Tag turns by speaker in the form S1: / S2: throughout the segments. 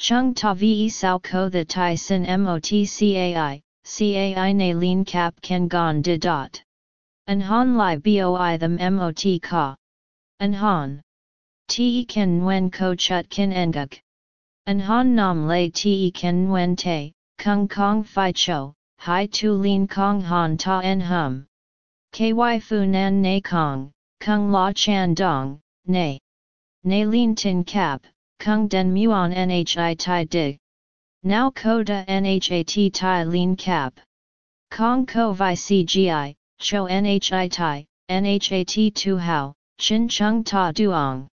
S1: Chung ta ve sao ko the tai sin mot cai, cai na lin cap ken gon de dot. An han lai boi them mot ka. An han. Te ken nguen ko chut kin enguk. An han nam lay te ken nguen te, kung kong fi cho, hai tu lin kong han ta en hum. Ky fu nan na kong, kung la chan dong, nay. Na lin tin cap, kung den muon nhi tai dig. Now koda nhat tai lin cap. Kong ko vi cgi, cho nhi tai, nhat tu hao, chin chung ta duong.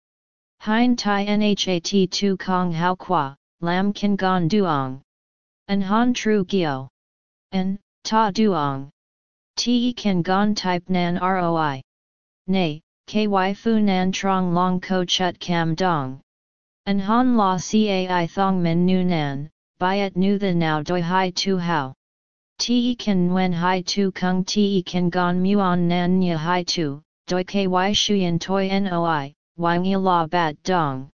S1: Hein tai nhat tu kong hao qua, lam kin gon duong. An han tru gyo. An, ta duong. Te kan gon type nan roi. Nay, ky fu nan trong long ko chut cam dong. An han la cai thong min nu nan, byet nu the now doi hai tu hao. Te kan nguen hai tu kung te kan gon muon nan nya hai tu, doi ky shuyen toi noi, wang la bat dong.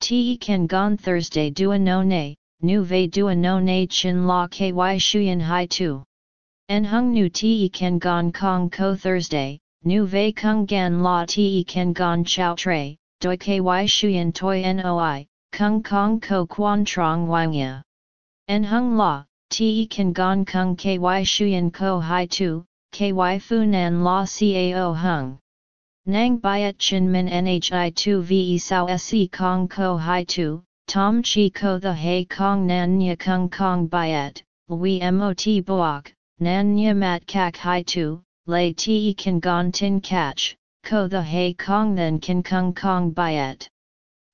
S1: Te kan gon Thursday dua no ne, nu ve dua no ne chin la ky shuyen hai tu. En hung nu te kan gon kong ko Thursday, nu ve kung gan la te kan gon chow tre, doi ky shuyen toi noi, kung kong ko quan trong wang ya. En hung la, te kan gon kung ky shuyen ko hai tu, ky fu nan la cao hung. Nang byet chin min nhi tu ve sao se kong ko hai tu, tom chi ko the hay kong nan nya kung kong byet, lui mot boak, nan nya mat kak hai tu, lay te kan gon tin catch, ko the hay kong then kin kung kong byet.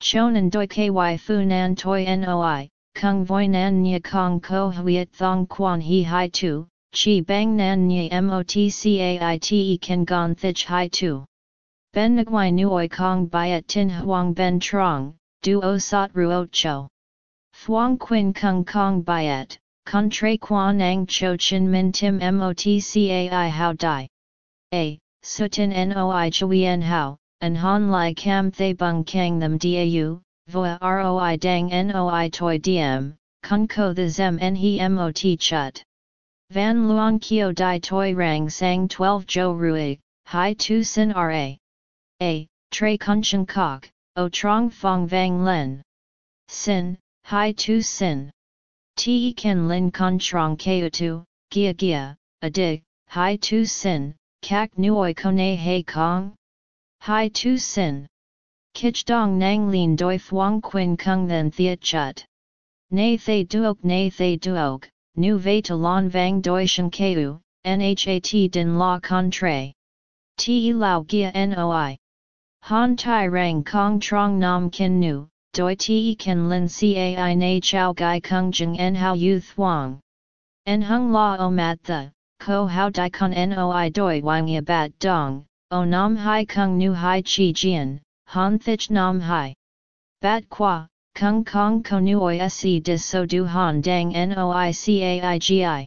S1: Chonan doi ky fu nan toi noi, kung voi nan kong ko huiet thong quan he hai tu, chi bang nan nya mot cait kan gon thich hai tu. Ben nguai nuoi kong byet tin huang ben trong, du o sot ruot cho. Thuong quin kung kong byet, contre quan ang cho chin min tim mot cai how die. A. Sutin noi chuyen hao, an han lai cam thay bung kang them dau, voa roi dang noi toi diem, kun ko the zem en he mot chut. Van luong kio dai toi rang sang 12 jo rui, hai tu sin ra. A. Tre kunchen kok, o trong fong vang len. Sin, hai tu sin. Te Ken lin con trong keu tu, gia gia, a dig, hai tu sin, kak nuoi kone hei kong? Hai tu sin. Kich dong nang lin doi thuong quin kung then thiet chut. Nay thay duok nay thay duok, nu vei to lon vang doi shen keu, nhat din la contre. Ti lao gia noi. Han tai rang kong trong nam kin nu, doi ti kan lin cai na chao gai kung jeng en hao yu thuong. En hung la o mat the, ko how di con noi doi wang ya bat dong, o nam hai kung nu hai chi jian, han thich nam hai. Bat qua, kung kong ko nuoi se dis so du han dang noi caigi.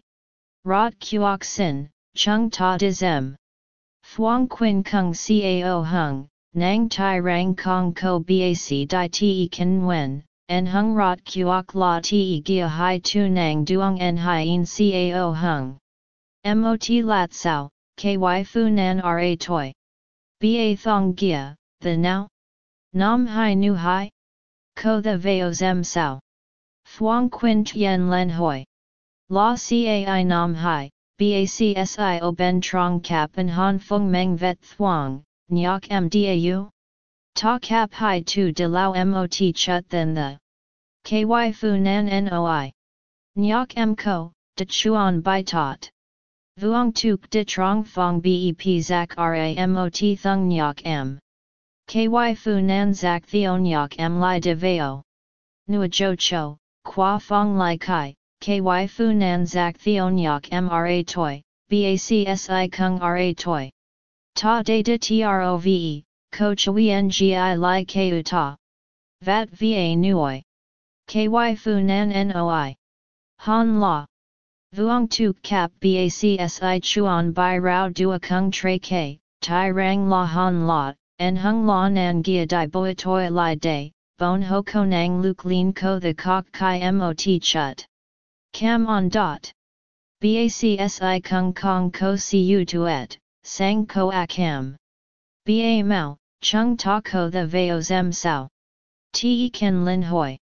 S1: Rot kuok sin, chung ta dis m. Thuong quin kung cao hung, nang tai rang kong ko bac di te kan wen, en hung rot kuok la te gia hai tu nang duong en hai in cao hung. Mot lat sao, ky fu nan ra toi. Ba thong gia, the now? Nam hai nu hai? Ko the veo zem sao. Thuong quin tien len hoi. La cai nam hai, bacsi o ben trong cap and han fung meng vet thuong, nyok mdau? Ta cap hai tu de lao mot chut then the. Ky fu nan noi. Nyok m ko, de chuan bai tot. Vuong tuk de trong fong bep zak ra mot thung nyok m. Ky fu nan zak theo m li de veo. Nua jo cho, qua fong li kai, ky fu nan zak theo nyok m ra toi, bacsi kung ra toi. Ta de de trove, ko chui ngi li keu ta. Vat va nuoi. Ky fu nan noi. Han la. Vuong tu cap bacsi chuan bai rao dua kung tre ke, tai rang la han la, en hung la nan gia di boi toi li day, bon ho konang luk lin ko the kok kai mot chut. Cam on dot. BACSI kung kong ko cu tuet, sang ko akam. Ba Mao, chung ta ko the veo zem sao. Te ken lin hoi.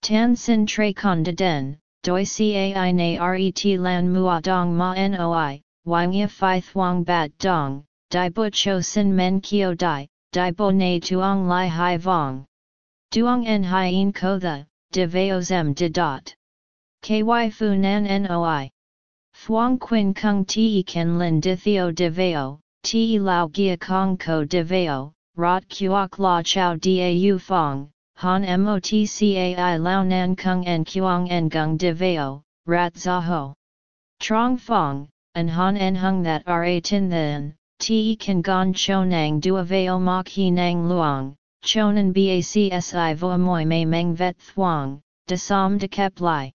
S1: Tan sin tre con de den, doi cai na ret lan mua dong ma noi, wang ya fi thuang bat dong, di bu cho sin men kio di, di bo na tuong lai hai vong. Duong en hien ko the, de veo zem de dot. Ky fu nan noi. Thuong quin kung te ken lin di theo de veo, te lao gia kong ko de veo, rot kuok la chow dau fong, han motcai lao nan kung en kuang en gung de veo, rat za ho. Trong fong, an han en hung that ra tin then, te kan gon chonang dua veo mok he nang luang, chonan bacsi vo moi mei meng vet thuang, de som de kep lai.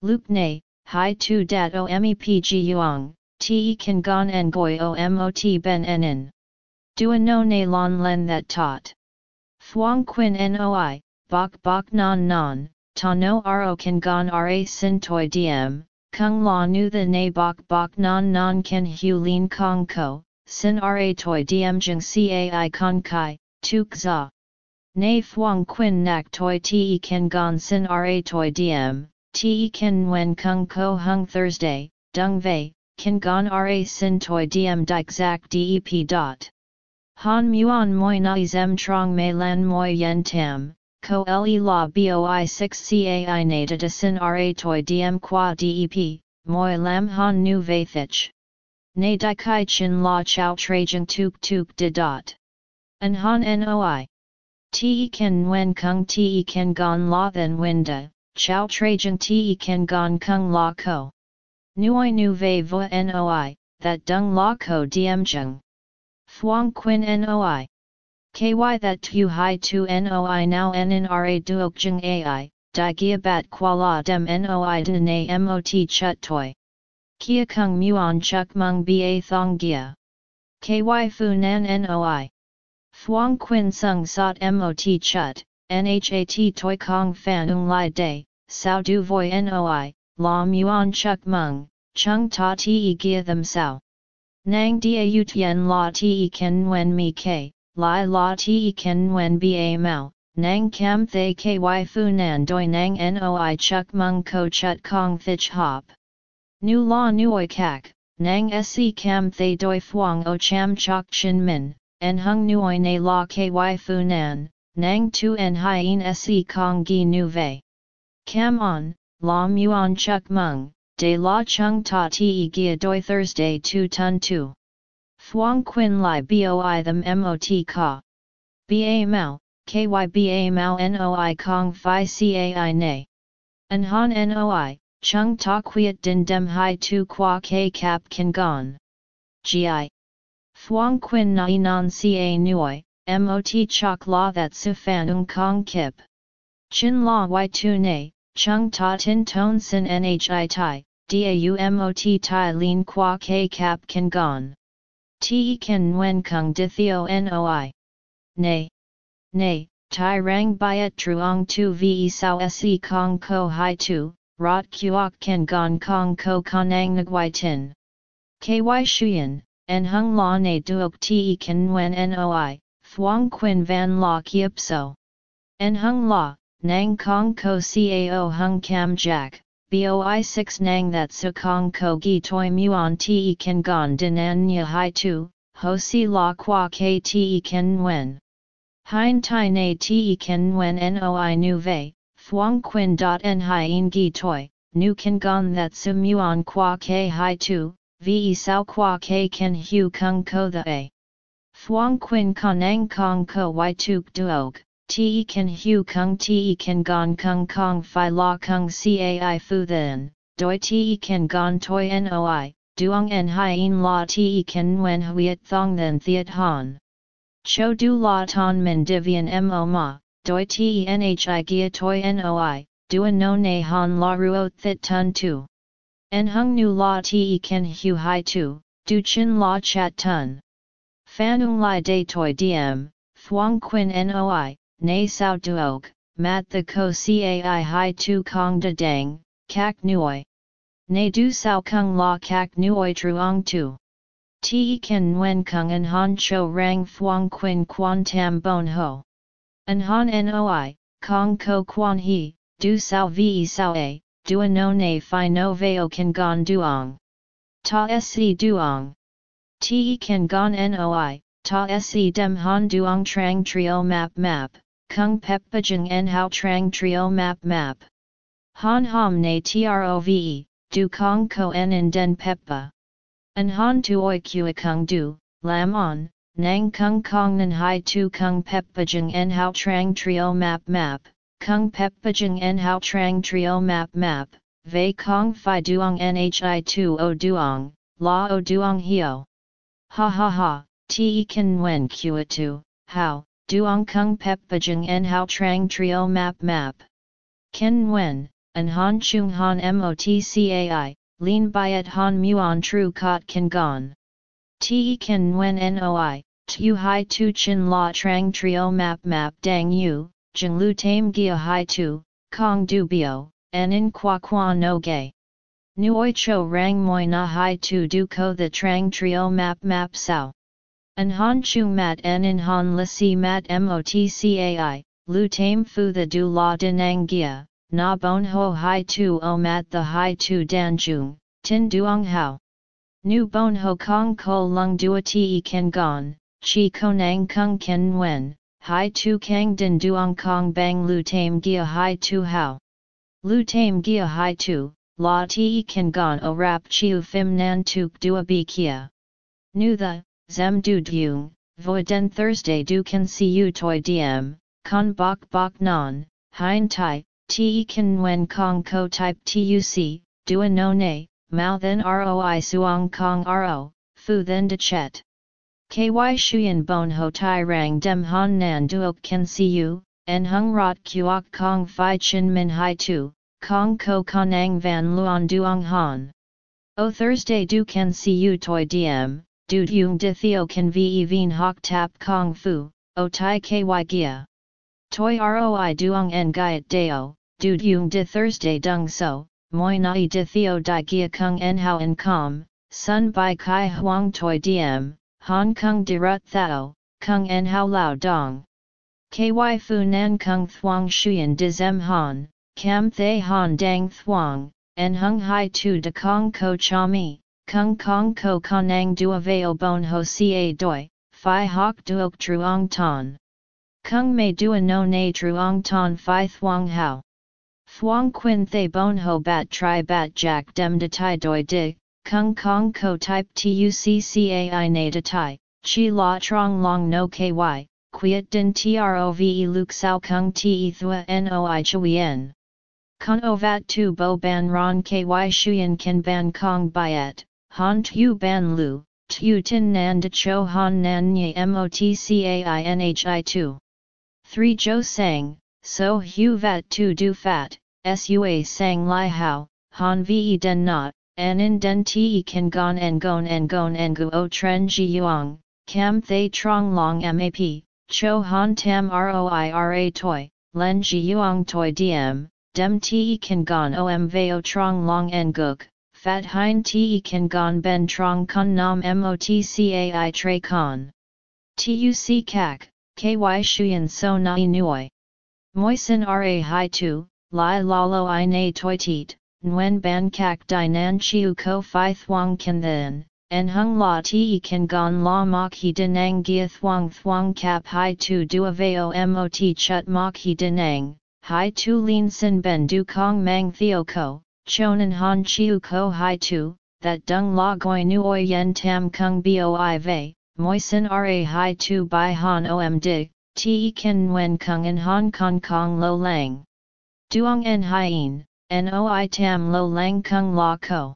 S1: Luke ne, hai tu dat o mepg yuang, te kan gon en goi o mot ben enin. Dua no ne lon len that taught. Thuong quin noi, bok bok non non, ta no ro kan gon ra sin toi diem, kung la nu the ne bok bok non non ken hu lin kong ko, sin ra toi diem jeng cai con kai, tuk za. Ne thuong quin nak toi te ken gon sin ra toi diem, te ken wen kung ko hung Thursday, dung vei, kan gon ra sin toi diem dik zak dep dot. Han muon moi nai zem trong mei lan moi yen tam, ko le la boi 6 cai nata de sin ra toi diem qua dep, moi lam han nu vei thich. Ne di kai chin la chow trajang tuk tuk de dot. An han noi. Te ken wen kung te ken gon la then winda, chow trajang te ken gon kung la ko. Nuoi nu vei vo noi, that dung la ko diem jung. Thuong quin noi. Ky that tu hai tu noi now en ra duok jung ai, di gia bat qua la dem noi de na mot chut toi. Kia kung muon chuk mung ba thong gia. Ky fu nan noi. Thuong quin sung sot mot chut, nhat toi kong fan ung lai day, sao du voi noi, la muon chuk mung, chung ta ti gia them sao. Nang dia u tien la ti ken wen mi ke, lai la ti ken wen ba mao, nang kam thay ky fu nan doi nang noi chuk mung ko chut kong thich hop. Nu la nuoi kak, nang se kam thay doi fuang o cham chok chin min, en hung nuoi na la ky fu nan, nang tu en hien se kong gi nu vei. Cam on, la muon chuk mung, de la chung ta ti e gia doi Thursday tu tun tu. Thuong quin lai boi them mot ka. Ba mao, ky ba mao noi kong fi cai ne. An han noi, chung ta quiet din dem hai tu qua k cap kan gon. Gi. Thuong quin nai non ca nuoi, mot chok la that su fan ung kong kip. Chin la y tu ne, chung ta tin ton sin nhi tai, daumot tai lin qua k cap kan gon. Te kan nguen kung di theo noi. Nay. Nay, tai rang byet truong tu ve sao se kong ko hai tu, rot kuok kan gon kong ko kanang nagwai tin. Ky shuyen, en hung la ne duok te kan nguen noi, thuong quin van la kiep so. En hung la, nang kong ko cao hung cam jack, boi 6 nang that su kong ko gi toi muon te kan gon din an nya hai tu, ho si la qua k te ken wen. Hein tai na te ken wen noi nu Ve, thuong quin dot en hien gi toi, nu kan gon that su muon qua k hai tu, ve sao qua k ken hu kung ko the a. Thuong quin konang kong ko y tuk duog, te kan hu kung te kan gon kung kong fi la kung cai fu then, doi te kan gon toi noi, duong en hien la te kan wen huiet thong then thiet han. Cho du la ton min divian mo ma, doi te nhi gia toi noi, duan no ne han la ruot thit tun tu. En hung nu la te kan hu hai tu, du chin la chat tun. Fanung lai de toi diem, thuong quin noi, nay sao duok, mat the ko cai hai tu kong da dang, kak nuoi. Nay du sao kung la kak nuoi truong tu. Ti ken nguen kung an han cho rang thuong quin quan tam bon ho. An han noi, kong ko quan he, du sao vi sao a, du no ne fi no veo kan gon duong. Ta se duong. Te kan gon noi, ta se dem han duong trang trio map map, kung pep bajang en hao trang trio map map. Han Hom ne trove, du kong ko en in den peppa. An han tuoi kua kung du, lam on, nang kung kong nan hai tu kung pep bajang en hao trang trio map map, kung pep bajang en hao trang trio map map, Ve kong fi duong nhi tu o duong, la o duong hio. Ha ha ha, te kan wen kua tu, how, duong kung pep bajang en hao trang trio map map. Ken wen, an han chung han motcai, lin byet han muon tru kot kan gon. Te ken wen noi, tu hai tu chin la trang trio map map dang yu, jeng lu tame gia hai tu, kong du bio, en in qua qua no gay. Nuoi cho rang moi na hai tu du ko the trang trio map map sao. An han chung mat en in han la si mat motcai, lu tame fu the du la dinang gia, na bon ho hai tu o mat the hai tu dan jung, tin duong hao. Nu bon ho kong ko lung dua ti ken gon, chi konang kung ken wen, hai tu kang din duong kong bang lu tame gia hai tu hao. Lu tame gia hai tu, la ti kan gon o rap chiu phim nan tuk dua bi kia. Nu the, zem du dung, voi den Thursday du can see you toi diem, con bok bok non, hein tai, ti kan wen kong ko type tuc, dua no ne, mao then roi suong kong ro, fu then de chet. Ky shuyen bon ho tai rang dem han nan duok can see you, en hung rot kuok kong fi chin min hai tu, Kong ko kanang van luon duong han. O Thursday du can see you toi diem, du dung di theo can ve veen hok tap kong fu, o tai ky gia. Toi roi duong en gaiet deo, du dung di Thursday dung so, moi nai di theo di gia kung en hao en com, sun by kai huang toi diem, hong kung di rut thao, kung en hao lao dong. Ky fu nan kung thuang shuyen di zem han, Cam Thay Han Dang Thuong, and Hung Hai Tu De Kong Ko Cha Mi, Kung Kong Ko Kanang Dua Veo Bon Ho Ca Doi, Phi Hoc Duok Truong Ton. Kung Mei Dua No Truong Ton Phi Thuong Hao. Thuong Quin Thay Bon Ho Bat Tri Bat Jack Dem De Tai Doi Di, Kung Kong Ko Type Tuccai Ne De Tai, Chi La Trong Long No Ky, Quiet Din Trove Luke Sao Kung Te Thua Noi Chuyen. Con ovat tu bo ban ron ky shuyen ken ban kong byet, han tu ban lu, tu tin nan de cho han nan nye motcainhi 2. 3 Jo sang, so hu vat tu du fat, sua sang li hao, han ve den not, an in den te kan gon en gon en gon en gu o tren ji yuang, cam thay trong long map, cho han tam roi ra toi, len ji yuang toi diem dem te kan gon om veo trong long en guk, fat hein te kan gon ben trong kun nam motcai tre con. Tuc kak, ky shuyen so nai nuoi. Moisin ra hai tu, lai lalo i na toi tit, nguen ban kak di nan chiu ko fi thuang kan then, en hung la te kan gon la mok hi denang gia thuang thuang kap hai tu dua veo mot chut mok hi denang, Hai tu lin sin ben du kong mang theo ko, chonan han chiu ko hai tu, that dung la goi nuoi yen tam kung boi vei, moisin ra hai tu by han om di, te ken wen kung in hong kong kong lo lang. Duong en hien, noi tam lo lang kung la ko.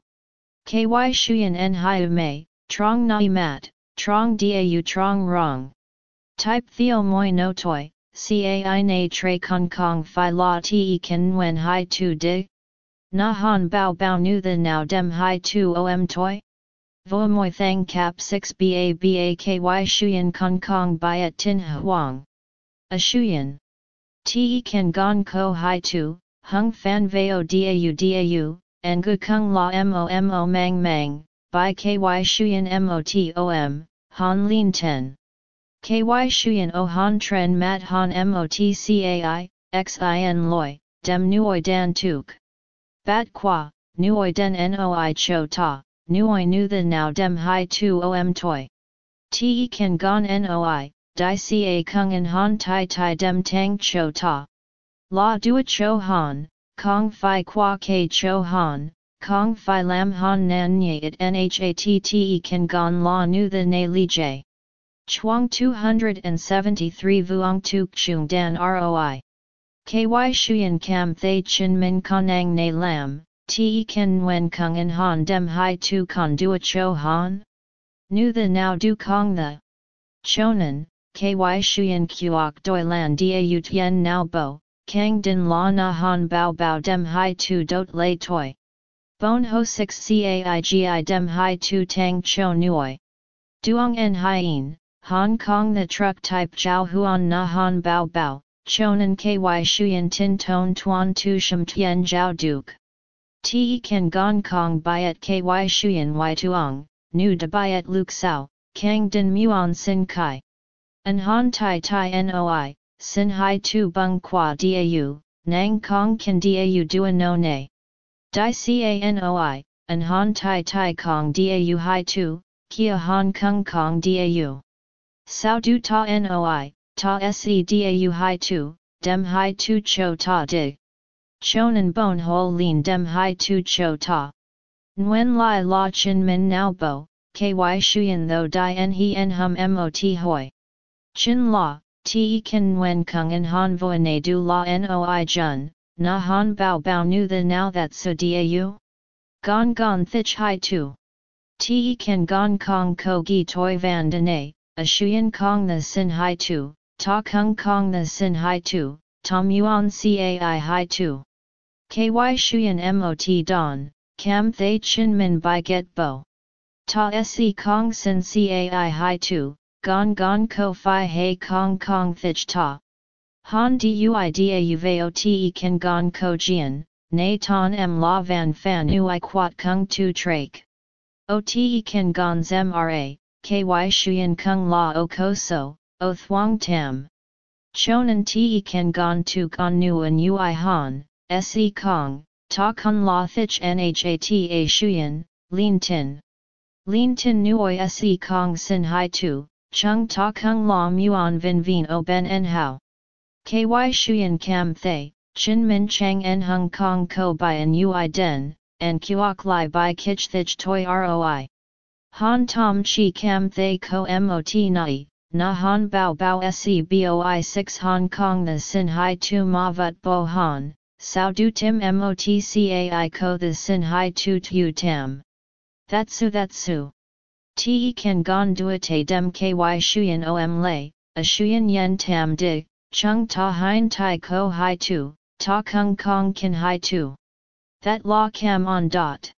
S1: Ky shuyen en hiu mei, trong nai mat, trong dau trong rong. Type theo moi no toi, Cai na tre kong kong fi la te kan wen hai tu di? Na han bao bao nu the now dem hai tu om toi? Vo moi thang cap 6 ba ba ky shuyen kong kong by at tin huang. A shuyen. Te kan gon ko hai tu, hung fan veo dau dau, and gu kung la mo mo mang mang, by ky shuyan motom, han lin ten. Ky shuyan o han tren mat han motcai, xin loi, dem nuoi dan tuk. Bat qua, nuoi den noi cho ta, nuoi nu the now dem hai tu om toi. Te kan gon noi, di ca kung en han tai tai dem tang cho ta. La dua cho han, kong fi qua ke cho han, kong fi lam han nan nye it nhatte kan gon la nu the ne li j. Chuang 273 Vuong Tuk Chung Dan ROI. KY Shuyan Kam Thay Chin Min Kanang Ne Lam, Te Ken Wen Kung and Han Dem Hai Tu Kon Dua Cho Han? Nu the Now Du Kong the Chonan, KY Shuyan Kuok Doi Lan Dia U Tien Now Bo, Kang Din La Na Han Bao Bao Dem Hai Tu Dot Lay Toi. Bon Ho 6 Caigi Dem Hai Tu Tang Cho Nuoi. Duong En Hien, Hong Kong The Truck Type Jiao Huan Na Han Bao Bao, Chonan KY Shuyan Tin Ton Tuan Tu Sham Tien Jiao Duke. Te Kan Gong Kong Biat KY Shuyan Y Tuong, Nu De Biat Luke Sao, Kang Din Muon Sin Kai. An Han Tai Tai Noi, Sin Hai Tu Bung Qua Dau, Nang Kong Kan Dau Dua No Ne. Di Canoi, An Han Tai Tai Kong Dau Hai Tu, Kia Han Kong Kong Dau. Sao Du Ta Noi, Ta Se Dau Hai Tu, Dem Hai Tu Cho Ta Dig. Chonan Bon Ho Lin Dem Hai Tu Cho Ta. Nguyen Lai La Chin Min Nao Bo, Ky Shuyan Tho Di En He En Hum Mot Hoi. Chin La, Te Ken Nguyen Kung En Han Ne Du La Noi Jun, Na Han Bao Bao Nu The Now That So Dau? Gon Gon Thich Hai Tu. Te Ken Gon Kong Ko Gi Toi Van Dene, A Shuyan Kong The Sin Hai Tu, Ta Kung Kong The Sin Hai Tu, Tom Yuan Cai Hai Tu. KY Shuyan MOT Don, Cam Thay Chin Min Bai Get Bo. Ta Se Kong Sin Cai Hai Tu, Gon Gon Ko Phi Hai Kong Kong Thich Ta. Han Dui Da Uveo Te Kan Gon Ko Jian, Na Ton M La Van Fan Ui Quat Kung Tu Trake. O Te Kan Gon Mra, KY Shuyan Kung La O Ko So, O Thuong Tam. Chonan Te Kan Gon Tu Gon Nu An Ui Han. Se Kong, Ta Kun La Thich Nhata Shuyan, Lin Tin. Lin Tin Nuoi Se Kong Sin Hai Tu, Chung Ta Kung La Muon Vin Vin O Ben En Hao. KY Shuyan Kam Thay, Chin Min Chang En Hong Kong Ko Bai En Ui Den, and Kuok Lai Bai Kich Thich Toi Roi. Han Tom Chi Kam Thay Ko Mot Nai, Na Han Bao Bao Se Boi 6 Hong Kong The Sin Hai Tu Ma Vut Bo Han. Sao du tim motcai ko the sin hai tu tu tam. Thatsu thatsu. Te kan gon duate dem ky shuyan om lay, a shuyan yen tam dig, chung ta hein tai ko hai tu, ta kung kong kin hai tu. That la cam on dot.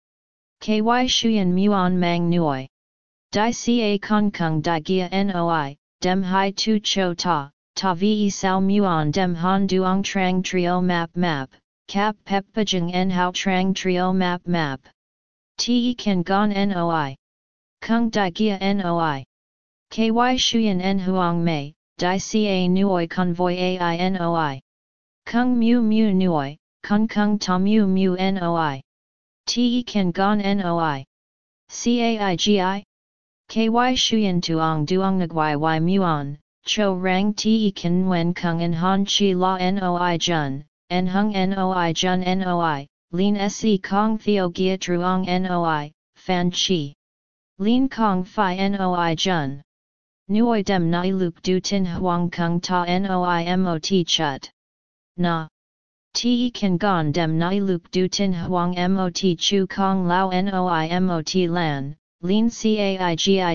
S1: Ky shuyan muon mang nuoi. Di ca kong Kong di gia noi, dem hai tu cho ta, ta vi sao muon dem han duong trang trio map map, cap pep pajang en hao trang trio map map. Te kan gon noi. Kung di gia noi. Ky shuyan en huang mei, di ca nuoi convoy ai noi. Kung mu mu nuoi, kung kung ta mu mu noi. Te kan gon noi. Caigi? Ky shuyan tuong duong nagwai y muon, cho rang te kan wen kung en han chi la noi jun, en hung noi jun noi, lin se kong theo gia truong noi, fan chi. Lin kong fi noi jun. Nuoi dem nai lup du tin huang kung ta noi mot chut. Na. Te kan gon dem nai lup du tin huang mot chu kong lao noi mot lan, lin caigi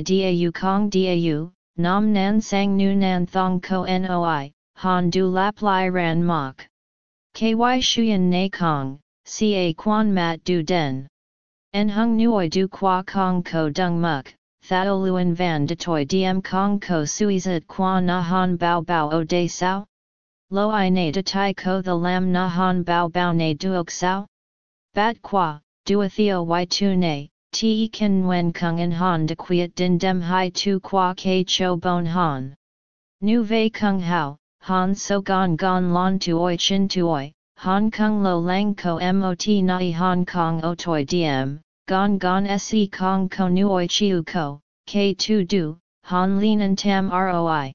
S1: dau kong dau, nam nan sang nu nan thong ko noi, han du lap lai ran mok. Ky shuyan na kong, ca quan mat du den. En hung nuoi du qua kong ko dung muk, thao luan van de toi diem kong ko suizat qua na han bao bao o de sao? lo i na de tai ko the lam na han bao bao na duok sao? Bat qua, duathio y tu ne, te kan nguen kung en han de quiet din dem hai tu qua ke cho bon han. Nu vei kung hao, han so gon gon lon tu oi chin tu oi, Hong Kong lo lang ko mot nai Hong Kong o toi diem, gon gon se kong ko nuoi chiu ko, k2 du, han lin and tam roi.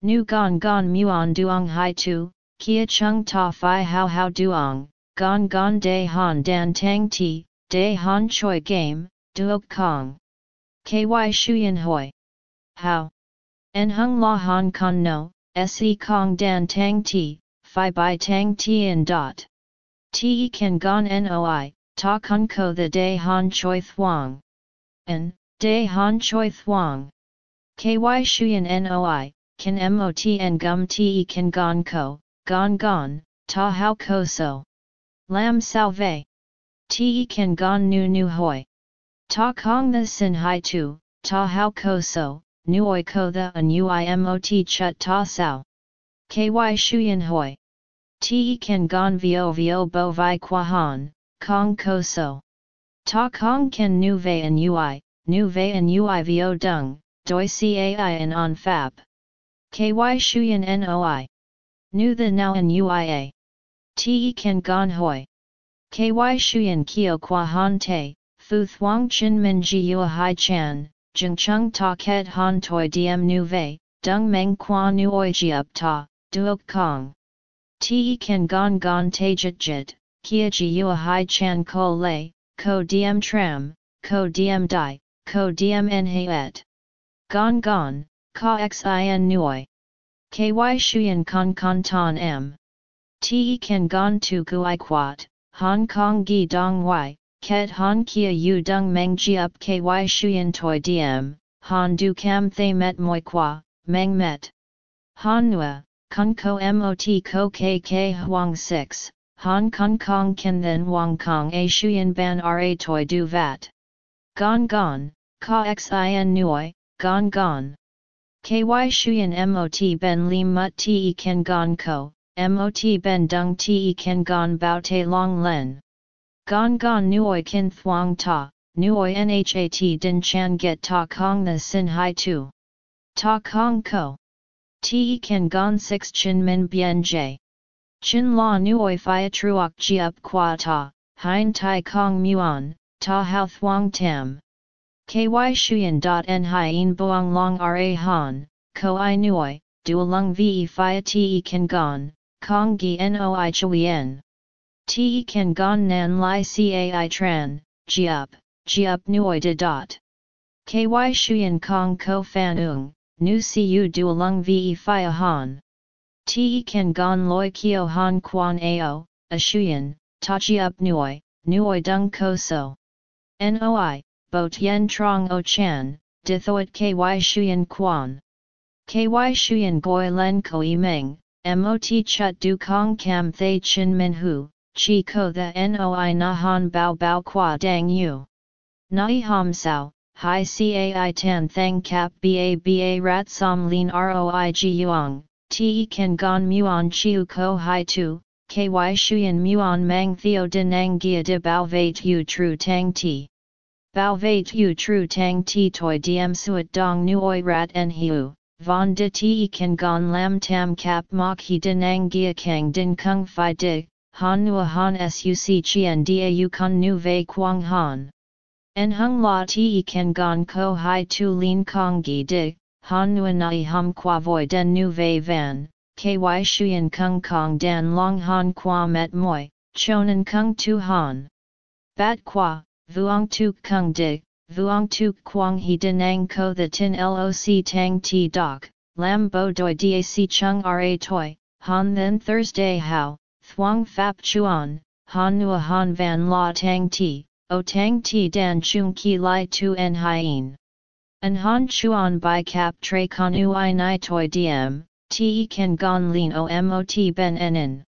S1: Nu gon gon muon duong hai tu, kia chung ta fi how how duong, gon gon de han dan tang ti, de han choi game, duok kong. Ky shuyen hoi. How? En hung la han con no, se kong dan tang ti, fi bai tang tien dot. Te kan gon noi, ta kun ko the day han choi thuang. En, day han choi thuang. Ky shuyen noi, kan en gum te kan gon ko, gon gon, ta hao ko so. Lam salve. Te kan gon nu nu hoi. Ta kong the sin hai tu, ta hao ko so, nuoi ko the an uimot chut ta sao. Ky shuyen hoi. Te kan gon vio vio bo vi qua han, kong ko so. Ta kong ken nu ve an ui, nu ve an ui vio dung, doi cai an on fab. Ky shuyen noi. Nu the now an uia. Te kan gon hoi. Ky shuyen kio qua han te, fu thuang chin min ji ua hai chan, jung chung ta ket han toi diem nu ve, dung meng qua nu oi ji up ta, duok kong. Te kan gon gon tajit jit, kia ji yua hai chan ko lei, ko diem tram, ko diem dai, ko diem en et. Gon gon, ka xin nuoi. Ky shuyen con con ton m. Te kan gon tu gui quat, Hong Kong gi dong y, ket han kia yu dung meng ji up ky shuyen toi diem, han du cam thay met moi qua, meng met. Han nua, Kun ko mot ko kk huang 6, han kun kong ken then wang kong a shuyen ban ra toi du vat. Gon gon, ka xin nuoi, gon gon. Ky shuyen mot ben li mut te ken gon ko, mot ben dung te ken gon bao te long len. Gon gon nuoi kin thuang ta, nuoi nhat din chan get ta kong the sin hai tu. Ta kong ko. Te kan gon 6 chin min bien j. Chin la nuoi fia truok ji up qua ta, hein tai kong muon, ta hao thuang tam. Ky shuyen dot en hien buong long ra han, ko i nuoi, duolung ve fia te kan gon, kong gi noi chuyen. Te kan gon nan li cai tran, ji up, ji up nuoi de dot. Ky shuyen kong ko fan ung, nu siu duolung ve fia han. Te kan gon loi kio han quan ao, a shuyen, tachi up nuoi, nuoi dung ko so. Noi, bot yen trong o chan, dithoit ky shuyen quan. Ky shuyen goi len ko meng, mot chut du kong kam thay chin min hu, chi ko the noi na han bao bao qua dang yu. Nai ham sao, Hi cai tan thang cap ba ba rat som lin roi gi yuang, te kan gon muon chiu ko hai tu, ky shuyen muon mang theo denang gia de bao veit yu tru tang ti. Bao veit yu tru tang ti toi diem suet dong nuoi rat en hiu, von de te kan gon lam tam cap mok hi denang gia kang din kung fi di, han nua han suc chien dia yu kun nu ve quang han. En hung la ti kan gon ko hai tu lin kong gi di, han nguyen nai hum qua voi den nu ve van, ky shuyen kung kong dan long han qua met moi, chonan kung tu han. Bat qua, vuong tu kung di, vuong tu quang he denang ko the tin loc tang ti doc, lam bo doi dac chung ra toi, han then Thursday how, thuong fap chuan, han nua han van la tang ti, o tang ti dan chung ki lai tu en hien. An han chuan by cap tre con ui nai toi diem, te kan gon lin o mot ben enen.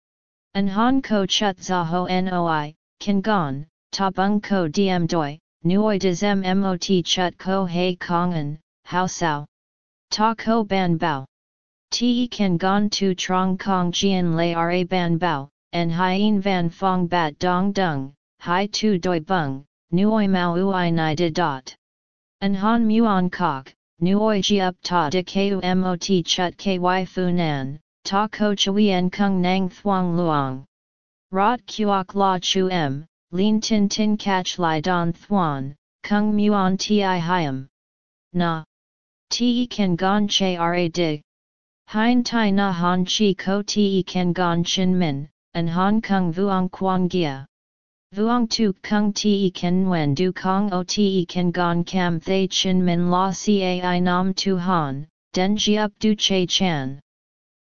S1: An han ko chut za ho noi, kan gon, ta bung ko diem doi, nuoi des m mot chut ko hei kongen, how sao. Ta ko ban bao. Te kan gon tu trong kong jian lay ra ban bao, en hien van fong bat dong dung, hai tu doi bung, nuoi mau ui nai de dot. An han muon kok, nuoi ji up ta de ku mot chut ky fu nan, ta ko chui en kung nang thuang luong. Rot kuok la chu em, lin tin tin catch li don thuan, kung muon ti hiam. Na. Te kan gon che ra dig. Hein tai na han chi ko te kan gon chin min, and hong kong vuong quang gia. Vuong tu kung te kan wen du kong o te kan gon kam thay chin min la cai nam tu han, den ji up du che chan.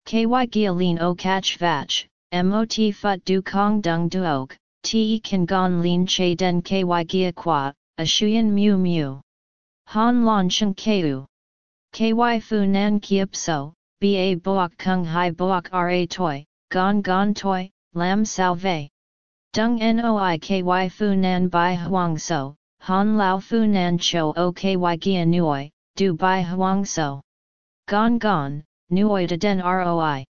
S1: Ky gia lin o catch vach, mot phut du kong dung duok, te kan gon lin che den ky gia qua, a shuyen mu mu. Han lon chen keu. Ky fu nan kiep so, ba boak kung hai boak ra toi, gon gon toi, lam salve. Dung noi ky fu nan bai huang so, han lao fu nan cho o ky gia nuoi, du bai huang so. Gon gon, nuoi de den roi.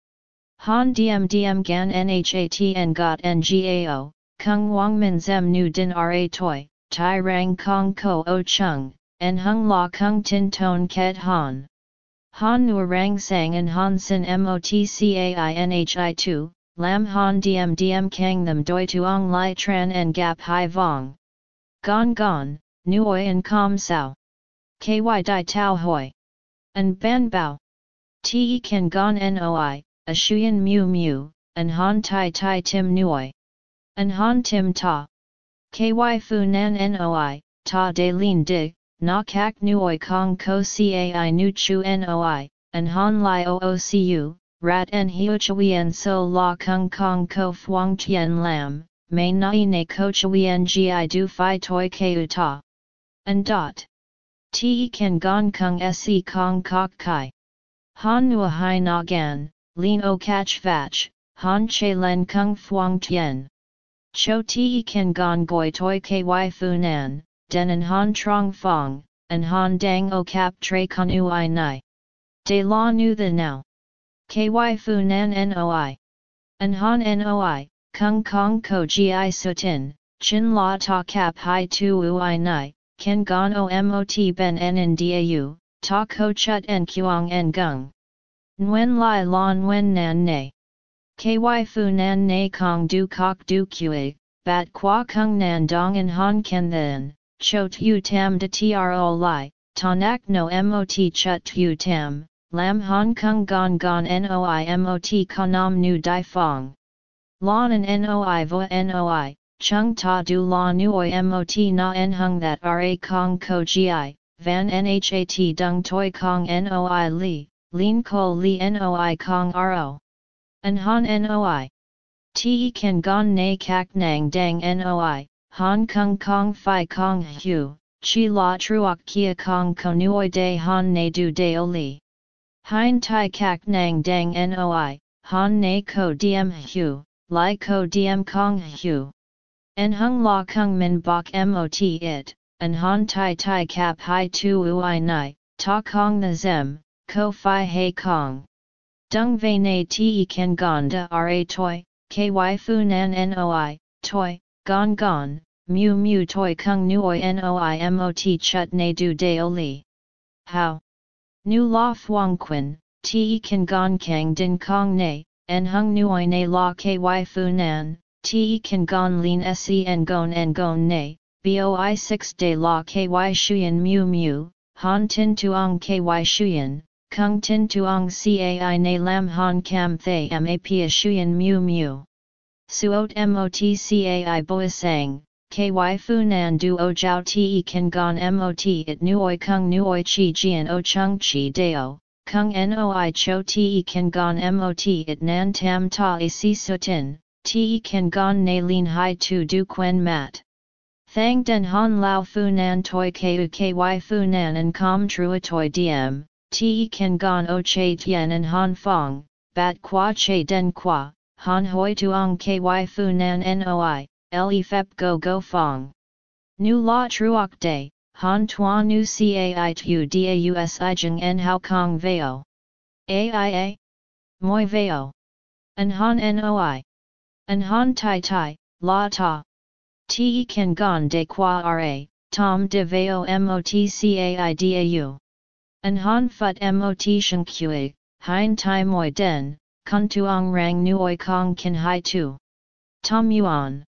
S1: Han diem diem gan nhat en got ngao, kung wang min zem nu din ra toi, tai rang kong ko o chung, and hung la kung tin ton ket han. Han nu rang sang and han sin motcainhi 2, lam han diem diem kang them doi tuong lai tran and gap hai vong. Gon gon, nuoi en com sao. Ky di tau hoi. And ban bao. Te kan gon noi, a shuyen mu mu, and han tai tai tim nuoi. An han tim ta. Ky fu nan noi, ta de lin dig, na kak nuoi kong ko cai nu chu noi, an han li oocu, rat en hiu chuyen so la kung kong ko fuang tien lam, may nai ne ko chuyen gi du fi toi keu ta. An dot. Te kan gong kung se kong kok kai. Han nua hai na gan, lin o catch vach, han che len kung fuang tien. Cho te kan gon goi toi ky fu nan, den an han trong fong, an han dang o cap tre con ui nai. De la nu the now. Ky fu nan noi. An han noi, kung kong ko gi sutin, chin la ta cap hai tu ui nai, ken gon o mot ben en dau, ta ko chut en kuang en gung. Nguyen lai lon wen nan ne. Ky fu nan ne kong du kok du kue, bat qua kung nan dong en han ken then, cho tu tam de tro lai, tanak no mot chut tu tam, lam hong kong gon gon noi mot konam nu di fong. Lon en noi vo noi, chung ta du la nuoi mot na en hung that ra kong ko gi, van nhat dung toi kong noi li, lin ko li noi kong ro. An han noi. Te kan gon na kak nang dang noi, han kong kong fi kong hu, chi la truok kia kong konuoi de han ne du de li. Hein tai kak nang dang noi, han na ko diem hu, li ko diem kong hu. En hung la kung min bok mot it, an han tai tai kap hai tu ui nai, ta kong the zem, ko fi hei kong. Dung ve na te ken gonda ra toi, ky fu nan noi, toi, gon gon, mu mu toi kung nuoi noi mot chut ne du de li. How? Nu la fuang quin, te ken gon kang din kong ne, en hung nuoi ne la ky fu nan, te ken gon lin se en gon en gon ne, boi 6 de la ky shuyen mu mu, han tin tuong ky shuyen, Kung tin tuong cai na lam han cam thay map a shuyen mu mu. Suot mot cai boisang, ky fu nan du o jiao te kan gon mot it nuoi kung nuoi chi jian o chung chi deo, kung noi cho te kan gon mot it nan tam ta a si sutin, te kan gon na lin hai tu du quen mat. Thang den han lao fu nan toi keu ky fu nan and com trua toi diem, Te kan gon o che tien and han fong, bat qua che den qua, han hoi tuong ky fu nan noi, le fep go go fong. Nu la truok day, han tuan nu cai tu daus i jeng en hao kong veo. Aia, moi veo. An han noi. An han tai tai, la ta. Te kan gon de qua ra, tom de veo motcaidau. An han phut mot shen kue, hein tai moi den, kun tuong rang nuoi kong kan hai tu. Tom yuan.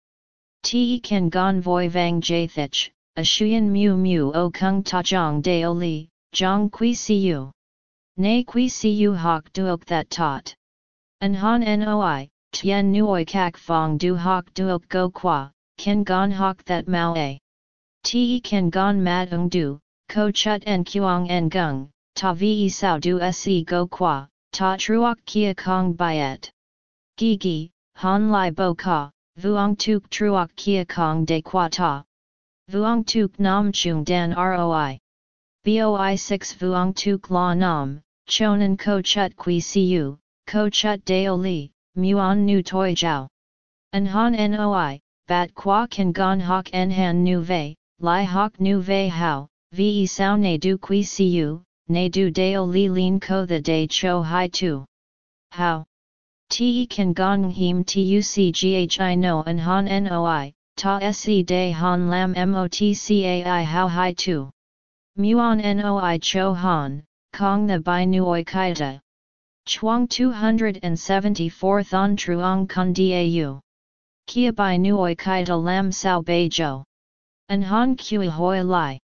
S1: Te kan gon voi vang jathich, a shuyen mu mu o kung ta jong de o li, jong kui siu. Nay kui siu hok duok that tot. An han noi, tien nuoi kak fong du hok duok go qua, ken gon hok that mao a. Te ken gon mat ung du, ko chut en kuang en gung, ta vi sao du se go qua, ta truok kia kong byet. Gi gi, han lai bo ka, vuong tuk truok kia kong de qua ta. Vuong tuk nam chung dan roi. Boi 6 vuong tuk la nam, chonan ko chut qui siu, ko chut deo li, muon nu toi jiao. An han noi, bat qua kan gon hok en han nu vei, lai hok nu hao, ve sao ne du qui siu, ne du deo li lin ko the day cho hai tu. How? Te kan gong him tucghi no an han noi, ta se de han lam motcai how hai tu. Muon noi cho han, kong the bai nuoi kaita. Chuang 274 Thon Truong Con Dau. Kia bai nuoi kaita lam sao bei jo. An han kui hoi lai.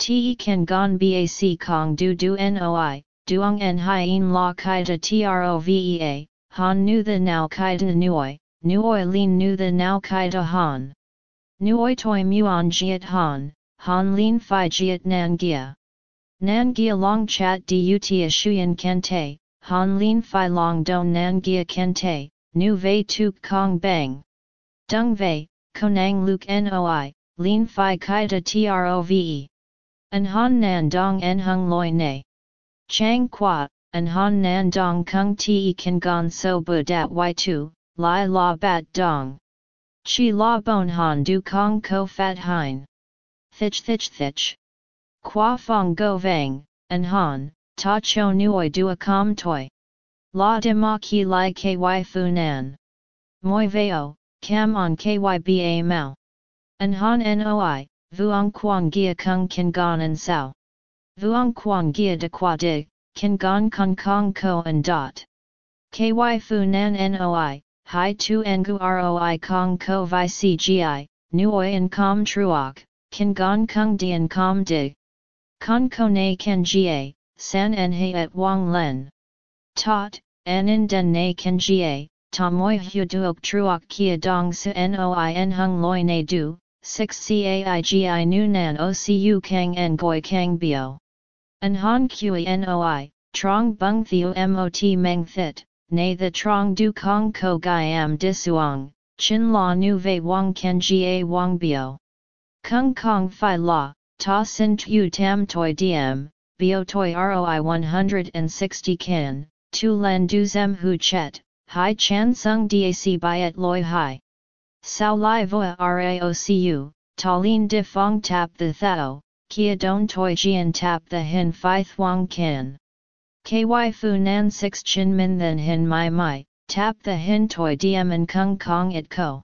S1: Te kan gon bac kong du du noi, duong en hien la kaita trovea, han nu the now kaita nuoi, nuoi lin nu the now kaita han. Nuoi toi muon jiet han, han lin nan gia. Nan gia long chat dut shuyen kente, han lin fi long don nan gia kente, nu vei tuk kong bang. Dung vei, konang luk noi, lin fi kaita trove. An han nan dong en hung loi ne. Chang qua, an han nan dong kung ti kan gon so bu dat y tu, lai la bat dong. Chi la bon han du kong ko fat hein. Thich thich thich. Qua fong go vang, an han, ta cho du a com toi. La de ma ki lai ky fu nan. Moi veo, cam on kyba mao. An han noi, vuong quang gia kung kan gon and sao. Vuong quang gia de qua de, kan gon kong kong ko and dot. Ky fu nan noi, hi tu ngu roi kong ko vi cgi, nuoi en com truok, kan gon kung dien com dig. Con ko na kan ga, san en he at wang len. Tot, en in den na kan ga, ta moi hu duok truok kia dong su noi en hung loi na du, 6 caigi nu nan ocu kang en goi kang bio. An han kui noi, trong bung theo mot meng thit, nay the trong du kong ko gai am disuang, chin la nu vei wang ken ga wang bio. Kung kong fi la, ta sin tu tam toi diem, bio toi roi 160 ken, tu len du zem hu chet, hai chan sung dac byet loi hai. Sao lai voa raocu, ta lin di fong tap the thao, kia don toi jian tap the hin fi thuang kin. Ky fu nan 6 chin min then hin mai mai, tap the hin toi diem and kung kong it ko.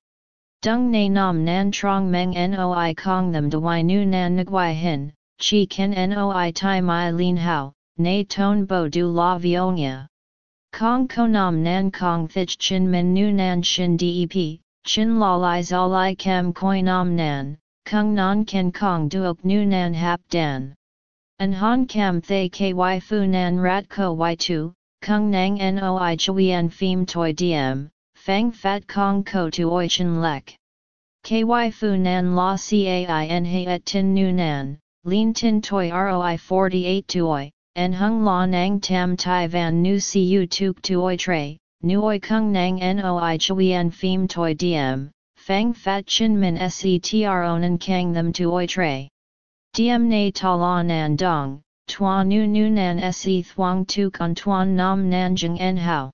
S1: Dung na nam nan trong meng noi kong them de y nu nan nguai hin, chi ken noi tai mai lin hao, na ton bo du la vionia. Kong ko nam nan kong thich chin min nu nan shin dep, Chin la lai za lai kem koi nam nan, kung non ken kong duok nu nan hap dan. An han kam thay ky fu nan rat ko y tu, kung nang noi chuyen phim toi diem, fang fat kong ko tu oi chen lek. Ky fu nan la cain he et tin nu nan, lin tin toi roi 48 tuoi, en hung la nang tam tai van nu cu tuk tuoi tre, Nuoi kung nang noi chuyen phim toi diem, fang fat chin min setron kang them tuoi tre. Diem na ta la nan dong, tua nu nu nan se thuang tu con tuan nam nan jeng en hao.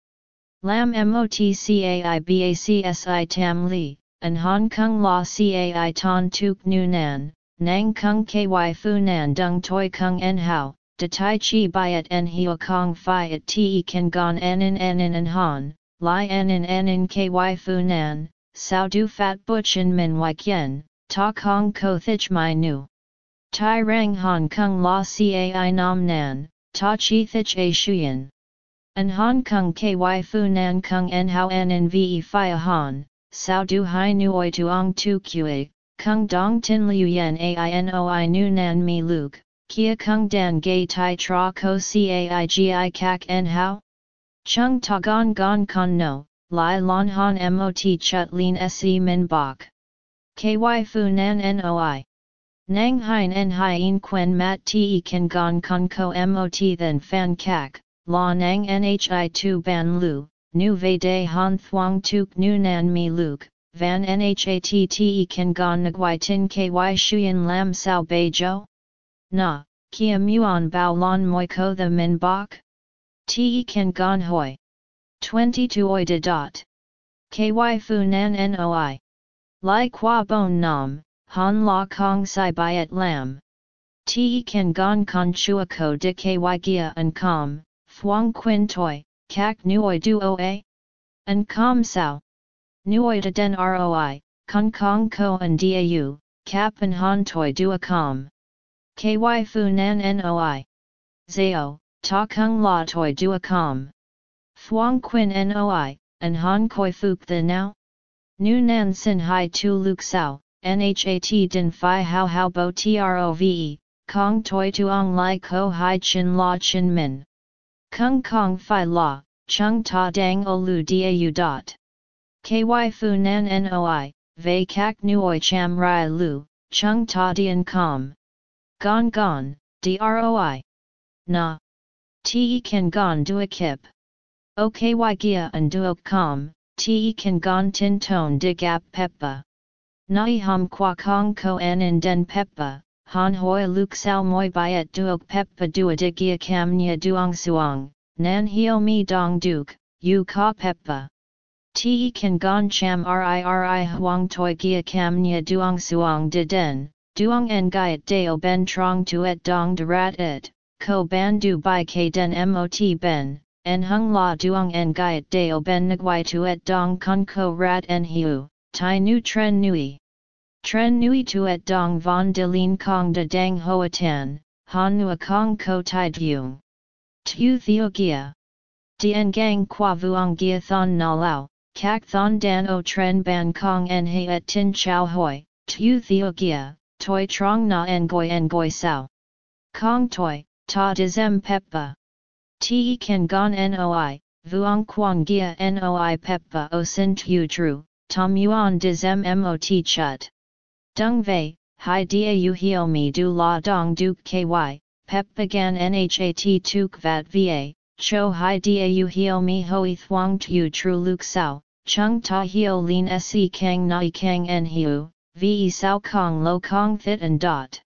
S1: Lam motcai bacsi tam li, and hong kong la cai ton tuk nu nan, nang kung ky fu nan dung toi kung en hao, de tai chi byet en hio kong at te kan gon en in en han, li en in en in ky fu nan, sao du fat butchin min wai kien, ta kong ko thich mai nu. Tai rang hong kong la cai nam nan, ta chi thich a shuyen. An hong kong ky fu nan kong en hao en in ve a han, sao du hai nuoi tuong tu kue, kung dong tin liu yen ainoi nu nan mi luk, kia kung dan gay tai tra ko caigi kak en hao? Chung ta gon gon con no, lai lon han mot chut lin se min bok. Ky fu nan noi. Nang hein en hien quen mat te kan gon con ko mot then fan kak, la nang nhi tu ban lu, nu ve de han thuang tuk nu nan mi luk, van nhat te kan gon nguai tin ky shuyen lam sao bei jo? Na, kia muon bao lon moi ko the min bok? Te kan gon hoi. 22 oi de dot. Ky fu nan noi. Lai qua bon nam, han la kong sai byet lam. Te kan gon con chua ko de ky gia an com, thuang quin toi, kak nuoi duo a? An com sao? Nuoi de den roi, con kong ko an dau, kap an han toi duo com. Ky fu nan noi. Zao, ta kung la toi duo com. Thuang quin noi, an han koi fuk the now? Nu nan sin hai tu luk sao, nhat din fi hao hao bo trove, kong toi tuong lai ko hai chin la chin min. Kung kong fi la, chung ta dang o lu dau dot. Ky fu nan noi, vei kak nuoi cham rai lu, chung ta dian com. Gon gon, droi. Na. Te kan gon dua kip. OKY gia and duok com, te kan gon tin ton de gap peppa. Nai hum qua kong ko en in den peppa, han hoi luk sao moi byet duok peppa dua de gia cam nya duong suong, nan hio mi dong duk, yu ka peppa. Te kan gon cham ri ri huang toi gia cam nya duong suong de den, duong en gyat deo ben trong tuet dong de rat et, ko ban du by k den mot ben, en hung la duong en gyat deo ben nguai tuet dong con ko rat en hiu, tai nu tren nui. Tren nui tuet dong von de lin kong de dang hoa tan, han nua kong ko tai dung. Tu theo gia. Dien gang qua vuong gia thon na lao, kak thon dan o tren ban kong en he et tin chow hoi, tu theo gia, toi trong na en goi en goi sao. Kong toi, ta dizem peppa. Te kan gon noi, vuong quang gia noi peppa o sin tu tru, tom yuan dizem mot chut. Dung vei, hai dia u hio mi du la dong duk ky, peppa gan nhat tuk vat va, cho hai dia u hio mi hoi thuang tu tru luk sao, chung ta hio lin se kang nai kang en hiu, ve sao kong lo kong thit and dot.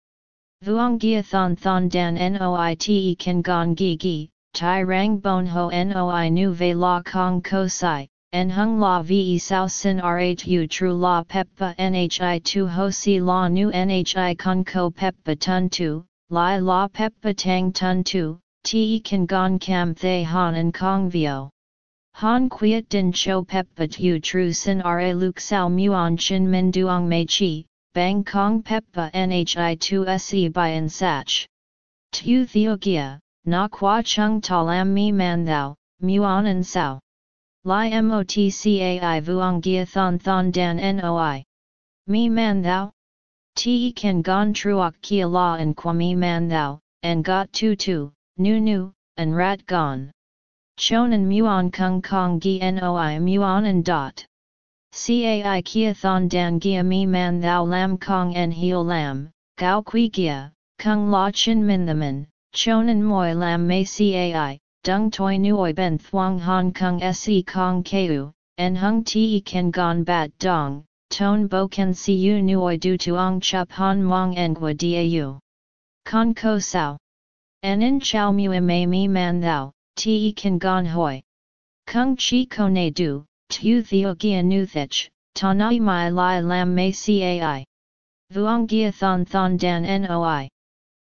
S1: Vuong gia thon thon dan noite kan gong gi gi, tai rang bon ho noi nu ve la kong ko sai, en hung la ve sao sin rhu tru la peppa nhi tu ho si la nu nhi con ko peppa tun tu, lai la peppa tang tun tu, te kan gong cam thay han en kong vio. Han quiet din cho peppa tu tru sin ra luk sao muon chin min duong mei chi, bang kong peppa nhi tu se by en sach. Tu theogia, na qua chung ta lam mi man thou, muon en sao. Li motcai vuong gia thon thon dan noi. Mi man thou? Te kan gon truok kia la qua mi man thou, en got tu tu, nu nu, en rat gon. Chonan muon kung kong gi noi muon and dot. Cai kia thon dan gia mi man thou lam kong en heo lam, gao qui gia, kung la chin min the min, chonan moi lam mei cai, dung toi nuoi ben thuang hong kong se kong keu, en hung te ken gon bat dong, ton bo ken si u nuoi du tuong chup han mong engwa dau. Con ko sao. En in chow mu me mi man thou, te kan gon hoi. Kung chi ko ne du, tu theo gia nu thich, ta nai mai lai lam me cai. Vuong gia thon thon dan noi.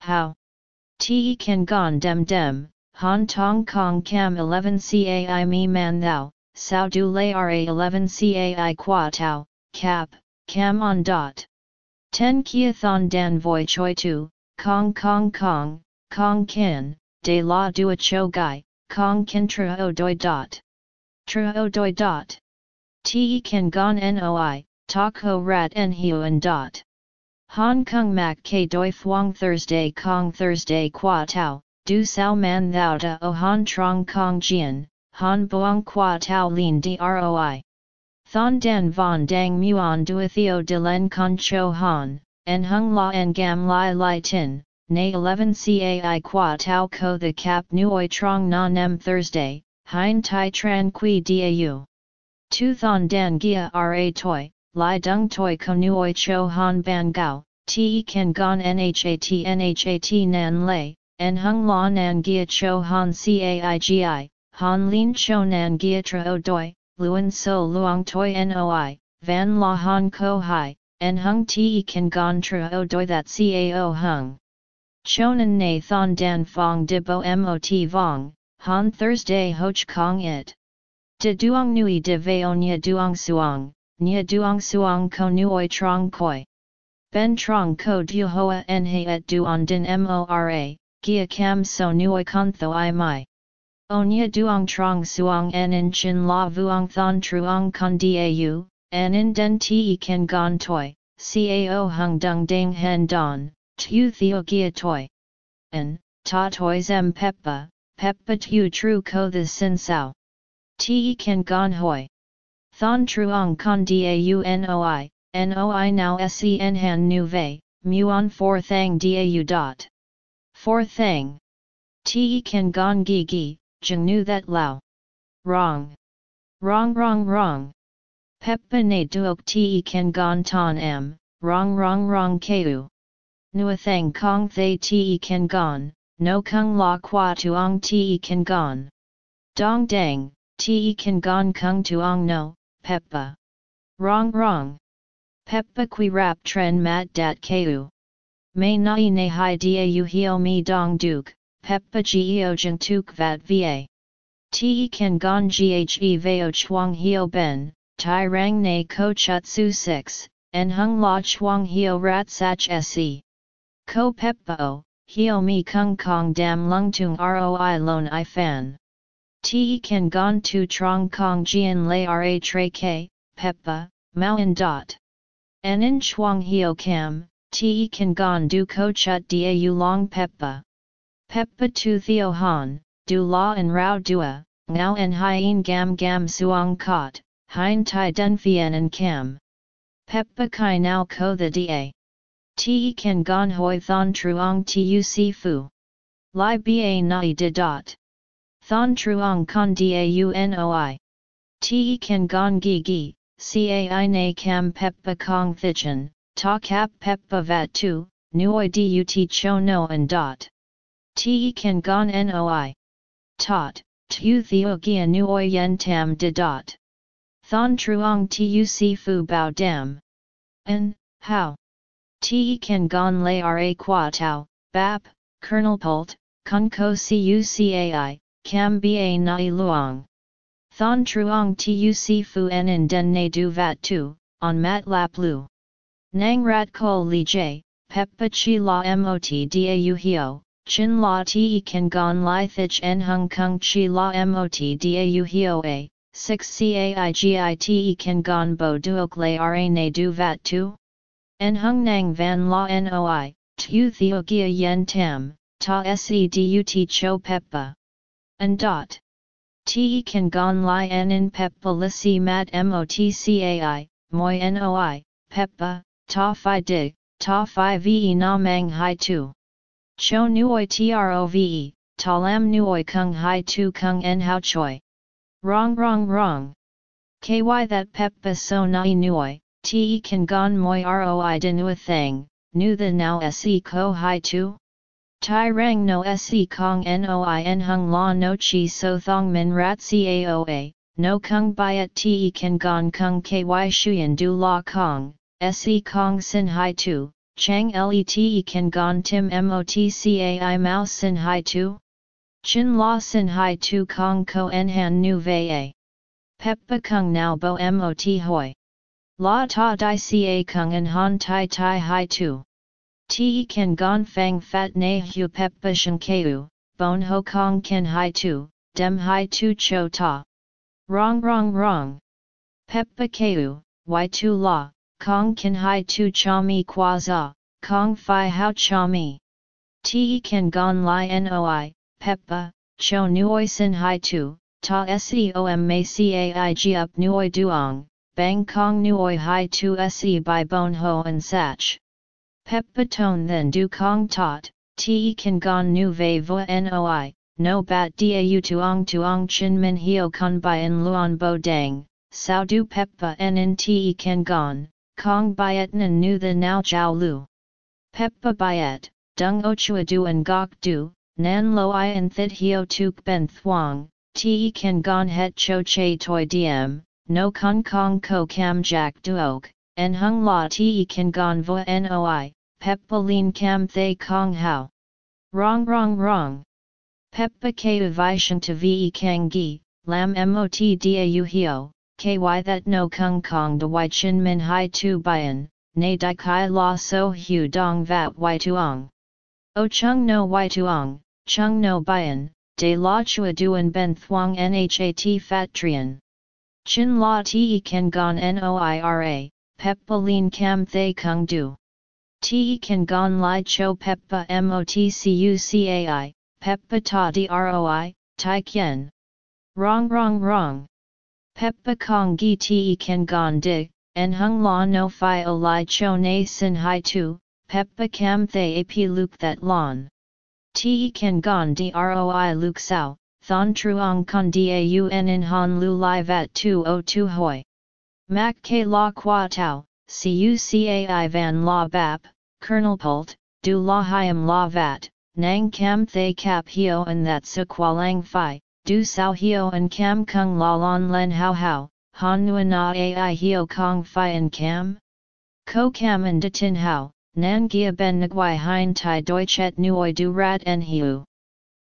S1: How? Te kan gon dem dem, han tong kong cam 11 cai mi man thou, sao du lay ra 11 cai qua tau, cap, cam on dot. Ten kia thon dan voi choi tu, kong kong kong, kong kin, de la dua cho gai, kong kin o doi dot. o doi dot. Te kan gon noi, tak ho rat en huan dot. Hong Kong Mac K Doi Phuong Thursday Kong Thursday Qua Tao, Du Sao Man Thou Da O Han Trong Kong Jian, Han Buong Qua Tao Lin Droi. Thon Dan Von Dang Muon Duethio De Len Con Cho Han, En Hung La En Gam Lai Lai Tin, Nay 11 Cai Qua Tao Ko The Cap Nuoi Trong Na Nem Thursday, Hein Tai Tran Qui Dau. Tu Thon Dan Gia Ra Toi, Lai Dung Toi Konuoi Cho Han Ban Gao, Te Kan Gon Nhat Nhat Nan Lei, En Hung La Nan Gia Cho Han Caigi, Han Lin Cho Nan Gia Trao Doi, Luan So Luang Toi Noi, Van La Han Ko Hai, En Hung Te Kan Gon Trao Doi That Cao Hung. Chonan Na Thon Dan Fong Dibo Mot Vong, Han Thursday Hoch Kong It. De Duong Nui De Veo Nya Duong Suong. Nia duong suong ko nuoi trong koi. Ben trong ko du hoa en he et duon din mora, gia cam so nuoi con tho i mai. O nia duong trong suong en in chin la vuong thon truong con dau, en in den te ken gon toi, cao hung dung ding hen don, tu theo gia toi. En, ta toi zem peppa, peppa tu tru ko the sin sao. Te ken gon hoi. Thon truong con daunoi, noi now sen han nu vei, muon for thang dau dot. For thang. Te kan gon gi gi, jeng nu that lao. Wrong. Wrong wrong wrong. Peppa ne duok te kan gon ton m, wrong wrong wrong keu. Nua thang kong thay te kan gon, no kung la qua tuong te kan gon. Dong dang, te kan gon kung tuong no, Peppa. Wrong wrong. Peppa qui rap tren mat dat keu. May nai ne hai dia u hio mi dong duk, Peppa geo jeng tuk vat va. Te kan gon ghe veo chuang hio ben, tai rang ne ko chut su 6, en hung la chuang hio rat sach se. Ko Peppa o, hio mi kung kong dam lung tung roi lon i fan. Te kan gon tu trong kong jian lay ra tre k, peppa, maoin dot. Anin chuang hio cam, te kan gon du ko chut dau long peppa. Peppa tu theo han, du la en rao dua, ngao en hien gam gam suong kot, hein tai den fien en cam. Peppa kai now ko the da. Te kan gon hoi thon truong tu si fu. Lai ba nai de dot. Thon truong con daunoi. Te kan gong gi gi, cai na cam peppa kong thichan, ta kap peppa vat tu, nuoi dut cho no and dot. Te kan gon noi. Tot, tu theo gia nuoi yen tam de dot. Thon truong tu si fu bao dam. En, how? Te kan gon lay ra qua tau, bap, kernel pult, kun ko cucai, Cam ba nai luong. Thon truong tu si fu en in den ne du vat tu, on mat lap lu. Nang rat ko li j, peppa chi la mot dau hio, chin la te kan gon li thich en hung kung chi la mot dau hio a, 6 caigite kan gon bo duok le ra ne du vat tu? En hung nang van la noi, tu theo gia yen tam, ta se dut cho peppa and dot. Te kan gon li en in peppa lisi mat motcai, moi noi, peppa, ta fi dig, ta fi ve na mang hai tu. Cho nuoi trove, ta lam nuoi kung hai tu kung en hao choi. Wrong wrong wrong. Ky that peppa so nai nuoi, te kan gon moi roi de nu thang, nu the now se ko hai tu? Tai rang no se kong noi en hung la no chi so thong min rat caoa, no kung byet te kan gong kung ky shuyen du la kong, se kong sin hai tu, Chang lete kan gon tim motcai mao sin hai tu? Chin la sin hai tu kong ko en han nu a. Peppa kung nao bo mot hoi. La ta di ca kung en han tai tai hai tu. Te kan gon fang fat na hu peppa shen keu, bon ho kong ken hai tu, dem hai tu cho ta. Wrong wrong wrong. Peppa keu, y tu la, Kong ken hai tu cha mi qua za, Kong fi hao cha mi. Te kan gon li noi, peppa, cho nuoi sin hai tu, ta seom may caig up nuoi duong, bang kong nuoi hai tu se by bon ho and sach. Peppa ton then du kong tot, te kan gon nu ve vo noi, no bat dau tuong tuong chin min hio kun by en luon bo dang, sao du peppa in te kan gon, Kong Biet Nan Nu The Now Jiao Lu. Peppa Biet, Dung Ochua Du and Gok Du, Nan Lo I and Thit Hio Tuk Ben Thuong, Te Kan Gon Het Cho Che Toi Diem, No Kong Kong Ko Cam Jack Duok, En Hung La Te Kan Gon Vo Noi, Peppa Lin Cam Thay Kong Hao. Wrong wrong wrong. Peppa Ku Vishan to Ve Kang Gi, Lam Mot Dau Hio, ky that no kung kong de y chin min hai tu bian, na di kai la so hu dong vat y tuong. O chung no y tuong, chung no bian, de la chua duan ben thuong nhat fat trian. Chin la te kan gon noira, peppa lin cam thay kung du. Te kan gon li cho peppa motcucai, peppa ta droi, tai kien. Wrong wrong wrong. Peppa kong gi te kan gon di, en hung la no fi o li cho na sin hai tu, peppa cam thay ap luk that lon. Te kan gon droi luke sao, thon truong con daun in han lu li vat tu o oh hoi. Mac k la qua tau, cucai van la bap, kernel pult, du la hiam la vat, nang cam thay cap hio and that su lang fi, du sao hio and cam kung la lon len hao hao, han nuan na ai hio kong fi and cam? Ko cam and de tin hao, nan gia ben nguai hein tai deutchet nuoi du rat en hiu.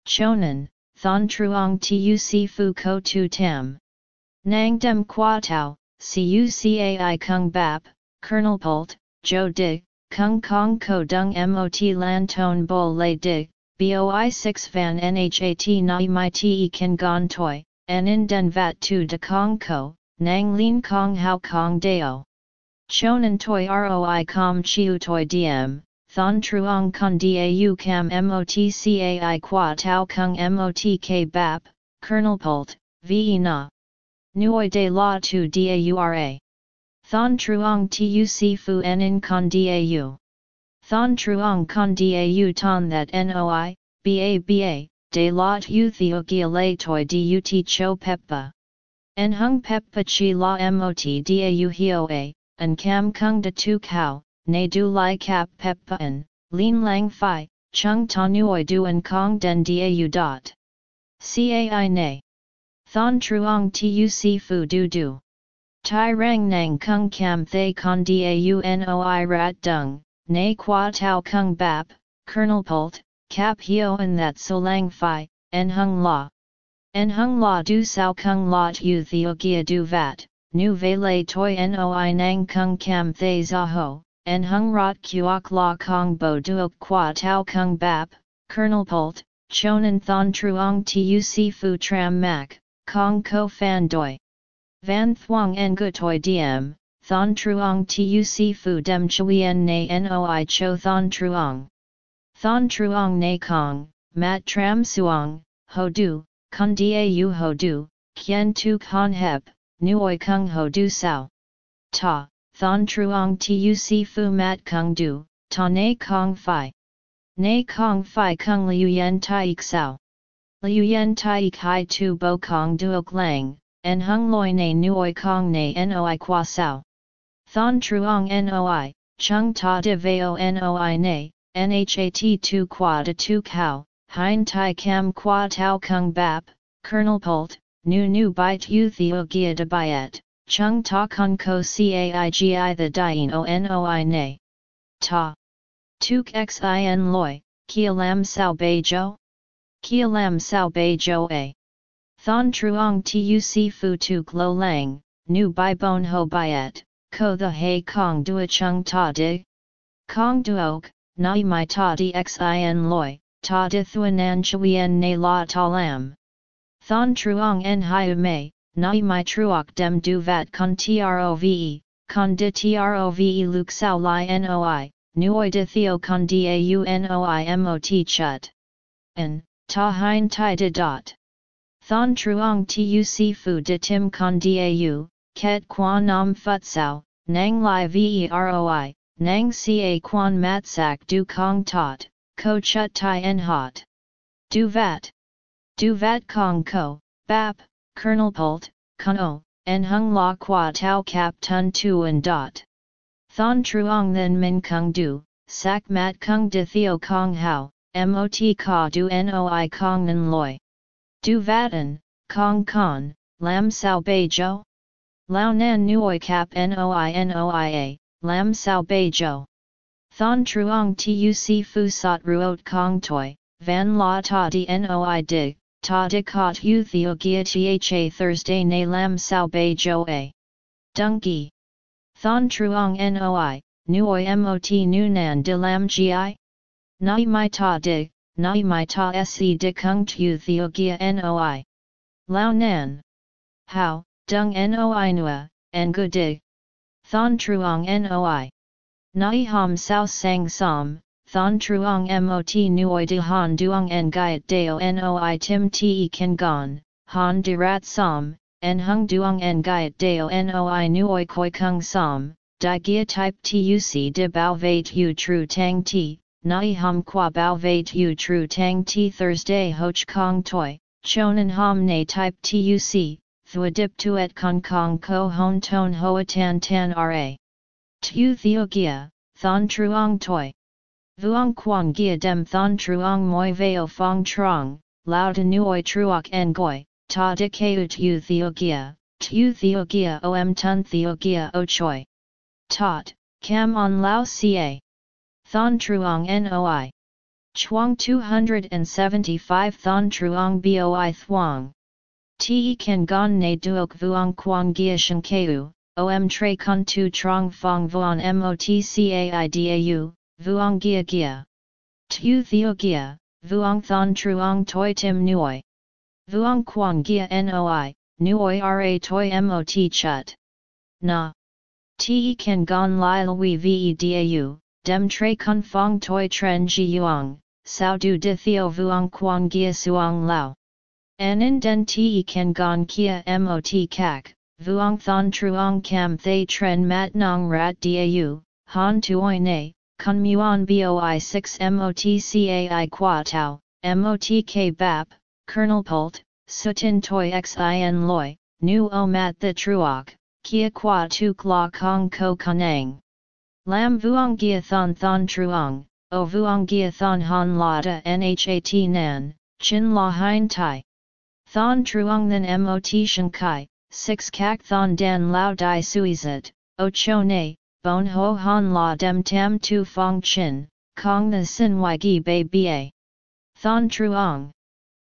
S1: Chonan, thon truong tu si fu ko tu tam. Nang dem qua tau, cucai kung bap, kernel pult, jo dig, kung kong ko dung mot lan ton bol lay dig, Boi 6 van Nhat na mi te kan gon toi, in den vat tu de kong ko, nang lin kong hao kong deo. Chonan toi roi com chiu toi diem, thon truong con dau cam mot motcai qua tau kung motk bap, kernel pult, ve na. Nuoi de la tu daura. Thon truong tu fu en con dau. Thon truong con dau ton that noi, ba ba, de lot u theogia lay toi dut cho peppa. En hung peppa chi la mot dau hio a, en cam kung de tu kao, ne du lai cap en, lin lang fi, chung ta nuoi du en kong den dau dot. Cai ne. Thon truong tu fu du du. Tai rang nang kung cam thay con dau noi rat dung, Ne qua tau kung bap, kernel pult, cap hio and that so lang fi, en hung la. En hung la du sao kung la tu theo gia du vat, nu ve lay toi noi nang kung cam thay za ho, en hung rot kuok la kong bo duok qua tau kung bap, kernel pult, chonan thon truong tu si fu tram mak, kong ko fan doi. Van thuong en gu toi diem, thon truong tu si fu dem chuyen na noi cho thon truong. Thon truong na kong, mat tram suong, ho du, kun u ho du, kien tu kon hep, nuoi kung ho du sao. Ta, thon truong tu si fu mat kung du, ta na kong fi. Na kong fi kung liu yen tai sao. Liu yen tai hai tu bo kong duok lang, en hung loi na nuoi kong na noi qua sao. Thon truong noi, chung ta de veo noi ne, nhat tu qua de tu kao, hein tai cam qua tau kung bap, kernel pult, nu nu bite u theo gia de biet, chung ta kun ko caigi the dien o noi ne. Ta. Tuk xin loi, kia lam sao bei jo? Kia lam sao bei jo a. Thon truong tuc fu tuk lo lang, nu bai bon ho biet, ko the hay kong dua chung ta di. Kong duok, nai mai ta di xin loi, ta di thuanan chuyen ne la ta lam. Thon truong en hiu mei, nai mai truok dem du vat con trove, con di trove luk sao li noi, nuoi de theo con daunoi mot chut. En, ta hein tai de dot. Thon truong tuc fu de tim con dau, ket quan nam phut sao, nang li veroi, nang ca quan mat sak du kong tot, ko chut tai en hot. Du vat. Du vat kong ko, bap, kernel pult, kun o, en hung la qua tau cap tun tu and dot. Thon truong then min kung du, sak mat kung de theo kong hao, mot ka du noi kong nan loi. Du vatan, kong kon, lam sao bei jo? Lao nan nuoi cap noi noia, lam sao bei jo. Thon truong tuc fu sot ruot kong toi, van la ta di noi dig, ta di kot u theo gia tha Thursday na lam sao bei jo a. Dungi. Thon truong noi, nuoi mot nu nan de lam gi? Nai mai ta di, nai mai ta se de kung tu theo gia noi. Lao Nan. How, Dung Noi Nua, and Gu Dig. Thon Truong Noi. Nai Ham Sao Sang Som, Thon Truong Mot Nuoi De Han Duong En Gaiet Deo Noi Tim Te Kan Gon, Han De Rat Som, En Hung Duong En Gaiet Deo Noi Nuoi Koi Kung Som, Di Gia Type Tuc De Bao Veit U Tru Tang Ti, Nai Hum Qua Bao Veit U Tru Tang Ti Thursday Hoch Kong Toi. Chonan hom ne type tuc, thua dip tuet kong kong ko hon ton hoa tan tan ra. Tu theo gia, thon truong toi. Vuong quang gia dem thon truong moi veo fong trong, lao de nuoi truok en goi, ta de keu tu theo gia, tu theo gia om tun theo gia o choi. Tot, cam on lao ca. Thon truong noi. Chuang 275 Thon Truong Boi Thuong. Te kan gon ne duok vuong quang gia shen keu, om tre kun tu trong fong vuong motcaidau, vuong gia gia. Tu theo gia, vuong thon truong toi tim nuoi. Vuong quang gia noi, nuoi ra toi mot chut. Na. Te kan gon lai lui vedau, dem tre kun fong toi tren ji yuang, sao du de theo vuong quang gia suong lao. Anin den te kan gon kia mot kak, vuong thon truong cam thay tren mat nong rat dau, han tuoi ne, kun muon boi 6 mot cai qua tau, mot k bap, kernel pult, sutin toi xin loi, nu o mat the truok, kia qua tu La kong ko kanang. Lam vuong gia thon thon truong, o vuong gia thon han la da nhat nan, chin la hein tai. Thon truong than mot shen kai, 6 kak thon dan lao dai suizet, o cho ne, bon ho han la dem tam tu fong chin, kong the sin y gi bei ba. Thon truong.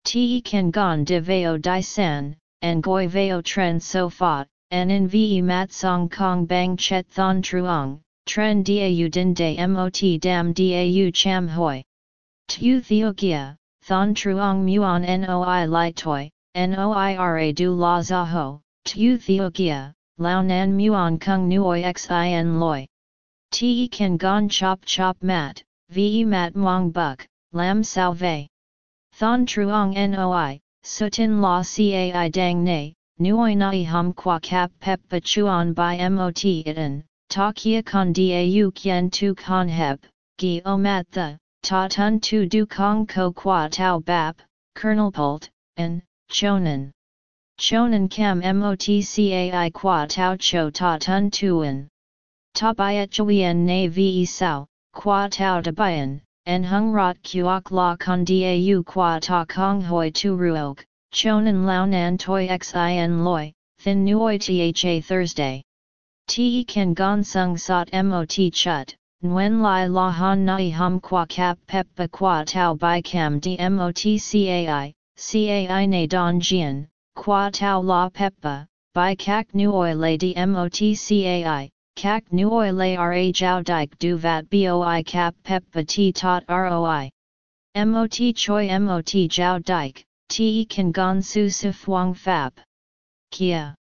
S1: Te kan gon de veo di san, and goi veo tren so fat, and in ve mat song kong bang chet thon truong, Tren dau din de mot dam dau cham hoi. Tu theo gia, thon truong muon noi lai toi, noira du la za ho, tu theo gia, lao nan muon kung nuoi xin loi. Te kan gon chop chop mat, ve mat mong buk, lam sao vei. Thon truong noi, sutin la cai dang ne, nuoi nai hum qua cap pep pa chuan by mot itan, ta kia con dau kien tu con heb, gi o mat the, ta tun tu du kong ko qua tau bap, kernel pult, and, chonan. Chonan cam motcai qua tau cho ta tun tuan. Ta byet chuyen na ve sao, qua tau de bayan, en hung rot kuok la con dau qua ta kong hoi tu ruok, chonan lao nan toi xin loi, thin nuoi tha Thursday. Te kan gong sung sot mot chut, Nguyen Lai La Han Nai Hum Qua Cap Peppa Qua Tau Bai Cam DMOT CAI, CAI Na Don Jian, Qua Tau La Peppa, Bai Kak Nuoi Le DMOT CAI, Kak Nuoi Le Ra Jiao Dike Du Vat Boi Cap Peppa T Tot ROI. MOT Choi MOT Jiao Dike, Te Kan Gon Su Sif Wang Fab. Kia.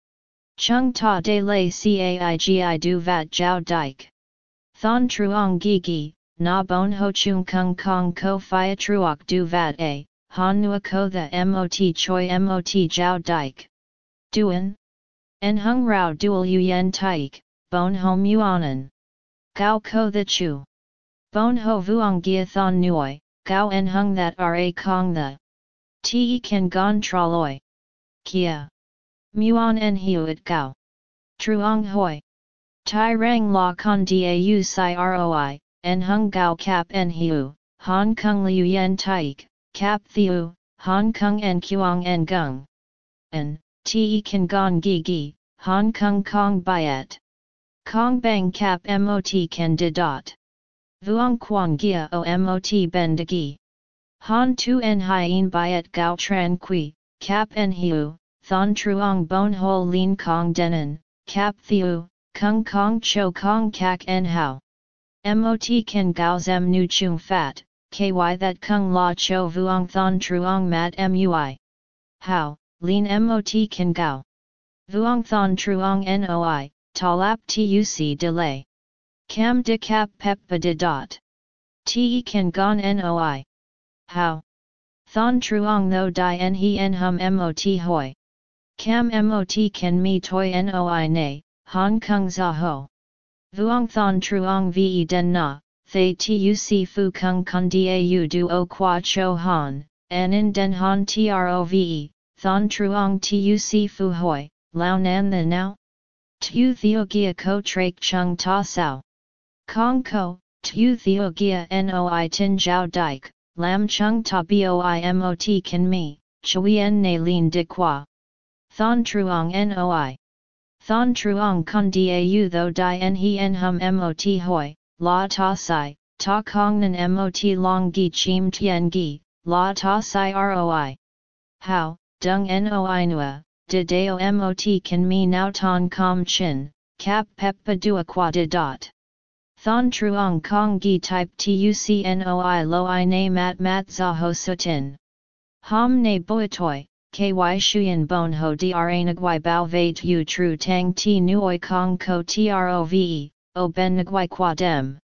S1: Chung Ta De Le Caigi Du Vat Jiao Dike. Thon truong gi gi, na bon ho chung kung kong ko phia truok du vat a, han nua ko the mot choi mot jiao dike. Duan? En hung rao dual yu yen taik, bon ho muanan. Gao ko the chu. Bon ho vuong gia thon nuoi, gao en hung that ra kong the. Te kan gon traloi. Kia. Muon en hiuit gao. Truong hoi. Tai rang la con dau si roi, en hung gao cap en hiu, hong kong liu yen taik, cap thiu, hong kong en kuang en gung. En, te kan gong gi gi, hong kong kong byet. Kong bang cap mot kan de dot. Vuong quang gia o mot ben de gi. Han tu en hien byet gao tran qui, cap en hiu, thon truong bon ho lin kong denen, cap thiu, Kung Kong Cho Kong Kak En Hao. Mot Ken Gao Zem Nu Chung Fat, Ky that Kung La Cho Vuong Thon Truong Mat Mui. How, Lean Mot Ken Gao. Vuong Thon Truong Noi, Talap Tuc Delay. Cam de Cap Peppa de Dot. Te Ken Gon Noi. How? Thon Truong Tho Di En He En Hum Mot Hoi. Cam Mot Ken Mi Toi Noi Nay. Hong Kong za ho. Vuong thon truong ve den na, thay tuc fu kung dau du o qua cho han, an in den han trove, thon truong tuc fu hoi, lao nan the now? Tu theo gia ko trak chung ta sao. Kong ko, tu theo gia noi tin jiao dike, lam chung ta boi mot kan mi, chuyen na lin de qua. Thon truong noi. Thon truong con dau tho di en he en hum mot hoi, la ta sai, ta kong nan mot long gi chim tien gi, la ta sai roi. How, dung noi nua, de deo mot kan me nao ton com chin, cap peppa dua qua de dot. Thon truong kong gi type tuc noi lo i na mat mat za ho sutin. Hom ne boitoi, ky shuyen bon ho dra nagwai bao vei tu tru tang ti nuoi kong ko trove, o ben nagwai qua dem.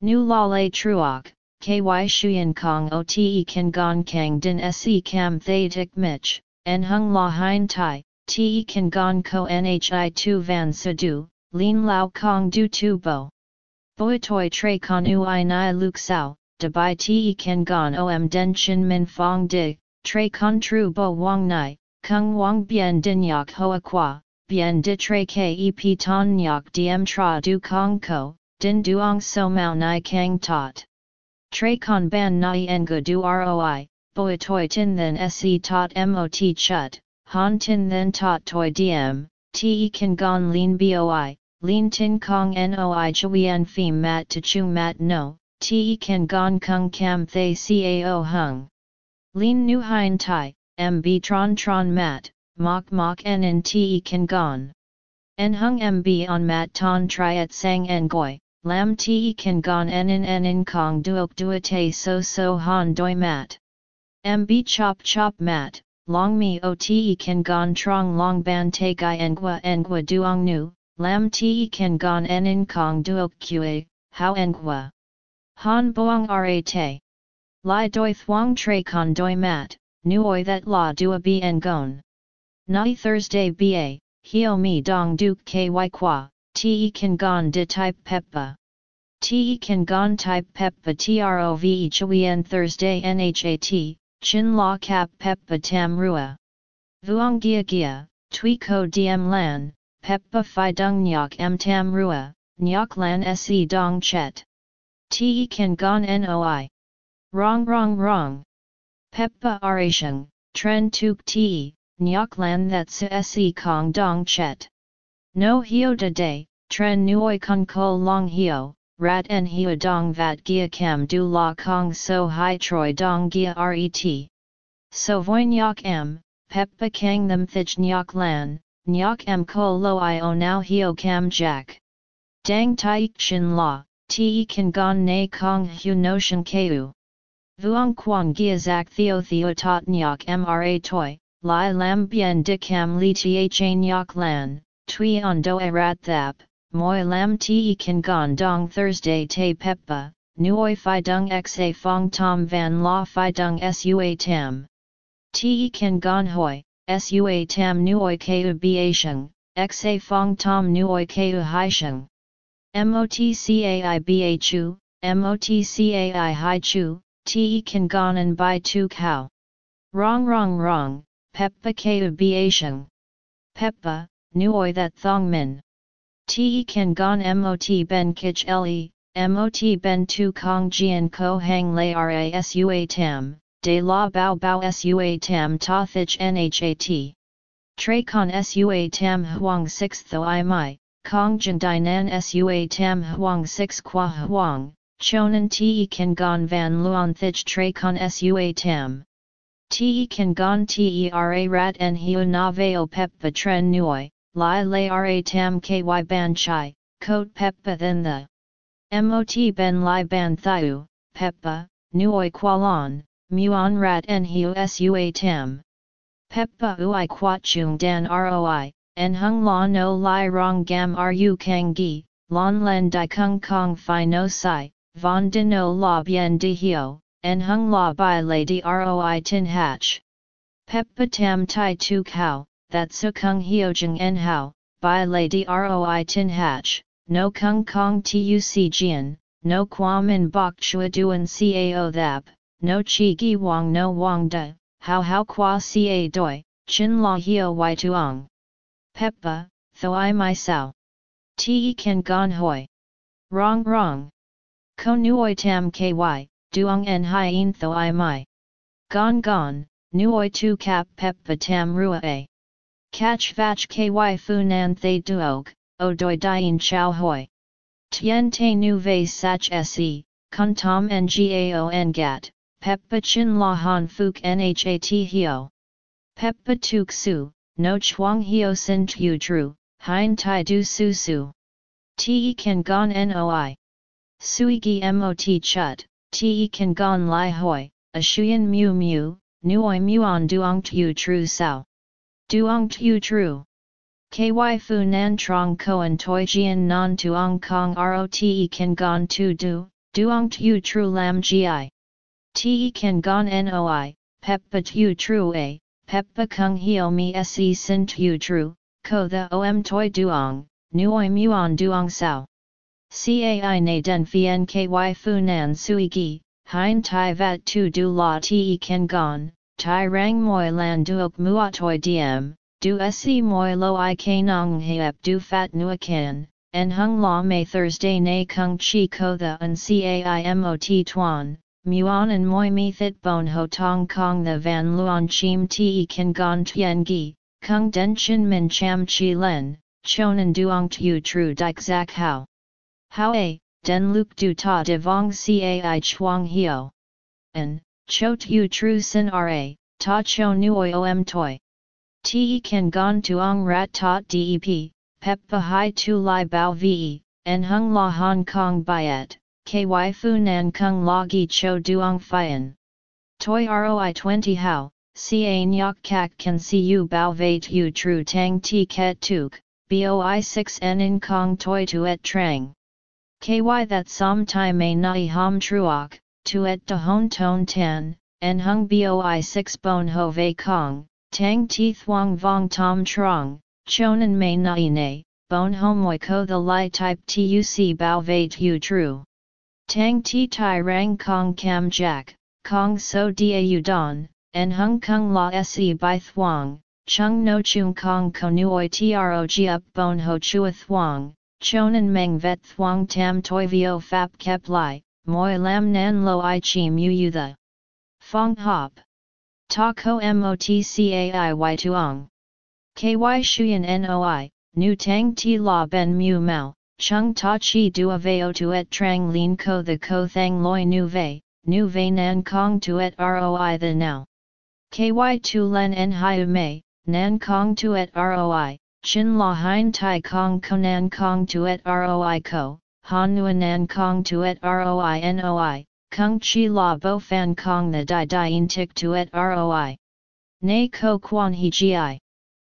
S1: Nu la le truok, ky shuyen kong o te kan gong kang din se kam thay dik mich, en hung la hein tai, te kan gong ko nhi tu van sadu, lin lao kong du tu bo. Boi toi tre con ui nai luk sao, de bai te kan gong om den chin min fong dig, Tre con tru bo wang nai, kung wang bien din yak hoa qua, bien di tre kep ton yak diem tra du kong ko, din duong so mao nai kang tot. Tre con ban nai engu du roi, boi toi tin then se tot mot chut, han tin then tot toi diem, te kan gon lin boi, lin tin kong noi chuyen phim mat to chung mat no, te kan gon kung cam thay cao hung. Lin nu hein tai, mb tron tron mat, mok mok en en te kan gon. En hung mb on mat ton triet sang en goi, lam te kan gon en en en en kong duok duate so so han doi mat. Mb chop chop mat, long mi o te kan gon trong long ban te gai engwa engwa duong nu, lam te kan gon en en kong duok kue, how engwa. Han boang ra te. Lai doi thuong tre con doi mat, nuoi that la dua en gon. Nai Thursday ba, hio mi dong duk ky qua, te kan gon de type peppa. Te kan gon type peppa trove chuyen Thursday nhat, chin la cap peppa tam rua. Vuong gia gia, tui ko diem lan, peppa fi dung nyok m tam rua, nyok lan se dong chet. Te kan gon noi. Wrong wrong wrong. Peppa arasheng, tren tuk ti, nyok lan that se kong dong chet. No hio de day, tren nuoi kun ko long hio, rat en hua dong vat gia cam du la kong so hai troi dong gia ret. So voi nyok am, peppa kang them thich nyok lan, nyok am ko lo i o now hio cam jack. Dang tai chin la, te kan gon na kong hu notion keu. Vuong quang gia zak theo theo tot nyok mra toi, lai lam bien de cam li tha nyok lan, tui on do rat thap, moi lam te kan gon dong Thursday te peppa, nuoi fi dung xa fong tom van la fi dung sua tam. Te kan gon hoi, sua tam nuoi keu biasheng, xa fong tom nuoi keu haisheng. MOTCAI BHU, MOTCAI Hai Chu, Te kan gon and bai tu cow. Wrong wrong wrong, Peppa keu biasheng. Peppa, nuoi that thong min. Te kan gon mot ben kich le, mot ben tu kong jian ko hang lay ra sua tam, de la bao bao sua tam ta thich nhat. Tre con sua tam huang 6 tho i mai, kong jan dinan sua tam huang 6 qua huang, chonan te kan gon van luon thich tre con sua tam. Te kan gon te ra rat en hiu na veo pep tren nuoi, Lai lay ra tam ky ban chai, coat peppa then the mot ben lai ban thiu, peppa, nuoi qualon, muon rat en hiu sua tam. Peppa ui quat chung dan roi, en hung la no lai rong gam ru kang gi, lon len di kung kong fi no sai, von de no la bien di hio, en hung la by lady roi tin hatch. Peppa tam tai tu cow, that su kung hiojeng en hao, by lady roi tin hatch, no kung kong tuc jian, no quam in bok chua duan cao thap, no chi gi wang no wang da, how how qua ca doi, chin la hio y tuong. Peppa, tho i my sao. Te kan gon hoi. Wrong wrong. Ko nuoi tam ky, duong en hien tho i my. Gon gon, nuoi tu cap pep tam rua a. Catch vach ky fu nan thay duog, o doi dien chow hoi. Tien te nu vei sach se, kun tom ngao gat, peppa chin la han fuk nhat hio. Peppa tuk su, no chuang hio sin tu tru, hein tai du su su. Te kan gon noi. Sui gi mot chut, te kan gon lai hoi, a shuyen mu mu, nuoi muon duong tu tru sao. Duong tu tru. Ky fu nan trong koan toi jian non tuong kong rote kan gon tu du, duong tu tru lam gi. Te kan gon noi, peppa tu tru a, peppa kung hio mi se sin tu tru, ko the om toi duong, nuoi muon duong sao. Cai na den fien ky fu nan sui gi, hein tai vat tu du la te kan gon, Tai rang moi lan duok muatoi diem, du se moi lo i k nong hiep du fat nuakan, en hung la may Thursday na kung chi ko the un caimot tuan, muon and moi mi thit bon ho tong kong the van luon chim te kan gon tien gi, kung den chin min cham chi len, chonan duong tu tru dik zak hao. How a, den luk du ta de vong cai chuang hio. And, Cho tu tru sin ra, ta cho nuoi om toi. Te kan gon tuong rat tot dep, peppa hai tu lai bao ve, en hung la Hong Kong byet, ky fu nan kung la gi cho duong fian. Toi roi 20 how, ca nyok kak kan see you bao ve tu tru tang ti ket tuk, boi 6 en in kong toi tuet trang. Ky that som tai may nai ham truok, tuet de hon ton tan, en hung boi 6 bon ho ve kong, tang ti thuong vong tom trong, chonan may nai ne, bon moi ko the li type tuc bao ve tu tru. Tang ti tai rang kong cam jack, kong so da u don, en hung kung la se by thuong, chung no chung kong konuoi trog up bon ho chua thuong, chonan meng vet thuong tam toi vio fap kep lai, moi lam nan lo i chi mu yu the. Fong hop. Ta ko motcai tuong. Ky shuyan noi, nu tang ti la ben mu mau, chung ta chi dua veo tuet trang lin ko the ko thang loi nu ve, nu ve nan kong tuet roi the now. Ky tu len en hiu mei, nan kong tuet roi, chin la hein tai kong konan kong tuet roi ko, han nuan nan kong tuet roi noi, kung chi la bo fan kong the di in tik tuet roi. Nei ko quan he gi.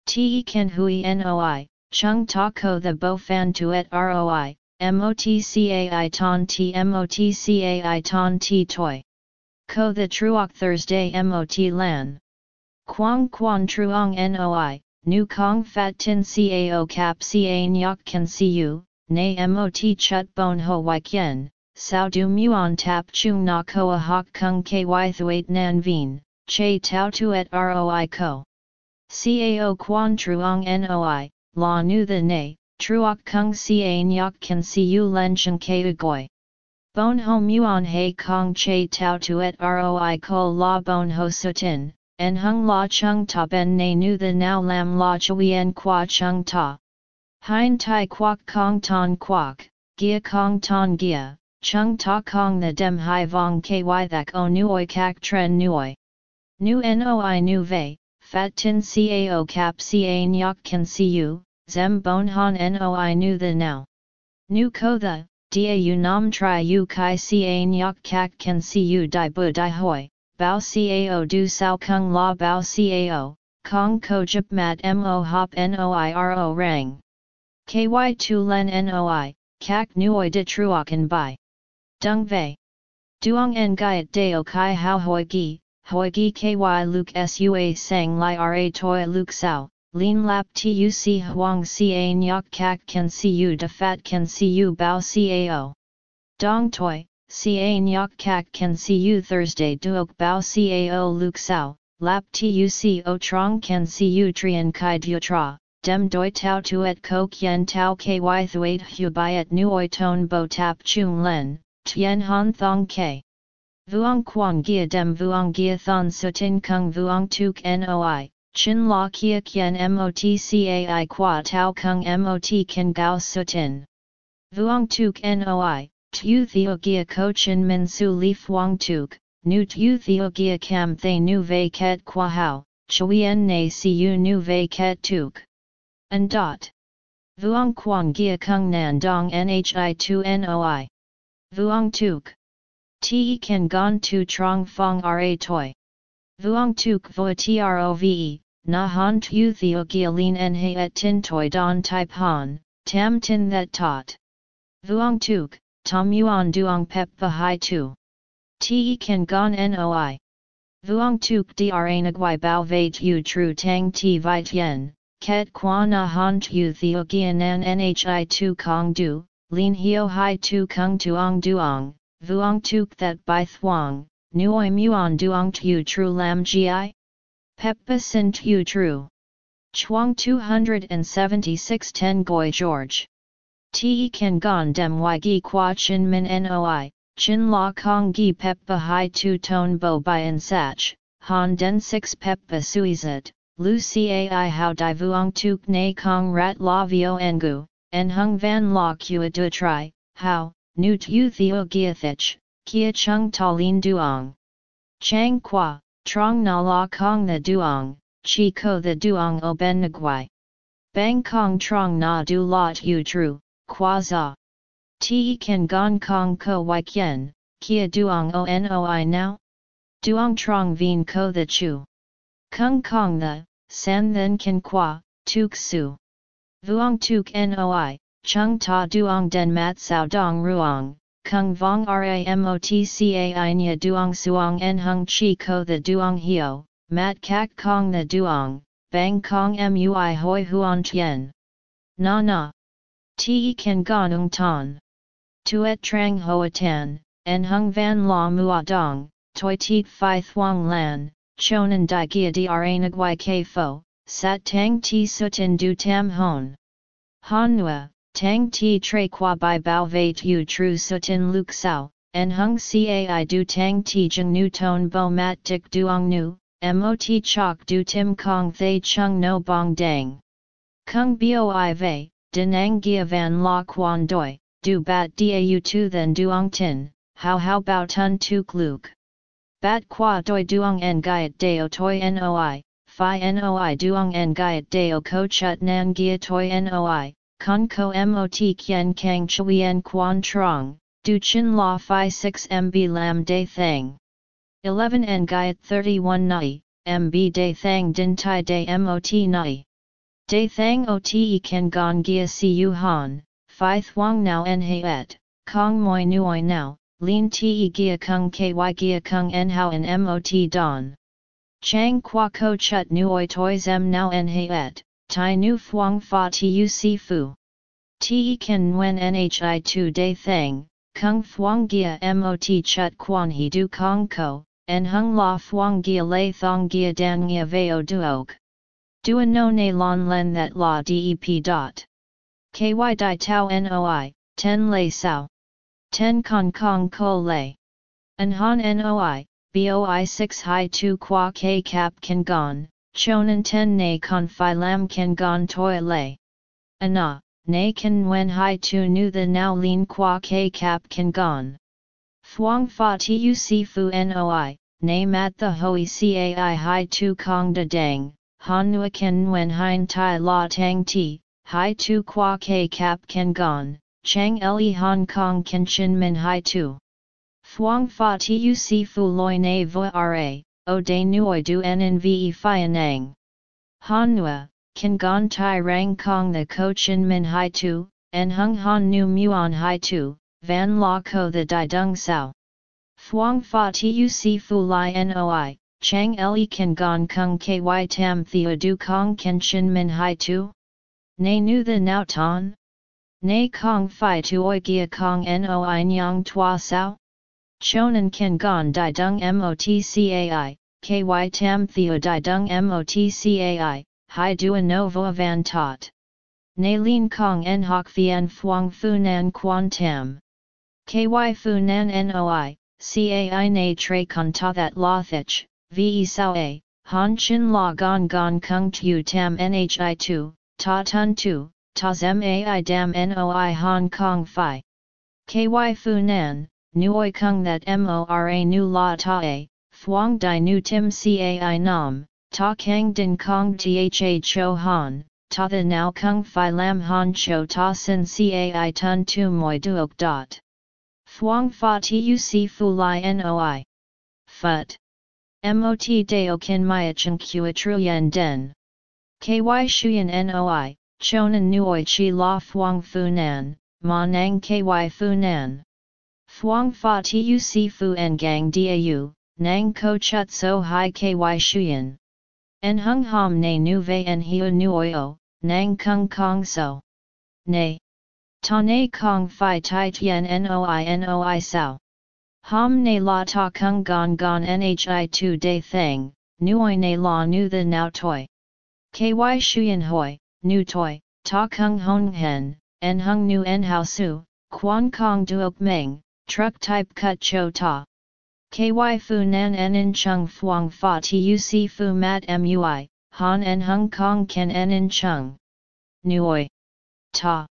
S1: Te ken hui noi, chung ta ko the bo fan tuet roi, motcai ton t motcai ton t toy. Ko the truok Thursday mot lan. Quang quan truong noi, nu kong fat tin cao cap ca nyok can see you, nay mot chut bon ho wai kien, sao du muon tap chung na koa hok kung ky thuat nan vien, che tau tuet roi ko. Cao quan truong noi, la nu the nay, truok kung ca nyok can see you len chen ke ugoi. Bon ho muon he kong che tau tuet roi ko la bon ho sutin, en hung la chung ta ben ne nu the now lam la chui en qua chung ta. Hein tai quok kong ton quok, gia kong ton gia, chung ta kong the dem hai vong ky thak o nuoi kak tren nuoi. Nu noi nu ve, fat tin cao cap ca nyok can see you, zem bon han noi nu the now. Nu ko the, dia u nam tri u kai ca nyok kak can see you di bu di hoi, bao cao du sao kung la bao cao, kong ko jip mat mo hop noiro rang. Ky tu len noi, kak nuoi de truoken bai. Dung vei. Duong en gaiet deo kai hao hoi gi, hoi gi ky luk sua sang li ra toi luk sao, lin lap tuc huang ca nyok kak can see de fat can see bao cao. Dong toi, Ca Nyok Kak Can See You Thursday Duok Bao Cao Luk Sao, Lap Tuc O Trong Can See You Trian Kai Tra, Dem Doi Tao Tuet Ko Kien Tao Ky Thuat Hu Biat Nuoi Ton Bo Tap Chung Len, Tien Han Thong K. Vuong Quang Gia Dem Vuong Gia Thon Sutin Kung Vuong Tuk Noi, Chin La Kia Kien Motcai Qua Tao Kung Mot Kin Gao Sutin. Vuong Tuk Noi, Tu theo gia chin min su li fuang tuk, nu tu theo gia cam thay nu ve ket qua hao, chuyen na si u nu ve ket tuk. And dot. Vuong quang gia kung nan dong nhi tu noi. Vuong tuk. Te kan gon tu trong fong ra toi. Vuong tuk vo trove, na han tu theo gia lin en he et tin toi don type han, tam tin that tot. Vuong tuk, Tom Yuan Duong Pep Hai Tu. Te Kan Gon Noi. Vuong Tuk Dra Nagwai Bao Vait U Tru Tang Ti Yen, Ket Qua Na Han Tu Theo Gianan Nhi Tu Kong Du, Lin Hio Hai Tu Kung Tuong Duong, Vuong Tuk That Bai Thuong, Nuoi Muon Duong Tu Tru Lam Gi? Peppa Sin Tu Tru. Chuang 276 Ten Goi George. Te kan gon dem y gi qua chin min noi, chin la kong gi peppa hai tu ton bo by en sach, han den six peppa suizet, lu cai how di vuong tuk na kong rat la vio engu, en hung van la kua du tri, how, nu tu theo giathich, kia chung ta lin duong. Chang qua, trong na la kong the duong, chi ko the duong o ben nguai. Bang kong trong na du lot yu tru, Qua za. Te kan kong ko y kien, kia duong o now? Duong trong vien ko the chu. Kung kong the, san then kan qua, tuk su. Vuong tuk noi, chung ta duong den mat sao dong ruong, kung vong ramotcai nya duong suong en hung chi ko the duong hio, mat kak kong the duong, bang kong mui hoi huan tien. Na na. Te kan gonung ton. Tuet trang hoa tan, en hung van la mua dong, toi tiet phi thuang lan, chonan di gia dra nagwai ke fo, sat tang ti sutin du tam hon. Han nua, tang ti tre qua by bao veit u tru sutin luk sao, en hung cai du tang ti jeng nu ton bo mat dik duong nu, mot chok du tim kong thay chung no bong dang. Kung boi vei, Denang Gia Van La Quan Doi, Du Bat Dau Tu Then Duong Tin, How How Bao Tun Tu Kluk. Bat Qua Doi Duong En Gaiet Deo Toi Noi, Phi Noi Duong En Gaiet Deo Ko Chut Nan Gia Toi Noi, Con Ko Mot Kien Kang Chuyen Quan Trong, Du Chin La Phi 6 MB Lam De Thang. 11 En Gaiet 31 Nai, MB De Thang Din Tai De Mot Nai. De Thang o Ote Ken Gon Gia Siu Han, Phi Thuong Now En Et, Kong Moi Nuoi Now, Lin Te Gia Kung Ky Gia Kung En How En Mot Don. Chang Qua Ko Chut Nuoi Toi Zem Now En Et, Tai Nu Phuong Fa Tu Si Fu. Te Ken Nguyen Nhi Tu De Thang, Kung Phuong Gia Mot Chut Quan He Du Kong Ko, En Hung La Phuong Gia Lay Thong Gia Dan Gia Veo Duok. Dua no ne lon len that la dep dot. Ky di tau noi, ten lay sao. Ten kong kong ko lay. An han noi, boi 6 hi 2 qua k cap kan gon, chonan ten ne con phi lam kan gon toi lay. Ana, ne kan wen hi 2 nu the now lean qua k cap kan gon. Thuong fa tu si fu noi, ne mat the hoi cai hi 2 kong da dang, han nua ken wen hein tai la tang ti, hai tu qua ke cap ken gon, chang le hong kong ken chin min hai tu. Thuong fa tu si fu loi na vo ra, o de nuoi du en ve fi anang. Han nua, ken gon tai rang kong the ko chin min hai tu, en hung han nu muon hai tu, van la ko the di dung sao. Thuong fa tu si fu li noi, Chang le kan gong kung ky tam theo du kong ken chin min hai tu? Nay nu the nao ton? Nay kong fi tu oi gia kong noi nyang tua sao? Chonan ken gon di dung motcai, ky tam theo di dung motcai, hai dua no vo van tot. Nay lin kong en hok vien phuong fu nan quan tam. Ky fu nan noi, cai na tre con ta that lothich, ve sao a, han chin la gon gon kung tu tam nhi tu, ta tun tu, ta zem ai dam noi hong kong fi. Ky fu nan, nuoi kung that mora nu la ta a, thuong di nu tim cai nam, ta kang din kong tha cho han, ta the now kung fi lam han cho ta sin cai tun tu moi duok dot. Thuong fa si fu li noi. Phut. Mot deo kin maya chen kua truyen den. Ky shuyen noi, chonan nuoi chi la thuong fu nan, ma nang ky fu nan. Thuong fa tu si fu en gang dau, nang ko chut so hai ky shuyen. En hung ham ne nu ve en hiu nuoi o, nang kung kong so. Ne. Ta ne kong fi tai tien noi noi sao. Hom ne la ta kung gon gon nhi tu de thang, nuoi ne la nu the now toi. Ky shuyen hoi, nu toi, ta kung hong hen, en hung nu en hao su, quan kong duok meng, truck type cut cho ta. Ky fu nan en in chung fuang fa tu si fu mat mui, han en hung kong ken en in chung. Nuoi. Ta.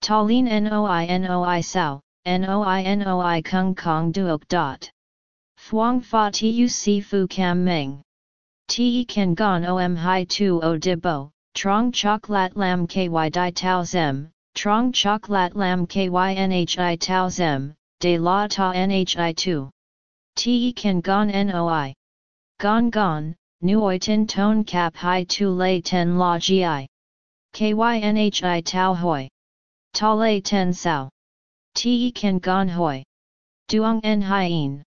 S1: Ta lin noi noi sao, noi noi kung kong duok dot. Thuong fa tu si fu cam meng. Te kan gon om hai tu o de bo, trong chok lam ky di tau zem, trong chok lam ky nhi tau zem, de la ta nhi tu. Te kan gon noi. Gon gon, nuoi tin Tone cap hai tu lay ten la gi. Ky nhi tau hoi. Ta lay ten sao. Te kan gon hoi. Duong en hien.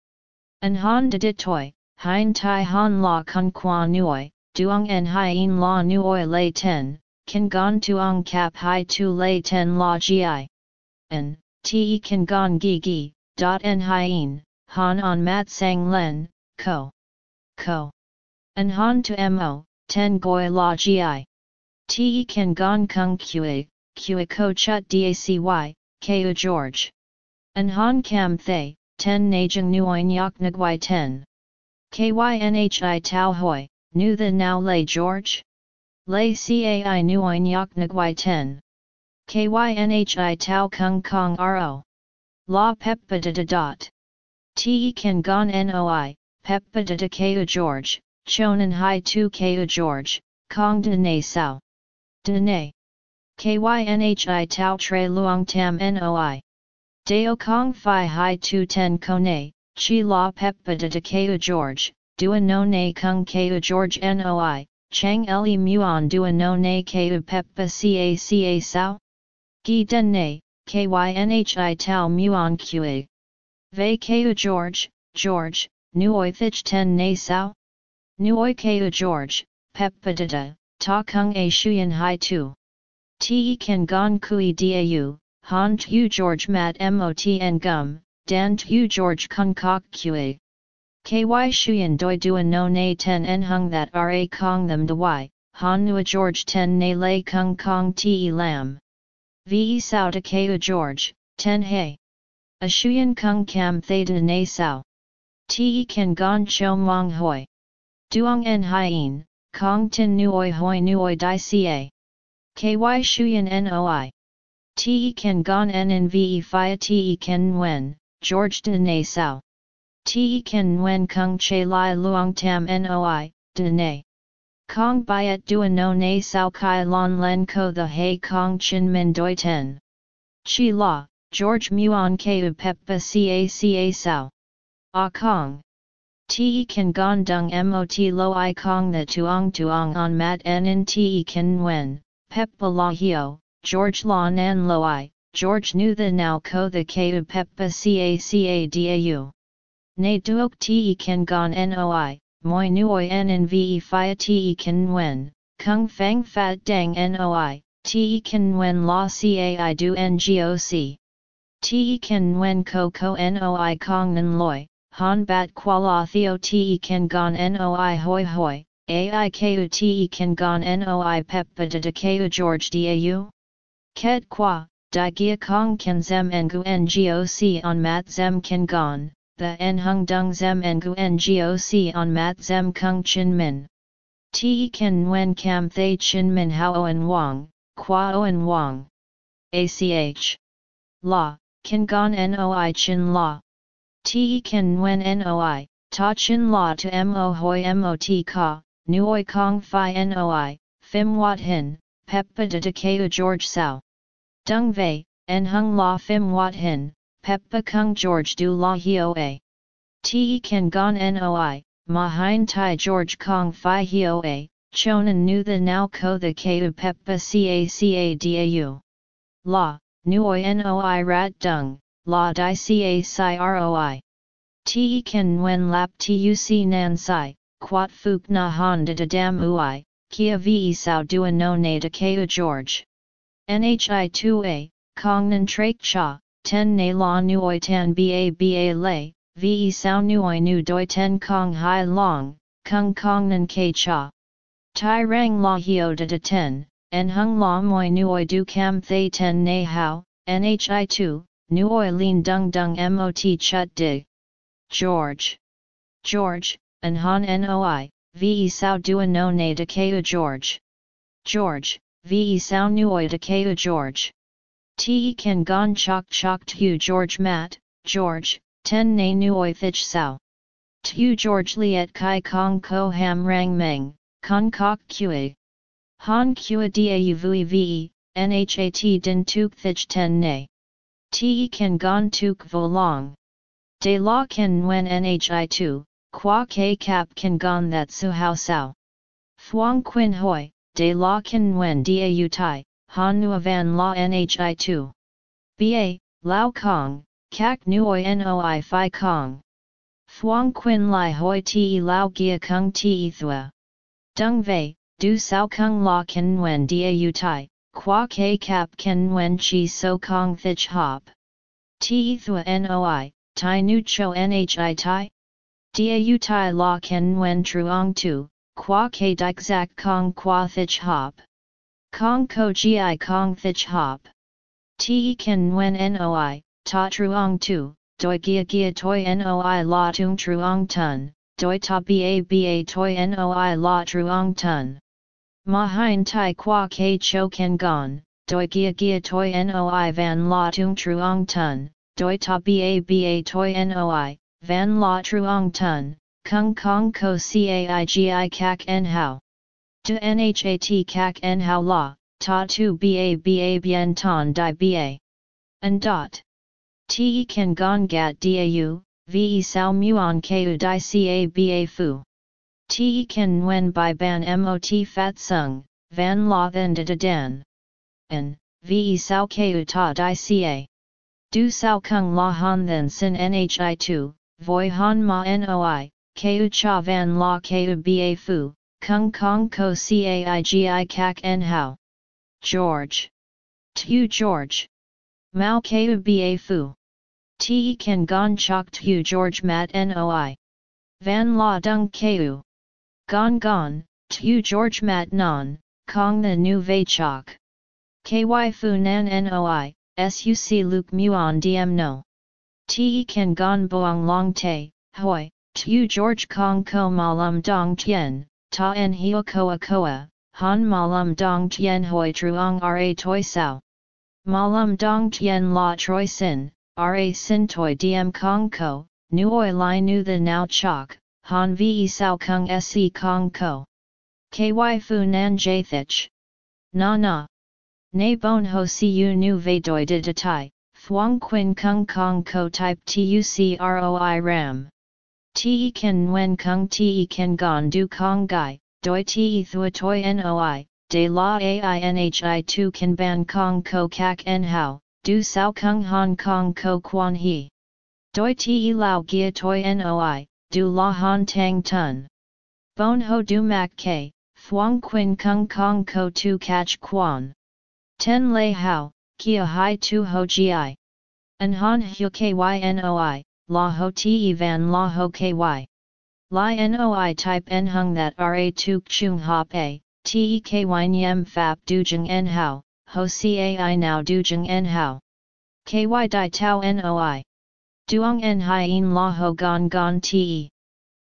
S1: An han de toi, hein tai han la kun qua nuoi, duong en hien la nuoi lay ten, kan gon tuong cap hai tu lay ten la gi. An, te kan gon gi gi, dot en hien, han on mat sang len, ko. Ko. An han to mo, ten goi la gi. Te kan gon kung kue, kue ko chut dacy, Ku George. An han cam thay, ten najang nuoin yak nagwai ten. Kynhi tau hoi, nu the now lay George? Lay cai nuoin yak nagwai ten. KYNHI Tau Kung Kong RO. La Peppa da da dot. Te kan gon noi, Peppa da da Kau George, Chonan Hai Tu Kau George, Kong de Ne Sao. De Ne. KYNHI Tau Tre Luong Tam Noi. Deo Kong Phi Hai Tu Ten Kone, Chi La Peppa da Kau George, Dua No Ne Kung Kau George Noi, Chang Le Muon Dua No Ne Kau Peppa Ca Ca Sao? Gi Den Ne, KYNHI Tau Muon Qa. Ve Kau George, George, Nuoi Thich Ten Ne Sao? Nuoi Keu George, Pep Padida, Ta Kung A Shuyan Hai Tu. Te Kan Gon Kui Dau, Han Tu George Mat Mot N Gum, Dan Tu George Kung Kok Qa. KY Shuyan Doi Duan No Ne Ten En Hung That Ra Kong Them De Y, Han Nua George Ten Ne Lay Kung Kong Te Lam. Ve Sao De Kau George, Ten He. A Shuyan Kung Kam De Ne Sao. Te Kan Gon Cho Mong Hoi. Duong En Hien, Kong Tin Nuoi Hoi Nuoi Dai Ca. KY Shuyan Noi. Te Kan Gon En En Ve Phia Te Kan Nguyen, George De Ne Sao. Te Kan Nguyen Kung Che Lai Luong Tam Noi, De Ne. Kong Biat Dua No Ne Sao Kai Lon Len Ko The Hay Kong Chin Min Doi Ten. Chi La, George Muon Keu Peppa Ca Ca Sao. Ah Kong. Te Kan Gon Dung Mot Lo I Kong The Tuong Tuong On Mat En In Te Kan Nguyen, Peppa La Hio, George La Nan Lo I, George Nu The Now Ko The Keu Peppa Ca Ca Dau. Ne Duok Te Ken Gon Noi moi en ve phia te Ken wen, kung fang fat dang noi, te Ken wen la cai du ngoc. Te Ken wen ko ko noi kong nan loi, han bat la theo te Ken gon noi hoi hoi, ai ku te kan gon noi peppa de de ku george dau? Ket qua, di gia kong kan zem ngu ngoc on mat zem kan gon, the en hung dung zem ngu ngoc on mat zem kung chin min. Te kan nguen kam thay chin min hao oen wang, qua oen wang. ACH. La, kan gon noi chin la. Te kan nguen noi, ta chin la to mo hoi mot ka, nuoi kong fi noi, Phim wat hin, peppa de de George sao. Dung vei, en hung la Phim wat hin, Peppa Kung George Du La Hio A. Te Kan Gon Noi, Ma Hein Tai George Kong Phi Hio A, Chonan Nu The Now Ko The Kau Peppa Ca Ca Dau. La, Nuoi Noi Rat Dung, La Di Ca Sai Roi. Te Kan Wen Lap Tuc Nan Sai, Quat Fuk Na Han De Dam Ui, Kia Ve Sao Dua No Ne De Kau George. Nhi 2a, Kong Nan Trak Cha ten na la nuoi tan ba ba lay, ve sao nuoi nu doi ten kong hai long, kung nan ke cha. Tai rang la hio de de ten, en hung la moi nuoi du cam thay ten na hao, nhi 2, nuoi lin dung dung mot chut dig. George. George, en han noi, ve sao dua no ne de keu George. George, ve sao nuoi de keu George. Te kan gon chok chok tu George mat, George, ten na nuoi thich sao. Tu George liet kai kong ko ham rang meng, con kok kue. Han kua da vui ve, nhat din tuk thich ten na. Te kan gon tuk vo long. De la kan nguen nhi tu, qua ke cap kan gon that su hao sao. Thuong quin hoi, de la kan nguen da u tai, Han Nua Van La Nhi 2. Ba, Lao Kong, Kak Nuoi Noi Phi Kong. Thuong Quin Lai Hoi Te Lao Gia Kung Te Thua. Dung Vei, Du Sao Kung La Ken Nguyen Dia U Tai, Qua K Cap Ken Nguyen Chi So Kong Thich Hop. Te Thua Noi, Tai Nu Cho Nhi Tai? Dia U Tai La Ken Nguyen Truong Tu, Qua ke Dik Zak Kong Qua Thich Hop. Kong ko gi kong thich hop. Te kan nguen noi, ta truong tu, doi gia gia toi noi la tung truong tun, doi ta ba ba toi noi la truong tun. Ma hein tai qua ke cho ken gon, doi gia gia toi noi van la tung truong tun, doi ta ba ba toi noi, van la truong tun, kung kong ko caigi kak en hao. De nhat kak en hao la, ta tu ba ba bien ton di ba. And dot. Te kan gong gat dau, ve sao muon ku di ca ba fu. Te kan nguen by ban mot fat sung, van la then de dan. And, ve sao ku ta di ca. Du sao kung la han then sin nhi tu, voi han ma noi, keu cha van la keu ba fu, kung kong ko caigi kak en hao. George. Tu George. Mao keu ba fu. Te kan gon chok tu George mat noi. Van la dung keu. Gon gon, tu George mat non, kong the nu vei chok. Ky fu nan noi, suc luke muon diem no. Te kan gon boang long te, hoi, tu George kong ko malum dong tien, ta en hio koa koa, han malum dong tien hoi truong ra toi sao. Malum dong tien la troi sin, ra sin toi diem kong ko, nuoi li nu the now chok, han ve sao kung se kong ko. Ky fu nan jathich. Na na. Nay bon ho si u nu ve doi de tai, thuong quin kung kong ko type tucroi ram. Te Ken nguen kung te Ken gon du kong gai, doi te thua toi noi, de la ainhi tu Ken ban kong ko kak en hao, du sao kung hong kong ko quan he. Doi te lao gia toi noi, du la han tang tun. Bon ho du mak ke, thuong quin kung kong ko tu catch quan. Ten lei hao, kia hai tu ho gi. An han hu kynoi, la ho te van la ho ky. Li noi type en hung that ra tu chung hop a, te ky nyem fap dujeng en hao, ho cai now dujeng en hao. Ky di tau noi. Duong en hien la ho gon gon te.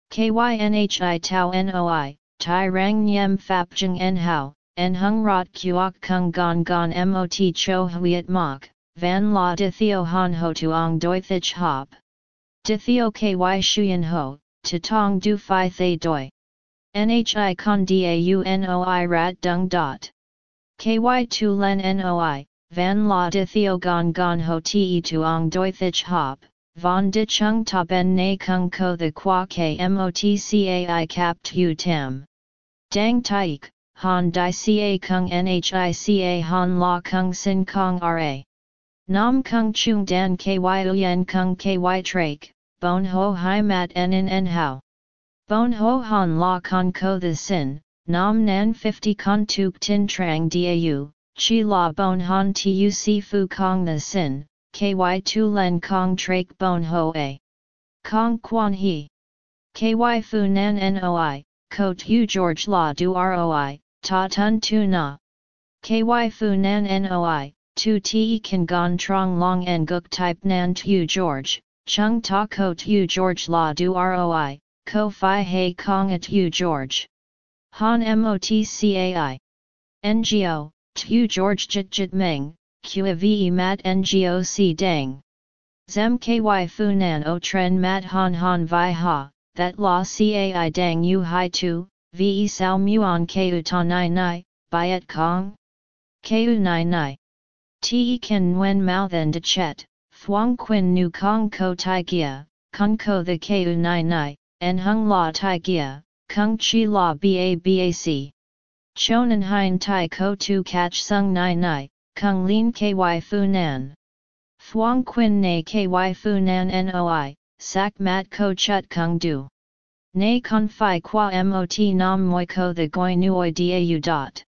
S1: Ky nhi tau noi, tai rang nyem fap jeng en hao, en hung rot kuok kung gon gon mot cho huiet mok, van la de theo han ho tuong doi thich hop. De theo ky shuyen ho, to tong du fi thay doi. Nhi con da unoi rat dung dot. Ky tu len noi, van la de theo gon gon ho te tuong doi thich hop, von de chung ta ben na kung ko the qua k motcai cap tu tam. Dang taik, han di ca kung nhica han la kung sin kong ra. Nam kung chung dan ky uyen kung ky trake, bon ho hai mat en in en How. Bon ho han la con ko the sin, nam nan 50 con tuk tin trang dau, chi la bon han tu si fu kong the sin, ky tu len kong trake bon ho a. Kong quan he. Ky fu nan noi, ko tu George la du roi, ta tun tu na. Ky fu nan noi, tu te kan gon trong long en guk type nan tu George, chung ta ko tu George la du roi, ko fi hei kong at tu George. Han motcai. NGO, tu George jit jit meng, ve mat ngo ngoc dang. Zem ky fu nan o tren mat han han vi ha, that la cai dang u hai tu, ve sao muon ku ta nai nai, byet kong? Ku nai nai. Te kan nguen mao then de chet, thuong quin nu kong ko tai gia, kung ko the ku nai nai, en hung la tai gia, kung chi la ba bac. Chonan hein tai ko tu catch sung nai nai, kung lin ky fu nan. Thuong quin na ky fu nan noi, sak mat ko chut kung du. Nay con fi qua mot nam moi ko the goi nuoi dau dot.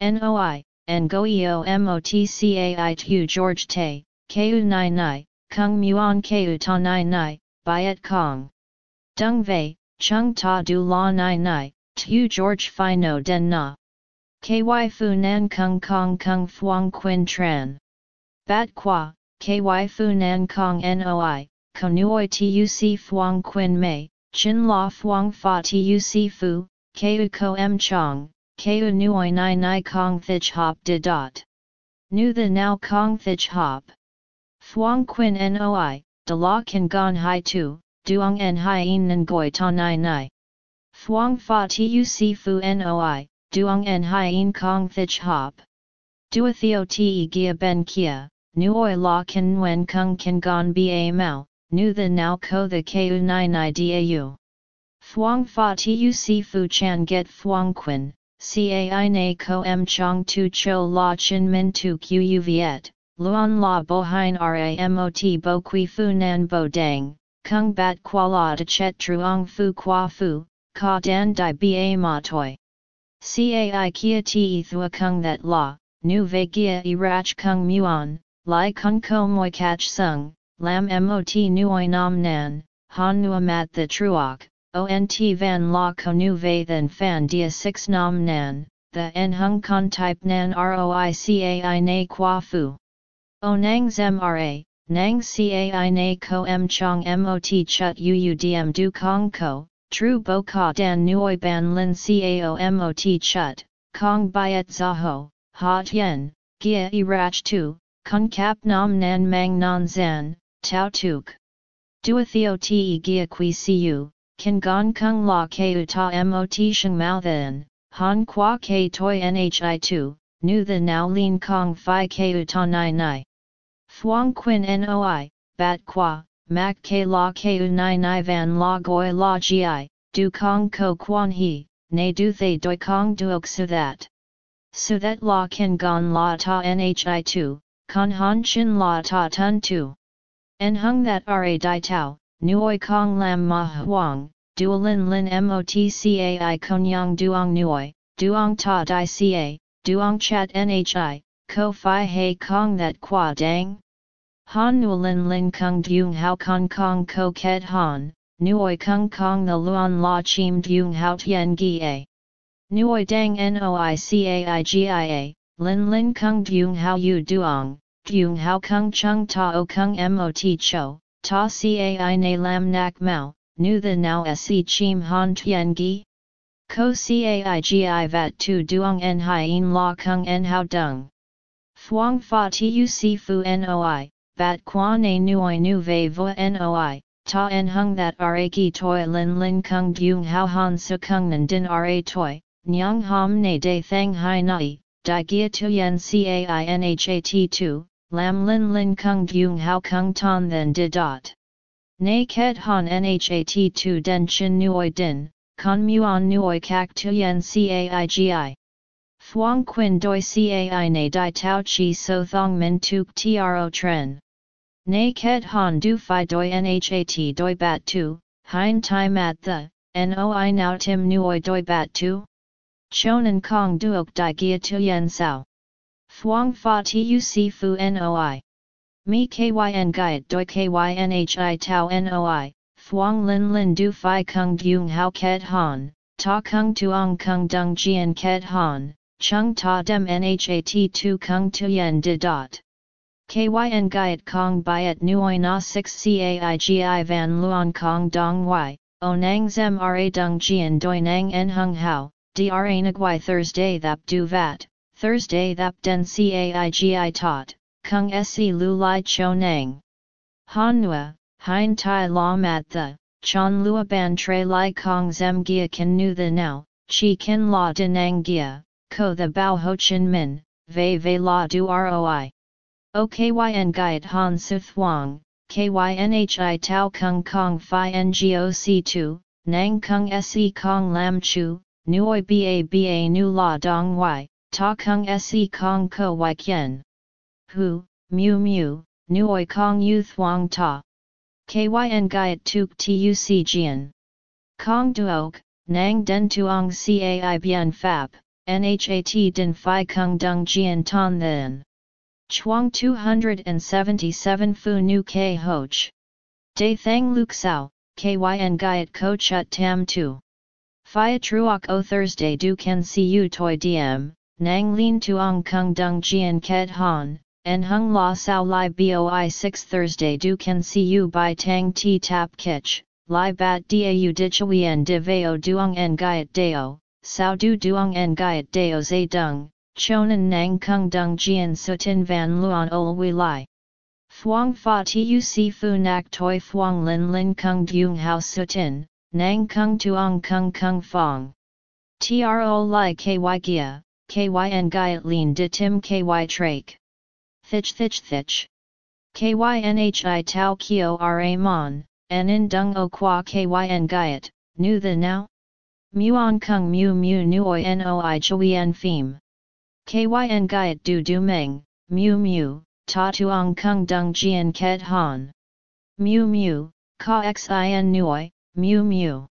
S1: Noi, en goio motcai tu George te, ku nai nai, kung muon ku ta nai nai, byet kong. Dung vei, chung ta du la nai nai, tu George fi no den na. Ky fu nan kung kong kung thuong quin tran. Bat qua, ky fu nan kong noi, konuoi tuc thuong quin mei, chin la thuong fa Si fu, ku ko m chong, ku nuoi nai nai kong thich hop de dot. Nu the now kong thich hop. Thuong quin noi, de la kan gon hai tu, duong en hai en nan goi ta nai nai. Thuong fa tu si fu noi, duong en hai en kong thich hop. Dua theo te gia ben kia, nu oi la kan nguen kung kan gon ba mao, nu the now ko the ku nai nai dau. Thuong fa tu si fu chan get thuong quin, cai na ko m chong tu cho la chin min tu qu viet, luon la bo hein ramot bo qui fu nan bo dang, kung bat qua la de chet truong fu qua fu, ka dan di ba ma toi. Cai kia te thua kung that la, nu ve gia irach kung muon, lai kung ko moi catch sung, lam mot nuoi nam nan, han nu mat the truok, ont van la ko nu ve then fan dia 6 nam nan, the en hung con type nan roi cai na qua fu. O nang zem ra, nang cai na ko m chong mot chut uudm du kong ko, tru bo ka dan nuoi ban lin cao mot chut, kong byet zaho, ha tien, gia irach tu, kun kap nam nan mang nan zan, tau tuk. Dua theo te gia qui siu, kan gong kung la ke ta mot sheng mao then, han qua ke toi nhi tu, nu the now lin kong fi ke u ta nai nai. Thuong quin noi, bat qua, mak ke la ke nai nai van la goi la gi, du kong ko quan he, ne du the doi kong duok su that. Su that la kan gon la ta nhi tu, con han chin la ta tun tu. En hung that ra di tau, nuoi kong lam ma huang, duolin lin motcai konyang duong nuoi, duong ta di ca, duong chat nhi, ko fi hei kong that qua dang. Han nuolin lin kung dung hao kong kong ko ket han, nuoi kung kong the luan la chim dung hao tien gi. Nuoi dang noi cai gia, lin lin kung dung hao yu duong, dung hao kung chung ta o kung mot cho, ta cai na lam nak mao, nu the now se chim han tien gi? Ko cai gi vat tu duong en hien la kung en hao dung. Thuong fa tu si fu noi, bat quan a nuoi nu ve vo noi, ta en hung that ra gi toi lin lin kung dung hao han su kung nan din ra toi, nyang ham ne de thang hai nai, di gia tu yen tu, lam lin lin kung dung hao kung ton then di dot. Nay ket han nhat tu den chin nuoi din, con muon nuoi kak tu yen caigi. Thuong quin doi cai na di tau chi so thong min tuk tro tren. Nay ket han du fi doi nhat doi bat tu, hein time at the, noi now tim nuoi doi bat tu? Chonan kong duok di gia tu yen sao. Thuong fa tu si fu noi. Mi kyn gaiet doi kynhi tau noi, thuong lin lin du fi kung dung hao ket han, ta kung tuong kung dung jian ket han, chung ta dem nhat tu kung tuyen de dot. Kyn gaiet kong byet nuoi na 6 caigi van luong kong dong y, o nang zem ra dung jian doi nang en hung hao, dra nagui Thursday thap du vat, Thursday thap den caigi tot kung se lu lai cho nang. Hanua, hein tai la mat the, chan lua ban tre lai kong zem gia kan nu the now, chi kin la denang gia, ko the bao ho chin min, ve ve la du roi. O kyn guide han su thuang, kynhi tau kung kong fi ngoc 2, nang kung se kong lam chu, nuoi ba ba nu la dong y, ta kung se kong ko y kien hu, mu mu, nuoi kong yu thuang ta. Kyn gaiet tuk tu si jian. Kong duok, nang den tuong cai bien fap, nhat din fi kung dung jian ton then. Chuang 277 fu nu ke hoch. De thang luk sao, kyn gaiet ko chut tam tu. Phia truok o Thursday du can see you toi diem, nang lin tuong kung dung jian ket han, en hung la sao li boi 6 Thursday du can see you by tang ti tap kich, li bat dau dichui en de veo duong en gaiet deo, sao du duong en gaiet deo zay dung, chonan nang kung dung jian sutin van luan ol wi lai. Thuong fa tuc fu nak toi thuong lin lin kung dung hao sutin, nang kung tuong kung kung fong. Tro lai ky gia, kyn gyat lin de tim ky trake. Thich thich thich. Kynhi tau kio ra mon, en in dung o qua kyn gyat, nu the now? Muon kung mu mu nuoi noi chui en phim. Kyn gyat du du meng, mu mu, ta tuong kung dung jian ket han. Mu mu, ka xin nuoi, mu mu.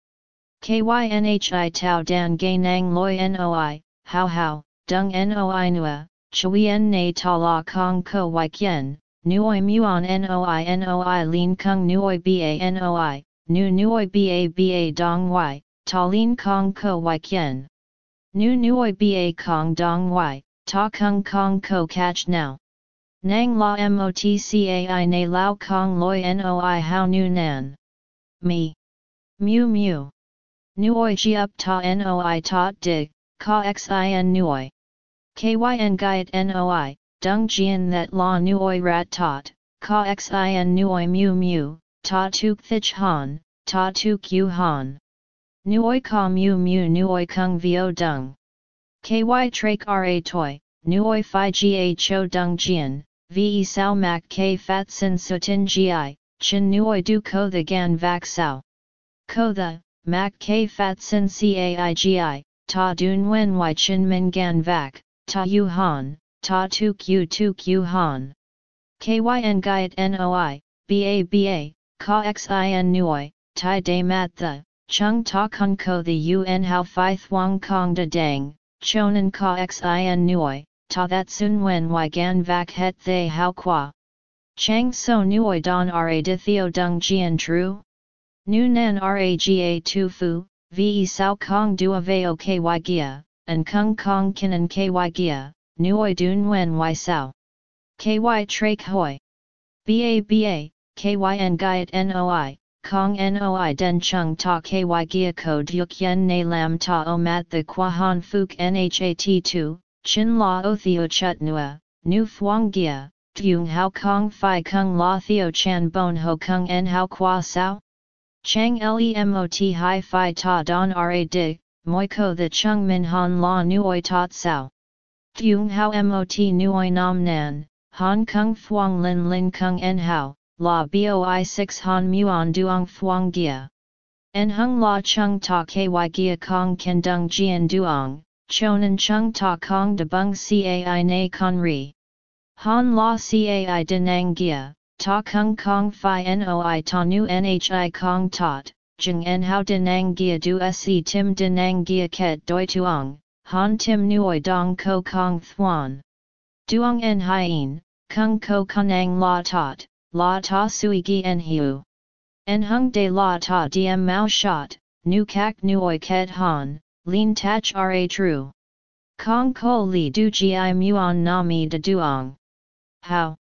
S1: Kynhi tau dan gay nang loi noi, how how, dung noi nua, chui en na ta la kong ko wai kien, nuoi muon noi noi lin kung nuoi ba noi, nu nuoi ba ba dong wai, ta lin kong ko wai kien. Nu nuoi ba kong dong wai, ta kung kong ko catch now. Nang la motcai na lao kong loi noi how nu nan. Me. Mu mu. Nuoi ji up ta noi ta dig, ka xin nuoi. Kyn gyat noi, dung jian that la nuoi rat tot, ka xin nuoi mu mu, ta tuk thich han, ta tuk yu han. Nuoi ka mu mu kung vio dung. Ky trak ra toi, ga cho dung jian, ve sao mak k fat sin sutin gi, chin nuoi du ko the gan vak sao. Ko the, mak k fat sin caigi, ta dun wen y chin min gan vak, ta yu han, ta tu q tu q han. Kyn gyat noi, ba ba, ka xin tai de mat the, chung ta kun ko the un hao fi thuang kong da dang, chonan ka xin ta that sun wen y gan vak het they hao qua. Chang so nuoi don ra de theo dung jian tru? Nu nan raga tu fu, ve sao kong dua veo ky gia, and kung kong kinan ky gia, nuoi dun wen y sao. Ky trak hoi. Ba ba, kyn gyat noi, Kong noi den chung ta ky gia ko duk yen na lam ta o mat the qua han fuk nhat tu, chin la o theo chut nua, nu thuang gia, dung hao kong fi kung la theo chan bon ho kung en hao qua sao? Chang lemot hi fi ta don ra dig, moi ko the chung min han la nuoi tot sao. Dung hao mot nuoi nam nan, han kung thuang lin lin kung en hao, la boi 6 han muon duong thuong gia. En hung la chung ta ky gia kong ken dung jian duong, chonan chung ta kong de bung cai na con ri. Han la cai denang gia, ta kung kong fi noi ta nu nhi kong tot, jeng en hao denang gia du se tim denang gia ket doi tuong, han tim nuoi dong ko kong thuan. Duong en hien, kung ko kanang la tot, la ta sui gi en hiu. En hung de la ta diem mao shot, nu kak nuoi ket han, lin tach ra true. Kong ko li du gi muon na mi de duong. How?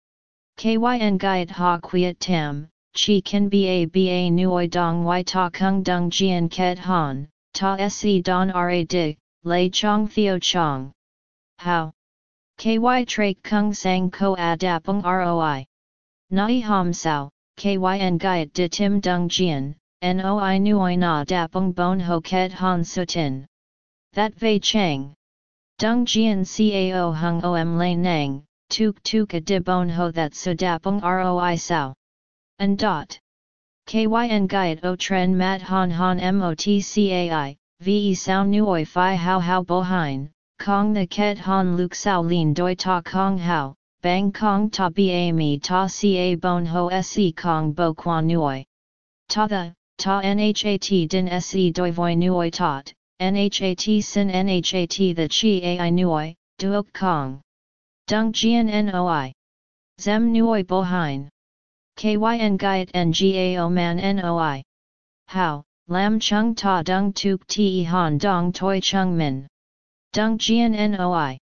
S1: Kyn gyat ha quiet tam, chi kan ba ba nuoi dong y ta kung dung jian ket han, ta se don ra dig, lei chong theo chong. How? Ky trak kung sang ko adapung roi. Nai ham sao, kyn gyat de tim dung jian, noi nuoi na dapung bon ho ket han sutin. That vei chang. Dung jian cao hung om lay nang, tuk tuk a de bon ho that sudapung roi sao. And dot. Kyn gyat o tren mat han han motcai, ve sao nuoi fi hao hao bohin, kong the ket han luk sao lin doi ta kong hao, bang kong ta ba mi ta ca bon ho se kong bo quan nuoi. Ta the, ta nhat din se doi voi nuoi tot, nhat sin nhat the chi ai nuoi, duok kong. Dung jian noi. Zem nuoi bohin. Kyn gyat ngao man noi. How, lam chung ta dung tuk ti han dong toi chung min. Dung jian noi.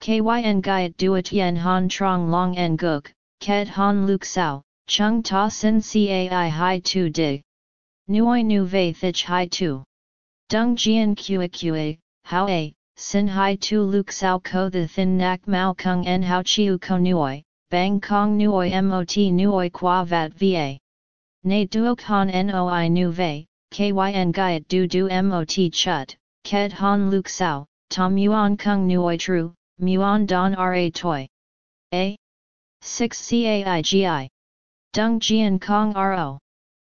S1: Kyn gyat duat yen han trong long en guk, ket han luk sao, chung ta sin cai hai tu dig. Nuoi nu Ve thich hai tu. Dung jian kua kua, how a, sin hai tu luk sao ko the thin nak mao kung en hao chiu ko nuoi, bang kong nuoi mot nuoi qua vat va. Ne duok han noi nu ve, kyn gaiet du du mot chut, ket han luk sao, tom yuan kung nuoi tru, muon don ra toi. A. 6 caigi. Dung jian kong ro.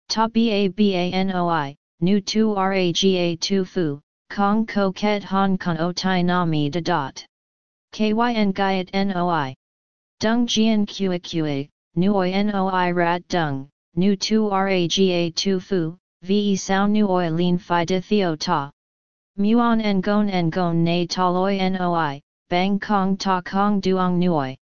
S1: Ta ba ba noi, nu tu raga tu fu, kong ko ket hong kon o tai nami da dot. Kyn gaiet noi. Dung jian kua kua, nuoi noi rat dung, nu tu raga tu fu, ve sao nuoi lin fi de theo ta. Muon en gon en gon na taloi noi, bang kong ta kong duong nuoi.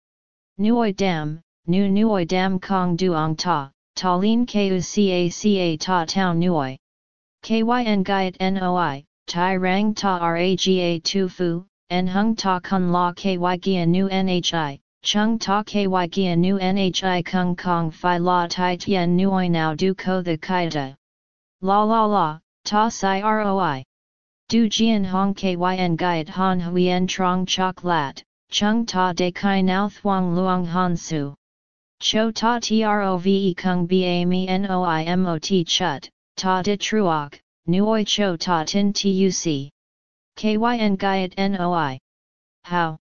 S1: Nuoi dam, nu nuoi dam kong duong ta, ta lin ku ca ca ta tau nuoi. Kyn gaiet noi, tai rang ta raga tu fu, en hung ta kun la ky gia nu nhi, chung ta ky gia nu nhi kung kong fi la tai tien nuoi now du ko the kaita. La la la, ta si roi. Du jian hong kyn gaiet han huyen trong chok lat, chung ta de kai now thuang luang han su. Cho ta trove kung ba mi noi mot chut, ta de truok, nuoi cho ta tin tuc. Kyn gaiet noi. How?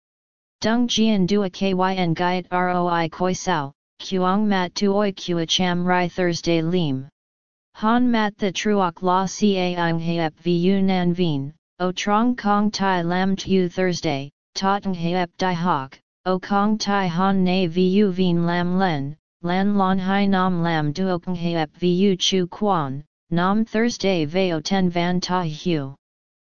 S1: Dung jian dua kyn gaiet roi koi sao, kuang mat tuoi kua cham rai Thursday lim. Han mat the truok la ca ing heep vu nan vien, o trong kong tai lam tu Thursday, toteng heep di hok, o kong tai han na vu vien lam len, lan lon hai nam lam duokeng heep vu chu quan, nam Thursday veo ten van ta hu.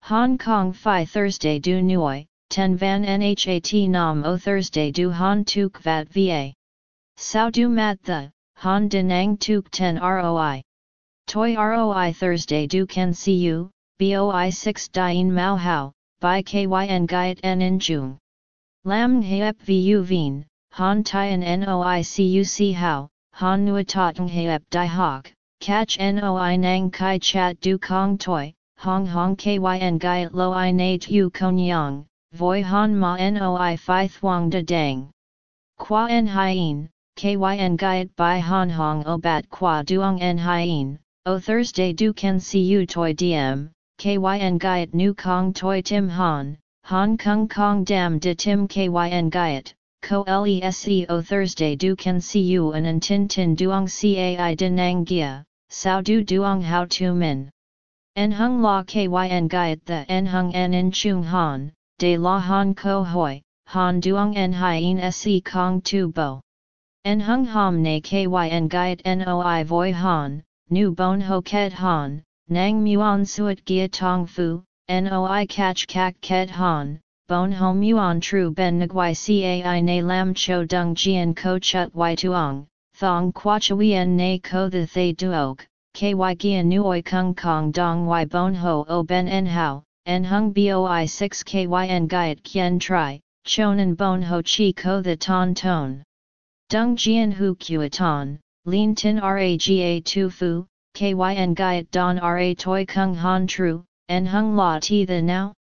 S1: Hong Kong fi Thursday du nuoi, ten van nhat nam o Thursday du han tuk vat va. Sao du mat the, han denang tuk ten roi. Toi roi Thursday du can see you, boi 6 dien mao hao, by kyn gaiet en in jung. Lam heep vu vien, han tien noicuc hao, han nuatateng heep di hoc, catch noi nang kai chat du kong toi, hong hong kyn gaiet lo i na tu konyang, voi han ma noi fi thuang de dang. Qua en hien, kyn gaiet by han hong o bat qua duong en hien, o Thursday du can see you toi diem, kyn gaiet nu kong toi tim han, han kung kong dam de tim kyn gaiet. Ko lese o Thursday du can see you an tin tin duong cai dinang gia, sao du duong how tu min. En hung la kyn gaiet the en hung en in chung han, de la han ko hoi, han duong en hien se kong tu bo. En hung ham ne k y kyn gaiet noi voi han, nu bon ho ket han, nang muon suet gia tong fu, noi catch kak ket han, bon ho muon tru ben nguai cai na lam cho dung jian ko chut y tuong, thong qua chuyen na ko the thay duok, ky gia nuoi kung kong dong y bon ho o ben en hao, en hung boi 6 kyn gaiet kien tri, chonan bon ho chi ko the ton ton. Dung jian hu ky ton, lin tin raga tu fu, kyn gaiet don ra toi kung han tru, en hung la ti the now?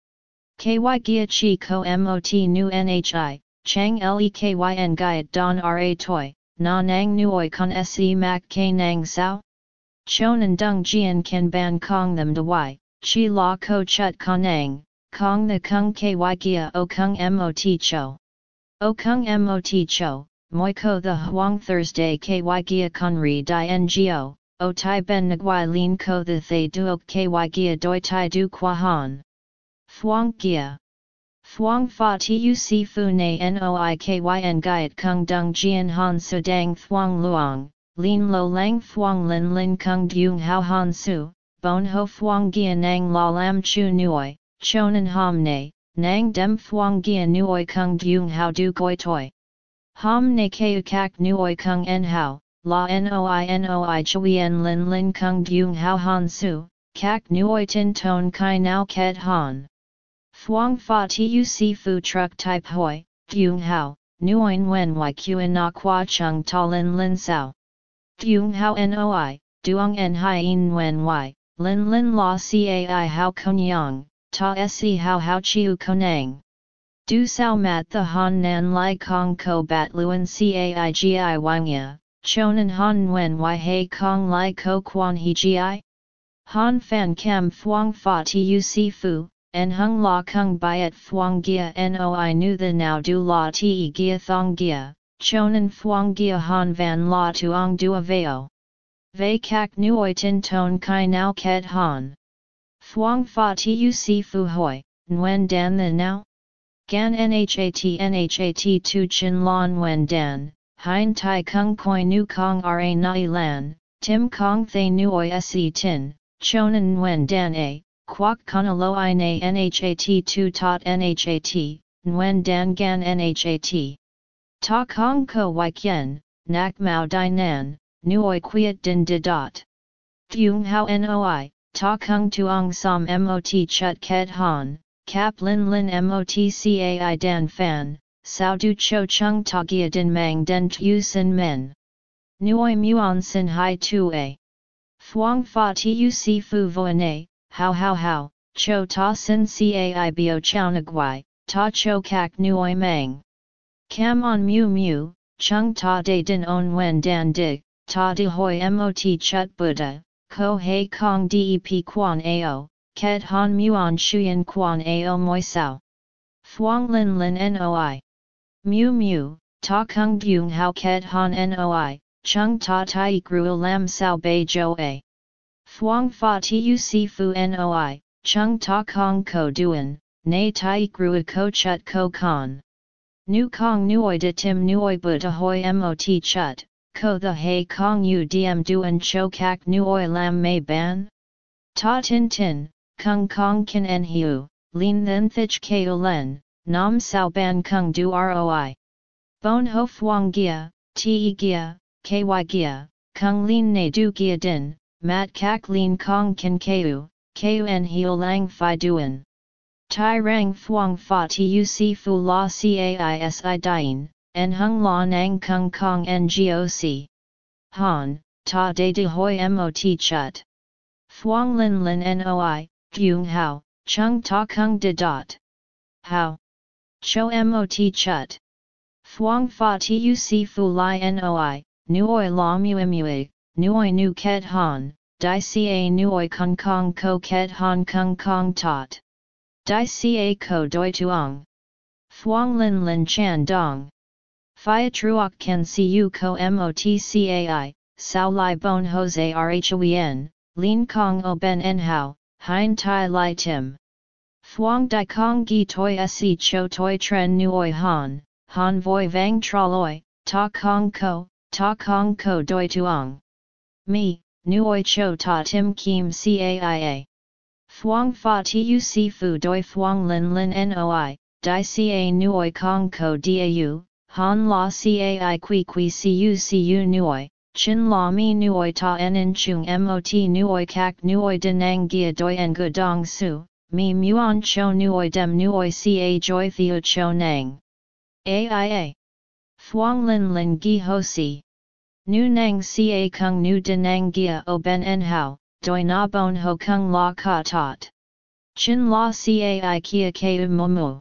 S1: Ky gia chi ko mot nu nhi, chang le kyn gaiet don ra toi, na nang nuoi con se mak k nang sao? Chonan dung jian kan ban kong them de y, chi la ko chut konang, kong the kung ky gia o kung mot cho. O kung mot cho, moi ko the huang Thursday ky gia konri di ngo, o tai ben nguai lin ko the thay duok ky gia doi tai du qua han. Thuong gia. Thuong fa si fu na noi kyn gaiet kung dung jian han su dang thuong luong, lin lo lang thuong lin lin kung dung hao han su, bon ho thuong gia nang la lam chu nuoi, chonan ham ne, nang dem thuong gia nuoi kung dung hao du goi toi. Ham ne keu kak nuoi kung en hao, la noi noi chuyen lin lin kung dung hao han su, kak nuoi tin ton kai nao ket han. Thuong fa tuc fu truck type hoi, Dung hao, nuoin wen y qin na qua chung ta lin lin sao. Dung hao noi, duong en hien wen y, lin lin la cai hao konyang, ta se how how chiu konang. Du sao mat the han nan lai kong ko bat luen caigi wang ya, chonan han wen y he kong lai ko quan he gi? Han fan kam thuang fa tu si fu, en hung la kung byet thuang gia noi nu the now du la ti gia thong gia, chonan thuang gia han van la tuong du aveo. Ve kak nuoi tin ton kai now ket han. Thuang fa tu si fu hoi, nguen dan the now? Gan Nhat Nhat tu chin lon wen dan, hein tai kung koi nu kong ra nai lan, tim kong thay nuoi se tin, chonan wen dan a, quoc kana lo i na Nhat tu tot Nhat, wen dan gan Nhat. Ta kong ko wai kien, nak mao di nan, nuoi quiet din de dot. Thuong hao noi, ta kung tuong som mot chut ket han, Kap Lin Lin Motcai Dan Fan, Sao Du Cho Chung Tagia Din Mang Den Tu Sin Men. Nuoi Muon Sin Hai Tu A. Thuong Fa Tu Si Fu Voine, How How How, Cho Ta Sin Cai Bio Chao Nagwai, Ta Cho Kak Nuoi Mang. Cam On Mu Mu, Chung Ta De Din On Wen Dan Dig, Ta De Hoi Mot Chut Buddha, Ko Hei Kong Dep Quan Ao. Ket han muon shuyen quan ao moi sao. Thuong lin lin noi. Mu mu, ta kung dung hao ket han noi, chung ta tai grua lam sao bei jo a. Thuong fa tu si fu noi, chung ta kong ko duen, na tai grua ko chut ko con. Nu kong nuoi de tim nuoi but ahoy mot chut, ko the hay kong u diem duen cho kak nuoi lam mei ban? Ta tin tin, kung kong kan en hiu, lin then thich keo len, nam sao ban kung du roi. Bon ho fuang gia, te gia, ky gia, kung lin ne du gia din, mat kak lin kong kan keu, keu en hiu lang fi duen. Tai rang thuang fa tu si fu la caisi dien, en hung la nang kung kong ngoc. Han, ta de de hoi mot chut. Thuang lin lin noi, Gyung Hao, Chung Ta Kung De Dot. How? Cho Mot Chut. Thuong Fa Tu Si Fu Lai Noi, Nuoi La Mui Nuoi Nu Ket Han, Dai Ca Nuoi Kung Kong Ko Ket Han Kung Kong Tot. Dai Ca Ko Doi Tuong. Thuong Lin Lin Chan Dong. Phia Truoc Can Cu Ko Mot Cai, Sao Lai Bon Jose Rhoen, Lin Kong O Ben En Hao, Hein Tai Lai Tim. Thuong Dai Kong Gi Toi Se Cho Toi Tren Nuoi Han, Han Voi Vang Traloi, Ta Kong Ko, Ta Kong Ko Doi Tuong. Mi, Nuoi Cho Ta Tim Kim Caia. Thuong Fa Tu Si Fu Doi Thuong Lin Lin Noi, Dai Ca Nuoi Kong Ko Dau, Han La Cai Qui Qui Cu Cu Nuoi. Chin la mi nuoi ta en chung mot nuoi kak nuoi denang gia doi en gu dong su, mi muon cho nuoi dem nuoi ca joy theo cho nang. Aia. Thuong lin lin gi ho si. Nu nang ca kung nu denang gia o ben en hao, doi na bon ho kung la ka tot. Chin la cai kia ke momu.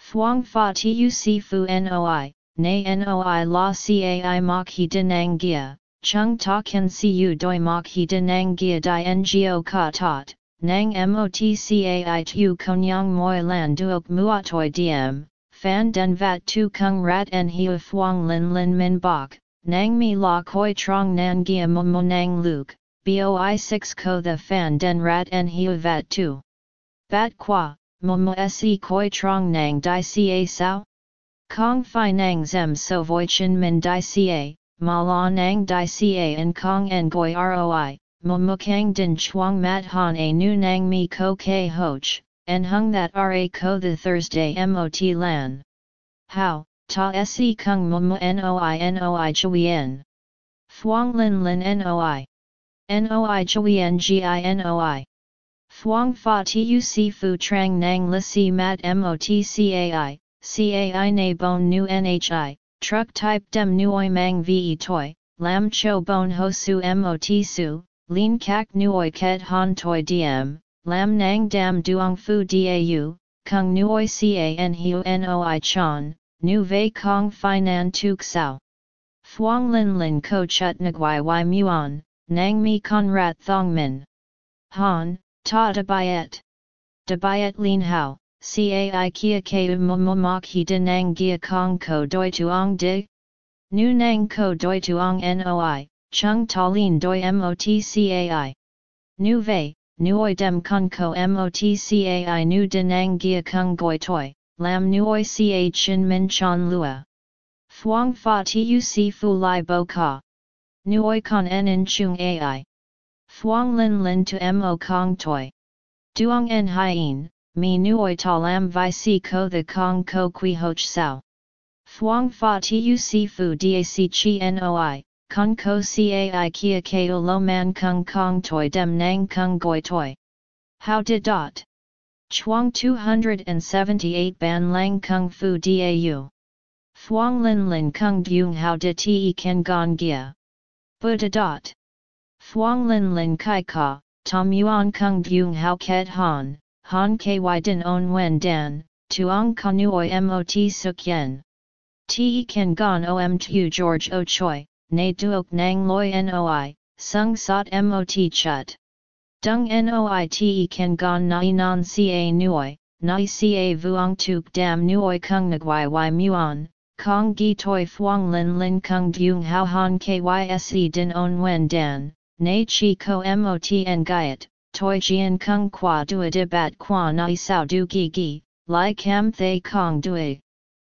S1: Thuong fa tu si fu noi, Nay noi la cai mok he denang gia, chung ta kan siu doi mok he denang gia di ngo ka tot, nang mot cai tu konyang moi lan duok muatoi diem, fan den vat tu kung rat en hiu thuong lin lin min bok, nang mi la koi trong nan gia mo nang luke, boi 6 ko the fan den rat en hiu vat tu. Bat qua, mo se koi trong nang di ca sao? Kong Phi Nang Zem So Voi Chin Min Dai Ca, Ma La Nang Dai Ca and Kong En Goi Roi, Mo Mukang Din Chuang Mat Han A Nu Nang Mi Ko K Hoch, and Hung That Ra Ko The Thursday Mot Lan. How, Ta Se Kung Mo Mo Noi Noi Chuyen. Thuong Lin Lin Noi. Noi Chuyen Gi Noi. Thuong Fa Tu Si Fu Trang Nang Li Si Mat Mot Cai, Cai na bon nu nhi, truck type dem nuoi mang ve toi, lam cho bon ho su mot su, lin kak nuoi ket han toi diem, lam nang dam duong fu dau, kung nuoi can hiu noi chan, nu vei kong fi nan tuk sao. Thuong lin lin ko chut nguai y muon, nang mi con rat thong min. Han, ta de bayet. De bayet lin hao, cai kia ke mok he de nang gia kong ko doi tuong di? Nu nang ko doi tuong noi, chung ta lin doi mot cai. Nu vei, nuoi dem kun ko motcai nu denang gia kung goi toi, lam nuoi ca chin min chan lua. Thuong fa tuc fu lai bo ka. Nuoi con en in chung ai. Thuong lin lin to mo kong toi. Duong en hien, mi nuoi ta lam vi si ko the kong ko qui hoch sao. Thuong fa tuc fu dac chi noi, kong ko cai kia kao lo man kung kong toi dem nang kung goi toi. How did dot? Chuang 278 ban lang kung fu dau. Thuong lin lin kung dung how de te ken gong gia. Buddha dot. Thuong lin lin kai ka, tom yuan kung dung how ket han, han ky din on wen dan, tuong kanuoi mot suk yen. Te ken gon om tu George o choi, ne duok nang loi noi, sung sot mot chut. Dung noi te kan gon nai non ca nuoi, nai ca vuong tuk dam nuoi kung nguai y muon, kong gi toi thuong lin lin kung dung hao han kyse din on wen dan, ne chi ko mot en gaiet, toi jian kung qua dua de bat nai sao du gi gi, lai cam thay kong dui.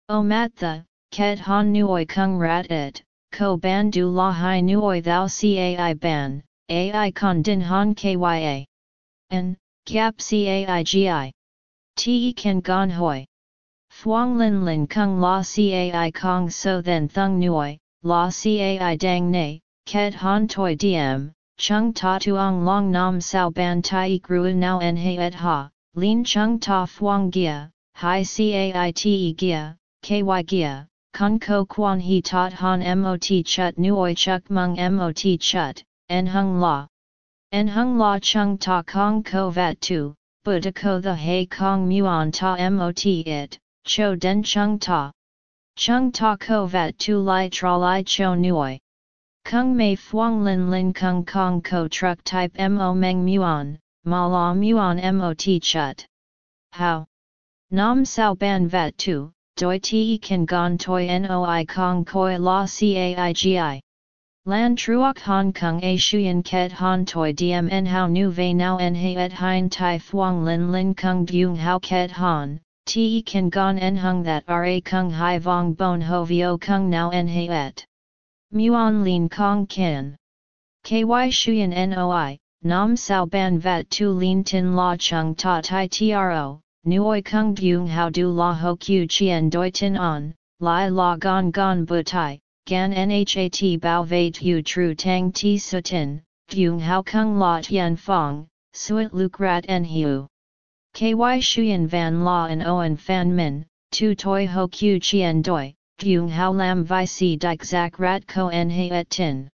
S1: O the, ket han nuoi kung rat it, ko ban du la hai nuoi thou cai ban, ai con din han kya. N, gap cai gi. Te kan gon hoi. Thuong lin lin kung la cai kong so then thung nuoi, la cai dang ne, ket han toi diem, chung ta tuong long nam sao ban tai grua now en he et ha, lin chung ta thuong gia, hi cai te gia, ky gia, Kun ko quan he tot han mot chut nuoi chuk mung mot chut, en hung la. En hung la chung ta kong ko vat tu, buddha ko the he kong muon ta mot it, cho den chung ta. Chung ta ko vat tu lai tra lai cho nuoi. Kung mei fuang lin lin kung kong ko truck type mo meng muon, ma la muon mot chut. How? Nam sao ban vat tu, doi te kan gon toi noi kong koi la caigi. Lan truok hong kong a shuyen ket han toi diem en hao nu ve nao en he et hein tai thuong lin lin kung dung hao ket han, te kan gon en hung that ra kung hai vong bon ho vio kung nao en he et. Muon lin kong kin. Ky shuyen noi, nam sao ban vat tu lin tin la chung ta tai tro, Nuoi kung dung how du la ho qiu chien doi tin on, lai la gon gon Butai, gan nhat bao vei tu tru tang ti su tin, dung how kung la tien fong, suet luk rat en hiu. Ky shuyen van la en oen fan min, tu toi ho qiu chien doi, dung how lam vi si dik zak rat ko en he et tin.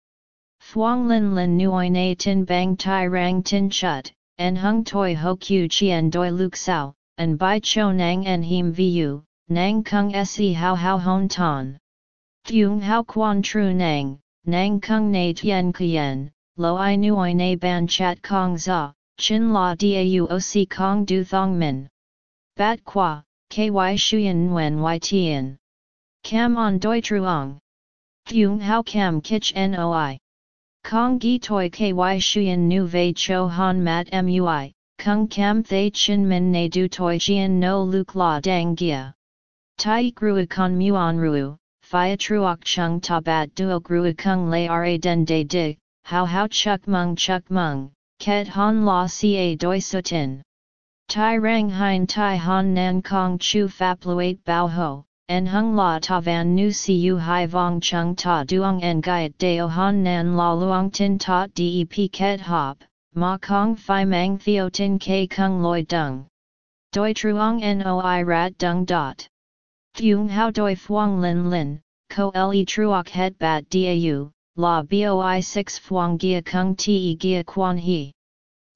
S1: Thuong lin lin nuoi na tin bang tai rang tin chut, en hung toi ho qiu chien doi luk sao, and Bai cho nang en him vu, nang kung se how how hon ton. Dung how quan tru nang, nang kung na tien kien, lo i nuoi na ban chat kong za, chin la dauoc kong du thong min. Bat qua, ky shuyen wen y tien. Cam on doi truong. Dung how cam kich noi. Kong gi toi ky shuyen nu vei cho han mat mui, kung kam thay chin min ne du toi jian no luk la dang gia. Tai grua con muon ruu, phia truok chung ta bat duo grua kung lay ra den de di, how how chuk mung chuk mung, ket han la ca doi sutin. Tai rang hein tai han nan kong chu fap luate bao ho, en hung la ta van nu siu hai vong chung ta duong en gaiet deo han nan la luong tin ta dep ket hop, Ma Kong Phi Mang Theo Tin K Kung Loi Dung. Doi Truong Noi Rat Dung Dot. Thuong How Doi Phuong Lin Lin, Ko Le Truok Het Bat Dau, La Boi 6 Phuong Gia Kung Te Gia Quan He.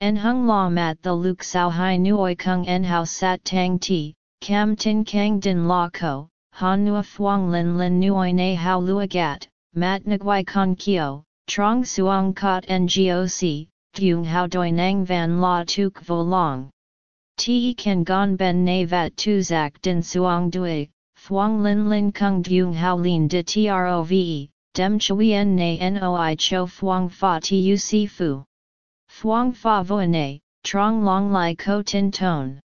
S1: En hung la mat the luk sao hai nuoi kung en hao sat tang ti, cam tin kang din la ko, han nua lin lin nuoi na hao lua gat, mat nguai con kio, trong suong kot ngoc, dung hao doi nang van la tuk vo long. Te kan gon ben na vat tu zak din suong dui, fuang lin lin kung dung hao lin de trove, dem chuyen na noi cho fuang fa tuc fu. Fuang fa vo ne, trong long lai ko tin ton.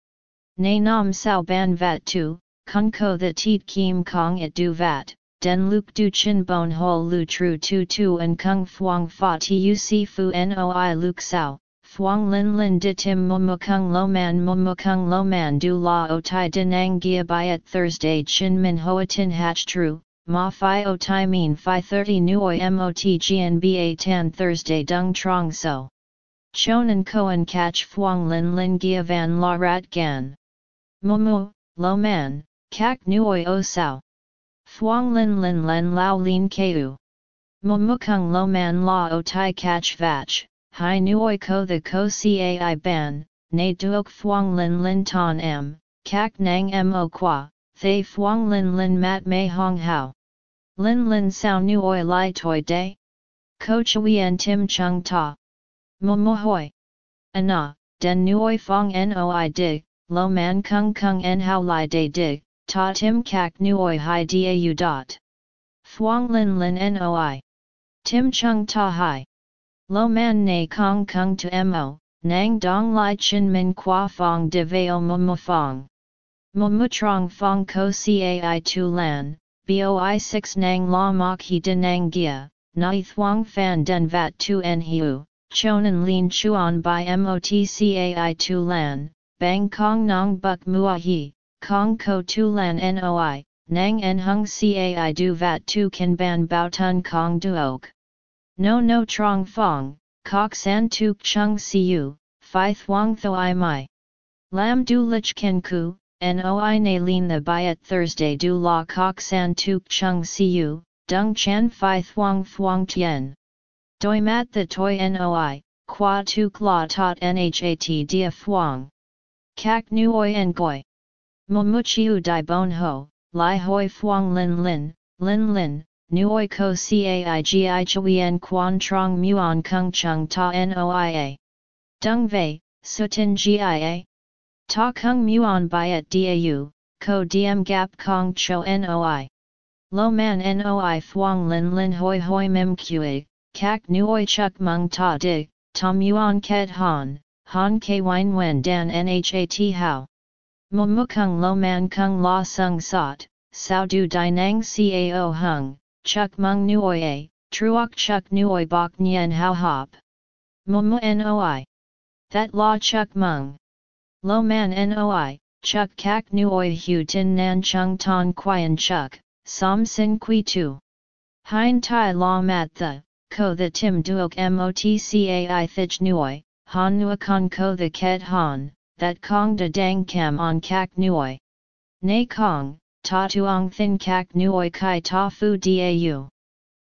S1: Na nam sao ban vat tu, kun ko the teet kim kong it du vat, den luk du chin bon ho lu tru tu tu and kung fuang fa tuc fu noi luk sao, fuang lin lin di tim mumukung lo man mumukung lo man du la o tai dinang gia byet Thursday chin min hoa tin hatch tru, ma fi o tai min fi 30 nuoi mot gnba tan Thursday dung trong so. Chonan koan catch fuang lin lin gia van la rat gan. Mumu, lo man, kak nuoi o sao. Fuang lin lin len lao lin keu. Mumukung lo man la o tai catch vach, hai nuoi ko the ko cai ban, ne duok fuang lin lin ton m, kak nang mo qua, thay fuang lin lin mat mei hong hao. Lin lin sao nuoi lai toi day? Ko chuyen tim chung ta. Momohoi. Ana, den nuoi fong noi dig, lo man kung kung en hao lai day dig, ta tim kak nuoi hai dau dot. Fuang lin lin noi. Tim chung ta hai. Lo man na kong kung to mo, nang dong lai chin min qua fong de veo mumu fong. Mumu trong fong ko cai tu lan, boi 6 nang la mok he de nang gia, nai thuang fan den vat tu en hiu, chonan lin chuan by motcai tu lan, bang kong nong buk mua he, kong ko tu lan noi, nang en hung cai du vat tu kan ban bao tun kong duok. No no trong fong, kok san tuk chung siu, phi thuang tho i mai. Lam du lich ken ku, noi na lin the byet Thursday du la kok san tuk chung siu, dung chan phi thuang thuang tien. Doi mat the toi noi, qua tuk la tot nhat dia thuang. Kak nuoi en goi. Momuchiu di bon ho, lai hoi fuang lin lin, lin lin, nuoi ko caigi chuyen quan trong muon kung chung ta noia. Dung vei, sutin gia. Ta kung muon byet dau, ko diem gap kong cho noi. Lo man noi fuang lin lin hoi hoi mim kue, kak nuoi chuk mung ta dig, ta muon ket han, han ke wine wen dan nhat how. Mumukung lo man kung la sung sot, sao du dinang cao hung, chuk mung nuoi a, truok chuk nuoi bok nyen hao hop. Mumu noi. That la chuk mung. Lo man noi, chuk kak nuoi hu tin nan chung ton quyen chuk, som sin qui tu. Hein tai la mat the, ko the tim duok motcai thich nuoi, han nua con ko the ket han, that kong de dang kam on kak nuoi. Nay kong, ta tuong thin kak nuoi kai ta fu dau.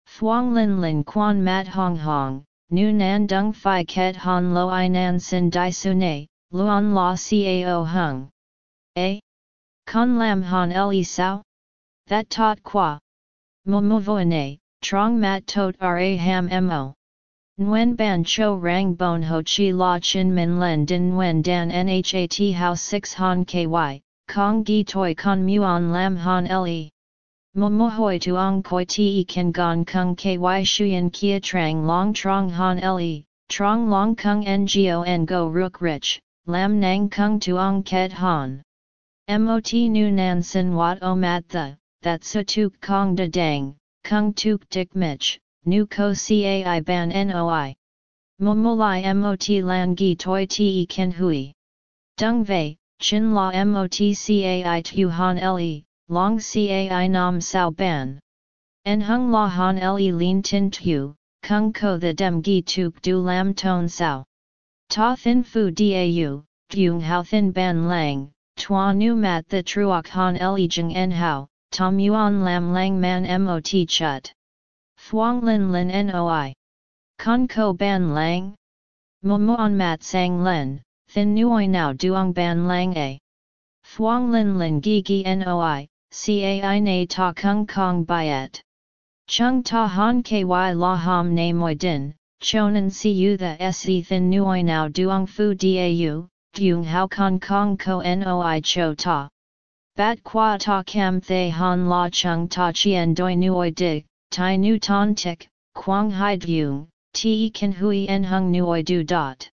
S1: Fuang lin lin quan mat hong hong, nu nan dung fi ket han lo i nan sin di su ne, luon la cao hung. A. Con lam han le sao? That tot qua. Momo trong mat tot ra ham mo. Nguyen ban cho rang bon ho chi la chin min len din nguyen dan nhat house 6 han ky, kong gi toi con muon lam han le. Momo hoi tuong koi te kan gon kung ky shuyen kia trang long trong han le, trong long kung ngo go ruk rich, lam nang kung tuong ket han. Mot nu nan sin wat o mat the, that su tuk kong Da dang, kung tuk dik mich, nu ko cai ban noi. Momolai mot lan gi toi te ken hui. Dung vei, chin la mot cai tu han le, long cai nam sao ban. En hung la han le lin tin tu, kung ko the dem gi tuk du lam ton sao. Ta thin fu dau, dung hao thin ban lang, tua nu mat the truok han le jeng en hao, tom yuan lam lang man mot chut. Thuong Lin Lin Noi. Con Ko Ban Lang? Mo muon mat sang len, thin nuoi now duong ban lang a. Thuong lin gi gi noi, cai na ta kung kong byet. Chung ta han ky la ham na moi din, chonan siu the se thin nuoi now duong fu dau, dung hao kong kong ko noi cho ta. Bat qua ta cam thay han la chung ta chien doi nuoi dig, tai nu ton tik, quang hai dung, te kan hui en hung nuoi du dot.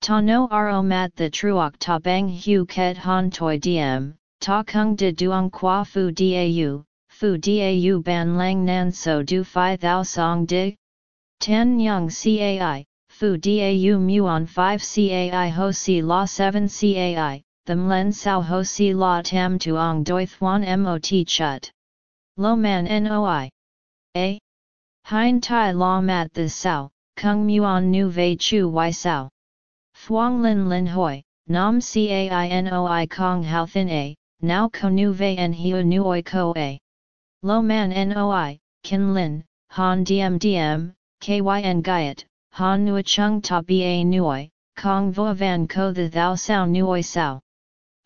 S1: Ta no ro mat the truok ta bang hu ket han toi diem, ta kung de duong qua fu dau, fu dau ban lang nan so du fi thou song dig? Tan Yang CAI, Fu Dau Muon 5 CAI Ho Si La 7 CAI, Them Len Sao Ho Si La Tam Tuong Doi Thuan Mot Chut. Lo Man Noi. A. Hein Tai La Mat The Sao, Kung Muon Nu Vei Chu Y Sao. Thuong Lin Lin Hoi, Nam Cai Noi Kong Hao Thin A, Now Ko Nu Vei En Hiu Nuoi Ko A. Lo Man Noi, Kin Lin, Han Diem Diem, Kyn Gaiet, Han Nua Chung Ta Ba Nuoi, Kong Vo Van Ko The Thou Sao Nuoi Sao.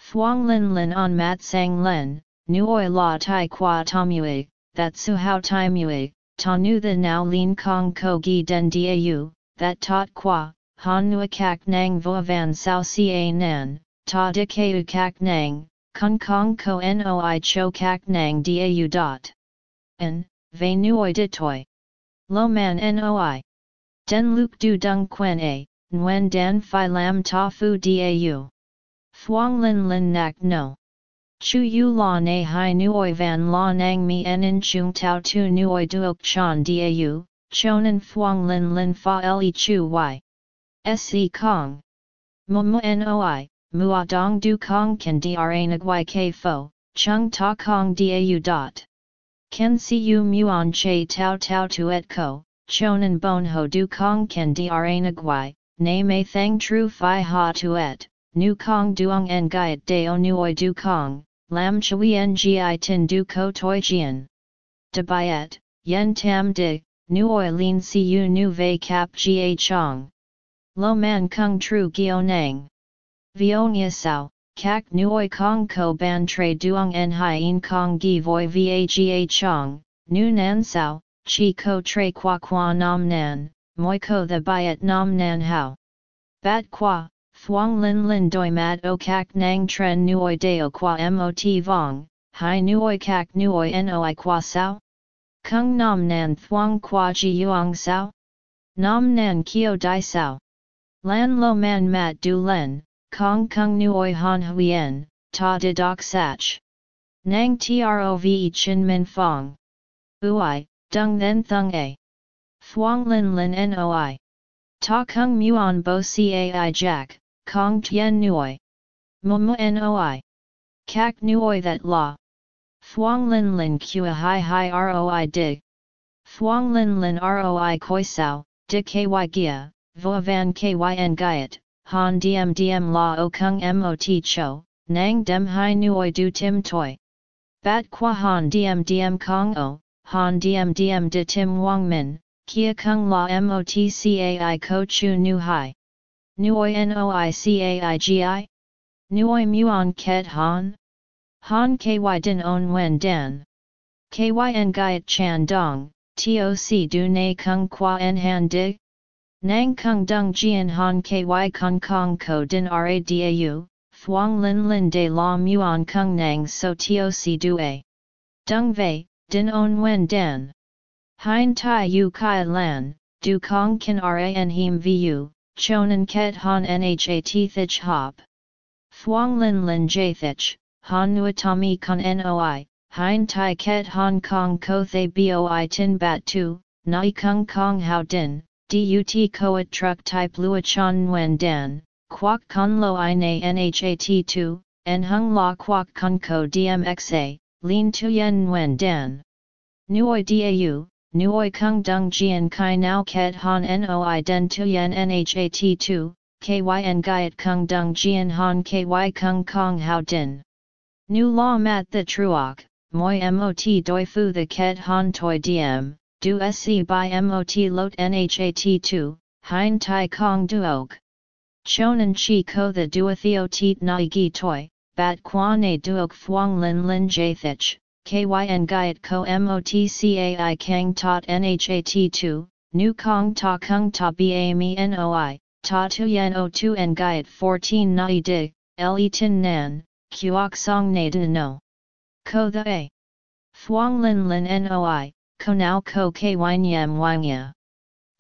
S1: Thuong Lin Lin On Mat Sang Len, Nuoi La Tai Qua Tomue, That Su Hao Tai Mue, Ta Nu The Now Lin Kong Ko Gi Den Dau, That Tot Qua, Han Nua Kak Nang Vo Van Sao si a Nan, Ta De Keu Kak Nang, Kung Kong Ko Noi Cho Kak Nang Dau Dot. N, Ve Nuoi Ditoi. Lo man noi. Den luk du dung quen a, nguen dan phi lam ta fu dau. Thuong lin lin nak no. Chu yu la na hai nuoi van la nang mi en in chung tau tu nuoi duok chan dau, chonan thuong lin lin fa le chu y. Se kong. Mo noi, mua dong du kong kan dra nagwai k fo, chung ta kong dau dot. Ken siu muon che tau tau Et ko, chonan bon ho du kong ken dra nagwai, na me thang tru fi ha tuet, nu kong duong en gaiet deo nuoi du kong, lam chui ngi tin du ko toi jian. De byet, yen tam de, nuoi lin siu nu vei cap ga chong. Lo man kung tru gio nang. Vionia sao, Kak Nuoi Kong Ko Ban Tre Duong En Hien Kong Gi Voi Vaga Chong, Nu Nan Sao, Chi Ko Tre Qua Qua Nam Nan, Moi Ko The Biat Nam Nan Hao. Bat Qua, Thuong Lin Lin Doi Mat O Kak Nang Tren Nuoi Deo Qua Mot Vong, Hai Nuoi Kak Nuoi Noi Qua Sao? Kung Nam Nan Thuong Qua Ji Yuang Sao? Nam Nan Kio Dai Sao? Lan Lo Man Mat Du Len, Kong kung nuoi han huyen, ta de doc sach. Nang trove chin min fong. Ui, dung then thung a. Thuong lin lin noi. Ta kung muon bo cai jack, kong tien nuoi. Momo noi. Kak Nui that la. Thuong lin lin kua hi hi roi dig. Thuong lin lin roi koi sao, di ky gia, vo van kyn gaiet, han diem diem la o kung mot cho, nang dem hai Nui du tim toi. Bat qua han diem diem kong o, han diem diem de tim wang min, kia kung la mot cai ko chu nu hai. Nuoi noi cai gi? Nuoi muon ket han? Han ky din on wen dan. Kyn gaiet chan dong, toc du na kung qua en han dig? Nang kung dung jian han ky kung kong ko din ra dau, thuong lin lin de la muon kung nang so toc du a. Dung vei, din on wen dan. Hein tai yu kai lan, du kong kan ran him vu, chonan ket han nhat thich hop. Thuong lin lin jathich, han nuatami con noi, hein tai ket hong kong ko thay boi tin bat tu, nai kung kong hao din, DUT Koat Truck Type Lua Chan Nguyen Dan, Quoc Con Lo I Na Nhat 2, En Hung La Quoc Con Ko DMXA, Lin Tuyen Nguyen Dan. Nuoi Dau, Nuoi Kung Dung Jian Kai Nao Ket Han Noi Den Tuyen Nhat 2, Kyn Gaiet Kung Dung Jian Han Ky Kung Kong Hao Din. Nu La Mat The Truoc, Moi Mot Doi Fu The Ket Han Toi Diem du se by mot lot nhat 2, hein tai kong duok. Chonan chi ko the duathio teet nai gi toi, bat quan a duok phuong lin lin jathich, kyn gyat ko motcai kang tot nhat2, nu kong ta kung ta ba mi noi, ta tu yen o tu en gyat 14 nai di, le tin nan, kuok song na no. Ko the a. Phuong lin lin noi, ko now ko ky nyam wangya.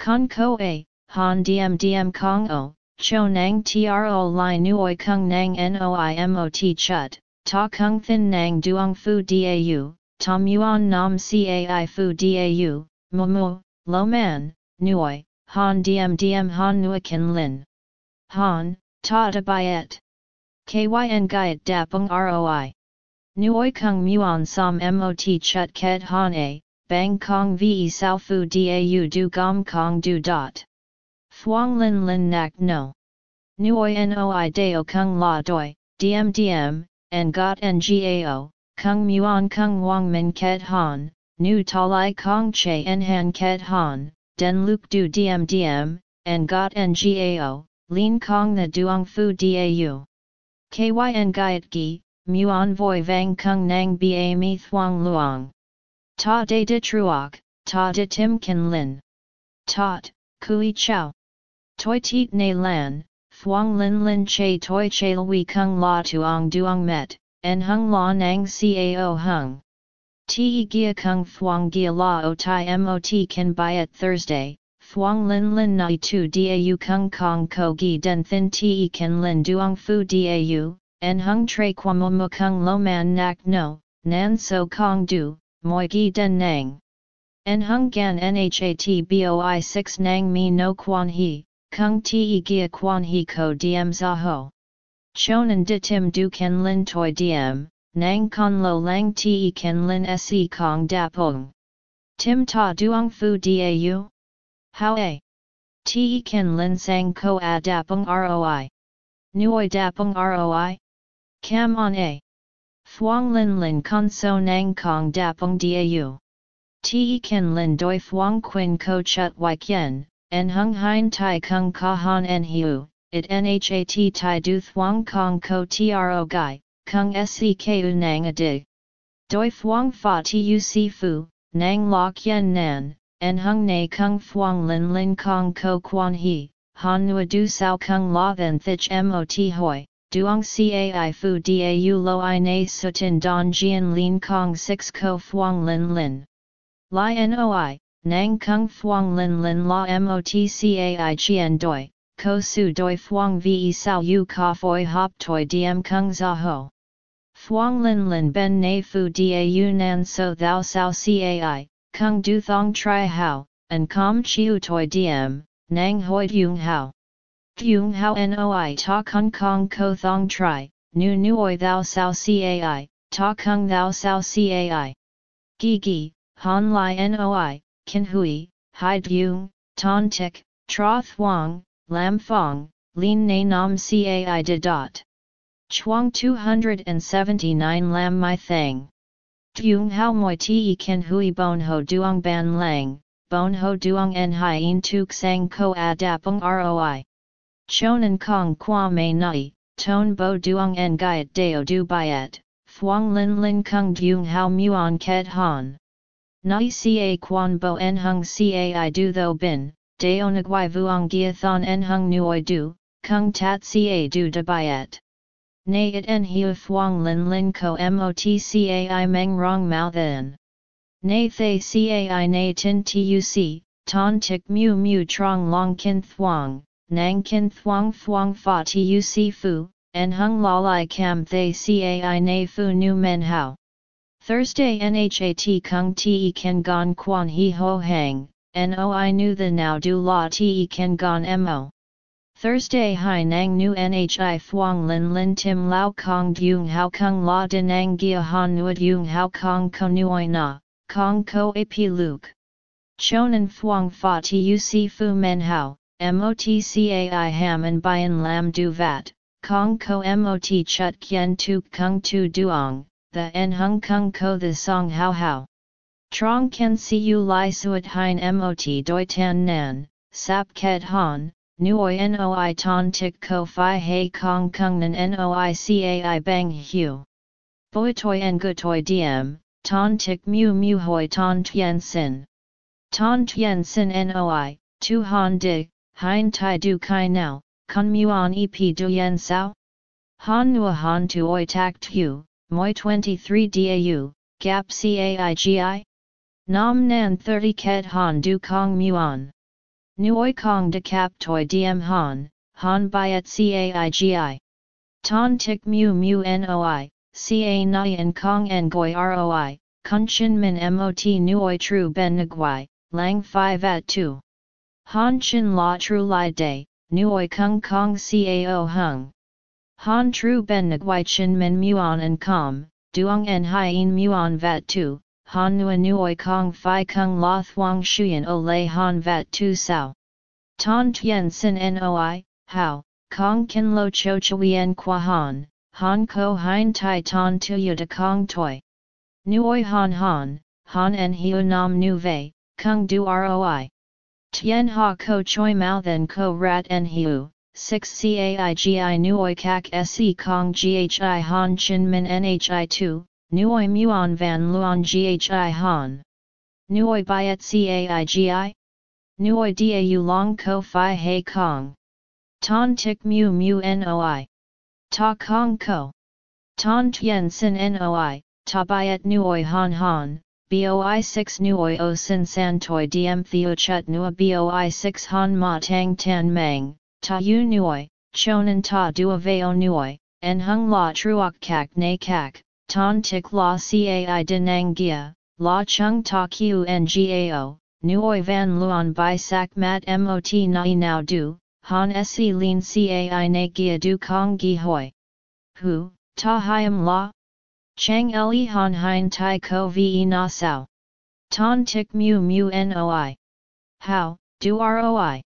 S1: Con ko a, han diem diem kong o, cho nang tro li nuoi kung nang noi mot chut, ta kung thin nang duong fu dau, tom yuan nam cai fu dau, mumu, lo man, nuoi, han diem diem han nuakin lin. Han, ta da byet. Kyn gyat dapung roi. Nuoi kung muon som mot chut ket han a, bang kong ve sao fu dau du gom kong du dot. Phuong lin lin nak no. Nuoi noi deo kung la doi, diem diem, en got ngao, kung muon kung wang min ket han, nu talai kong che en han ket han, den luk du diem diem, en got ngao, lin kong the duong fu dau. Kyn gyat gi, muon voi vang kung nang ba mi thuang luong. Ta de de truok, ta de tim kan lin. Tot, kui chow. Toi tiet ne lan, thuang lin lin che toi che lui kung la tuong duong met, en hung la nang cao hung. Te gia kung thuang gia la o tai mot kan at Thursday, Thuong Lin Lin Nai Tu Dau Kung Kong Ko Gi Den Thin Te Kan Lin Duong Fu Dau, En Hung Tre Kwamo Mu Kung Lo Man Nak No, Nan So Kong Du, Moi Gi Den Nang. En Hung Gan Nhat Boi 6 Nang Mi No Quan He, Kung Te Gia Quan He Ko Diem Zaho. Chonan de Tim Du Ken Lin Toi Diem, Nang kon Lo Lang Te Ken Lin Se Kong Dapong. Tim Ta Duong Fu Dau? How a. Te kan lin sang ko a dapung roi. Nuoi dapung roi? Cam on a. Thuong lin lin kon so nang kong dapung dau. Te kan lin doi thuong quin ko chut wai kien, en hung hein tai kung ka han en hiu, it nhat tai du thuong kong ko tro gai, kung sek u nang a dig. Doi thuong fa tu si fu, nang la kien nan, en hung ne kung phuong lin lin kong ko quan he, han nua du sao kung la then thich mot hoi, duong cai fu dau lo i na sutin don jian lin kong 6 ko phuong lin lin. Li noi, nang kung phuong lin lin la mot cai chien doi, ko su doi phuong ve sao yu ka foi hop toi diem kung za ho. Lin lin ben na fu dau nan so thou sao cai, Kung du thong tri hao, and com chiu toi diem, nang hoi yung hao. Yung hao noi ta kung kong ko thong tri, nu nuoi thou sao cai, ta kung thou sao cai. Gi gi, han li noi, kin hui, hai yung, ton tik, tra thuong, lam fong, lin na nam cai de dot. Chuang 279 lam my thang. Dung hao moi ti ken hui bon ho duong ban lang, bon ho duong en hien tuk sang ko a dapung roi. Chonan kong qua mei nai, ton bo duong en gaiet deo du byet, thuong lin lin kung dung hao muon ket han. Nai ca quan bo en hung cai du tho bin, deo nagwai vuong gia thon en hung nuoi du, kung tat ca du de byet. Nay it en hiu thuong lin lin ko motcai meng rong mao then. Nay thay cai nay tin tuc, ton tik mu mu trong long kin thuong, nang kin thuong thuong fa tuc fu, en hung la lai cam thay cai nay fu nu men hao. Thursday nhat kung te ken gon quan he ho hang, noi nu the now du la te ken gon mo. Thursday Hai Nang Nu Nhi Thuong Lin Lin Tim Lao Kong Dung Hao Kung La Denang Gia Han Nuat Dung Hao Kong Ko Nuoi Na, Kong Ko Ap Luke. Chonan Thuong Fa Tuc Fu Men Hao, Motcai Ham and Bian Lam Du Vat, Kong Ko Mot Chut Kien Tuk Kung Tu Duong, the En Hung Kung Ko The Song Hao Hao. Trong Ken Siu Lai Suat Hein Mot Doi Tan Nan, sap ket han, nuoi noi ton tik ko fi hei kong kung nan noi cai bang hu. Boi toi en gu toi diem, ton tik mu mu hoi ton tien sin. Ton tien sin noi, tu han di, hein tai du kai now, kun muon ep du yen sao? Han nua han tu oi tak tu, moi 23 dau, gap caigi? Nam nan 30 ket han du kong muon. Nuoi kong de cap toi diem han, han byet caigi. Ton tik mu mu noi, ca nai en kong en goi roi, kun chin min mot nuoi tru ben nguai, lang 5 at 2. Han chin la tru li day, nuoi kung kong cao hung. Han tru ben nguai chin men muon en com, duong en hien muon vat tu, han nua nuoi kong fi kung la thuang shuyen o lei han vat tu sao. Ton tien sin noi, how, kong kin lo cho chuyen qua han, han ko hein tai ton tu de kong toi. Nuoi han han, han en hiu nam nu vei, kung du roi. Tien ha ko choi mao then ko rat en hiu, 6 caigi nuoi kak se kong ghi han chin min nhi 2, nuoi muon van luon ghi han. Nuoi byet caigi? Nuoi dau long ko fi hei kong. Ton tik mu mu noi. Ta kong ko. Ton tien sin noi, ta byet nuoi han han, boi 6 nuoi o sin san toi diem theo chut nua boi 6 han ma tang tan mang, ta yu nuoi, chonan ta dua veo nuoi, en hung la truok kak na kak, ton tik la cai denang gia, la chung ta q ngao, nuoi van luon by sak mat mot nai now du, han se lin cai na gia du kong gi hoi. Hu, ta hiam la? Chang le han hein tai ko ve na sao. Ton tik mu mu noi. How, du roi.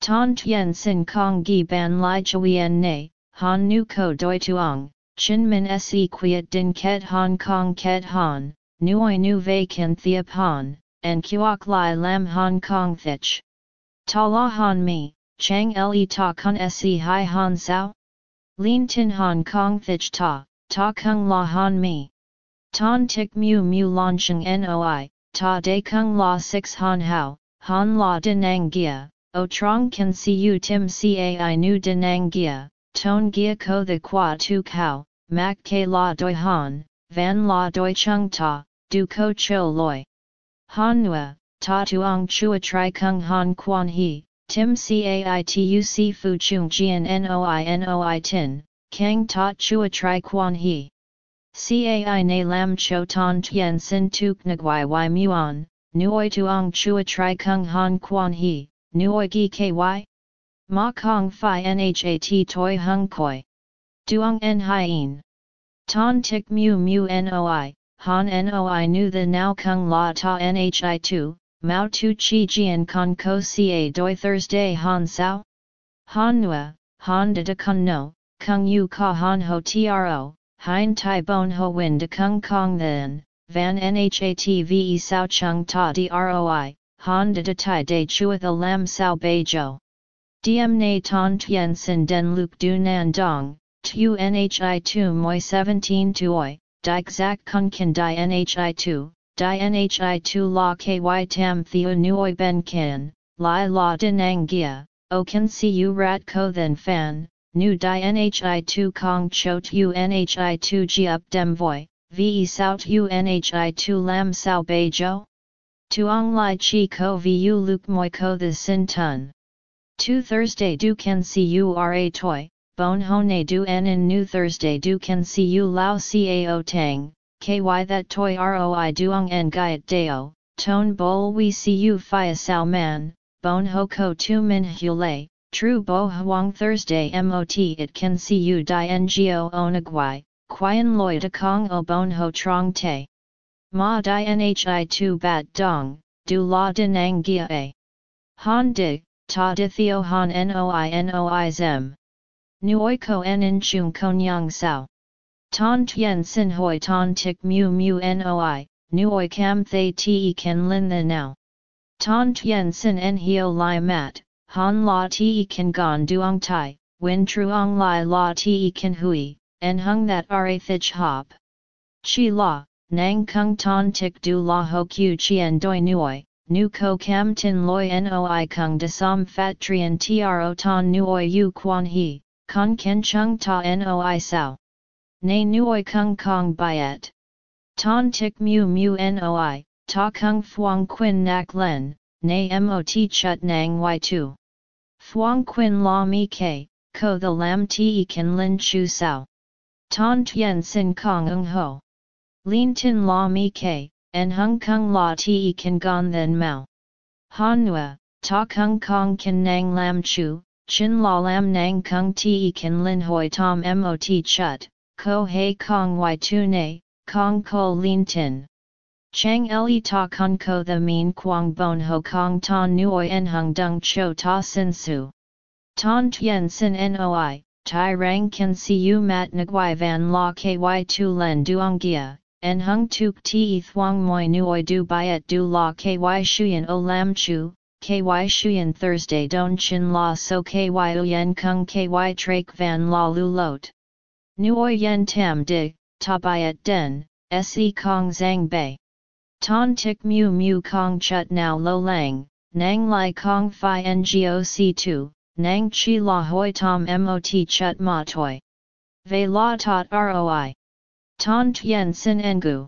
S1: Ton tien sin kong gi ban lai chuyen ne, han nu ko doi tuong, chin min se quiet din ket hong kong ket han, nuoi nu vei kin thiap han, and kuok lai lam hong kong thich. Ta la han mi, chang le ta kun se hi han sao? Lin tin hong kong thich ta, ta kung la han mi. Ton tik mu mu launching noi, ta de kung la 6 han hao, han la dinang gia, O trong can see you tim cai nu denang gia, ton gia ko the qua tu kao, mak ke la doi han, van la doi chung ta, du ko cho loi. Han nua, ta tuong chua tri kung han quan he, tim cai tu si fu chung jian noi noi tin, kang ta chua tri quan he. Cai na lam cho ton tien sin tuk nagwai y muon, nuoi tuong chua tri kung han quan he, nuoi gi ky? Ma kong fi nhat toi hung koi. Duong en hien. Ton tik mu mu noi, han noi nu the now kung la ta nhi tu, mao tu chi jian con ko ca doi Thursday han sao? Han nua, han de de kun no, kung yu ka han ho tro, hein tai bon ho win de kung kong then, van nhat ve sao chung ta droi, han de tai de chuath a lam sao bei jo. Diem ton tien sin den luk du nan dong, tu nhi tu moi 17 tuoi, dik zak kun kin di nhi tu, di nhi tu la ky tam theo nuoi ben kin, lai la dinang gia, o kan si u rat ko then fan, nu di nhi tu kong cho tu nhi tu ji up dem voi, ve sao tu nhi tu lam sao bei? Tuong Lai Chi Ko Vu Luke Moi Ko The Sin Tun. Tu Thursday Du Can See You Ra Toi, Bon Hone Du En In New Thursday Du Can See You Lao Cao Tang, KY That Toi Roi Duong En Gaiet Deo, Tone Bol We See You Phia Sao Man, Bon Ho Ko Tu Min Hule, True Bo Huang Thursday MOT It Can See You Di Ngo Onagwai, Quian Loi De Kong O Bon Ho Trong Te. Ma di nhi tu bat dong, du la dinang gia a. Han di, ta di theo han noi noi zem. Nuoi ko en in chung konyang sao. Ton tien sin hoi ton tik mu mu noi, nuoi cam thay te ken lin the now. Ton tien sin en hio lai mat, han la ti kan gon duong tai, win truong lai la ti kan hui, en hung that ra thich hop. Chi la, nang kung ton tik du la ho q chien doi nuoi, nu ko cam tin loi noi kung de som fat trian tro ton nuoi yu quan he, con ken chung ta noi sao. Nay nuoi kung kong byet. Ton tik mu mu noi, ta kung fuang quin nak len, nay mot chut nang y tu. Fuang quin la mi ke, ko the lam ti kan lin chu sao. Ton tien sin kong ung ho. Lin tin la mi ke, en hung kung la ti kan gon then mao. Han nua, ta kung kong kan nang lam chu, chin la lam nang kung ti kan lin hoi tom mot chut, ko hei kong y tu ne, kong ko lin tin. Chang le ta kong ko the mean quang bon ho kong ton nuoi en hung dung cho ta sin su. Ton tien sin noi, tai rang kan siu mat nguai van la ky tu len duong gia, en hung tuk ti thuang moi nuoi du byet du la ky shuyen o lam chu, ky shuyen Thursday don chin la so ky uyen kung ky trak van la lu lot. Nuoi yen tam dig, ta byet den, se kong zang bei. Ton tik mu mu kong chut now lo lang, nang lai kong fi ngoc 2, nang chi la hoi tom mot chut ma toi. Ve la tot roi. Ton tien sin engu.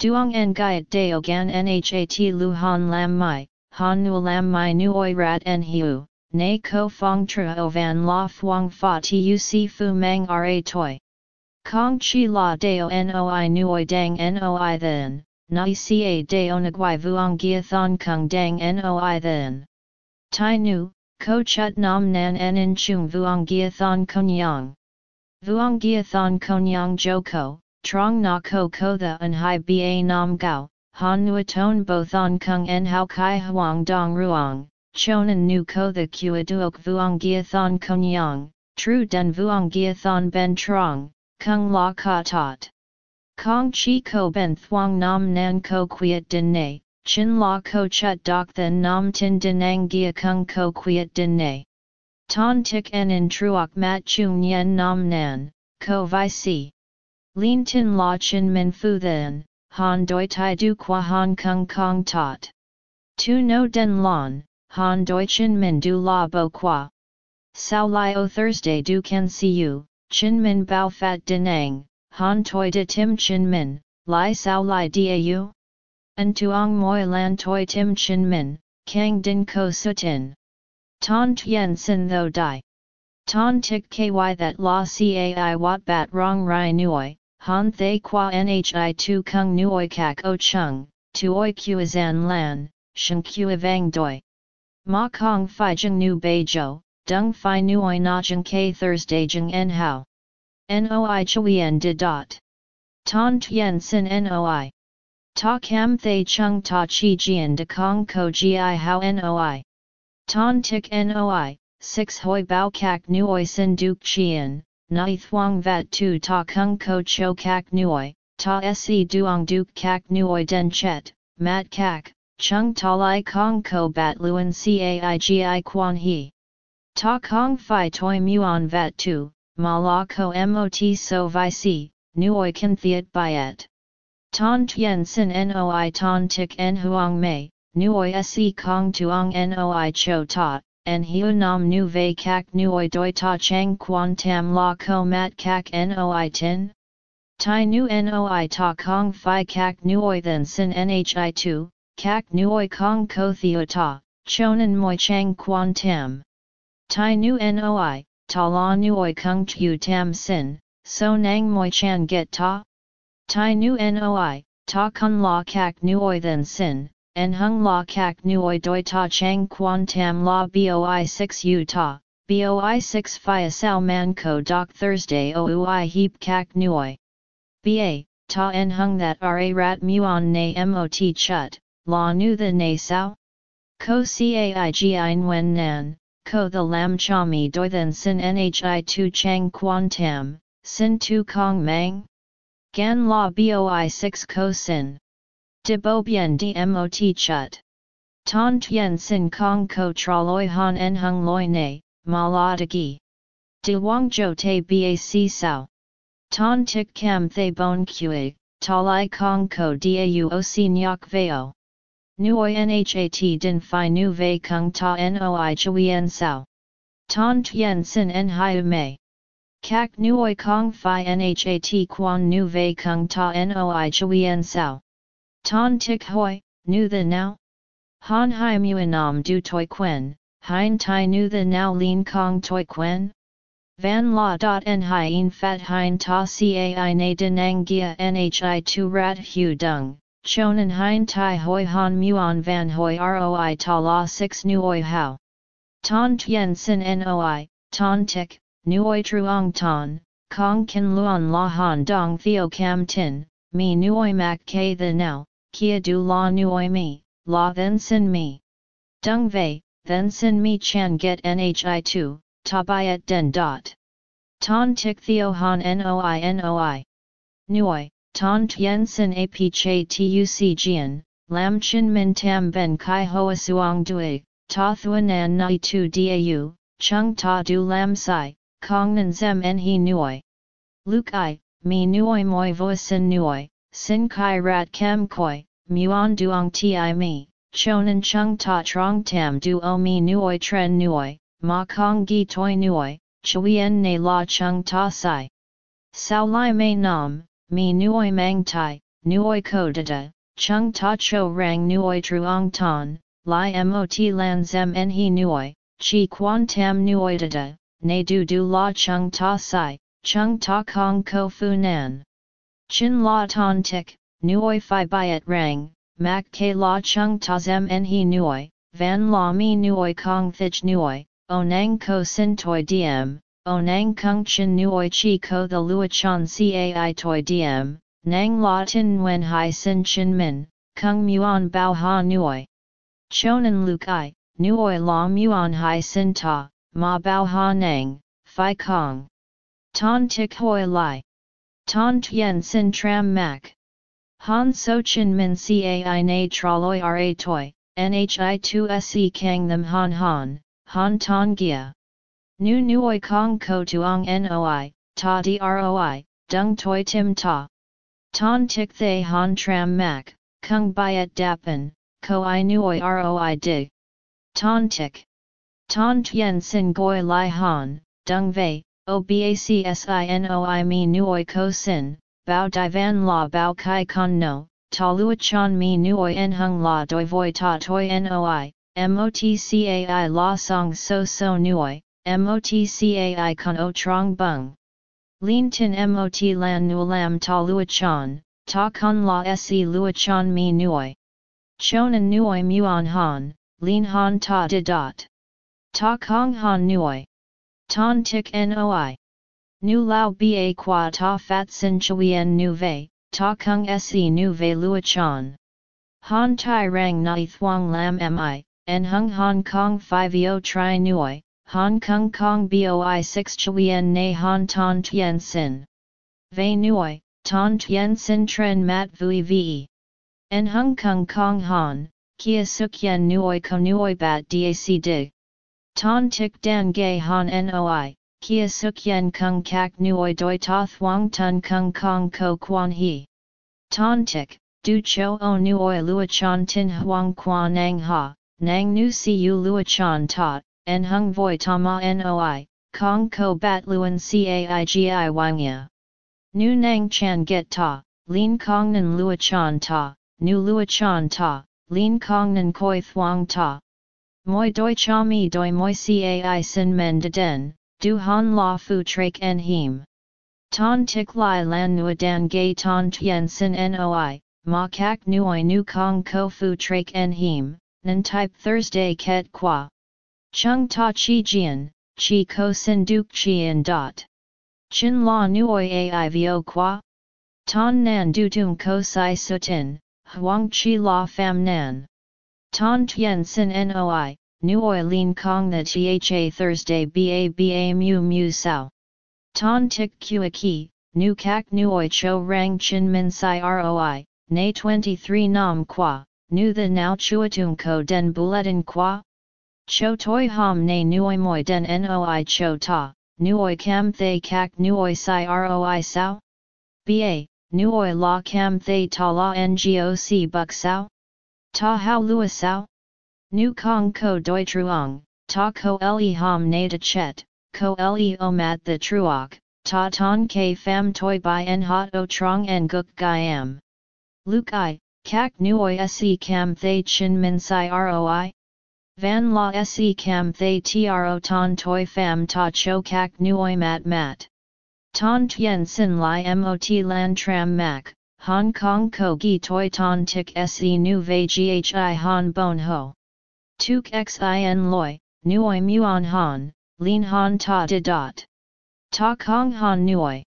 S1: Duong en gaiet deo gan nhat lu han lam mai, han nu lam mai nuoi rat en hiu, ne ko fong truo van la fuang fa tuc fu mang ra toi. Kong chi la deo noi nuoi dang noi then, nai ca deo nagwai vuong gia thon kung dang noi then. Tai nu, ko chut nam nan en in chung vuong gia thon konyang. Vuong gia thon konyang joko, trong na ko ko the an hai ba nam gao, han nu ton bo thon kung en hao kai huang dong ruang, chonan nu ko the kua duok vuong gia thon konyang, tru den vuong gia thon ben trong, kung la ka tot. Kong chi ko ben thuang nam nan ko quiet din ne, chin la ko chut dok then nam tin dinang gia kung ko quiet din ne. Ton tik en in truok mat chung yen nam nan, ko vi si. Lin tin la chin min fu then, han doi tai du qua han kung kong tot. Tu no den lon, han doi chin min du la bo qua. Sao lai o Thursday du can you, Chin Min Bao Fat Dinang, Han Toi De Tim Chin Min, Lai Sao Lai Dau? An Tuong Moi Lan Toi Tim Chin Min, Kang Din Ko Sutin. Ton Tien Sin Tho Dai. Ton Tik Ky That La Cai Wat Bat Rong Rai Nuoi, Han Thay Qua Nhi Tu Kung Nuoi Kak O Chung, Tuoi Kuazan Lan, Shen Kua Vang Doi. Ma Kong Phi Jing Nu Bei Jo, Dung Phi Nuoi Na Jing K Thursday Jing En Hao. Noi Chuyen De Dot. Ton Tien Sin Noi. Ta Cam Thay Chung Ta Chi Jian De Kong Ko Gi Hao Noi. Ton Tik Noi, 6 Hoi Bao Kak Nuoi Sin Duk Chien, Nai Thuong Vat Tu Ta Kung Ko Cho Kak Nuoi, Ta Se Duong Duk Kak Nuoi Den Chet, Mat Kak, Chung Ta Lai Kong Ko Bat Luan Caigi Quan He. Ta kong fi toi muon vat tu, ma la ko mot so vi si, nuoi kan thiet byet. Ton tien sin noi ton tik en huang mei, nuoi se kong tuong noi cho ta, en hiu nam nu vei kak nuoi doi ta chang quan tam la ko mat kak noi tin? Tai nu noi ta kong fi kak nuoi then sin nhi tu, kak nuoi kong ko theo ta, chonan moi chang quan tam. Tai nu noi, ta la nuoi kung tu tam sin, so nang moi chan get ta? Tai nu noi, ta kun la kak nuoi then sin, en hung la kak nuoi doi ta chang quan tam la boi 6 u ta, boi 6 a sao man ko doc Thursday o ui heap kak nuoi. Ba, ta en hung that ra rat muon na mot chut, la nu the na sao? Ko caigi wen nan, ko the lam chami doi then sin nhi tu chang quan tam, sin tu kong mang? Gan la boi 6 ko sin. De bo bien dmot chut. Ton tien sin kong ko traloi han en hung loi ne, ma la de gi. De wang jo te bac sao. Ton tik cam thay bon kue, talai kong ko dau o si nyok veo. Nuoi nhat din fi nu vei kung ta noi chuyen sao. Ton tien sin en hiu mei. Kak nuoi kong fi nhat quan nu vei kung ta noi chuyen sao. Ton tik hoi, nu the now? Han hai muanam du toi quen, hein tai nu the now lin kong toi quen? Van la dot en hien fat hein ta cai na denang gia nhi tu rat hu dung, chonan hein tai hoi han muon van hoi roi ta la 6 nuoi hao. Ton tien sin noi, ton tik, nuoi truong ton, kong kin luon la han dong theo cam tin, mi nuoi mak ke the now, kia du la nuoi mi la then sin me. Dung vei, then sin me chan get nhi tu, tabayat den dot. Ton tik theo han noi noi. Nuoi, ton tien sin ap che tuc jian, lam chin min tam ben kai hoa suang dui, ta thuanan nai tu dau, chung ta du lam sai, kong nan zem en he nuoi. Luke i, mi nuoi moi vo sin nuoi, sin kai rat kem koi, muon duong ti mi, chonan chung ta trong tam du o mi nuoi tren nuoi, ma kong gi toi nuoi, chuyen ne la chung ta sai. Sao lai mei nam, mi nuoi mang tai, nuoi ko da, chung ta cho rang nuoi truong ton, lai mot lan zem en he nuoi, chi quan tam nuoi da, ne du du la chung ta sai, chung ta kong ko nan. Chin la ton tik, nuoi fi byet rang, mak ke la chung ta zem en he nuoi, van la mi nuoi kong thich nuoi, o nang ko sin toi diem, o nang kung chin nuoi chi ko the luachan cai toi diem, nang la tin wen hai sin chin min, kung muon bao ha nuoi. Chonan lukai, nuoi la muon hai sin ta, ma bao ha nang, fi kong. Ton tik hoi lai. Ton tien sin tram mak. Han so chin min cai na traloi ra toi, nhi tu se kang them han han, han ton gia. Nu nuoi kong ko tuong noi, ta droi, dung toi tim ta. Ton tik thay han tram mak, kung byet dapan, ko i nuoi roi dig. Ton tik. Ton tien sin goi lai han, dung vei, obacsinoi mi nuoi ko sin, bao divan la bao kai con no, ta chan mi nuoi en hung la doi voi ta toi noi, motcai la song so so nuoi, motcai con o trong bung. Lin tin mot lan nu lam ta chan, ta con la se lua chan mi nuoi. Chonan nuoi muon han, lin han ta de dot. Ta kong han nuoi. Ton tik noi. Nu lao ba qua ta fat sin chuyen nu vei, ta kung se nu vei luachan. Han tai rang nai thuang lam mi, en hung Hong Kong 5 tri nuoi, Hong Kong Kong boi 6 chuyen na han ton tien sin. Ve nuoi, ton tien sin tren mat vui ve. En hung kong kong han, kia suk yen nuoi ko nuoi bat dac dig. Ton tik dan gay han noi, kia suk yen kung kak nuoi doi ta thuang tun kung kong ko quan he. Ton tik, du cho o nuoi luachan tin huang quan nang ha, nang nu si u luachan ta, en hung voi ta ma noi, kong ko bat luan caigi wang ya. Nu nang chan get ta, lin kong nan luachan ta, nu luachan ta, lin kong nan koi thuang ta. Moi doi cha mi doi moi cai sin men de den, du han la fu trak en him. Ton tik lai lan nua dan gay ton tien sin noi, ma kak nuoi nu kong ko fu trak en him, nan type Thursday ket qua. Chung ta chi jian, chi ko sin duk chien dot. Chin la nuoi ai vo qua? Ton nan du tum ko sai sutin, huang chi la fam nan. Ton tien sin noi, nuoi lin kong the tha Thursday ba ba mu mu sao. Ton tik kua ki, nu kak nuoi cho rang chin min sai roi, na 23 nam qua, nu the now chuatung ko den bulletin qua? Cho toi ham ne nuoi moi den noi cho ta, nuoi cam thay kak nuoi si roi sao? Ba, nuoi la cam thay ta la ngoc buk sao? Ta hao lua sao? Nu kong ko doi truong, ta ko le ham ne de chet, ko le o mat the truok, ta ton ke fam toi by en hot o trong en guk gaiam. Luke i, kak nuoi se cam thay chin min si roi? Van la se cam thay tro ton toi fam ta cho kak nuoi mat mat. Ton tien sin li mot lan tram mak, Hong Kong ko gi toi ton tik se nu ve ghi han bon ho. Tuk xin loi, nuoi muon han, lin han ta de dot. Ta kong han nuoi.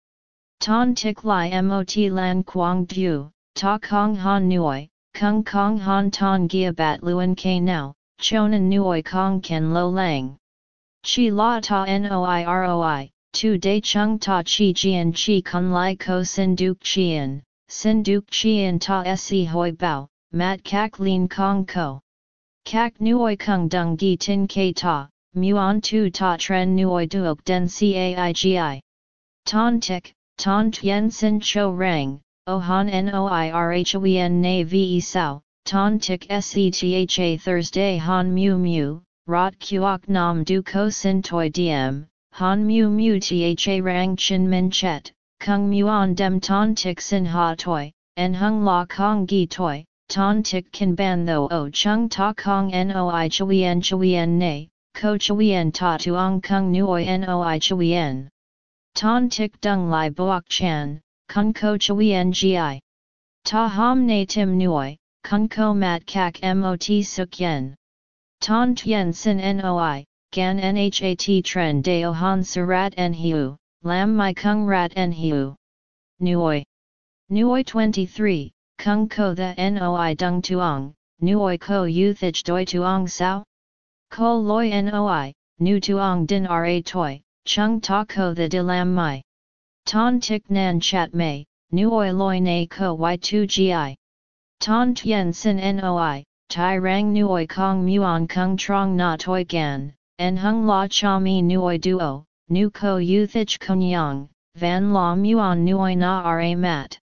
S1: Ton tik li mot lan quang du, ta kong han nuoi, kung kong han ton gia bat luen ke now, chonan nuoi kong ken lo lang. Chi la ta noi roi, tu de chung ta chi jian chi kun lai ko sin duk chien, sin duk chien ta se hoi bao, mat kak lin kong ko. Kak nuoi kung dung gi tin ke ta, muon tu ta tren nuoi duok den caigi. Ton tik, ton tien sin cho rang, o han noirhoen na ve sao, ton tik setha Thursday han mu mu, rot kuok nam du ko sin toi diem, han mu mu tha rang chin min chet, kung muon dem ton tik sin ha toi, en hung la kong gi toi, ton tik kan ban tho o chung ta kong noi chuyen chuyen ne, ko chuyen ta tuong kung nuoi noi chuyen. Ton tik dung lai boak chan, kung ko chuyen gi. Ta ham ne tim nuoi, kung ko mat kak mot suk yen. Ton tien sin noi, gan nhat tren deo han surat en hiu, lam my kung rat en hiu. Nuoi. Nuoi 23, kung ko the noi dung tuong, nuoi ko youthage doi tuong sao? Ko loi noi, nu tuong din ra toi, chung ta ko the de lam mai. Ton tik nan chat mei, nuoi loi na ko y2 gi. Ton tien sin noi, tai rang nuoi kong muon kung trong na toi gan, en hung la cha mi nuoi duo, nu ko youthage konyang, van la muon nuoi na ra mat.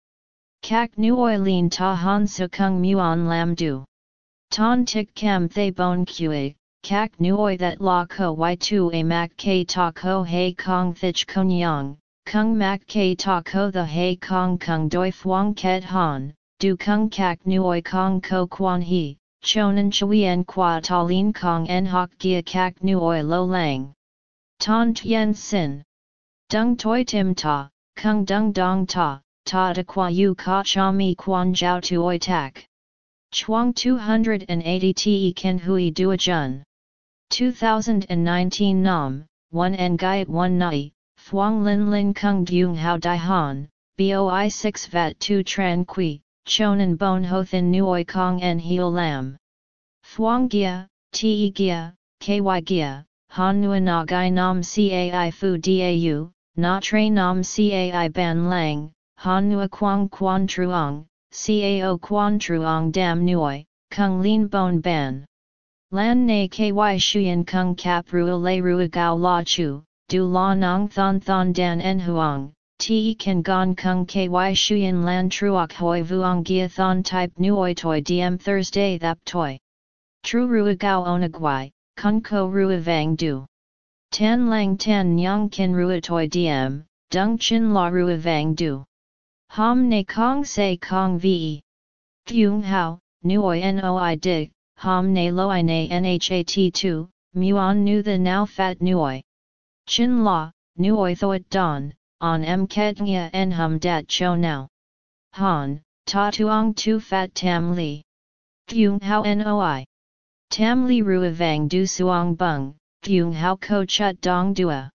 S1: Kak nuoi lin ta han su kung muon lam du. Ton tik kam thay bon kue, kak nuoi that la ko y2 a mak ke ta ko hei kong thich konyang, kung mak ke ta ko the hei kong kung doi fuang ket han, du kung kak nuoi kong ko quan he, chonan chuyen qua ta lin kong en hok gia kak nuoi lo lang. Ton tien sin. Dung toi tim ta, kung dung dong ta, ta de qua yu ka cha mi quan jiao tuoi tak. Chuang 280 te ken hui dua jun. 2019 nam, 1 en gaiet 1 nai, Phuong Lin Lin Kung Dung Hao Dai Han, BOI 6 Vat 2 Tran Qui, Chonan Bon Ho Thin Nuoi Kong En Heo Lam. Phuong Gia, Te Gia, KY Gia, Han Na Gai Nam Cai Fu Dau, Na Tre Nam Cai Ban Lang, Han Nua Quang Quan Truong, Cao Quan Truong Dam Nuoi, Kung Lin Bon Ban. Lan Na Ky Shuyan Kung Kap Rua Le Rua Gao La Chu, Du La Nong Thon Thon Dan En Huang, Te Kan Gon Kung Ky Shuyan Lan Truok Hoi Vuong Gia Thon Type Nuoi Toi Diem Thursday Thap Toi. Tru Rua Gao Onagwai, Kung Ko Rua Vang Du. Tan Lang Tan Nyang Kin Rua Toi Diem, Dung Chin La Rua Vang Du. Ham Ne Kong Se Kong Ve. Thuong Hao, Nuoi Noi Dig, Ham Ne Loi Ne Nhat 2, Muon Nu The Now Fat Nuoi. Chin La, Nuoi Thoat Don, on M Ket Nga En Hum Dat Cho Now. Han, Ta Tuong Tu Fat Tam Li. Thuong Hao Noi. Tam Li Rua Vang Du Suong Bung, Thuong Hao Ko Chut Dong Dua.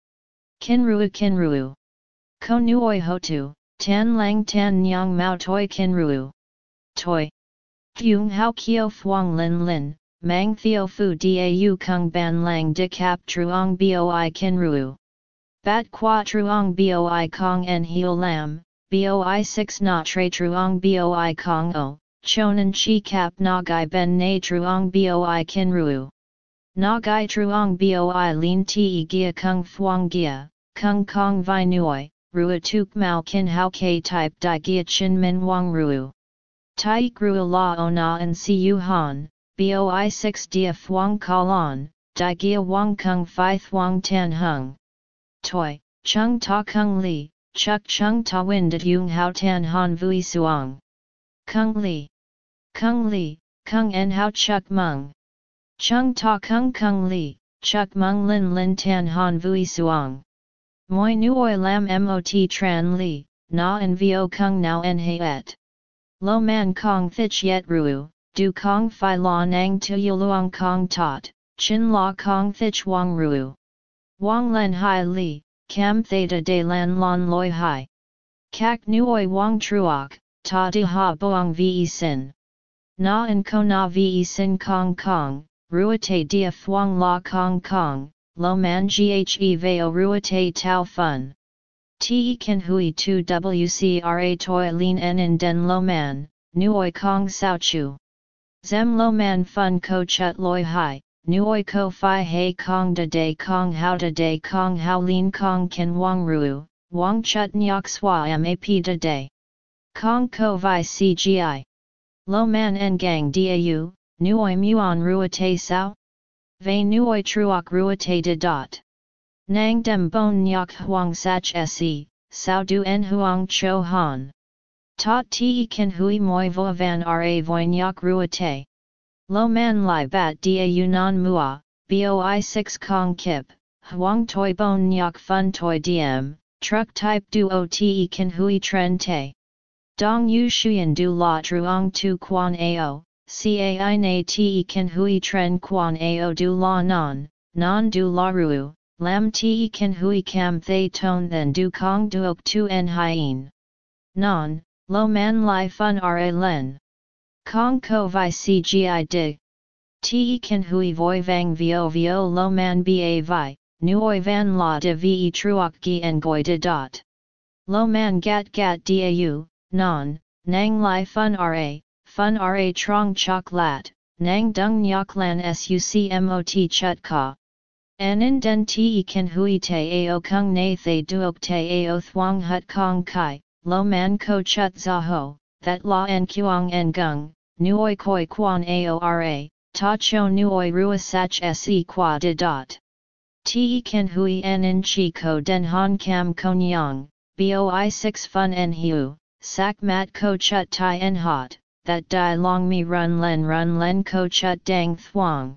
S1: Kin Rua Kin Ruu. Ko Nuoi Ho Tu. Tan lang tan nyang mao toi kin ruu. Toi. Thuong hao kio phuong lin lin, mang theo fu dau kung ban lang de cap truong boi kin ruu. Bat qua truong boi kong en heo lam, boi 6 na tre truong boi kong o, chonan chi kap nagai ben na truong boi kinru. Nagai truong boi lin ti gia kung fuang gia, kung kong vi nuoi, rua tuk mao kin hao ke type di gia chin min wang ruu. Tai grua la o na and si yu han, boi 6 dia fuang kalon, di gia wang kung fi thuang tan hung. Toi, chung ta kung li, chuk chung ta win dat yung hao tan han vui suang. Kung li. Kung li, kung en hao chuk mung. Chung ta kung kung li, chuk mung lin lin tan han vui suang. Moi nuoi lam mot tran li, na en vo kung nao en et. Lo man kong thich yet ruu, du kong fi la nang tu yuluang kong tot, chin la kong thich wang ruu. Wang len hai li, cam theta de lan lon loi hai. Kak nuoi wang truok, ta di ha boang ve sin. Na en ko na ve sin kong kong, ruate dia thuang la kong kong, lo man ghe veo ruate tau fun. Te kan hui tu wcra toi lin en in den lo man, nuoi kong sao chu. Zem lo man fun ko chut loi hai, nuoi ko fi hei kong da day kong how da day kong how lin kong kan wang ruu, wang chut nyok swa map da day. Kong ko vi cgi. Lo man en gang dau, nuoi muon ruate sao? Ve nuoi truok ruate de dot. Nang dem bon nyok huang sach se, sao du en huang cho han. Ta ti kan hui moi vo van ra voi nyok ruate. Lo man lai bat da non mua, boi 6 kong kip, huang toi bon nyok fun toi diem, truck type duo te kan hui tren te. Dong yu shuyen du la truong tu quan ao, cai na te kan hui tren quan ao du la non, non du la ruu, Lam te kan hui kam thay ton then du kong duok tu en hien. Non, lo man lai fun ra len. Kong ko vi cgi dig. Te kan hui voi vang vio vio lo man ba vi, nuoi van la de ve truok gi en goi de dot. Lo man gat gat dau, non, nang lai fun ra, fun ra trong chok lat, nang dung nyok lan sucmot chut ka. Anin den te kan hui te ao kung na thay duok te ao thuang hut kong kai, lo man ko chut za ho, that la en kuang en gung, nuoi koi ao ra, ta cho nuoi rua sach se qua de dot. Te kan hui en in chi ko den han kam konyang, boi 6 fun en hiu, sak mat ko chut tai en hot, that die long mi run len run len ko chut dang thuang.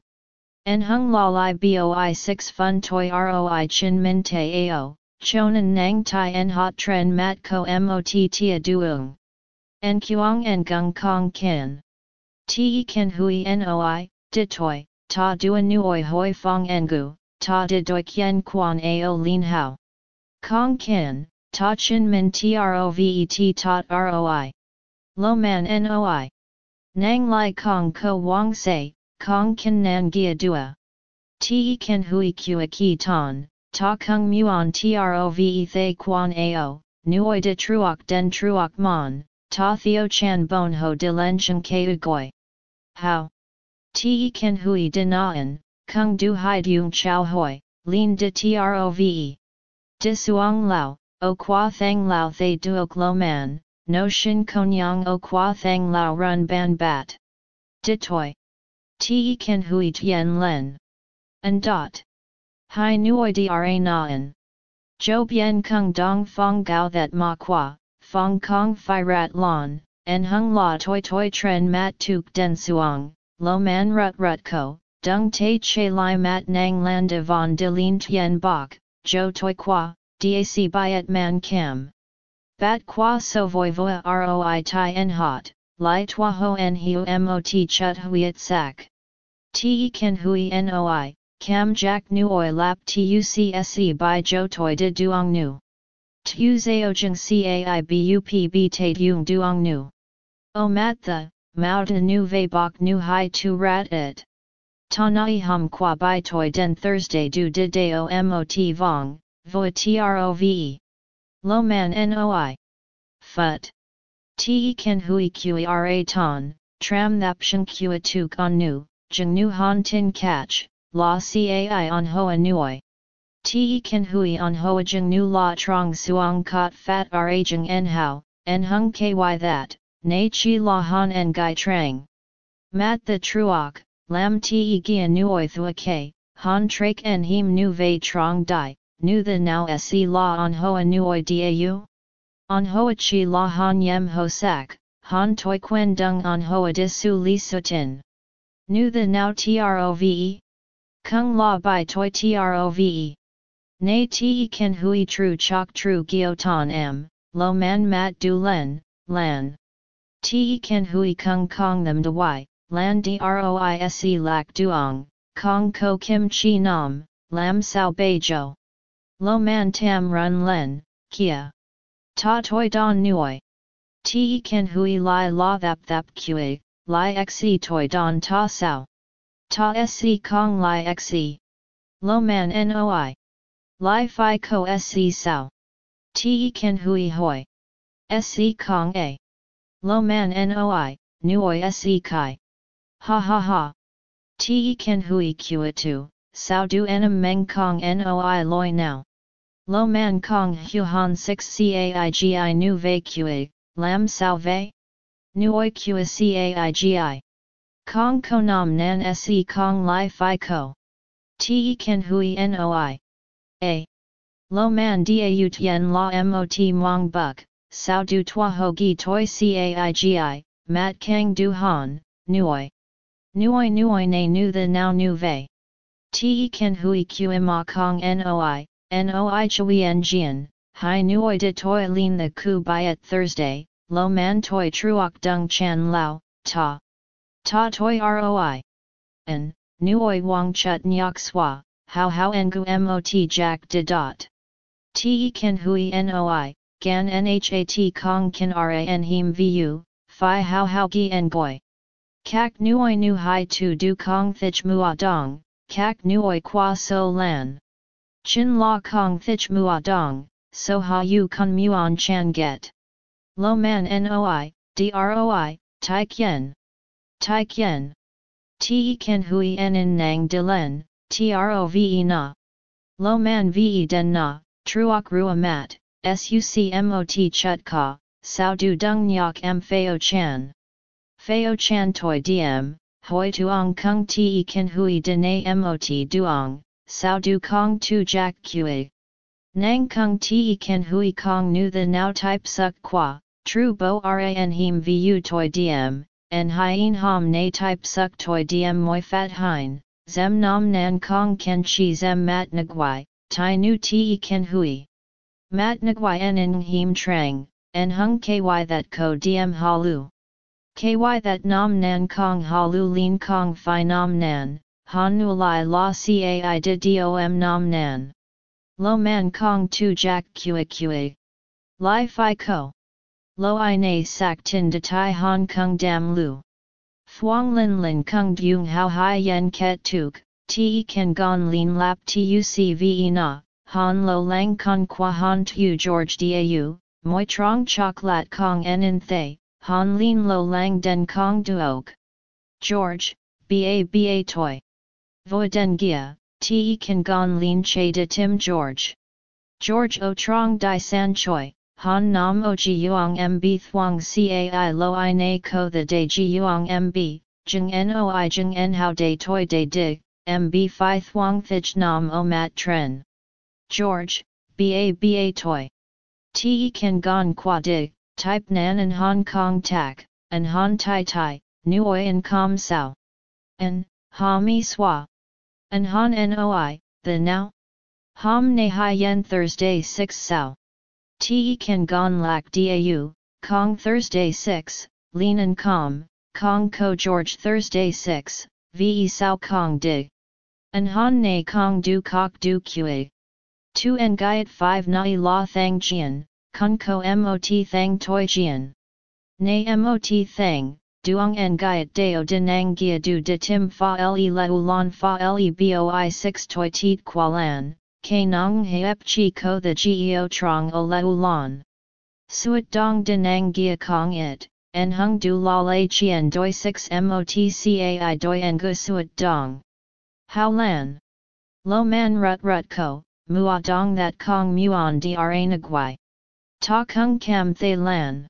S1: En hung la li boi 6 fun toi roi chin min te ao, chonan nang tai en hot tren mat ko mot tia duung. En kuang en gung kong kin. Te ken hui noi, di toi, ta dua nuoi hoi fong engu, ta di doi kien quan ao lin hao. Kong kin, ta chin min trovet tot roi. Lo man noi. Nang lai kong ko wang say, Kong Kin nan gia dua. Te kan hui kua ki ton, ta kung muon trove thay quan ao, nuoi de truok den truok mon, ta theo chan bon ho de len chen ke ugoi. How? Te kan hui de naan, kung du hai dung chao hoi, lin de trove. De suang lao, o qua thang lao thay duok lo man, no shin konyang o qua thang lao run ban bat. De toi. Te kan hui tien len. And dot. Hai nuoi dra naan. Jo bien kung dong fong gao that ma qua, fong kong fi rat lon, en hung la toi toi tren mat tuk den suang, lo man rut rut ko, dung te che lai mat nang lan de von de lin tien bok, jo toi qua, dac byet man kim. Bat qua so voi voa roi tai en hot, lai tua ho en hiu mot chut huiet sak. Te kan hui noi, cam jack nu nuoi lap tucse by jo toi de duong nu. Tu zao jeng cai bup b te dung duong nu. O mat the, mao de nu ve bok nu hai tu rat it. Ta nai hum qua by toi den Thursday du de deo mot vong, voa trove. Lo man noi. Phut. Te ken hui kui ra ton, tram thap shen kua tu con nu, jeng nu han tin catch, la cai on hoa nuoi. Te ken hui on hoa jeng nu la trong suang kot fat ra jeng en hao, en hung ky that, na chi la han en gai trang. Mat the truok, lam te gia nuoi thua ke, han trak en him nu vei trong dai, nu the now se la on hoa nuoi dau? On hoa chi la han yem ho sak, han toi quen dung on hoa disu li sutin. Nu the now trove? Kung la by toi trove. Nay te ken hui tru chok tru giotan m, lo man mat du len, lan. Te ken hui kung kong them de y, lan droise lak duong, kong ko kim chi nam, lam sao bei jo. Lo man tam run len, kia. Ta toi don nuoi. Te ken hui lai la thap thap kue, lai xe toi don ta sao. Ta se kong lai xe. Lo man noi. Lai fi ko se sao. Te ken hui hoi. Se kong a. Lo man noi, nuoi se kai. Ha ha ha. Te ken hui kua tu, sao du enam meng kong noi loi now. Lo man kong han 6 caigi nu ve kua, lam sao ve? Nuoi kua caigi. Kong ko nam nan se kong lai fi ko. Te ken hui noi. A. Lo man da tien la mot mong buk, sao du tua ho gi toi caigi, mat kang du han, nuoi. Nuoi nuoi ne nu the now nu ve. Te ken hui ma kong noi, noi chui jian, hai nuoi de toi lin the ku byet Thursday, lo man toi truok dung chan lao, ta. Ta toi roi. En, nuoi wang chut nyok swa, how how engu mot jack de dot. Te ken hui noi, gan nhat kong kin ran him vu, fi how how gi en goi. Kak nuoi nu hai tu du kong thich mua dong, kak nuoi qua so lan. Chin la kong thich mua dong, so ha yu kun muon chan get. Lo man noi, droi, tai kien. Tai kien. Te ken hui en in nang de len, trove na. Lo man ve den na, truok rua mat, sucmot chut ka, sao du dung nyok m feo chan. Feo chan toi diem, hoi tuong kung te ken hui de na mot duong, sao du kong tu jack kue. Nang kung te ken hui kong nu the now type suk qua, tru bo ran him vu toi diem, en hien ham na type suk toi diem moi fat hein, zem nam nan kong ken chi zem mat nagwai, tai nu te ken hui. Mat nagwai en in him trang, en hung ky that ko diem halu. Ky that nam nan kong halu lin kong fi nam nan, han lai la cai de dom nam nan. Lo man kong tu jack kua kua. Lai fi ko. Lo i na sak tin de tai hong kong dam lu. Thuong lin lin kung dung hao hai yen ket tuk, te kan gon lin lap tucve na, han lo lang con qua han tu George dau, moi trong chok lat kong en in thay, Han Lin Lo Lang Den Kong Duok. George, Ba Ba Toy. Vo Den Gia, Te Kan Gon Lin Che De Tim George. George O Trong Dai San Choi, Han Nam O Ji Yuang Mb Thuong Cai Lo I Na Ko The De Ji Yuang Mb, Jing Noi Jing En How De Toi De Dig, Mb Phi Thuong Thich Nam O Mat Tren. George, Ba Ba Toy. Te Kan Gon Qua Dig, type nan in Hong Kong tak, and Han Tai Tai, Nuoi and Com Sao. And, Ha Mi Swa. And Han Noi, the now? Ham Ne Hai Yen Thursday 6 Sao. Te Kan Gon Lak Dau, Kong Thursday 6, Lean and Com, Kong Ko George Thursday 6, Ve Sao Kong Dig. And Han Ne Kong Du Kok Du Kue. Tu En Gaiet 5 Nai La Thang Jian, kun ko mot thang toi jian. Ne mot thang, duong en gaiet deo denang gia du de tim fa le le ulan fa le boi 6 toi tit qualan, ke nong heep chi ko the geo trong o le ulan. Suat dong denang gia kong it, en hung du la lei chien doi 6 motcai doi en gu suat dong. How lan? Lo man rut rut ko, mua dong that kong muon dra nagwai. Ta kung kam the lan.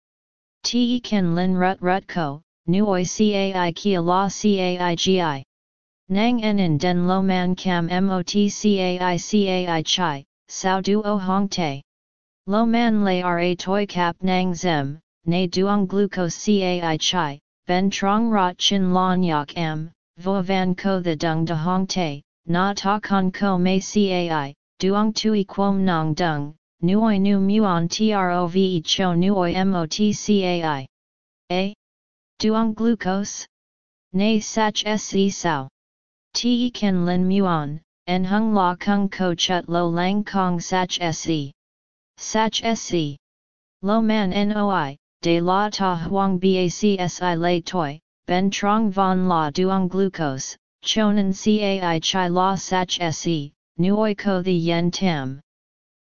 S1: Te ken lin rut rut ko, nuoi cai kia la cai gi. Nang en in den lo man cam mot cai cai chai, sao du o hong te. Lo man lay ra toi cap nang zem, na duong glucose cai chai, ben trong rot chin lon yak am, vo van ko the dung de hong te, na ta con ko me cai, duong tui quom nong dung, nuoi nu muon trove cho nuoi mot cai. A. Duong glucose? Nay sach se sao. Te kan lin muon, en hung la kung ko chut lo lang kong sach se. Sach se. Lo man noi, de la ta huang bacsi lay toi, ben trong von la duong glucose, chonan cai chai la sach se, nuoi ko the yen tam.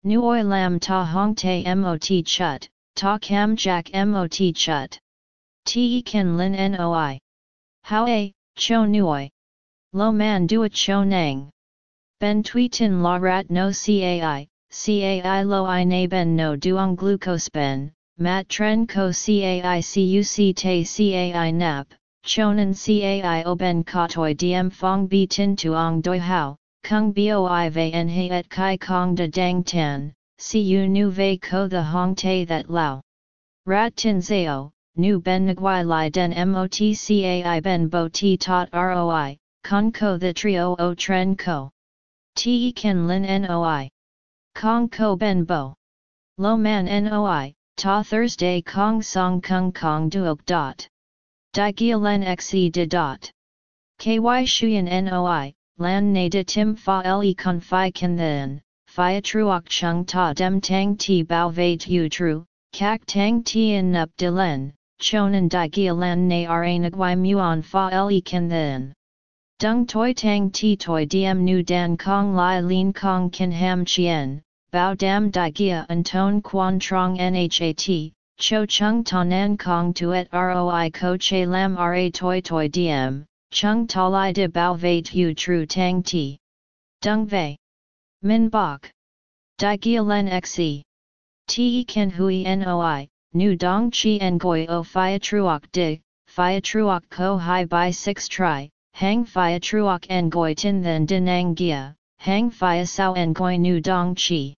S1: Nuoi lam ta hong te mot chut, ta cam jack mot chut. Te kan lin noi. How a, cho nuoi. Lo man duat cho nang. Ben tui tin la rat no cai, cai lo i na ben no duong glucose ben, mat tren ko cai cuc te cai nap, chonan cai o ben kotoi diem fong bi tin tuong doi hao, kung boi ve en he et kai kong de dang tan, cu nu ve ko the hong te that lao. Rat tin zao, nu ben nguai li den motcai ben bo ti tot roi, Con ko the trio o tren ko. Te kan lin noi. Kong ko ben bo. Lo man noi, ta Thursday kong song kung kong duok dot. Di gia len xe de dot. Ky shuyen noi, lan na de tim fa le con fi kan then, fi truok chung ta dem tang ti bao vei tu tru, kak tang ti in up de len, chonan di gia lan na ra nagwai muon fa le kan then. Dung toi tang ti toi diem nu dan kong lai lin kong kin ham chien, bao dam di gia un ton quan trong nhat, cho chung ton nan kong tuet roi ko che lam ra toi toi diem, chung ta lai de bao vei tu tru tang ti. Dung vei. Min bok. Di gia len xe. Te ken hui noi, nu dong chi en goi o fia truok di, fia truok ko hai by 6 tri, hang fia truok en goi tin then dinang gia, hang fia sao en goi nu dong chi.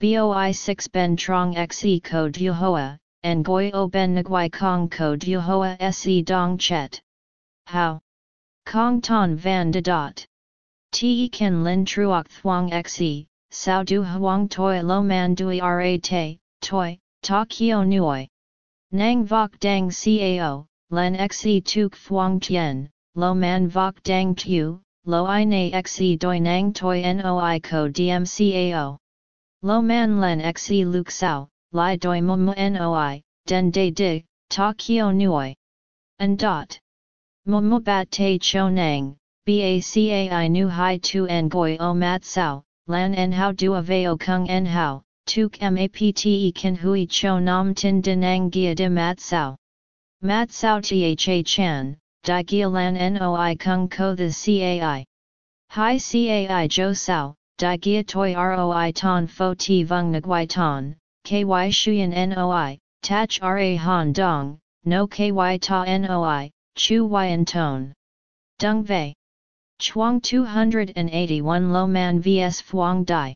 S1: Boi 6 ben trong xe code yuhoa, en goi o ben nguai kong code yuhoa se dong chet. How? Kong ton van de dot. Te ken lin truok thuang xe, sao du huang toi lo man dui ra te, toi, ta kio nuoi. Nang vok dang cao, len xe tuk thuang tien, lo man vok dang tu, lo i na xe doi nang toi noi ko dmcao. Lo man len xe luk sao, li doi mu noi, den de di, ta kio nuoi. And dot. Mu bat te cho nang, bacai nu hai tu en goi o mat sao, lan en hao dua veo kung en hao, tuk mapte kan hui cho nam tin denang gia de mat sao. Mat sao tha chan, di gia lan noi kung ko the cai. Hi cai jo sao, di gia toi roi ton fo ti vung nguai ton, ky shuyen noi, tach ra han dong, no ky ta noi, chu yn ton. Dung vei. Chuang 281 Lo Man vs Phuong Dai.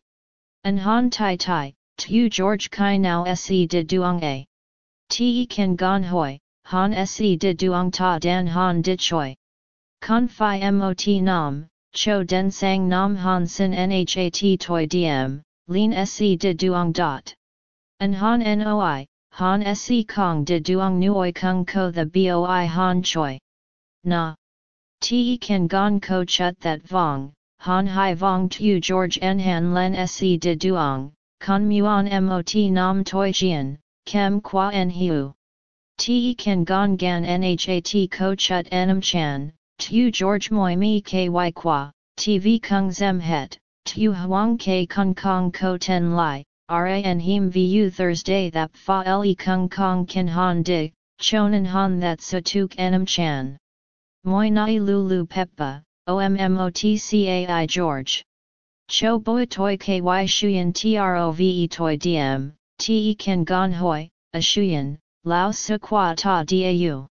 S1: An Han Tai Tai, Tu George Kai Now Se De Duong A. Te Kan Gon Hoi, Han se de duong ta dan han dit choi. Con fi mot nam, cho den sang nam han sin nhat toi diem, lin se de duong dot. An han noi, han se kong de duong nuoi kung ko the boi han choi. Na. Te kan gon ko chut that vong, han hai vong tu George en han len se de duong, con muon mot nam toi jian, kem qua en hiu. Te kan gon gan nhat ko chut enam chan, tu George moi mi ky qua, tv kung zem het, tu huang ke kung kong ko ten lai, ran him vu Thursday that fa le kung kong kin han di, chonan han that sutuk enam chan. Moi nai lulu peppa, ommotcai George. Cho boi toi ky shuyen trove toi dm, te ken gon hoi, a shuyen, lao su qua ta dau.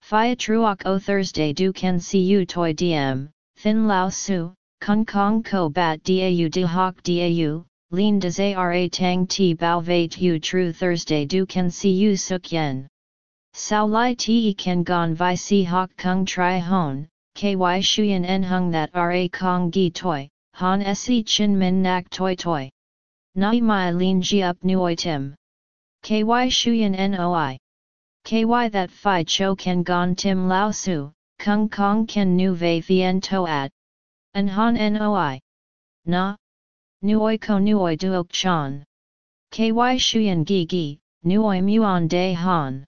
S1: Phia truok o Thursday du can see you toi dm, thin lao su, kung kong ko bat dau de hoc dau, lin de zara tang ti bao veit you true Thursday du can see you suk yen. Sao lai te kan gon vi si hok kung tri hon, ky shuyen en hung that ra kong gi toi, han se chin min nak toi toi. Nai mai lin ji up nuoi tim. Ky shuyen noi. Ky that fi cho kan gon tim lao su, kung kong ken nu ve vien to at. An han noi. Na. Nuoi ko nuoi duok chan. Ky shuyen gi gi, nuoi muon de han.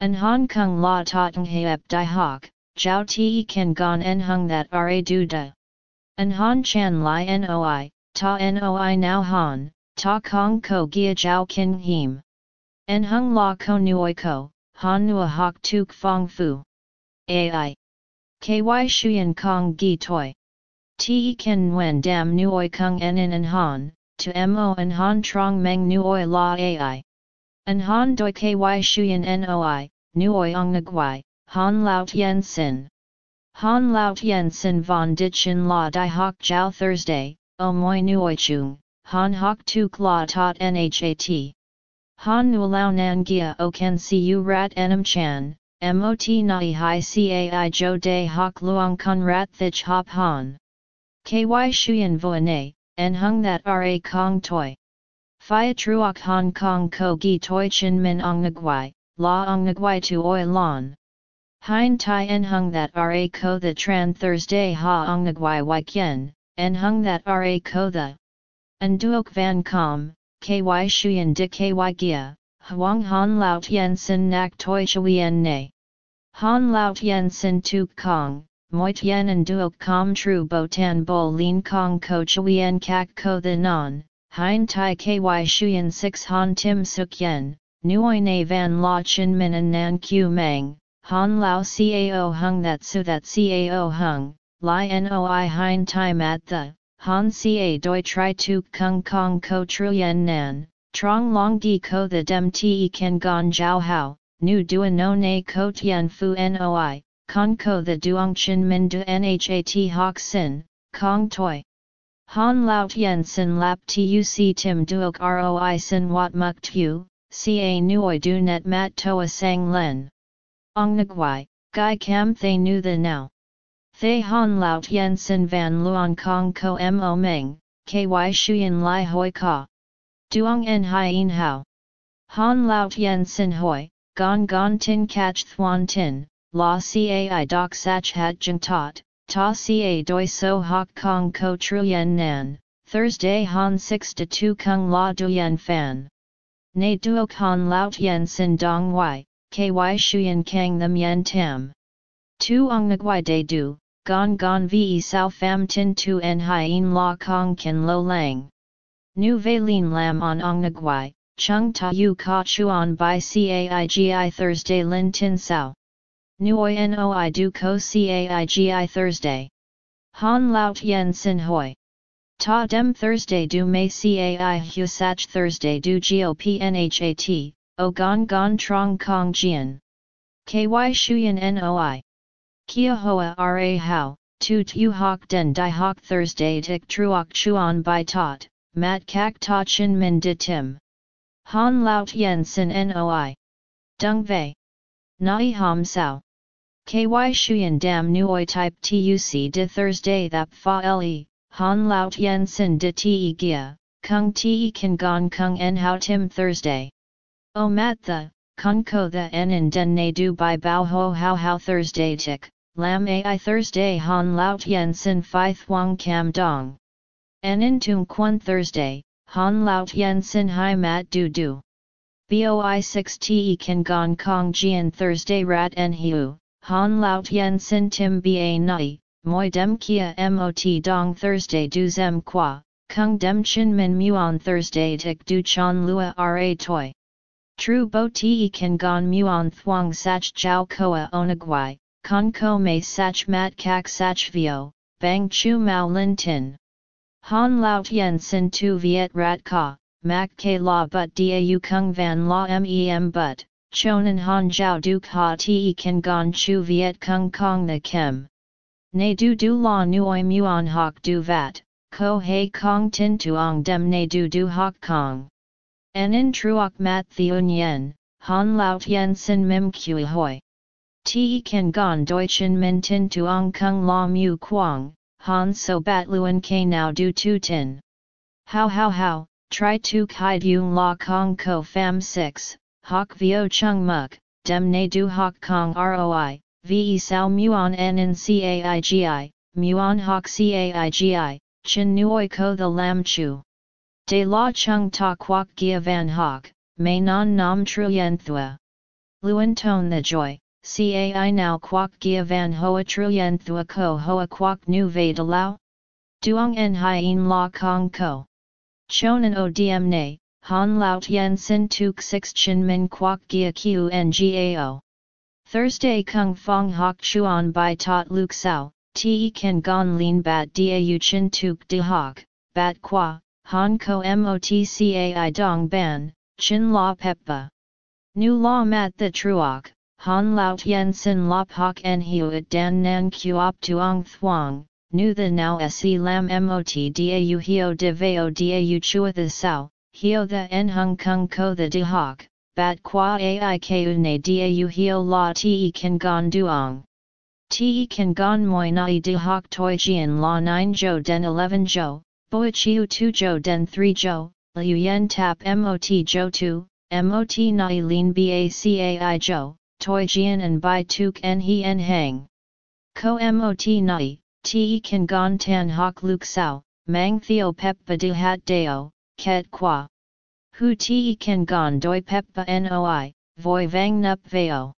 S1: An Hong Kong la toteng heep di hoc, jiao ti ken gon en hung that ra du da. An han chan li noi, ta noi now han, ta kong ko gia jiao kin him. En hung la ko nuoi ko, han nua hoc tuk fong fu. Ai. Ky shuyen kong gi toi. Ti ken nguen dam nuoi kung en in an han, to mo an han trong meng nuoi la ai. An han doi ky shuyen noi, nuoi ong nagwai, han lao tien sin. Han lao tien sin von ditchin la di hoc jiao Thursday, o moi nuoi chung, han hoc tuk la tot nhat. Han nu lao nan gia o ken si u rat enam chan, mot nai hi cai jo de hoc luong kun rat thich hop han. Ky shuyen voane, en hung that ra kong toi. Phia truok Hong Kong ko gi toi chin min ong nagwai, la ong nagwai tu oi lon. Hein tai en hung that ra ko the tran Thursday ha ong nagwai wai kien, en hung that ra ko the. An duok van com, ky shuyen di ky gia, huang han lao tien sin nak toi chuyen ne. Han lao tien sin tuk kong, moi tien and duok com tru bo tan bo lin kong ko chuyen kak ko the non, Hein Tai Ky Shuyan 6 Han Tim Suk Yen, Nuoi Na Van La Chin Min and Nan Q Mang, Han Lao Cao Hung That Su That Cao Hung, Li Noi Hein Tai Mat The, Han Ca Doi Tri Tuk Kung Kong Ko Truyen Nan, Trong Long Gi Ko The Dem Te Ken Gon Jiao Hao, Nu Dua No Ne Ko Tien Fu Noi, Kong Ko The Duong Chin Min Du Nhat Hoc Sin, Kong Toi. Han Lao Tien Sin Lap Tuc Tim Duok Roi Sin Wat Muk Tu, Ca Nuoi Du Net Mat Toa Sang Len. Ong Nagwai, Gai Cam Thay Nu The Now. Thay Han Lao Tien Sin Van Luong Kong Ko Mo Meng, Ky Shuyen Lai Hoi Ka. Duong En Hien Hao. Han Lao Tien Sin Hoi, Gon Gon Tin Catch Thuan Tin, La Cai Doc Sach Hat Jung Tot. Ta ca doi so hok kong ko truyen nan, Thursday han 6 to 2 kung la duyen fan. Ne duok han laut yen sin dong y, ky shuyen kang them yen tam. Tu ong nagwai de du, gon gon ve sao fam tin tu en hien la kong kin lo lang. Nu ve lin lam on ong nagwai, chung ta yu ka chuan by caigi Thursday lin tin sao. Nuoi noi du ko caigi Thursday. Han laut yen sin hoi. Ta dem Thursday du mei cai hu sach Thursday du gop nhat, o gon gon trong kong jian. Ky shuyen noi. Kia hoa ra hao, tu tu hok den di hok Thursday tik truok chuan by tot, mat kak ta chin min De tim. Han laut yen sin noi. Dung vei. Nai ham sao. KY Shuyan Dam Nuoi Type TUC De Thursday Thap Fa Le, Han Lao Tien Sin De Te Gia, Kung Te Kan Gon Kung En How Tim Thursday. O Mat The, Kung Ko The En In Den Ne Du Bai Bao Ho How How Thursday Tik, Lam Ai Thursday Han Lao Tien Sin Phi Thuong Cam Dong. En In Tung Quan Thursday, Han Lao Tien Sin Hai Mat Du Du. BOI 6 Te Kan Gon Kong Jian Thursday Rat En Hiu. Han Lao Tien Sin Tim Ba Nai, Moi Dem Kia Mot Dong Thursday Du Zem Qua, kung dem chin min muon Thursday tik du chan lua ra toi. Tru bo te kan gon muon thuang sach jiao koa onagwai, con ko me sach mat kak sach vio, bang chu mao lin tin. Han lao tien sin tu viet rat ka, mak ke la but dau kung van la mem but, chonan han jiao du ha te kan gon chu viet kung kong the kem. Ne du du la nuoi muon hok du vat, ko hei kong tin tuong dem ne du du hok kong. En in truok mat theun yen, han lao tien sin mim kui hoi. Te kan gon deutschen min tin tuong kung la mu quang, han so bat luen ke now du tu tin. How how how, try tu kai dung la kong ko fam 6, hok vio chung muk, dem ne du hok kong roi, ve sao muon en in caigi, muon hok caigi, chin nuoi ko the lam chu. De la chung ta quoc gia van hoc, may non nam truyen thua. Luen ton the joy, cai now quoc gia van hoa truyen thua ko hoa quoc nu ve de lao? Duong en hien la kong ko. Chonan o diem ne, han lao tien sin tuk six chin min quoc gia qiu ngao. Thursday kung fong hok chuan by tot luk sao, te kan gon lin bat da chin tuk de hok, bat qua, Han ko motcai dong ban, chin la peppa. Nu la mat the truok, han lao tien sin la pak en hiuat dan nan kuop tuong thuong, nu the now se lam mot dau hio de veo dau chua the sao, hio the en hung kung ko the de hok, bat qua ai ku ne dau hio la te kan gon duong. Te kan gon moi nai de hok toi jian la 9 jo den 11 jo, Boi chiu tu jo den 3 jo, liu yen tap mot jo 2, mot nai lin bacai jo, toi jian and bai tuk en he en hang. Ko mot nai, te kan gon tan hok luk sao, mang theo peppa du hat deo, ket qua. Hu te kan gon doi Pep Ba noi, voi vang nup veo.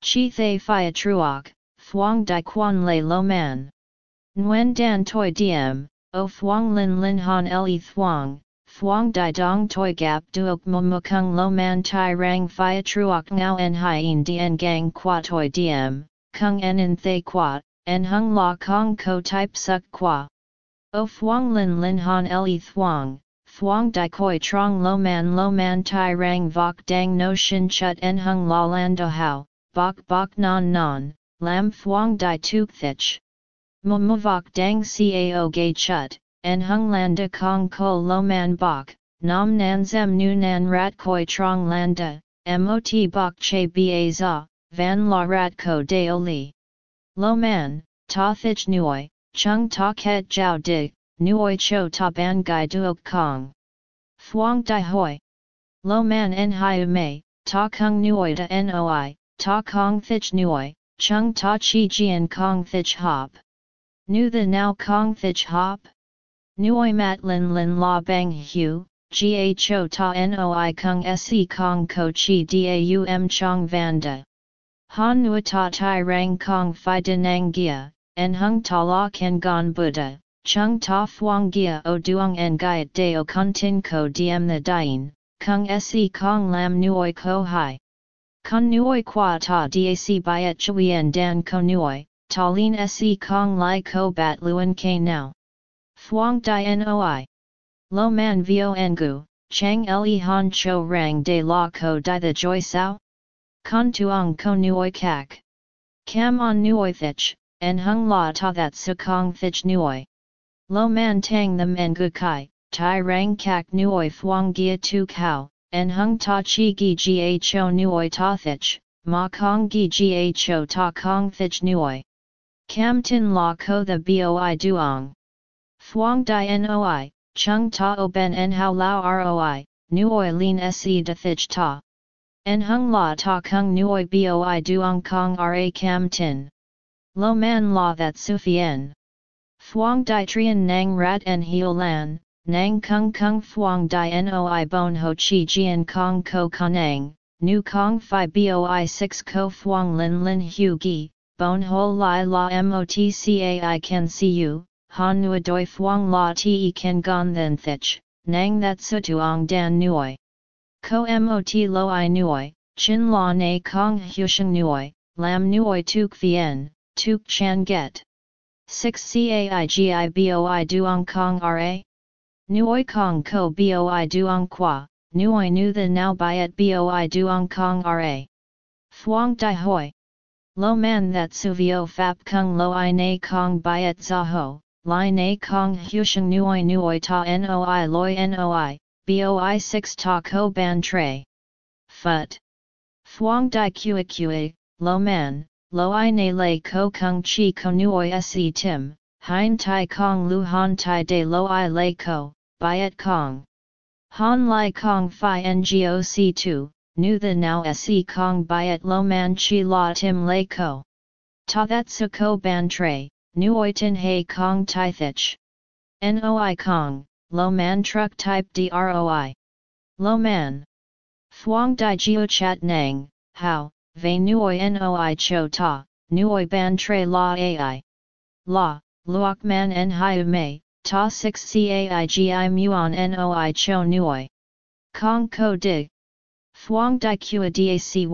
S1: Chi thay phia truok, thuong Dai quan lei lo man. Nguyen dan toi diem, O Thuong Lin Lin Han Le Thuong, Thuong Dai Dong Toi Gap Duok Mo Kung Lo Man Tai Rang Phia Truok Ngao En Hien Dien Gang Qua Toi Diem, Kung En In Thay Qua, En Hung La Kong Ko Type Suk Qua. O Thuong Lin Lin Han Le Thuong, Thuong Dai Koi Trong Lo Man Lo Man Tai Rang Vok Dang No Shin Chut En Hung La Lando How, Bok Bok Non Non, Lam Thuong Dai Tuk Thich. Mumovok dang cao gay chut, en hung landa kong ko lo man bok, nam nan zem nu nan rat koi trong landa, mot bok che ba za, van la rat ko deo li. Lo man, ta thich nuoi, chung ta ket jiao dig, nuoi cho ta ban gai duok kong. Thuong di hoi. Lo man en hiu mei, ta kung nuoi da noi, ta kong thich nuoi, chung ta chi jian kong thich hop. Nu the now kong thich hop? Nuoi mat lin lin la bang hu, gho ta noi kung se kong ko chi daum chong vanda. Han nu ta tai rang kong fi denang gia, en hung ta la ken gon buddha, chung ta fuang gia o duong en gaiet deo kun tin ko diem the dien, kung se kong lam nuoi ko hai. Kun nuoi qua ta dac byet chuyen dan ko nuoi, Tallinn se kong lai ko bat luen k now. Thuong di noi. Lo man vio engu, chang le han cho rang de la ko di the joy sao? Con tuong ko nuoi kak. Cam on nuoi thich, en hung la ta that su kong thich nuoi. Lo man tang them engu kai, tai rang kak nuoi thuong gia tu kao, en hung ta chi gi ga cho nuoi ta thich, ma kong gi ga cho ta kong thich nuoi. Cam tin la ko the boi duong. Thuong di noi, chung ta o ben en hao lao roi, nuoi lin se de thich ta. En hung la ta kung nuoi boi duong kong ra cam tin. Lo man la that sufien. Thuong di trian nang rat en heo lan, nang kung kung thuong di noi bon ho chi jian kong ko kanang, nu kong fi boi 6 ko thuong lin lin hu gi, bon ho lai la motcai can see you, han nua doi phuong la te kan gon then thich, nang that sutuong dan nuoi. Ko mot lo i nuoi, chin la na kong husheng nuoi, lam nuoi tuk vien, tuk chan get. 6 caigi boi duong kong ra? Nuoi kong ko boi duong qua, nuoi nu the now at boi duong kong ra. Phuong di hoi. Lo man that suvio fap kung lo i na kong byet zaho, li na kong husheng nuoi nuoi ta noi loi noi, boi 6 ta ko ban tre. Phut. Phuong di kua kua, lo man, lo i na lei ko kung chi ko nuoi se tim, hein tai kong lu han tai de lo i lei ko, byet kong. Han lai kong fi ngoc 2, nu the now se kong byet lo man chi la tim lei ko. Ta that su ko ban tre, nu tin hei kong tai thich. Noi kong, lo man truck type droi. Lo man. Phuong di geo chat nang, how, ve nuoi noi cho ta, nuoi ban tre la ai. La, luok man en hiu mei, ta 6 caigi muon noi cho nuoi. Kong ko dig. Phuong di kua dacy.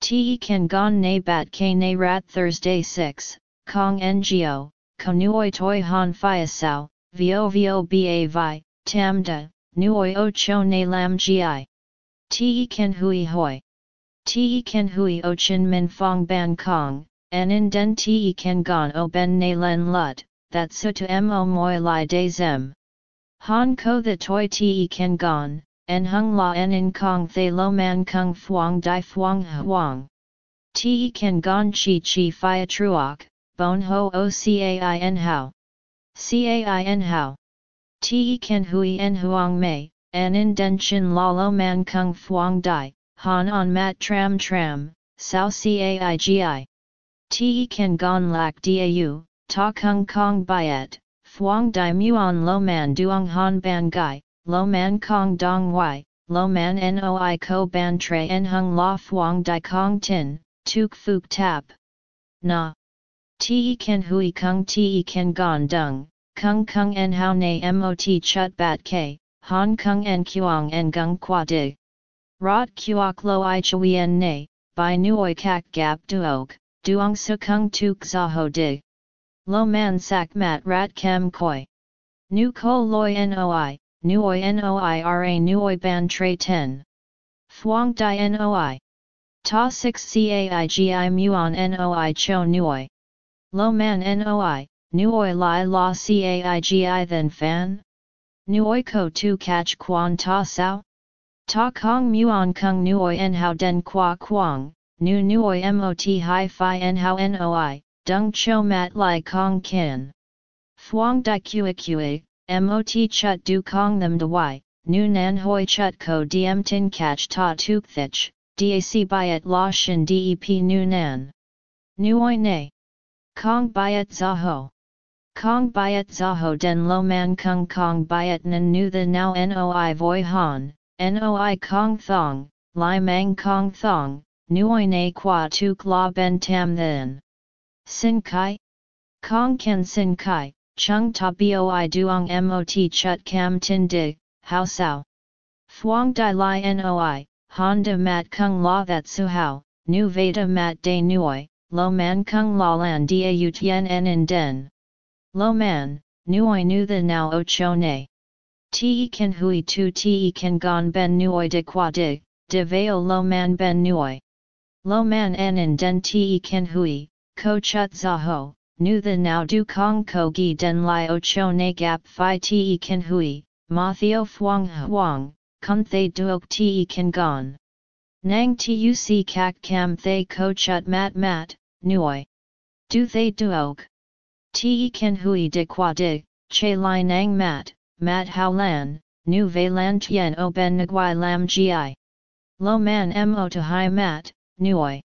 S1: Te kan gon na bat k na rat Thursday 6, Kong ngo, ko nuoi toi han phia sao, vo vo ba vi, tam da, nuoi o cho na lam gi. Te kan hui hoi. Te kan hui o chin min fong ban kong, en in den te kan gon o ben na len lut, that su to mo moi li de zem. Han ko the toi te kan gon, en hung la en in kong thay lo man kung phuong di phuong huang. Te kan gon chi chi fia truok, bon ho o cain how. Cain how. Te kan hui en huang mei, en in den chin la lo man kung phuong di, han on mat tram tram, sao caigi. Te kan gon lak dau, ta kung kong byet, phuong di muon lo man duong han ban gai, lo man kong dong y, lo man noi ko ban tre en hung la phuong di kong tin, tuk fuk tap. Na. Te kan hui kung te kan gon dung, kung kung en hao na mot chut bat k, hong kung en kuang en gung qua dig. Rot kuok lo i chui en ne, by nuoi kak gap duog, duong su kung tuk zaho dig. Lo man sak mat rat kem koi. Nu ko loi noi, nuoi noi ra nuoi ban tre 10. Phuong di noi. Ta 6 caigi muon noi cho nuoi. Lo man noi, nuoi lai la caigi then fan? Nuoi ko tu catch quan ta sao? Ta kong muon kung nuoi en hao den qua quang, nu nuoi mot hi fi en hao noi, dung cho mat lai kong kin. Phuong di kua kua, mot chut du kong them de y, nu nan hoi chut ko diem tin catch ta tuk thich, dac byet la shin dep nu nan. Nuoi ne. Kong byet zaho. Kong byet zaho den lo man kung kong byet nan nu the now noi voi han, noi kong thong, li mang kong thong, nuoi na qua tuk la ben tam then. Sin kai? Kong ken sin kai, chung ta boi duong mot chut cam tin dig, how sao? Phuong di li noi, honda mat kung la that su hao, nu veda mat de nuoi, lo man kung la lan da u tien en in den. Lo man, nuoi nu the now o cho ne. Te kan hui tu te kan gon ben nuoi de qua dig, de veo lo man ben nuoi. Lo man en in den te kan hui, ko chut za ho, nu the now du kong ko gi den li o cho ne gap fi te kan hui, ma theo phuong huang, kun thay duok te kan gon. Nang tuc kak kam thay ko chut mat mat, nuoi. Du thay duok. Te kan hui de qua dig, che li nang mat, mat hao lan, nu ve lan tien o ben nguai lam gi. Lo man mo to hai mat, nuoi.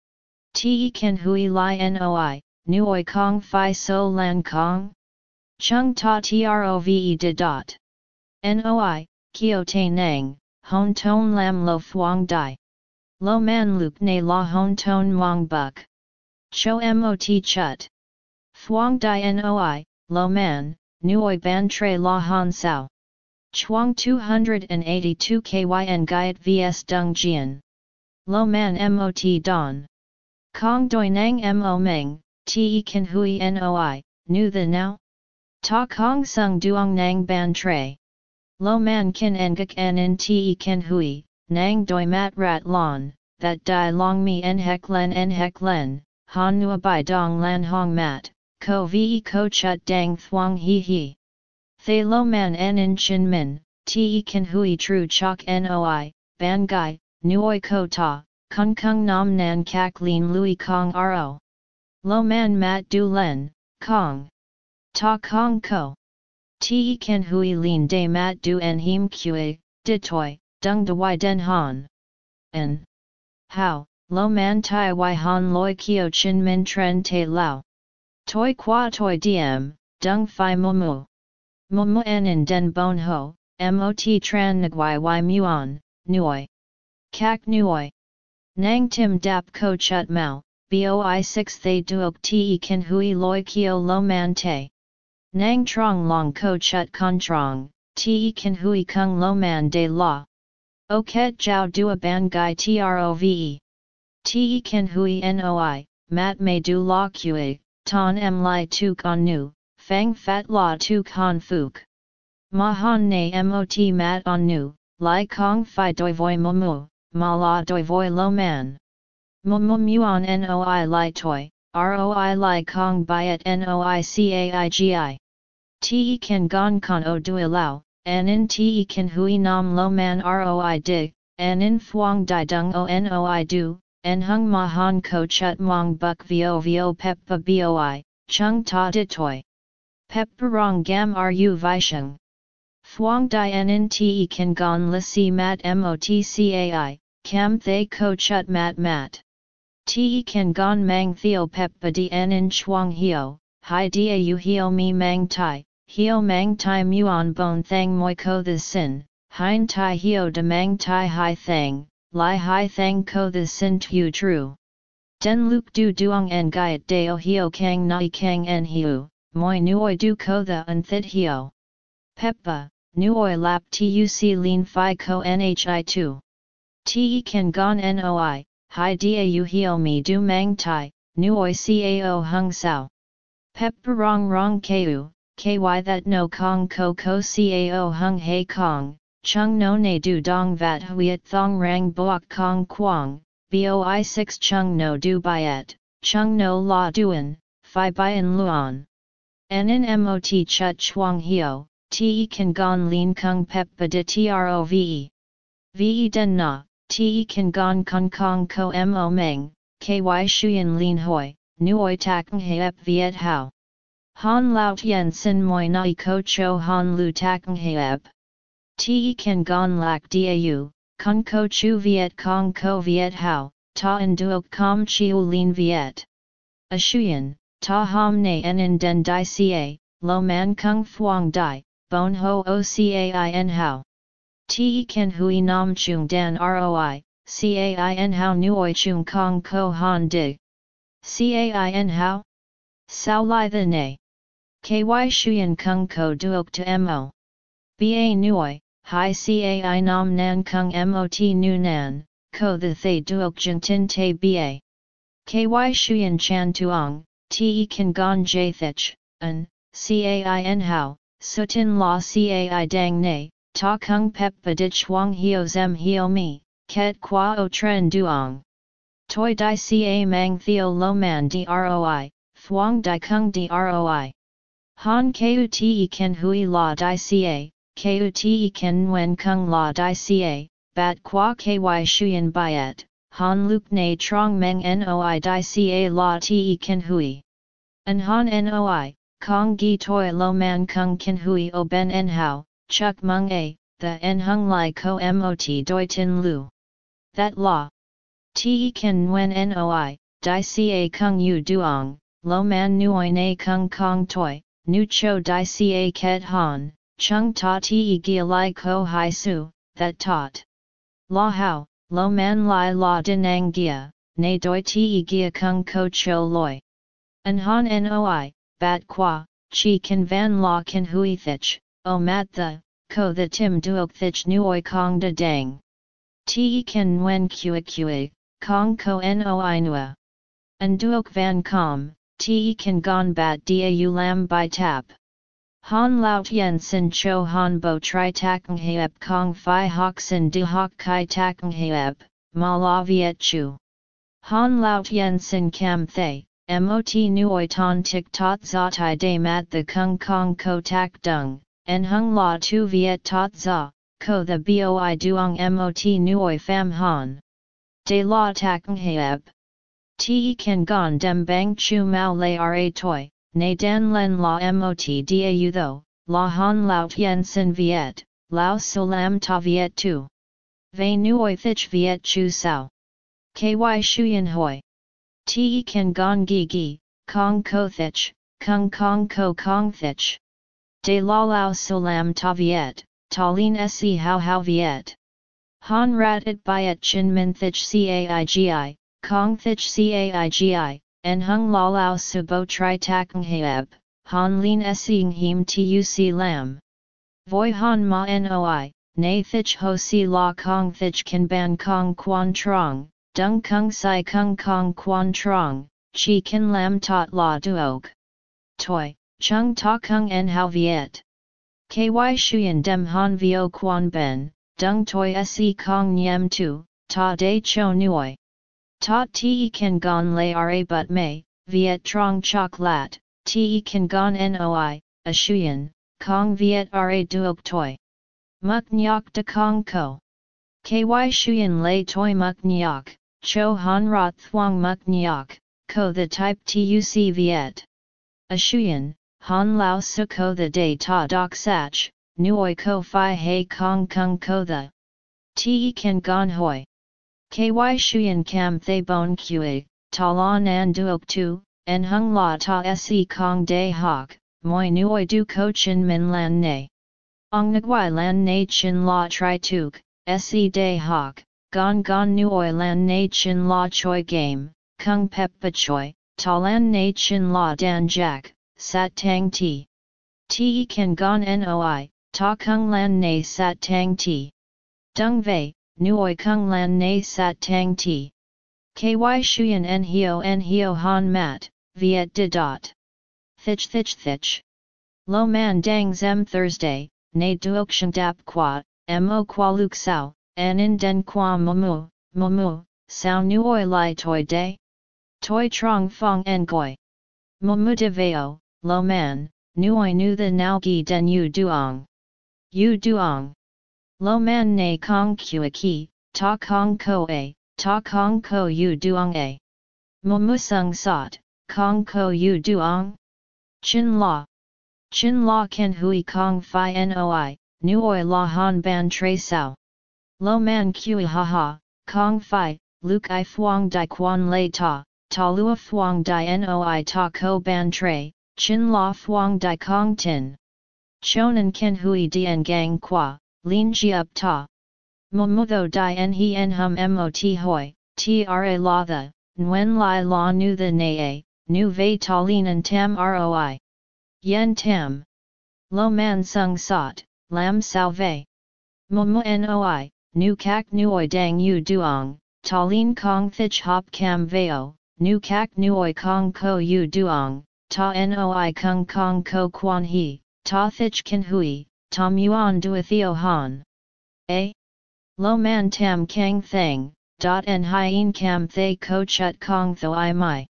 S1: Te kan hui li noi, nuoi kong fi so lan kong? Chung ta trove de dot. Noi, kio te nang, hon ton lam lo phuong dai. Lo man lup ne la hon ton mong buk. Cho mot chut. Phuong di noi, lo man, nuoi ban tre la han sao. Chuang 282 kyn gaiet vs dung jian. Lo man mot don. Kong doi nang mo meng, te kan hui noi, nu the now? Ta kong sung duong nang ban tre. Lo man kin engak en te kan hui, nang doi mat rat lon, that die long mi en hek len en hek len, han nua bai dong lan hong mat, ko vi ko chut dang thuang hi hi. Thay lo man en in chin min, te kan hui tru chok noi, ban gai, nuoi ko ta, kung kung nam nan kak lin lui kong ro. Lo man mat du len, kong. Ta kong ko. Te kan hui lin de mat du en him kue, ditoi, dung de y den han. En. How, lo man tai y han loi kio chin min tren te lao. Toi qua toi diem, dung fi mumu. Mumu en in den bon ho, mot tran nguai y muon, nuoi. Kak nuoi. Nang tim dap ko chut mau, boi 6 they duok te kan hui loi kio lo man te. Nang trong long ko chut con trong, te kan hui kung lo man de la. O ket jiao dua ban gai trove. Te kan hui noi, mat me du la kue, ton em lai tu con nu, fang fat la tu con fuk. Ma han ne mot mat on nu, lai kong fi doi voi momu, ma la doi voi lo man. Momu muon noi lai toi, roi lai kong byet noi caigi. Te kan gon con o dui lao, Anin te kan hui nam lo man roi dig, anin thuong di dung o noi du, en hung ma han ko chut mong buk vio vio peppa boi, chung ta ditoi. Peppa rong gam ru visheng. Thuong di anin te kan gon li si mat motcai, cam thay ko chut mat mat. Te kan gon mang theo peppa di in chuang hio, hi dia u hio mi mang tai, Hio mang tai muon bon thang moi ko the sin, hein tai hio de mang tai hai thang, lai hai thang ko the sin tu tru. Den luk du duong en gaiet deo hio kang nai kang en hiu, moi nuoi du ko the un thit hio. Peppa, nuoi lap tuc lean fi ko nhi tu. Te kan gon noi, hai dia u hio mi du mang tai, nuoi cao hung sao. Peppa rong rong keu, ky that no kong ko ko cao hung hei kong, chung no ne du dong vat huiet thong rang boak kong quang, boi 6 chung no du byet, chung no la duan, phi bien luon. Nen mot chut chuang hio, te kan gon lin kung pep ba de trove. Ve den na, te kan gon kong kong ko mo meng, ky shuyen lin hoi, nuoi tak hep viet hao. Han lao tien sin moi nai ko cho han lu tak heab. Te kan gon lak dau, kun ko chu viet kong ko viet hao, ta en duok com chiu lin viet. A shuyen, ta ham ne en in den di ca, lo man kung thuong di, bon ho o cain hao. Te kan hui nam chung dan roi, cain hao nuoi chung kong ko han dig. Cain hao? Sao lai the ne? Ky shuyen kung ko duok to mo. Ba nuoi, hi cai nam nan kung mot nu nan, ko the thay duok jin tin te ba. Ky shuyen chan tuong, te kan gon jathich, an, cain hao, sutin la cai dang ne, ta kung pep padich wang hio zem hio mi, ket qua o tren duong. Toi di ca mang theo lo man droi, thuong di kung droi. Han kute ken hui la di ca, kute ken nguen kung la di ca, bat qua ky shuyen byet, han luk ne trong meng noi di ca la te ken hui. An han noi, kong gi toi lo man kung ken hui o ben en hao, chuk mung a, the en hung lai ko mot doi tin lu. That la. Te ken nguen noi, di ca kung yu duong, lo man nuoi ne kung kong toi nu cho di ca ket han, chung ta ti gia lai ko hai su, that taught. La hao, lo man lai la dinang gia, ne doi ti gia kung ko cho loi. An han noi, bat qua, chi kan van la kan hui thich, o mat the, ko the tim duok thich nuoi kong de dang. Te kan nguen kua kua, kong ko noi nua. And duok van kom, te kan gon bat da u lam by tap. Han lao tien sin cho han bo tri takng heep kong fi hok sin de hok kai takng heep, ma la viet chu. Han lao tien sin cam thay, mot nuoi ton tik tot za tai de mat the kung kong ko tak dung, en hung la tu viet tot za, ko the boi duong mot nuoi fam han. De la takng heep. Te kan gon dem bang chu mau lay ra toi, na dan len la mot dau tho, la han lao tien sin viet, lao lam ta viet tu. Ve nuoi thich viet chu sao. Ky shuyen hoi. Te kan gon gi gi, kong ko thich, kung kong ko kong thich. De la lao lam ta viet, ta lin se how how viet. Han rat it byet chin min thich caigi, kong thich caigi, en hung la lao subo tri takng heeb, han lin esing him tuc lam. Voi han ma noi, na thich ho si la kong thich kan ban kong quan trong, dung kung sai kung kong quan trong, chi kan lam tot la duog. Toi, chung ta kung en hao viet. Ky shuyen dem han vio quan ben, dung toi se kong nyem tu, ta de cho nuoi. Ta te kan gon lay ra but may, viet trong chok lat, te kan gon noi, a shuyen, kong viet ra duok toi. Muk nyok de kong ko. Ky shuyen lay toi muk nyok, cho han rot thuong muk nyok, ko the type tuc viet. A shuyen, han lao su ko the day ta dok sach, nuoi ko fi hei kong kung ko the. Te kan gon hoi. Ky shuyen kam thay bon kue, ta la nan duok tu, en hung la ta se kong day hok, moi nuoi du ko chin min lan ne. Ong nagwai lan ne chin la tri tuk, se day hok, gon gon nuoi lan ne chin la choi game, kung pep pa choi, ta lan ne chin la dan jack, sat tang ti. Ti kan gon noi, ta kung lan ne sat tang ti. Dung vei, nuoi kung lan na sat tang ti. Ky shuyen en hio en hio han mat, viet de dot. Thich thich thich. Lo man dang zem Thursday, na duokshan dap qua, mo qua luk en in den qua momu, momu, sao nuoi lai toi day? Toi trong fong en goi. Momu de veo, lo man, nuoi nu the nao gi den yu duong. Yu duong. Lo man na kong kua ki, ta kong ko a, ta kong ko yu duong a. Mo musung sot, kong ko yu duong? Chin la. Chin la ken hui kong fi noi, nuoi la han ban tre sao. Lo man kui ha ha, kong fi, luk i fuang di quan lei ta, ta lua fuang di noi ta ko ban tre, chin la fuang di kong tin. Chonan ken hui dien gang qua, lin ji up ta. Momutho di en he en hum mot hoi, tra la the, nguen lai la nu the na nu vei ta lin and tam roi. Yen tam. Lo man sung sot, lam sao vei. Momu noi, nu kak nuoi dang yu duong, ta lin kong thich hop cam veo, nu kak nuoi kong ko yu duong, ta noi kung kong ko kwan he, ta thich kan hui, Tom Yuan Duathio Han. A. Lo Man Tam Kang Thang, dot en hien cam thay ko chut kong tho i mai.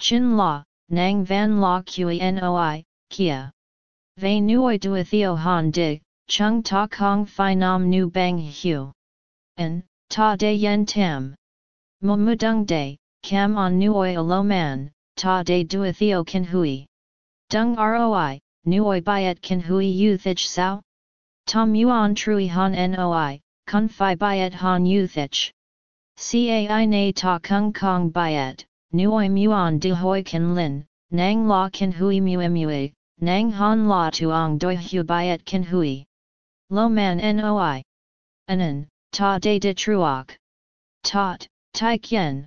S1: Chin La, Nang Van La Kui Noi, Kia. Ve Nuoi Duathio Han Dig, Chung Ta Kong Phi Nam Nu Bang Hu. En, Ta De Yen Tam. Mumudung De, Cam On Nuoi Lo Man, Ta De Duathio Kan Hui. Dung Roi, nuoi byet kan hui yu thich sao? Tom yuan trui han noi, kun fi byet han yu thich. Cai na ta kung kong byet, nuoi muon de hoi kin lin, nang la kan hui muemue, nang han la tuong doi hu byet kan hui. Lo man noi. Anan, ta de de truok. Tot, tai kien.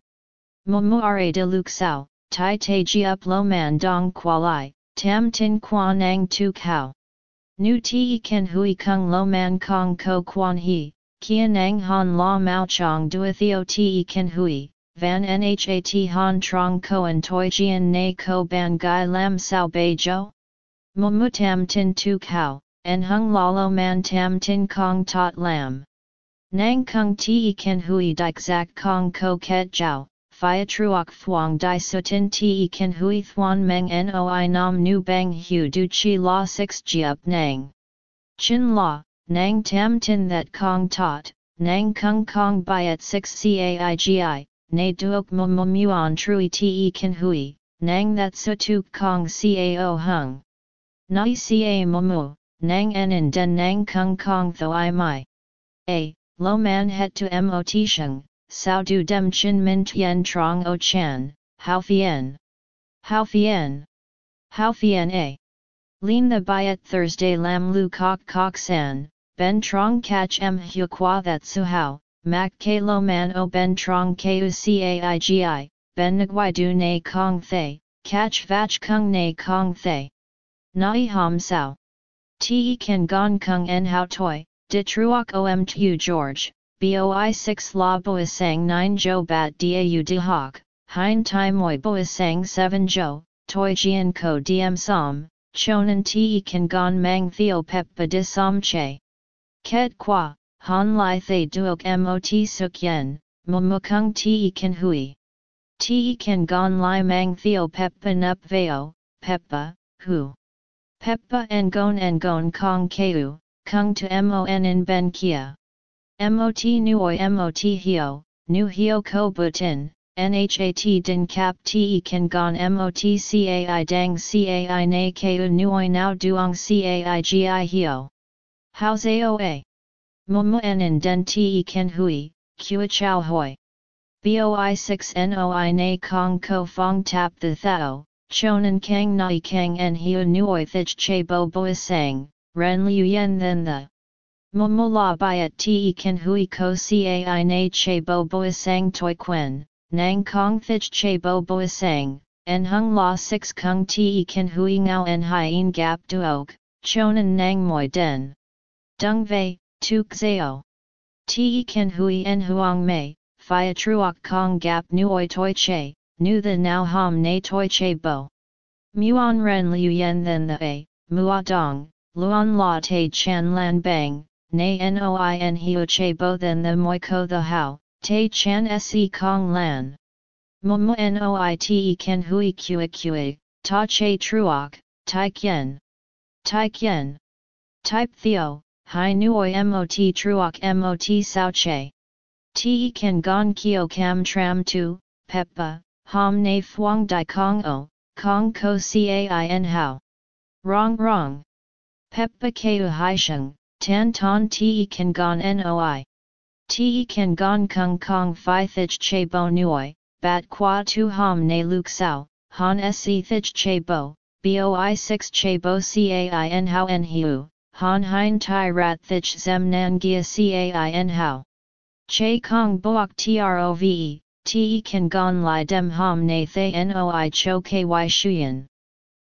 S1: Momuare de luk sao, tai te ji up lo man dong kualai, tam tin quan nang tu kao. Nu ti ken hui kung lo man kong ko quan he, kia nang han la mao chong duathio te ken hui, van nhat han trong koan toi jian na ko ban gai lam sao bei jo? Mu tam tin tu kao, en hung lalo man tam tin kong tot lam. Nang kung te ken hui dik zak kong ko ket jiao, phia truok thuong di sutin te ken hui thuan meng noi nam nu bang hu du chi la 6 jiup nang. Chin la, nang tam tin that kong tot, nang kung kong byet 6 caigi, na duok mo mo muon trui te ken hui, nang that sutuk kong cao hung. Nai ca momu, nang en den nang kung kong tho i mai. A, lo man het to mot sheng, sao du dem chin min tien trong o chan, how fien. How fien. How fien a. Lean the byet Thursday lam lu kok kok san, ben trong catch em hu qua that su how, mak ke lo man o ben trong ku caigi, ben nguai du na kong thay, catch vach kung na kong thay. Nai ham sao. Te kan gong kung en hao toi, de truok om tu George, boi 6 la boi sang 9 jo bat dau de hoc, hein tai moi boi sang 7 jo, toi jian ko diem som, chonan te kan gong mang theo pep de som che. Ket qua, han lai thay duok mot suk yen, mumukung te kan hui. Te kan gong lai mang theo pep pa nup veo, peppa, hu. Peppa ngon ngon kong keu, kung to mon in ben kia. Mot nuoi mot hio, nu hio ko butin, nhat din kap te kan gon mot cai dang cai na keu nuoi now duong cai gi hio. How's aoa? Momo en den te kan hui, kua chow hoi. Boi 6 noi na kong ko fong tap the thao, Chonan kang nai kang en hiu nuoi thich che bo boi sang, ren liu yen then the. Momo la byet te kan hui ko cai na che bo boi sang toi quen, nang kong thich che bo boi sang, en hung la 6 kung te kan hui ngao en hien gap duog, chonan nang moi den. Dung vei, tuk zao. Te kan hui en huang mei, phia truok kong gap nuoi toi che, nu the now ham na toi che bo. Muon ren liu yen then the a, mua dong, luon la te chan lan bang, na noi en hiu che bo then the moi ko the how, te chan se kong lan. Momo noi te ken hui kua kua, ta che truok, tai kien. Tai kien. Type theo, hi nuoi mot truok mot sao che. Te ken gon kio cam tram tu, peppa, Ham na phuong di kong o, kong ko cain hao. Wrong wrong. Peppa keu hai sheng, tan ton te kan gon noi. Te kan gon kung kong fi thich che bo nuoi, bat qua tu ham ne luk sao, han se thich che bo, boi 6 che bo cain hao en hiu, han hein tai rat thich zem nan gia cain hao. Che kong boak trove, te kan gon li dem ham ne thay noi cho ky shuyen.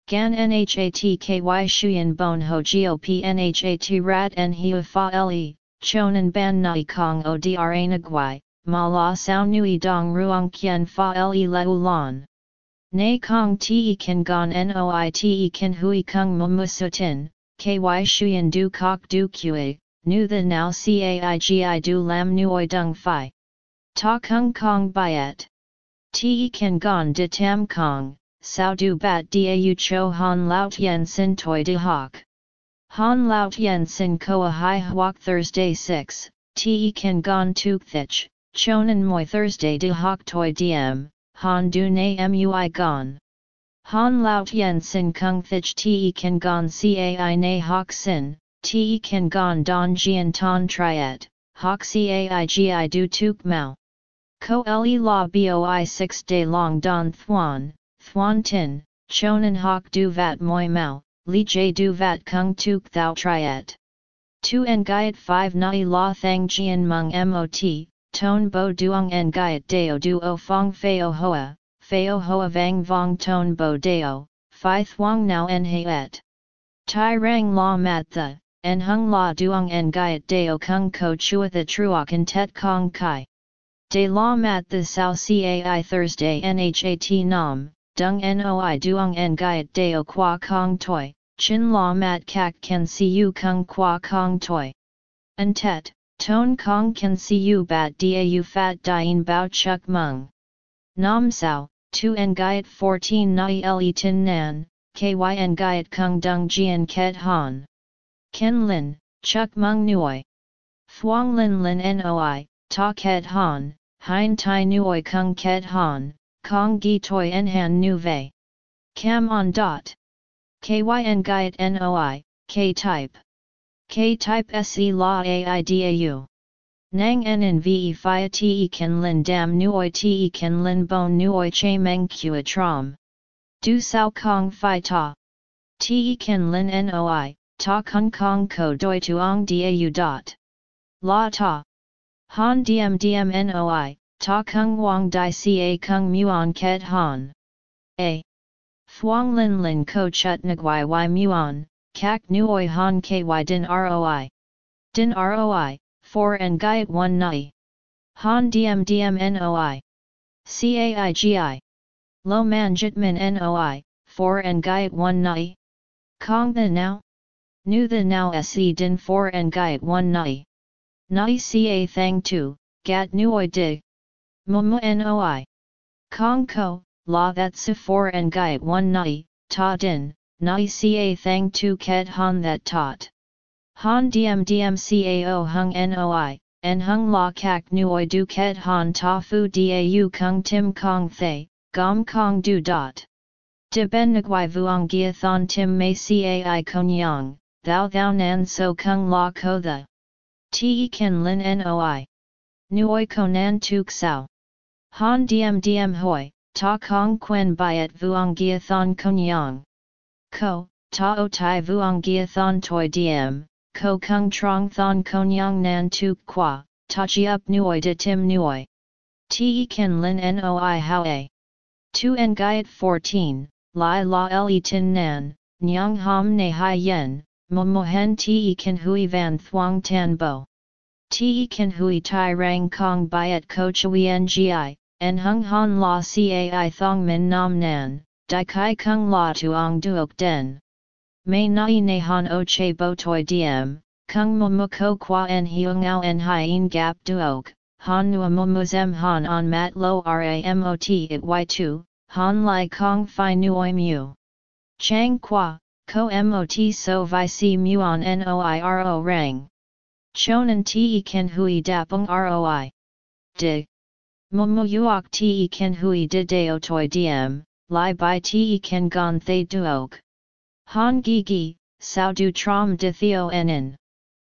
S1: Gan nhat ky shuyen bon ho gop nhat rat en hiu fa le, chonan ban nai kong o dra nagwai, ma la sao nui dong ruang kien fa le leu. Na kong te kan gon noi te kan hui kung mumusutin, ky shuyen du kok du kue, nu the now caigi du lam nuoi dung fi. Ta kung kong byet. Te kan gon de tam kong, sao du bat dau cho han laut yen sin toi de hoc. Han laut yen sin koa hai huok Thursday 6, te kan gon tuk thich, chonan moi Thursday de hoc toi diem, han du na mui gon. Han laut yen sin kung thich te kan gon cai na hoc sin, te kan gon don jian ton triet, hoc cai gi du tuk mau. Ko le la boi 6 day long don thuan, thuan tin, chonan hok du vat moi mau, li j du vat kung tuk thou triet. Tu en gaiet 5 nai la thang jian mung mot, ton bo duong en gaiet deo du o fong feo hoa, feo hoa vang vong ton bo deo, phi thuong now et. Tai rang la mat the, en hung la duong en gaiet deo kung ko chua the truok en tet kong kai. De la mat the sao cai Thursday nhat nam, dung noi duong en gaiet deo qua kong toi, chin la mat kak can see kung qua kong toi. En tet, ton kong can see you bat dau fat dien bao chuk mung. Nam sao, tu en gaiet 14 nai le tin nan, kyn gaiet kung dung jian ket han. Ken lin, chuk mung nuoi. Thuong lin lin noi, ta ket han, hein tai nuoi kung ket han, kong gi toi en han nu vei. Cam on dot. Kyn gaiet noi, k type. K type se la aidau. Nang en en ve fia te ken lin dam nuoi te ken lin bon nuoi che meng kua trom. Du sao kong phi ta. Te ken lin noi, ta kung kong ko doi tuong dau dot. La ta. Han diem diem noi, ta kung wang di ca kung muon ket han. A. Thuong lin lin ko chut nguai y muon, kak nuoi han ky din roi. Din roi, 4 and gaiet 1 nai. Han diem diem noi. Caigi. Lo man jitmin noi, 4 and gaiet 1 nai. Kong the now? Nu the now se din 4 and gaiet 1 nai. Nai ca thang 2, gat nuoi dig. Mumu noi. Kong ko, la that se 4 and gaiet 1 nai, ta din, nai ca thang 2 ket han that tot. Han diem diem cao hung noi, en hung la kak nuoi du ket han ta fu dau kung tim kong thay, gom kong du dot. De ben nguai vuong gia thon tim mei cai konyang, thou thou nan so kung la ko the. Te ken lin noi. Nuoi konan tuk sao. Han diem diem hoi, ta kong quen byet vuong gia thon konyang. Ko, ta o tai vuong gia thon toi diem, ko kung trong thon konyang nan tuk qua, ta chi up nuoi de tim nuoi. Te ken lin noi how a. 2 en gaiet 14, lai la le tin nan, nyang ham ne hai yen, mo mo hen te kan hui van thuang tan bo. Te kan hui tai rang kong byet ko chui ngi, en hung han la cai thong min nam nan, di kai kung la tuong duok den. May nai ne han o che bo toi diem, kung mo mo ko qua en hiung ao en hien gap duok, han nu mo mo zem han on mat lo ramot it y2, han lai kong fi nuoi mu. Chang qua, ko mot so vi si muon noiro rang. Chonan te ken hui dapung roi. Dig. Momo uok te ken hui de deo toi diem, lai by te ken gon thay duok. Han gi gi, sao du trom de theo enin.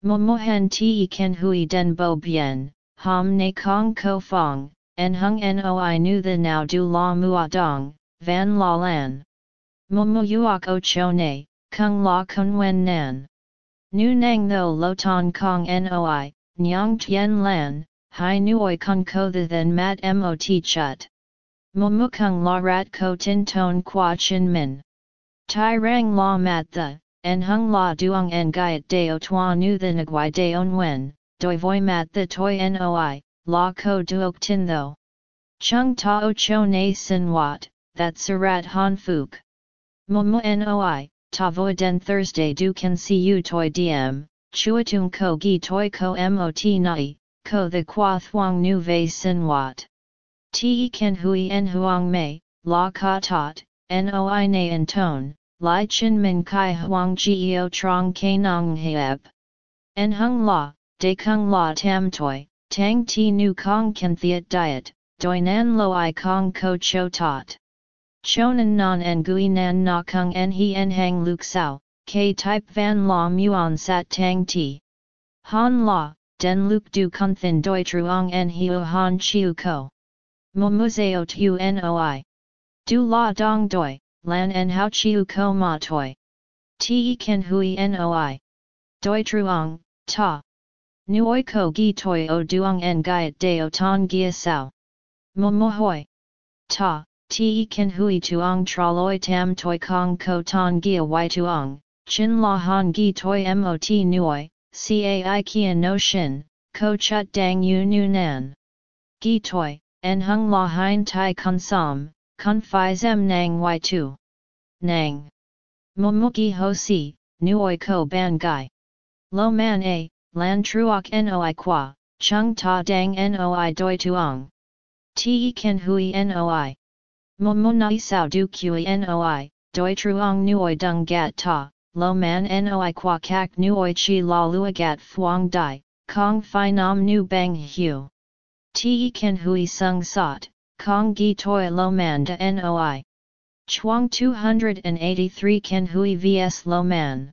S1: Momo hen te ken hui den bo bien, ham ne kong ko fong, en hung noi nu the now du la mua dong, van la lan. Momo uok o cho ne, kung la kun wen nan. Nu nang tho lo ton kong noi, nyang tien lan, hai nuoi kun ko the then mat mot chut. Momo kung la rat ko tin ton qua chin min. Tai rang la mat the, en hung la duong en gaiet deo tua nu the nguai deon wen, doi voi mat the toi noi, la ko duok tin tho. Chung tao cho na sin wat, that surat han fuk. Momo noi, ta voi den Thursday du can see you toi diem, chuatung ko gi toi ko mot nai, ko the qua thuang nu ve sin wat. Te ken hui en huang mei, la ka tot, noi na en ton, lai chin min kai huang geo trong ke nong heb. En hung la, de kung la tam toi, Tang ti nu kong kan thiet diet, doi nan lo i kong ko cho tot. Chonan non en gui nan na kung en he en hang luk sao, k type van la muon sat tang ti. Han la, den luk du kun thin doi truong en hiu han chiu ko. Mo museo tu noi. Du la dong doi, lan en hao chiu ko ma toi. Ti ken hui noi. Doi truong, ta. Nuoi ko gi toi o duong en gaiet deo ton gia sao. Mo mo hoi. Ta, te ken hui tuong traloi tam toi kong ko ton gia y tuong, chin la han gi toi mot nuoi, cai kia no shin, ko chut dang yu nu nan. Gi toi, en hung la hein tai kun som, kun fi zem nang y tu. Nang. Momuki ho si, nuoi ko ban gai. Lo man a, lan truok noi qua, chung ta dang noi doi tuong. Te ken hui noi. Momo nai sao du kui noi, doi truong nuoi dung gat ta, lo man noi qua kak nuoi chi la lua gat fuang dai, kong fi nam nu bang hu. Te ken hui sung sot, kong gi toi lo man da noi. Chuang 283 Ken Hui vs Lo Man.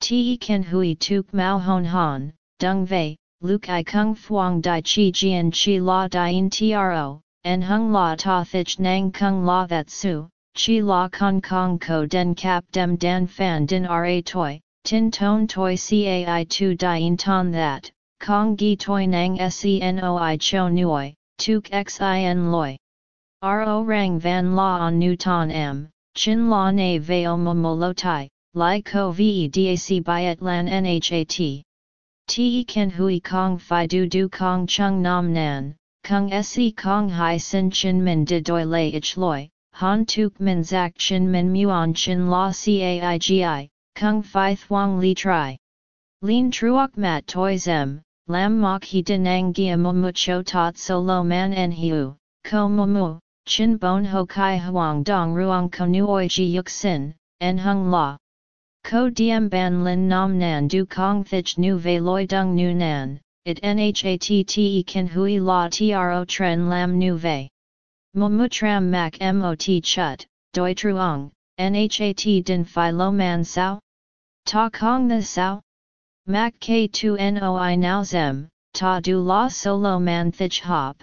S1: Te Ken Hui Tuk Mao Hon Han, Dung Vei, Luke I Kung Fuang Dai Chi Jian Chi La Dien Tro, En Hung La Ta Thich Nang Kung La That Su, Chi La Kong Kong Ko Den Kap Dem Dan Fan Din Ra Toi, Tin Ton Toi Cai Tu Dien Ton That, Kong Gi Toi Nang Senoi Cho Nuoi, Tuk Xin Loi. Ro rang van la on nu ton m, chin la na veo momolo tai, li ko vedac byet lan nhat. Te ken hui kong fi du du kong chung nam nan, kung se kong hai sin chin min de doi lei ich loi, han tuk min zak chin min muon chin la caigi, kung fi thuang li tri. Lin truok mat toi zem, lam mok he denang gia mumu cho tot so lo man en hiu, ko mumu, Chin bon ho kai huang dong ruang ko nuoi ji yuk sin, en hung la. Ko diem ban lin nam nan du kong thich nu ve loi dung nu nan, it nhatte kan hui la tro tren lam nu ve. Mu tram mak mot chut, doi truong, nhat din fi lo man sao? Ta kong the sao? Mak k2 noi now zem, ta du la solo man thich hop.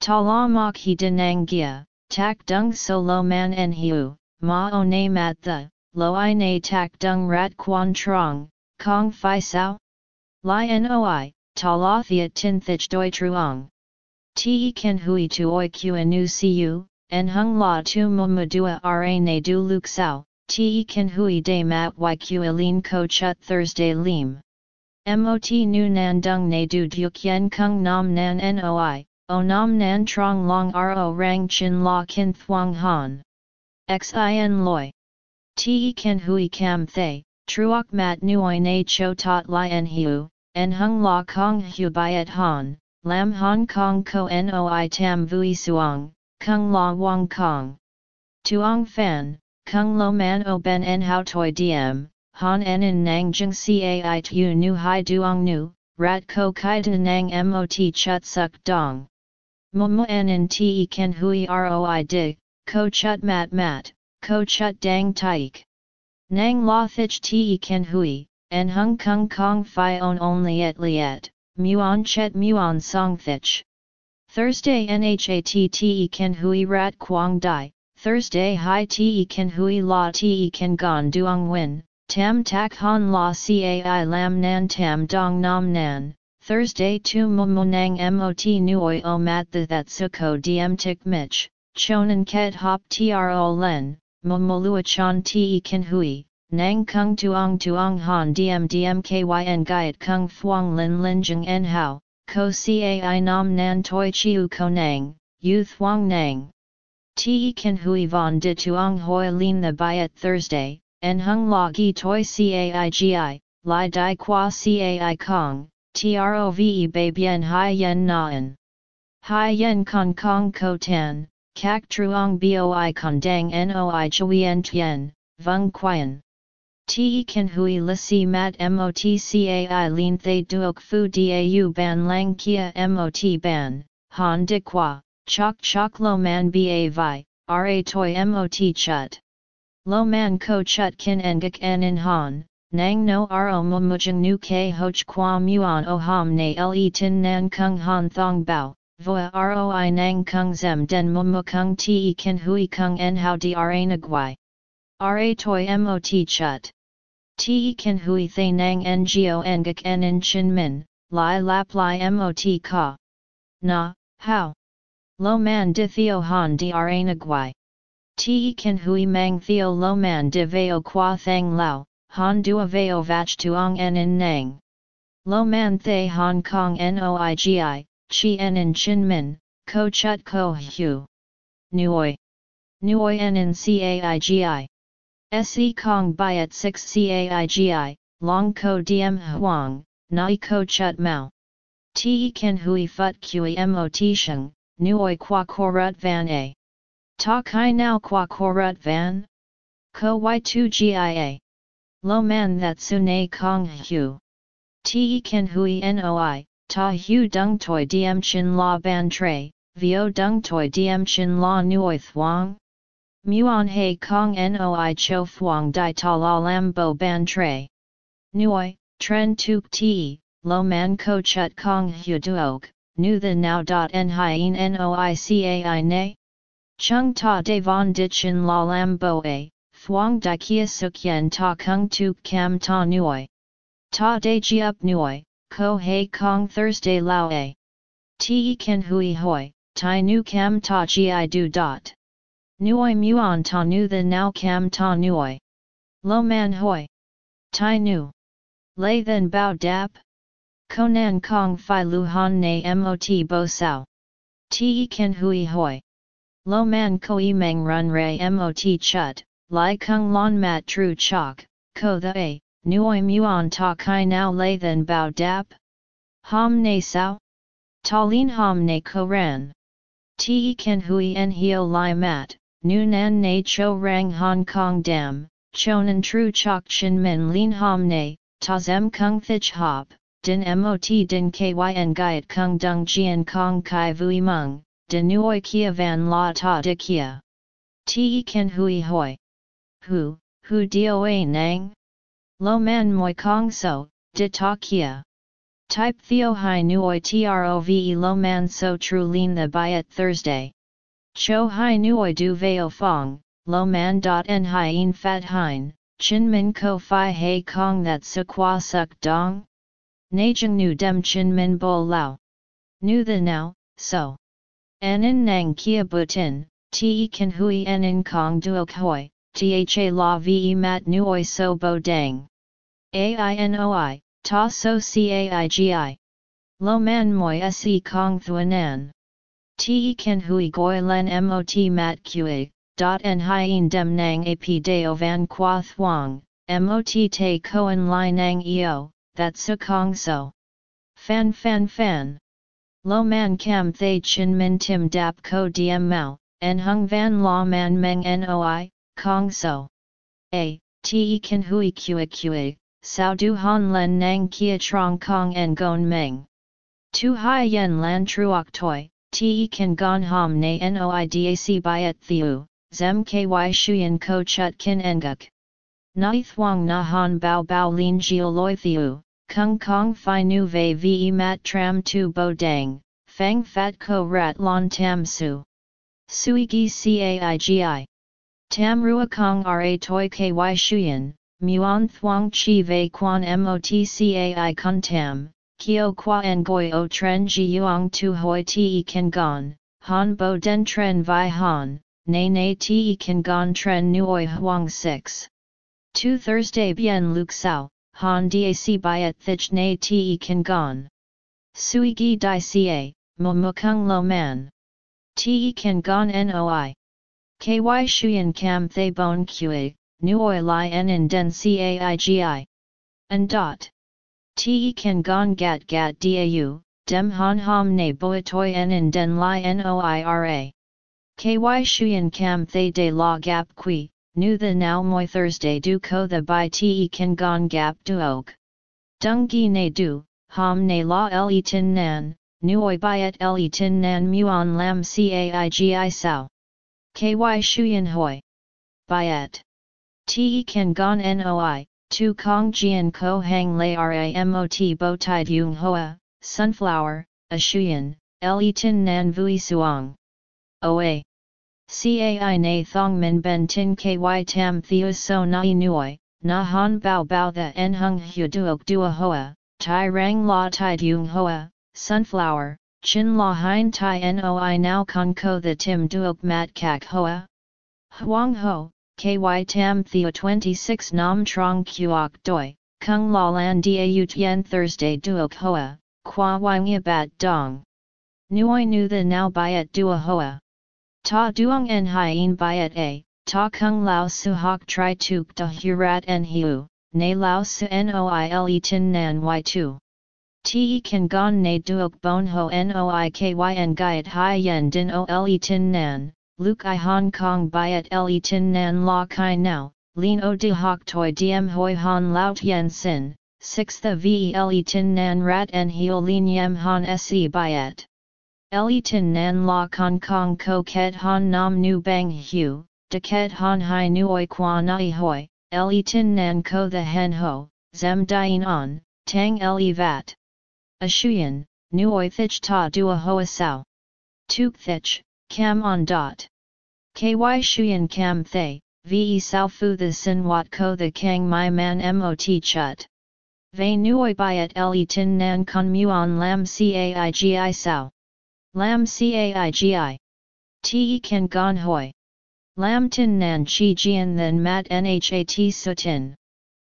S1: Ta la mok he denang gia, tak dung so lo man en hiu, ma o na mat the, lo i na tak dung rat quan trong, kong fi sao? Li noi, ta la thea tin thich doi truong. Te ken hui tu oi q anu siu, en hung la tu mu dua ra na du luk sao, te ken hui de mat yq alin ko chut Thursday lim. Mot nu nan dung na du duk yen kung nam nan noi, O nam nan trong long ro rang chin la kin thuang han. Xin loi. Te ken hui kam thay, truok mat nuoi na cho tot li en hiu, en hung la kong hu byet han, lam hong kong ko noi tam vui suong, kung la wang kong. Tuong fan, kung lo man o ben en hao toi diem, han en in nang jing cai tu nu hai duong nu, rat ko kai nang mot chut suk dong. Momo en te ken hui roi dig, ko chut mat mat, ko chut dang taik. Nang la thich te ken hui, en hung kung kong fi on only et liet, muon chet muon song thich. Thursday nhat te ken hui rat quang dai, Thursday hi te ken hui la te ken gon duong win, tam tak han la cai lam nan tam dong nam nan, Thursday 2 Mumunang Mot Nuoi O Mat The That Suko Diem Tik Mich, Chonan Ket Hop Tro Len, Mumulua Chan Te Kan Hui, Nang Kung Tuong Tuong Han Diem Diem Kyn Gaiet Kung Phuong Lin Lin Jing En Hao, Ko Cai Nam Nan Toi Chiu Ko Nang, Yu Thuong Nang. Te Kan Hui Von De Tuong Hoi Lin The Biet Thursday, En Hung La Gi Toi Cai Gi, Lai Dai Qua Cai Kong. Trove bei bien hai yen naan. Hai yen kong kong ko tan, kak truong boi con dang noi chuyen tien, vung quyen. Te kan hui lisi mat motcai lin thay duok fu dau ban lang kia mot ban, han de qua, chok chok lo man ba vi, ra toi mot chut. Lo man ko chut kin engak en in han, nang no ro mumujang nu ke hoch qua muon o ham na le tin nan kung han thong bao, voa roi nang kung zem den mumu kung te kin hui kung en hao dra nagwai. Ra toi mot chut. Te kin hui thay nang ngo ngak en in chin min, lai lap lai mot ka. Na, how? Lo man di theo han di aranagwai. Te kan hui mang theo lo man di veo qua thang lao, han dua veo vach tuong en in nang. Lo man thay Hong Kong noigi, chi en in chin min, ko chut ko hu. Nuoi. Nuoi en in caigi. Se Kong Biat 6 caigi, long ko diem huang, nai ko chut mao. Te Ken hui fut kui mot sheng, nuoi qua korut van a. Ta kai now qua korut van? Ko y2 gia. Lo man that sune kong hu. Te Ken hui noi, ta hu dung toi diem chin la ban tre, vio dung toi diem chin la nuoi thuang. Muon he kong noi cho fuang di ta la lam bo ban tre. Nuoi, tren tuk te, lo man ko chut kong hu duok, nu the now dot en hien noi cai ne? Chung ta de von chin la lam bo a, thuang di kia suk yen ta kung tuk cam ta nuoi. Ta de ji up nuoi, ko he kong Thursday lao a. Te ken hui hoi, tai nu cam ta gi du dot. Nuoi muon ta nu the now cam ta nuoi. Lo man hoi. Tai nu. Lay then bao dap. Konan kong fi lu han na mot bo sao. Te ken hui hoi. Lo man koi meng run ray mot chut, lai kung lon mat tru chok, ko the a, nuoi muon ta kai now lay then bao dap. Ham ne sao? Ta lin ham ne ko ran. Te ken hui en hio lai mat, nu nan na cho rang Hong Kong dam, chonan tru chok chin min lin ham ne, ta zem kung thich hop, din mot din kyn gaiet kung dung jian kong kai vui mung, din nuoi kia van la ta de kia. Te ken hui hoi. Hu, hu doa nang? Lo man moi kong so, de ta kia. Type theo hi nuoi trove lo man so tru lin the byet Thursday. Cho hai nuoi du veo fong, lo man dot en hien fat hein, chin min ko fi hei kong that su qua suk dong? Najung nu dem chin min bo lao. Nu the now, so. En in nang kia butin, te kan hui en in kong duok hoi, tha la ve mat nuoi so bo dang. Ainoi, ta so caigi. Lo man moi se kong thuanan. Te kan hui goi len mot mat kui, dot en hien dem nang ap deo van qua thuang, mot te koan li nang eo, that su kong so. Fan fan fan. Lo man kam thay chin min tim dap ko diem mao, en hung van la man meng noi, kong so. A, te kan hui kui kui, sao du han len nang kia trong kong en gon meng. Tu hai yen lan truok toi, te kan gon ham na noidac byet thiu, zem ky shuyen ko chut kin enguk. Nai thuang na han bao bao lin jio loi thiu, kung kong fi nu ve ve mat tram tu bo dang, fang fat ko rat lon tam su. Sui gi caigi. Tam rua kong ra toi ky shuyen, muon thuang chi ve quan motcai kun tam, Kio qua ngoi o tren ji yuang tu hoi te kan gon, han bo den tren vi han, na na te kan gon tren nuoi huang 6. Tu Thursday bien luk sao, han dac byet thich na te kan gon. Sui gi di ca, mo mo kung lo man. Te kan gon noi. Ky shuyen cam thay bon kui, nuoi li en in den caigi. And dot. Te kan gon gat gat dau, dem han ham ne boitoy en in den li noira. Ky shuyen cam thay de la gap qui, nu the now moi Thursday du ko the by te kan gon gap duok. Dung gi ne du, ham ne la le tin nan, nuoi byet le tin nan muon lam caigi sao. Ky shuyen hoi. Byet. Te kan gon noi, Tu Kong Jian Ko Hang Lei Ramot Bo Tai Yung Hoa, Sunflower, A Shuyan, Le Tin Nan Vui Suong. Oa. Cai Na Thong Min Ben Tin Ky Tam Theo So Nai Nuoi, Na Han Bao Bao The En Hung Hu Duok Dua Hoa, Tai Rang La Tai Yung Hoa, Sunflower, Chin la hein tai noi now con ko the tim duok mat kak hoa. Huang ho, ky tam theo 26 nam trong kuok doi, kung la lan da tien Thursday duok hoa, qua wang bat dong. Nuoi nu the now byet dua hoa. Ta duong en hien byet a, ta kung lao su hok tri tuk da hurat en hiu, ne lao su noile tin nan y2. Te kan gon ne duok bon ho noi kyn gyat hi yen din ole tin nan, luk i hong kong byet le tin nan la kai now, lin o de hok toi diem hoi han laut yen sin, 6 the ve tin nan rat en hio lin yem han se byet. Eli tin nan la kong kong ko ket han nam nu bang hu, de ket han hai nuoi qua nai hoi, Eli tin nan ko the hen ho, zem dien on, tang Eli vat. A shuyen, nuoi thich ta dua hoa sao. Tuk thich, cam on dot. Ky shuyen cam thay, ve sao fu the sin wat ko the kang my man mot chut. Ve nuoi byet Eli tin nan con muon lam caigi sao. Lam caigi. Te kan gon hoi. Lam tin nan chi jian then mat nhat sutin.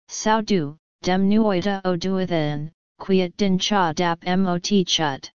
S1: Sao du, dem nuoi da o duathan, quiet din cha dap mot chut.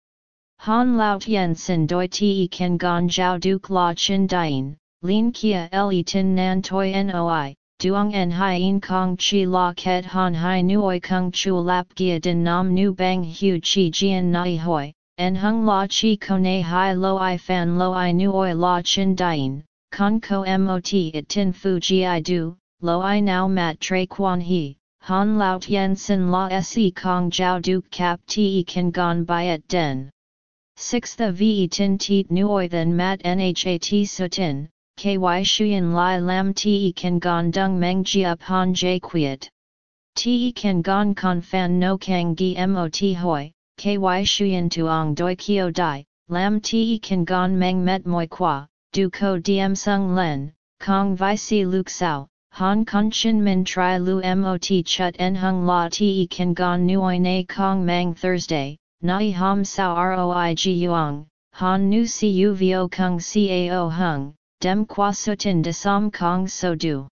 S1: Han lao sin doi te kan gon jiao duk la chin dien, lin kia le tin nan toi noi, duong en hien kong chi la ket han hai nuoi kung chu lap gia din nam nu bang hu chi jian nai hoi, en hung la chi kone hai lo i fan lo i nu oi la chin dien, con ko mot it tin fu gi i du, lo i now mat tre quan he, han lao sin la se kong jiao du cap te kan gon byet den. 6 the ve tin teet nuoi then mat nhat sutin, ky shuyen lai lam te kan gon dung meng ji up han j quiet. Te kan gon con fan no kang gi mot hoi, ky shuyen tuong doi kio dai, lam te kan gon meng met moi qua, du ko diem sung len, kong vi si luk sao, han kon chin min tri lu mot chut en hung la te kan gon nuoi na kong mang Thursday, nai ham sao roi gi yuang, han nu cu vo kung cao hung, dem qua sutin de som kong so du.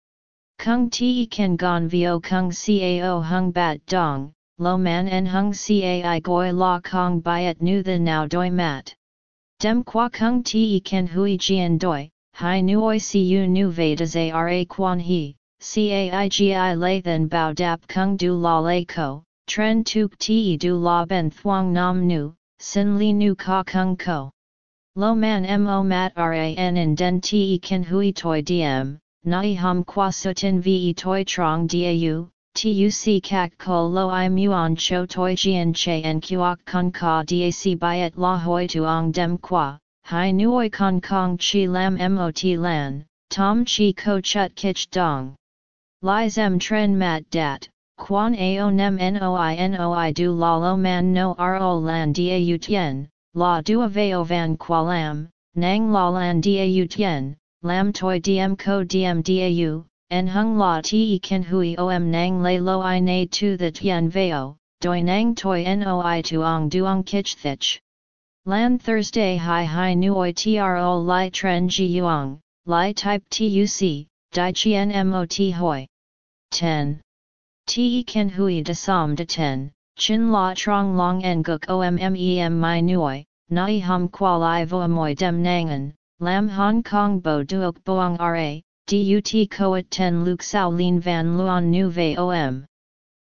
S1: Kung te kan gon vo kung cao hung bat dong, lo man en hung cai goi la kong byet nu the now doi mat. Dem qua kung te ken hui jian doi, hi nuoi cu nu vedas ara quan he, caigi lay then bao dap kung du la lay ko, tren tuk te du la ben thuang nam nu, sin li nu ka kung ko. Lo man mo mat ran in den te ken hui toi diem, nai hum qua sutin ve toi trong dau, tuc kak ko lo i muon cho toi jian che en kuok con ka dac byet la hoi tuong dem qua, hai nuoi con kong chi lam mot lan, tom chi ko chut kich dong. Lai zem tren mat dat, quan ao nem noi noi du la lo man no ro lan da tien, la dua veo van qua lam, nang la lan da tien, lam toi diem ko diem dau, en hung la te ken hui om nang lay lo i na tu the tien veo, doi nang toi noi tuong duong kich thich. Lan Thursday hi hi nuoi tro li tren ji yuong, li type tuc, di chien mot hoi. 10. Te ken hui de som de 10, chin la trong long en guk ommem my nuoi, nai hum qual i dem nangan, lam Hong Kong bo duok boang ra, dut koat ten luk sao lin van luon nu ve om.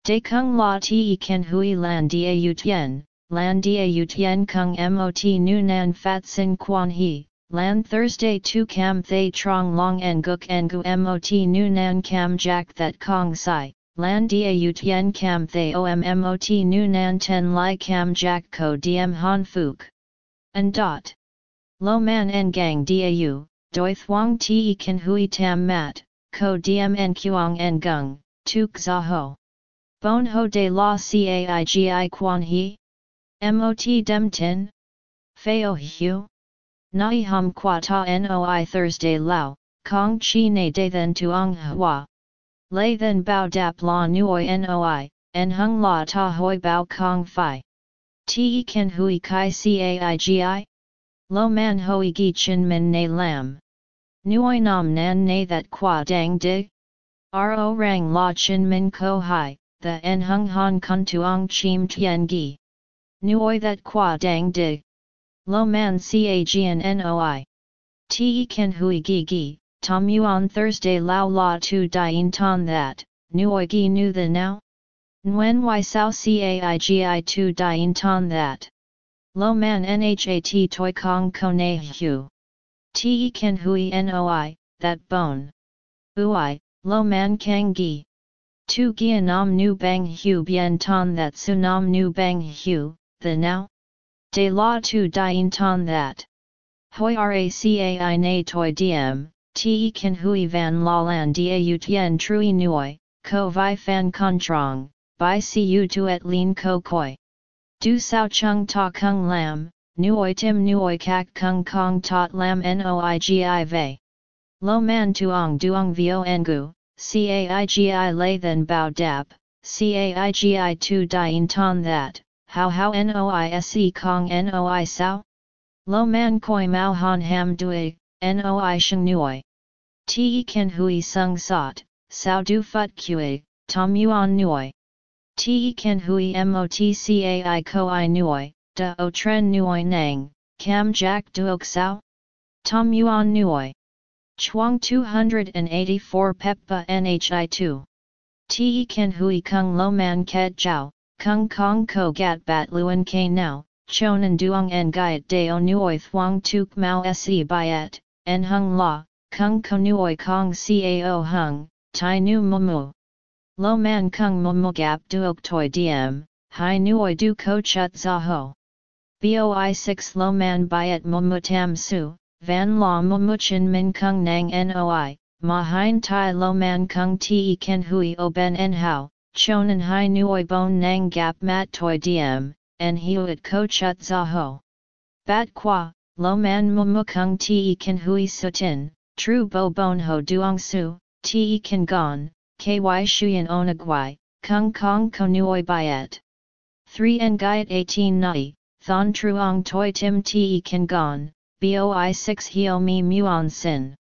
S1: De kung la te ken hui lan da tien, lan da tien kung mot nu nan fat sin quan he, lan Thursday tu cam thay trong long en guk en gu mot nu nan cam jack that kong sai. Lan da tien cam thay om mot nu nan ten li cam jack ko diem han fuk. And dot. Lo man en gang dau, doi thuong te kan hui tam mat, ko diem en kuang en gung, tuk za ho. Bon ho de la caigi quan he? Mot dem tin? Feo hu? Nai hum qua ta noi Thursday lao, kong chi ne de then tuong hua. Lay then bao dap la nuoi noi, en hung la ta hoi bao kong fi. Te kan hui kai caigi? Lo man hoi gi chin min ne lam. Nuoi nam nan ne that qua dang dig? Ro rang la chin min ko hai, the en hung han kun tuong chim tien gi. Nuoi that qua dang dig. Lo man cagian noi. Te kan hui gi gi, tom yuan Thursday lao la tu dien ton that, nuoi gi nu the now? Nguyen y sao caigi tu dien ton that. Lo man nhat toi kong kone hu. Te kan hui noi, that bone. Ui, lo man kang gi. Tu gia nam nu bang hu bien ton that su nam nu bang hu, the now? De la tu dien ton that. Hoi racai na toi diem, te kan hui van la lan da u tien trui nuoi, ko vi fan trong, bai si u tuet lin ko koi. Du sao chung ta kung lam, nuoi tim nuoi kak kung kong tot lam noigi ve. Lo man tuong duong vio engu, caigi lay then bao dap, caigi tu dien ton that, how how noise kong noi sao? Lo man koi mau han ham dui, noi sheng nuoi. Te ken hui sung sot, sao du fut kui, tom yuan nuoi. Te ken hui motcai ko i da o tren nuoi nang, cam jack duok sao? Tom yuan nuoi. Chuang 284 Peppa Nhi 2. Te ken hui kung lo man ket jiao, kung kong ko gat bat luen ke now, chonan duong en gaiet deo nuoi thuang tuk mau se byet, en hung la, kung konuoi kong cao hung, tai nu mumu. Lo man kung mumu gap duok toi diem, hai nuoi du ko chut za ho. Boi 6 lo man byet mumu tam su, van la mumu chin min kung nang noi, ma hein tai lo man kung te ken hui o ben en hao, chonan hai nuoi bon nang gap mat toi diem, en huet ko chut za ho. Bat qua, lo man mumu kung te ken hui sutin, tru bo bon ho duong su, te ken gon, ky shuyen onagwai, kung kong konuoi byet. 3 en gaiet 18 nai, thon truong toi tim te ken gon, boi 6 hio mi muon sin.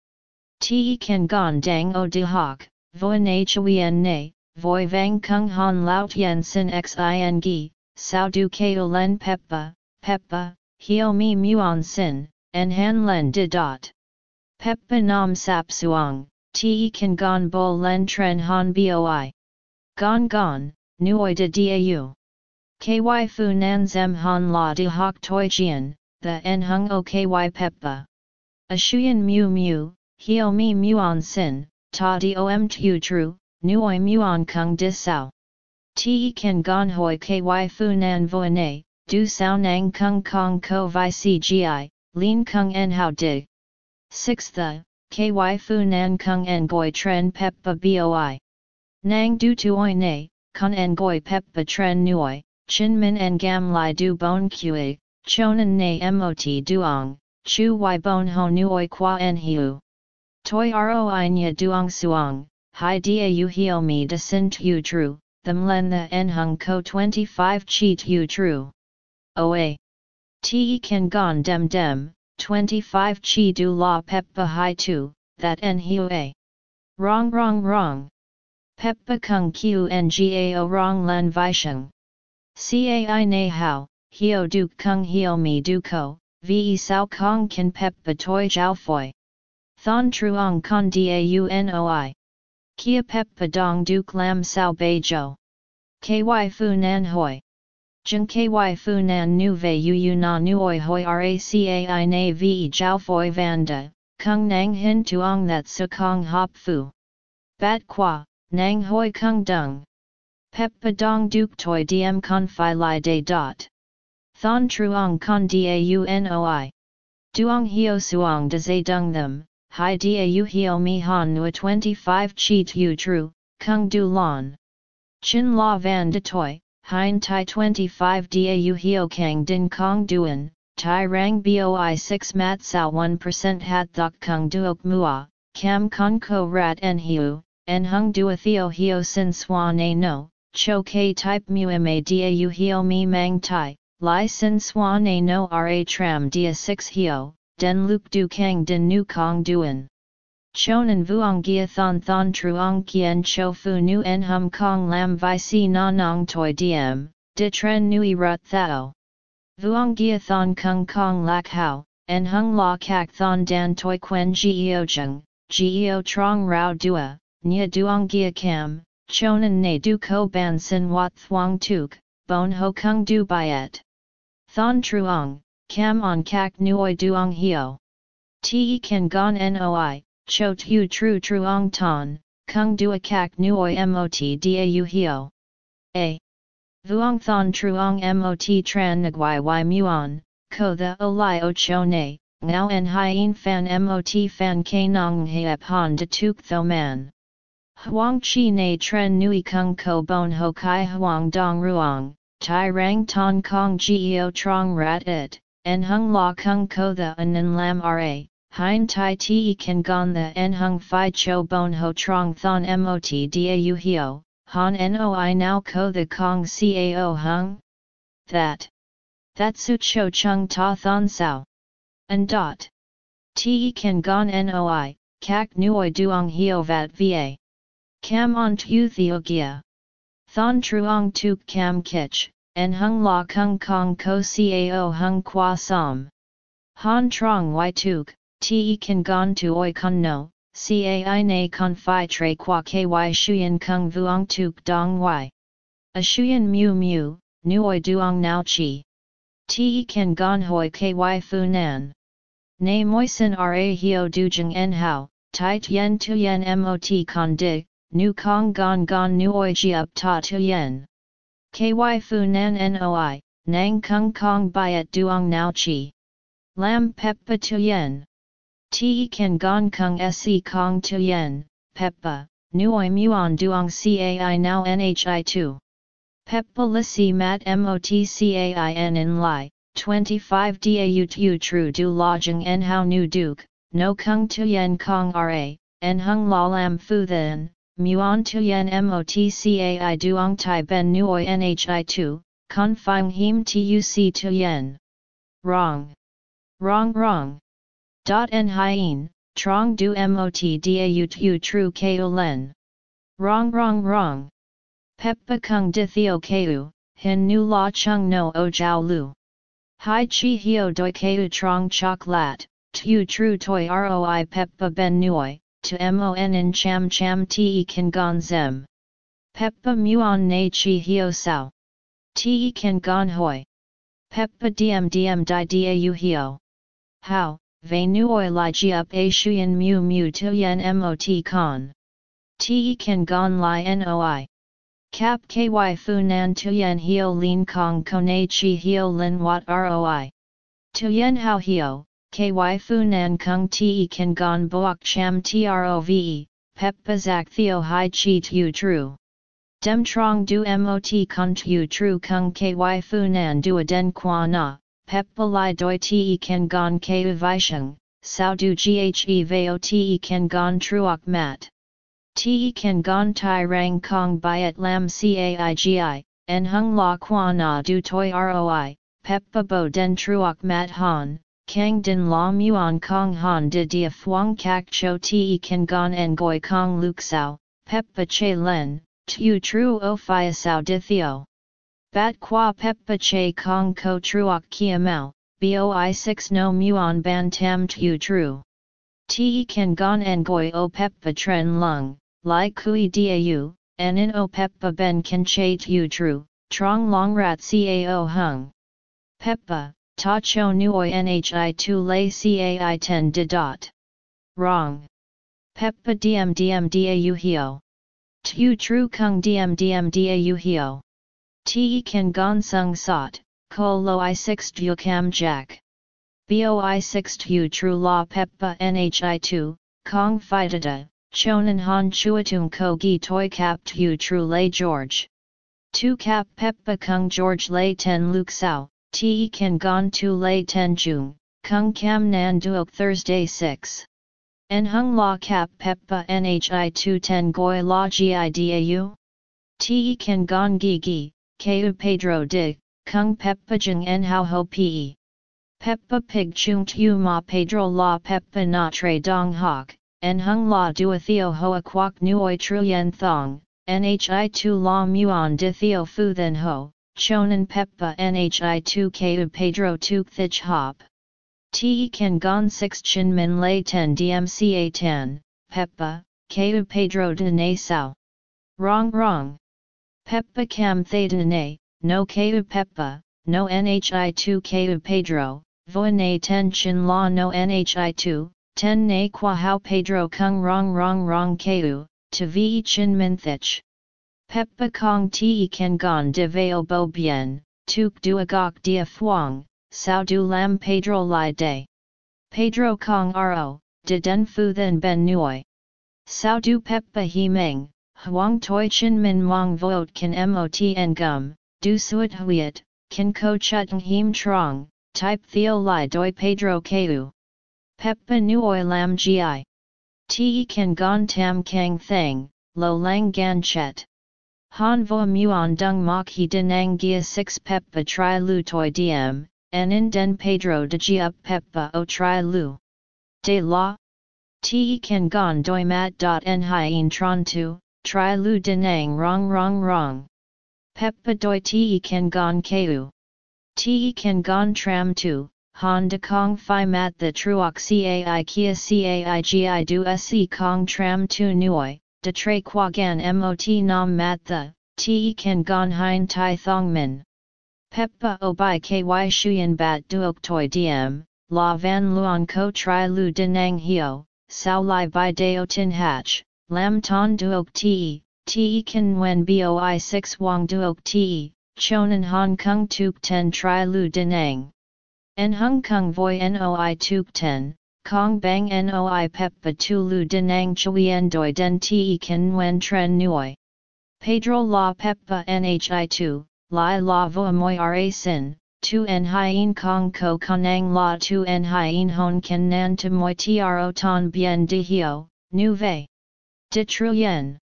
S1: Te ken gon dang o de hoc, voi na chuyen ne, voi vang kung han lao tien sin xin gi, sao du kao len peppa, peppa, hio mi muon sin, en han len de dot. Peppa nam sap suong, te kan gon bol len tren han boi. Gon gon, nuoi de dau. Ky fu nan zem han la de hok toi jian, the en hung o ky peppa. A shuyen mu mu, hio mi muon sin, ta dom tu tru, nuoi muon kung dis sao. Te kan gon hoi ky fu nan voine, du sao nang kung kong ko vi cgi, lin kung en dig. 6 the, ky fu nan kung en goi tren Pep Ba boi. Nang du tuoi ne, kun en goi peppa tren nuoi, chin min en gam lai du bon kui, chonan ne mot duong, chu y bon ho nuoi qua en hiu. Toi roi nya duong suong, hai dia u hio mi de sin tu tru, them len the en hung ko 25 chi tu tru. Oa. Te kan gon dem dem, 25 chi du la peppa hai tu, that en hiu a. Wrong wrong wrong. Peppa kung qiu ngao wrong len visheng. Cai na hao, hio du kung hio mi du ko, ve sao kong kan peppa toi jiao foi. Thon truong con da unoi. Kia peppa dong duk lam sao bei jo. Ky fu nan hoi. Jung ky fu nan nu ve yu yu na nuoi hoi racai na ve jiao foi vanda, kung nang hin tuong that su kong hop fu. Bat qua, nang hoi kung dung. Peppa dong duk toi diem con fi li de dot. Thon truong con da unoi. Duong hio suong de zay dung them, hi da u hio mi han nua 25 chi tu tru, kung du lon. Chin la van de toi, hein tai 25 dau hio kang din kong duan, tai rang boi 6 mat sao 1% hat thok kung duok mua, cam con ko rat en hiu, en hung dua theo hio sin swan a no, cho k type mu ma dau hio mi mang tai, Lai sin swan a no ra tram dia 6 hio, den luk du kang din nu kong duan. Chonan vuong gia thon thon truong kien cho fu nu en hum kong lam vi si na nong toi diem, di tren nui rut thao. Vuong gia thon kung kong lak hao, en hung la kak thon dan toi quen geo jung, geo trong rao dua, nya duong gia cam, chonan ne du ko ban sin wat thuong tuk, bon ho kung du byet. Thon truong, cam on kak nuoi duong hio. Te kan gon noi, cho tu tru truong ton, kung dua kak nuoi mot dau hio. A. Vuong thon truong mot tran nagwai y muon, ko the o li o cho ne, ngao en hien fan mot fan k nong heap han de tuk tho man. Huang chi ne tren nui kung ko bon ho kai huang dong ruong, tai rang ton kong geo trong rat it, en hung la kung ko the anan lam ra, Hein tai te kan gon the en hung fi cho bon ho trong thon mot dau hio, han noi now ko the kong cao hung? That. That su cho chung ta thon sao. And dot. Te kan gon noi, kak nuoi duong hio vat va. Cam on tu theogia. Thon truong tuk cam kich, en hung la kung kong ko cao hung qua som. Han trong y tuk, te kan gon tu oi kun no, cai na kon fi tre qua ky shuyen kung vuong tuk dong y. A shuyen mu mu, nuoi duong nao chi. Te kan gon hoi ky fu nan. Na moisen ra hio dujeng en hao, tai tien tu yen mot con di, nu kong gon gon nuoi ji up ta tu yen. Ky fu nan noi, nang kung kong byet duong nao chi. Lam peppa tu yen. Te kan gong kung se kong tu yen, peppa, nuoi muon duong cai now nhi 2. Peppa lisi mat mot cain in lai, 25 dau tu tru du lodging en how nu duke, no kung tu yen kong ra, en hung la lam fu then, muon tu yen mot cai duong tai ben nuoi nhi 2, con fang him tuc tu yen. Wrong. Wrong wrong. Dot en hien, trong du mot dau tu tru keu len. Wrong wrong wrong. Peppa kung di theo keu, hin nu la chung no o jiao lu. Hai chi hio doi keu trong chok lat, tu tru toi roi peppa ben nuoi, to mon in cham cham te kan gon zem. Peppa muon na chi hio sao. Te kan gon hoi. Peppa diem diem di dau hio. How, Ve nuoi li ji up a shuyen mu mu tu yen mot con. Te kan gon li noi. Cap ky fu nan tu yen hio lin kong kone chi hio lin wat roi. Tu yen hao hio, ky fu nan kung te kan gon boak cham trove, pep zak theo hai chi tu tru. Dem trong du mot con tu tru kung ky fu nan du den qua na, Peppa li doi te kan gon keu visheng, sao du ghe veo te kan gon truok mat. Te kan gon tai rang kong byet lam caigi, en hung la qua na du toi roi, peppa bo den truok mat han, kang din la muon kong han de dia phuong kak cho te kan gon en goi kong luk sao, peppa che len, tu tru o fia sao di theo. Bat qua peppa che kong ko truok kia mau, boi 6 no muon ban tam tu tru. Te kan gon en goi o peppa tren lung, lai kui dau, en in o peppa ben kan che tu tru, trong long rat cao hung. Peppa, ta cho nuoi nhi tu lay cai 10 de dot. Wrong. Peppa diem diem dau hio. Tu tru kung diem diem dau hio. Te kan gon sung sot, ko i 6 tu cam jack. Boi 6 tu tru la peppa nhi 2, kong fidada, chonan han chuatung ko gi toi cap tu tru lay George. Tu cap peppa kung George lay ten luk sao, te kan gon tu lay ten jung, kung cam nan duok Thursday 6. En hung la cap peppa nhi 2 ten goi la gi dau? Te kan gon gi gi, Keu Pedro de, kung peppa jeng en hao ho pe. Peppa pig chung tu ma pedro la peppa na tre dong hok, en hung la dua theo hoa quoc nuoi truyen thong, nhi tu la muon de theo fu then ho, chonan peppa nhi tu ku pedro tuk thich hop. Te kan gon 6 chin min lay 10 dmca 10, peppa, ku pedro de na sao. Wrong wrong. Peppa cam ne, no ku peppa, no nhi tu ku pedro, na 10 chin la no nhi tu, ten na qua hao Pedro kung rong rong rong keu, to vi chin min thich. Peppa kong te ken gon de veo bo bien, tuk duagok dia fuang, sao du lam Pedro li de. Pedro kong ro, de den fu then ben nuoi. Sao du peppa he meng, huang toi chin min mong vote kan mot en gum, du suet huiet, kan ko chut him trong, type theo li doi Pedro keu. Peppa Nuoi Lam Gi. Te kan gon tam kang thang, lo lang gan chet. Han vo muon dung mok he denang gia 6 Peppa tri lu toi diem, en in den Pedro de gi up Peppa o tri lu. De la. Te kan gon doi mat dot en hien tron tu, tri lu denang rong rong rong. Peppa doi te kan gon keu. Te kan gon tram tu, Han de Kong Phi Mat the Truoc Cai Kia Cai Gi Du Se Kong Tram Tu Nuoi, de Tre Qua Gan Mot Nam Mat the, Te Kan Gon Hein Tai Thong Min. Peppa O Bai Ky Shuyan Bat Duok Toi Diem, La Van Luon Ko Tri Lu Denang Hio, Sao Lai Bai Deo Tin Hatch, Lam Ton Duok Te, Te Kan Wen Boi 6 Wang Duok Te, Chonan Hong Kong Tuk Ten Tri Lu Denang. En hung kong voi noi tuk ten, kong bang noi peppa tu lu denang chuyen doi den te ken wen tren nuoi. Pedro la peppa nhi tu, lai la vo moi ra sin, tu en hien kong ko kanang la tu en hien hon ken nan to moi tro ton bien de hio, nu ve. De truyen.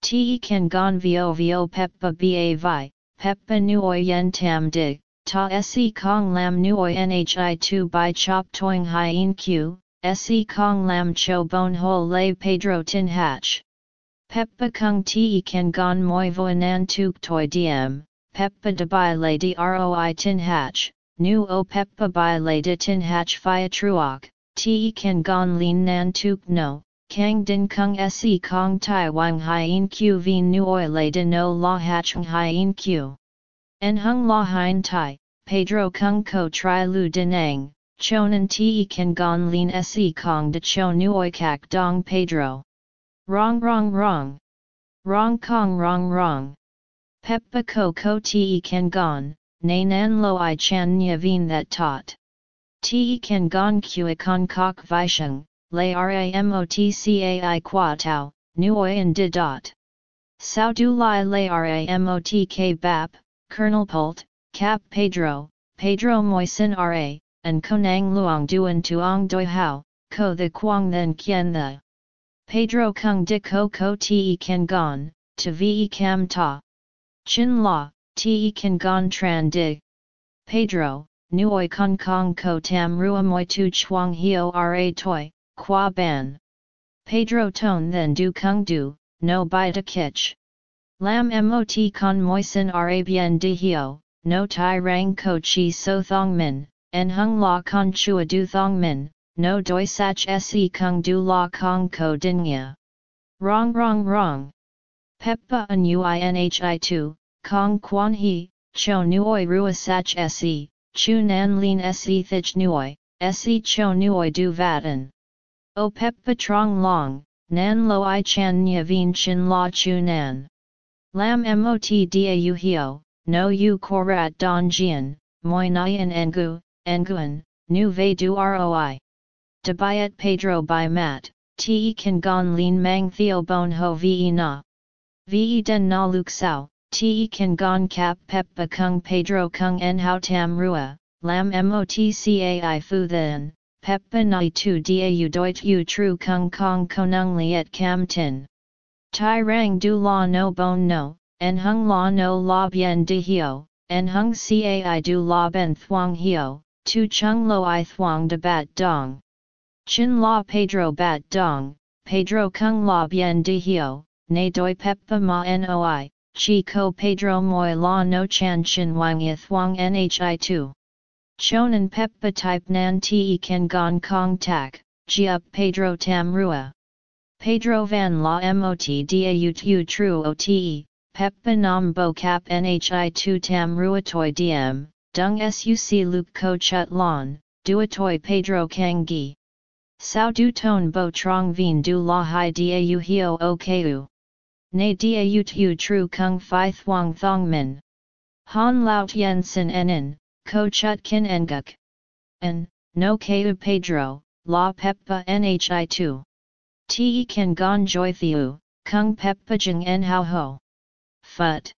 S1: Te ken gon vio vio peppa ba vi, peppa nuoi yen tam dig, ta se kong lam nuoi nhi tu by chop toing hien q, se kong lam cho bon ho lay pedro tin hatch. Peppa kung te kan gon moi voinan tuk toi diem, peppa de by lady roi tin hatch, nu o peppa by lady tin hatch fia truok, te kan gon lin nan tuk no. Kang din kung se kong tai wang hien q v nuoi de no la hatchung hien q. En hung la hein tai, Pedro kung ko tri lu denang, chonan te kan gon lin se kong de cho nuoi kak dong Pedro. Wrong wrong wrong. Wrong kong wrong wrong. Peppa ko ko te kan gon, na nan lo i chan nya vin that taught. Te kan gon kua con kok visheng, lay ramotcai qua tau, en de dot. Sao du lai lay ramotk bap, Colonel Pult, Cap Pedro, Pedro Moisin Ra, and Konang Luong Duan Tuong Doi Hao, Ko the Quang Then Kien the. Pedro Kung De Ko Ko Te Ken Gon, To Ve Ta. Chin La, Te Ken Gon Tran Dig. Pedro, Nuoi Kong Kong Ko Tam Rua Moi Tu Chuang Hio Ra Toi, Qua Ban. Pedro Tone Then Du Kung Du, No Bai De Kitch. Lam Mot Con Moisin Ra Bien De Hio, no tai rang ko chi so thong min, en hung la con chua du thong min, no doi sach se kung du la kong ko dinya. Wrong wrong wrong. Peppa an uinhi tu, kong quan he, cho nuoi rua sach se, chu nan lin se thich nuoi, se cho nuoi du vatan. O peppa trong long, nan lo i chan nya vin chin la chu nan. Lam mot da hio, no u korat don jian, moi nyan engu, enguan, nu ve du roi. Debayet Pedro by mat, te kan gon lin mang theo bon ho ve na. Ve den na luk sao, te kan gon cap peppa kung Pedro kung en hao tam rua, lam motcai fu then, peppa nai tu u doit u tru kung kong konung liet cam tin. Tai rang du la no bon no, en hung la no la bien de hio, en hung cai du la ben thuang hio, tu chung lo i thuang de bat dong. Chin la Pedro bat dong, Pedro kung la bien de hio, ne doi peppa ma noi, chi ko Pedro moi la no chan chin wang i thuang nhi tu. Chonan peppa type nan te ken gong kong tak, ji up Pedro tam rua. Pedro van la mot da tu true ote, peppa nam bo cap nhi tu tam rua toi diem, dung suc luke ko chut lon, duatoy Pedro kang gi. Sao du ton bo trong vien du la hai dau hio o keu. Ne dau tu tru kung fi thuang thong min. Han lao tien sin enin, ko chut kin enguk. N, no keu Pedro, la peppa nhi tu. Te kan gon joy thiu, kung peppa jing en hao ho. Phut.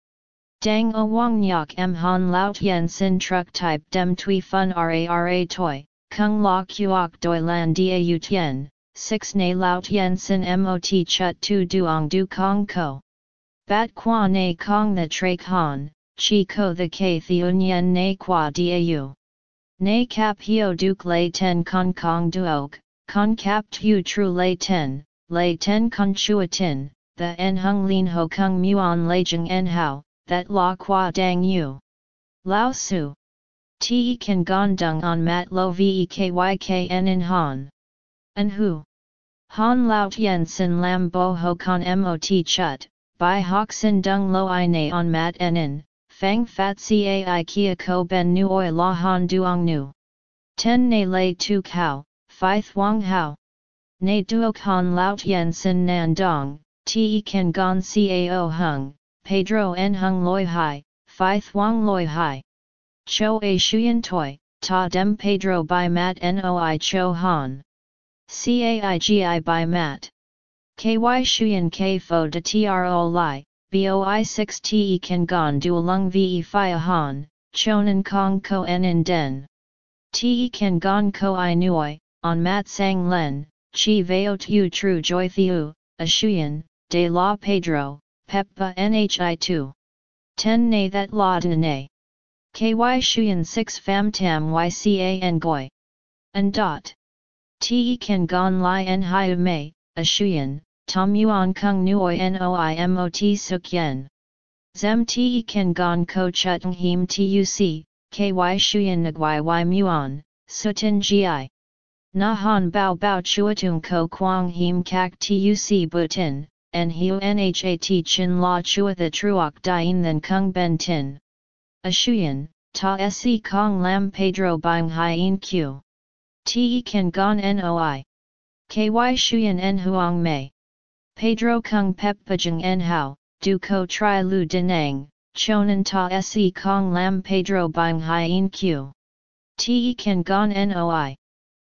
S1: Dang o wang nyak M han lao tien sin truck type dem tui fun ra toy, Kung la kuok doi lan da tien, 6 na lao tien sin mot chut tu duong du kong ko. Bat qua na kong the trak han, chi ko the k theun yen na qua dau. Na cap hio duke lay ten kong kong duok, kong cap tu tru lay ten, lay ten kong chua tin, the en hung lin ho kung muon lay jeng en hao, that la qua dang yu. Lao su. Te kan gondung on mat lo vekyk in han. And hu? Han lao tien sin lam bo ho con mot chut, by hok sin dung lo i na on mat en in, fang fat cai kia ko ben nu oi la han duong nu. Ten na lay tu kao, fi thuong hao. Na duok han lao tien sin nan dong, te kan gon cao hung, Pedro en hung loi hai, fi thuong loi hai. Cho a shuyen toi, ta dem Pedro by mat noi cho han. Caigi by mat. Ky shuyen k fo de tro li, boi 6 te kan gon du lung ve fia han, chonan kong ko en in den. Te kan gon ko i nuoi, on mat sang len, chi veo tu tru joy thiu, a shuyen, de la Pedro, peppa nhi tu. Ten na that la de ne. KY Shuyan 6 fam Tam YCA Goi. And dot. Te kan gon li en hiu mei, a Shuyan, Tom Yuan Kung Nuoi Noi Mot Suk Yen. Zem Te kan gon ko chutng him tuc, KY Shuyan Nagwai Y Muon, Sutin Gi. Na han bao bao chuatung ko quang him kak tuc butin, en hiu nhat chin la chua the truok dien than kung ben tin. Ashuyan, ta se kong lam Pedro bang hien q. Te kan gon noi. Ky shuyan en huang mei. Pedro kung pep pajang en hao, du ko tri lu denang, chonan ta se kong lam Pedro bang hien q. Te kan gon noi.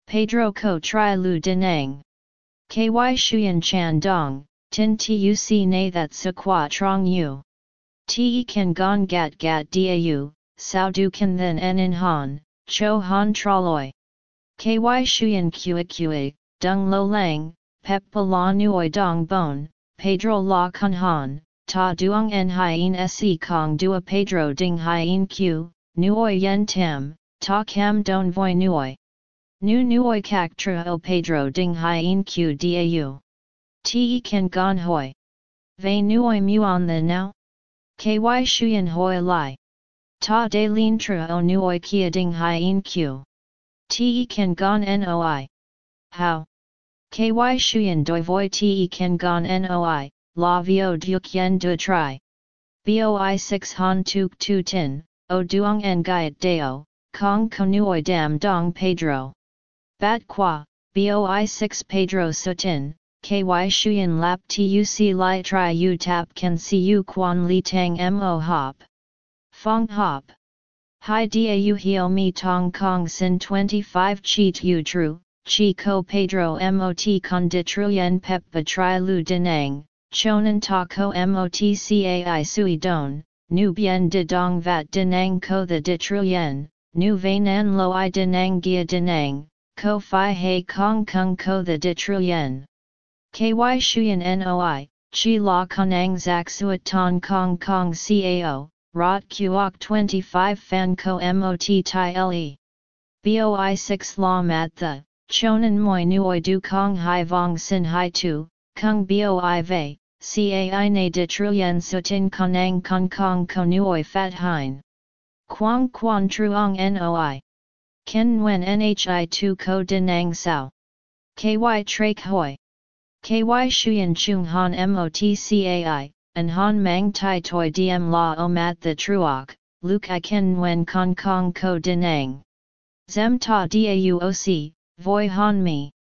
S1: Pedro ko tri lu denang. Ky shuyan chan dong, tin tuc na that sa qua trong yu. Te kan gong gat gat dau, sao du kan then en in han, cho han traloi. Ky shuyen kua kua, dung lo lang, pep la nuoi dong bon, pedro la kun han, ta duong en hien se kong dua pedro ding hien q, nuoi yen tam, ta cam don voi nuoi. Nu nuoi kak o pedro ding hien q dau. Te kan gon hoi. Ve nuoi muon the now? Ky shuyen hoi lai. Ta de lin tra o nuoi kia ding hien q. Te kan gon noi. How? Ky shuyen doi voi te ken gon noi, la vio duc yen du tri. Boi 6 han tuk tu tin, o duong en gaiet deo, kong konuoi dam dong Pedro. Bat qua, boi 6 Pedro sutin, ky shuyen lap tuc li tri u tap can see u quan li tang mo hop. Fong hop. Hi Hai u hio mi tong kong sin 25 cheat tu tru, chi ko pedro mot con de truyen pep ba tri lu denang, chonan ta ko mot cai sui don, nu bien de dong vat denang ko the de truyen, nu vainan lo i denang gia denang, ko fi he kong kung ko the de truyen. KY Shuyan NOI, Chi La Konang Zak Suat Ton Kong Kong Cao, rot kuok 25 fan ko mot tai le. Boi 6 law mat the, chonan moi nuoi du kong hai vong sin hai tu, kung boi vei, cai ne de truyen sutin konang kong kong ko nuoi fat hein. Quang quan truong noi. Ken Nguyen Nhi Tu Ko Dinang Sao. KY Trake Hoi. KY Shuyan Chung Han MOTCAI, and Han Mang Tai Toi Diem La O Mat The Truok, Luke I Ken Nguyen Kong Kong Ko Dinang. Zem Ta Dauoc, Voi Han Mi.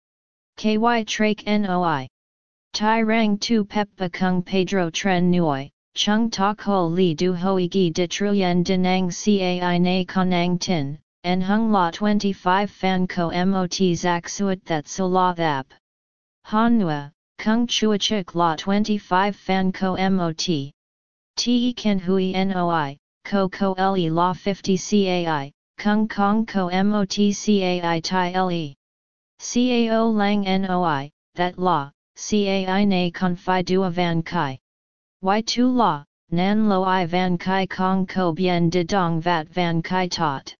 S1: KY Trake Noi. Tai Rang Tu Peppa Kung Pedro Tren Nuoi. Chung Tak Ho Li Du Hoi Gi De Truyen Dinang Cai Na Konang Tin, En hung la 25 fan ko mot zak suat that so la thap. Han nua, kung chuachik la 25 fan ko mot. Te ken hui noi, ko ko le la 50 cai, kung kong ko mot cai tai le. Cao lang noi, that la, cai na confi dua van kai. Y2 la, nan lo i van kai kong ko bien de dong vat van kai tot.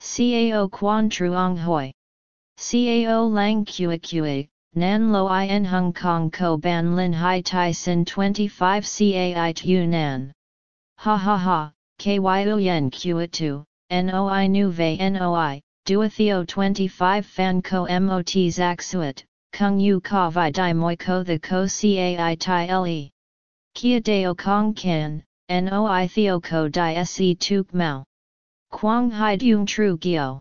S1: Cao quan truong hoi. Cao lang kua kua, nan lo i hong kong ko ban lin hai tai sin 25 cai tu nan. Ha ha ha, ky uyen kua tu, noi nu ve noi, dua theo 25 fan ko mot zak suet, kung yu ka vi di moi ko the ko cai tai le. Kia deo kong kan, noi theo ko di se tuk mao. Quang hai dung tru gyo.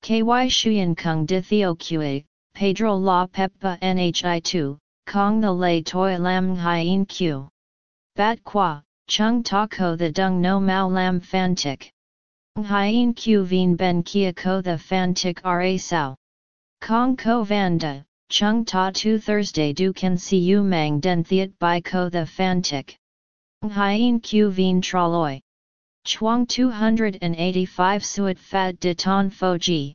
S1: Ky shuyen kung di theo kue, Pedro la peppa nhi tu, kong the lay toi lam hien q. Bat qua, chung ta ko the dung no mao lam fan tik. Hien q vien ben kia ko the fan tik ra sao. Kong ko vanda, chung ta tu Thursday du can see you mang den thiet by ko the fan tik. Hien q vien traloi. Chuang 285 Suat Fat de Ton Fo Ji.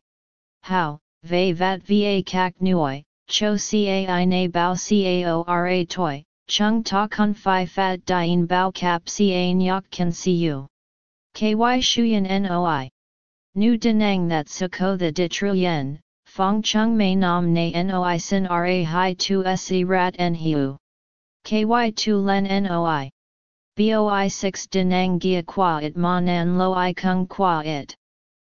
S1: How, Ve Vat Va Kak Nuoi, Cho Cai Na Bao Caora Toi, Chung Ta Kun Phi Fat Dien Bao Cap Ca Nyok Can See You. KY Shuyan Noi. Nu Denang That Suko the De Truyen, Fong Chung Mei Nam Na Noi Sin Ra Hai Tu Se Rat En Hiu. KY Tu Len Noi. Boi 6 Denang Gia Qua It Ma Nan Lo I Kung Qua It.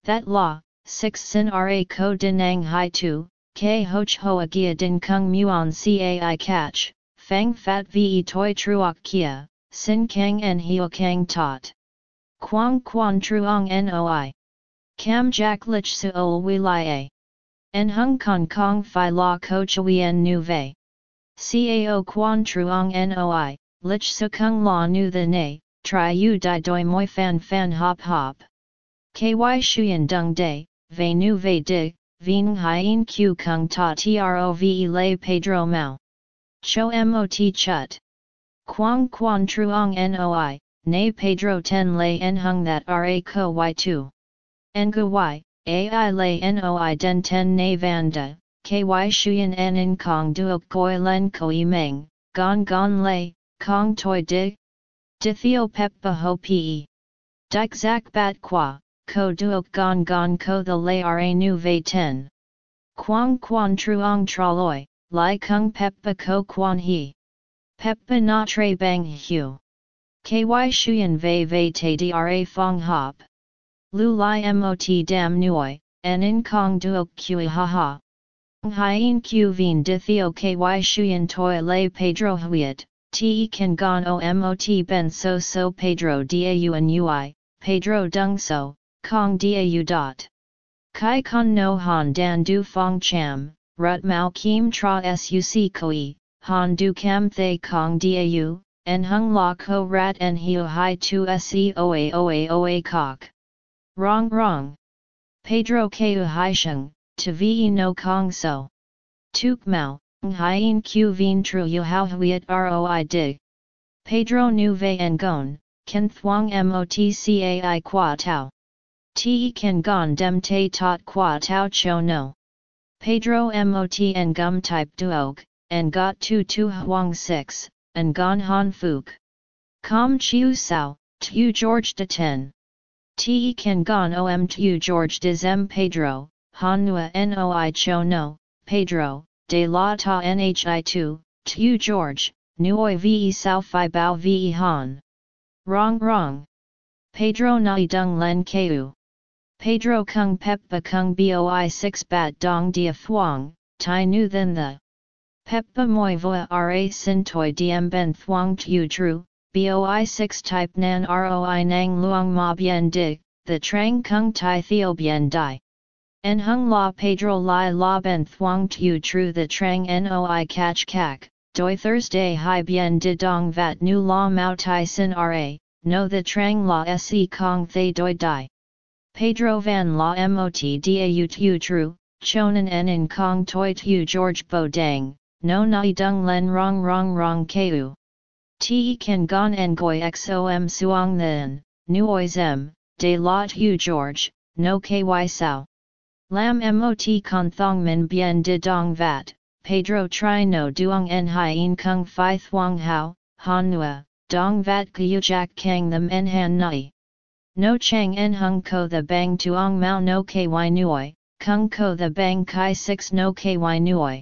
S1: That law, 6 Sin Ra Ko Denang Hai Tu, K Hoch Hoa Gia Din Kung Muon Cai Catch, Fang Fat Ve Toi Truok Kia, Sin Kang En Hio Kang Tot. Quang Quan Truong Noi. Cam Jack Lich Suol Wilaye. En Hung Kong Kong Phi La Ko Chuyen Nu Ve. Cao Quan Truong Noi. Lich Sukung La Nu The Ne, Tri U Di Doi Moi Fan Fan Hop Hop. KY Shuyan Dung de, Ve Nu Ve Di, Vien Hien Q Kung Ta Trove Lay Pedro Mao. Cho Mot Chut. Quang Quan Truong Noi, Ne Pedro Ten Lay En Hung That Ra Ko Y2. Ngu Y, Ai Lay Noi Den Ten Ne Vanda, KY Shuyan En In Kong Duok Goi Len Koi Meng, Gon Gon Lay, Kong toi di? Di theo peppa ho pe. Dik zak bat qua, ko duok gon gon ko the lay ra nu ve ten. Quang quan truong traloi, lai kung peppa ko quan he. Peppa na tre bang hu. Ky shuyen ve ve te dra fong hop. Lu lai mot dam nuoi, en in kong duok kui ha ha. Hien q vien di theo ky shuyen toi lay pedro huiet, te kan gon o mot ben so so pedro dau and ui, pedro dung so, kong dau dot. Kai kon no han dan du fong cham, rut mao kim tra suc koi, han du cam thay kong dau, en hung la ko rat en hiu hai tu se oa oa oa kok. Wrong wrong. Pedro keu hai sheng, to ve no kong so. Tuk mao, Hien q vien tru yu hao huiet roi dig. Pedro nu ve gon, ken thuang mot cai qua tau. Te ken gon dem te tot qua tau cho no. Pedro mot en gum type duog, en got tu tu huang 6, en gon han fuk. Com chiu sao, Tu George de Ten. Te kan gon om tu George de Zem Pedro, Hanua Noi Cho No, Pedro, de la ta Nhi tu, tu George, Nuoi ve sao phi bao ve han. Wrong wrong. Pedro nai dung len keu. Pedro kung peppa kung boi 6 bat dong dia thuong, tai nu then the. Peppa moi voa ra sin toi diem ben thuong tu tru, boi 6 type nan roi nang luong ma bien di, the trang kung tai theo bien di. En hung la Pedro lai la ben thuong tu tru the trang noi catch kak, doi Thursday hai bien di dong vat nu la mao tai sin ra, no the trang la se kong thay doi di. Pedro van la mot dau tu tru, chonan en in kong toi tu George Bo Dang, no nai dung len rong rong rong keu. Te kan gon en goi xom suong then, nuoi zem, de la tu George, no ky sao. Lam mot con thong min bien de dong vat, Pedro tri no duong en hien kung fi thuong hao, han nua, dong vat kyu jack kang them en han nai. No chang en hung ko the bang tuong mao no ky nuoi, kung ko the bang kai 6 no ky nuoi.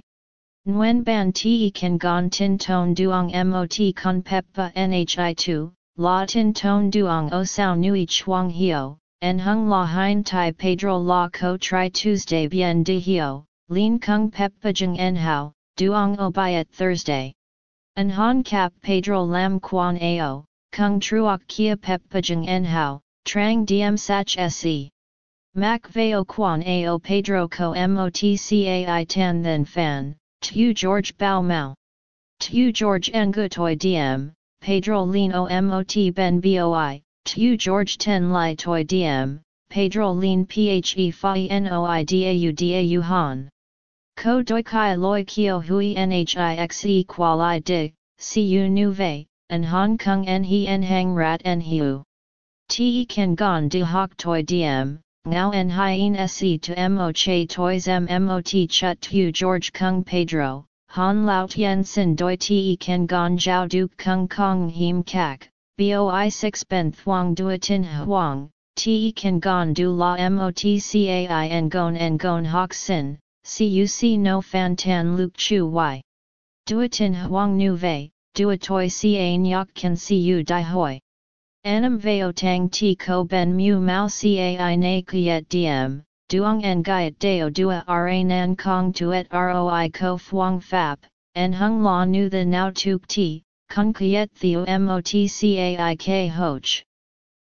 S1: Nguyen ban te kan gon tin ton duong mot con peppa nhi 2, la tin ton duong o sao nui chuang hio, en hung la hein tai pedro la ko tri Tuesday bien de hio, lin kung peppa jeng en hao, duong o at Thursday. En han cap pedro lam quan ao, kung truok kia peppa jeng en hao, Trang diem sach se. Mac veo quan ao Pedro co motcai tan then fan, tu George bao mao. Tu George ngutoi diem, Pedro Lino mot ben boi, tu George ten li toi diem, Pedro lin phe phi noi dau dau han. Ko doi kai loi kio hui nhixe qual i dig, cu nu vei, and hong kong en he en hang rat en hiu. Te kan gon de hoc toi diem, ngao en hien se to mo che tois m mot chut tu George Kung Pedro, han lao tien sin doi te kan gon jiao duke kung kong him kak, boi 6 ben thuang duatin huang, te kan gon du la mot cai en gon en gon hoc sin, cuc no fan tan luke chu y. Duatin huang nu vei, duatoi ca nyok kan cu di hoi. Anam veo tang ti ko ben mu mao cai na kiet diem, duong en gaiet deo dua ra nan kong tuet roi ko fuang fap, en hung la nu the now tuk ti, kung kiet theo mot cai hoch.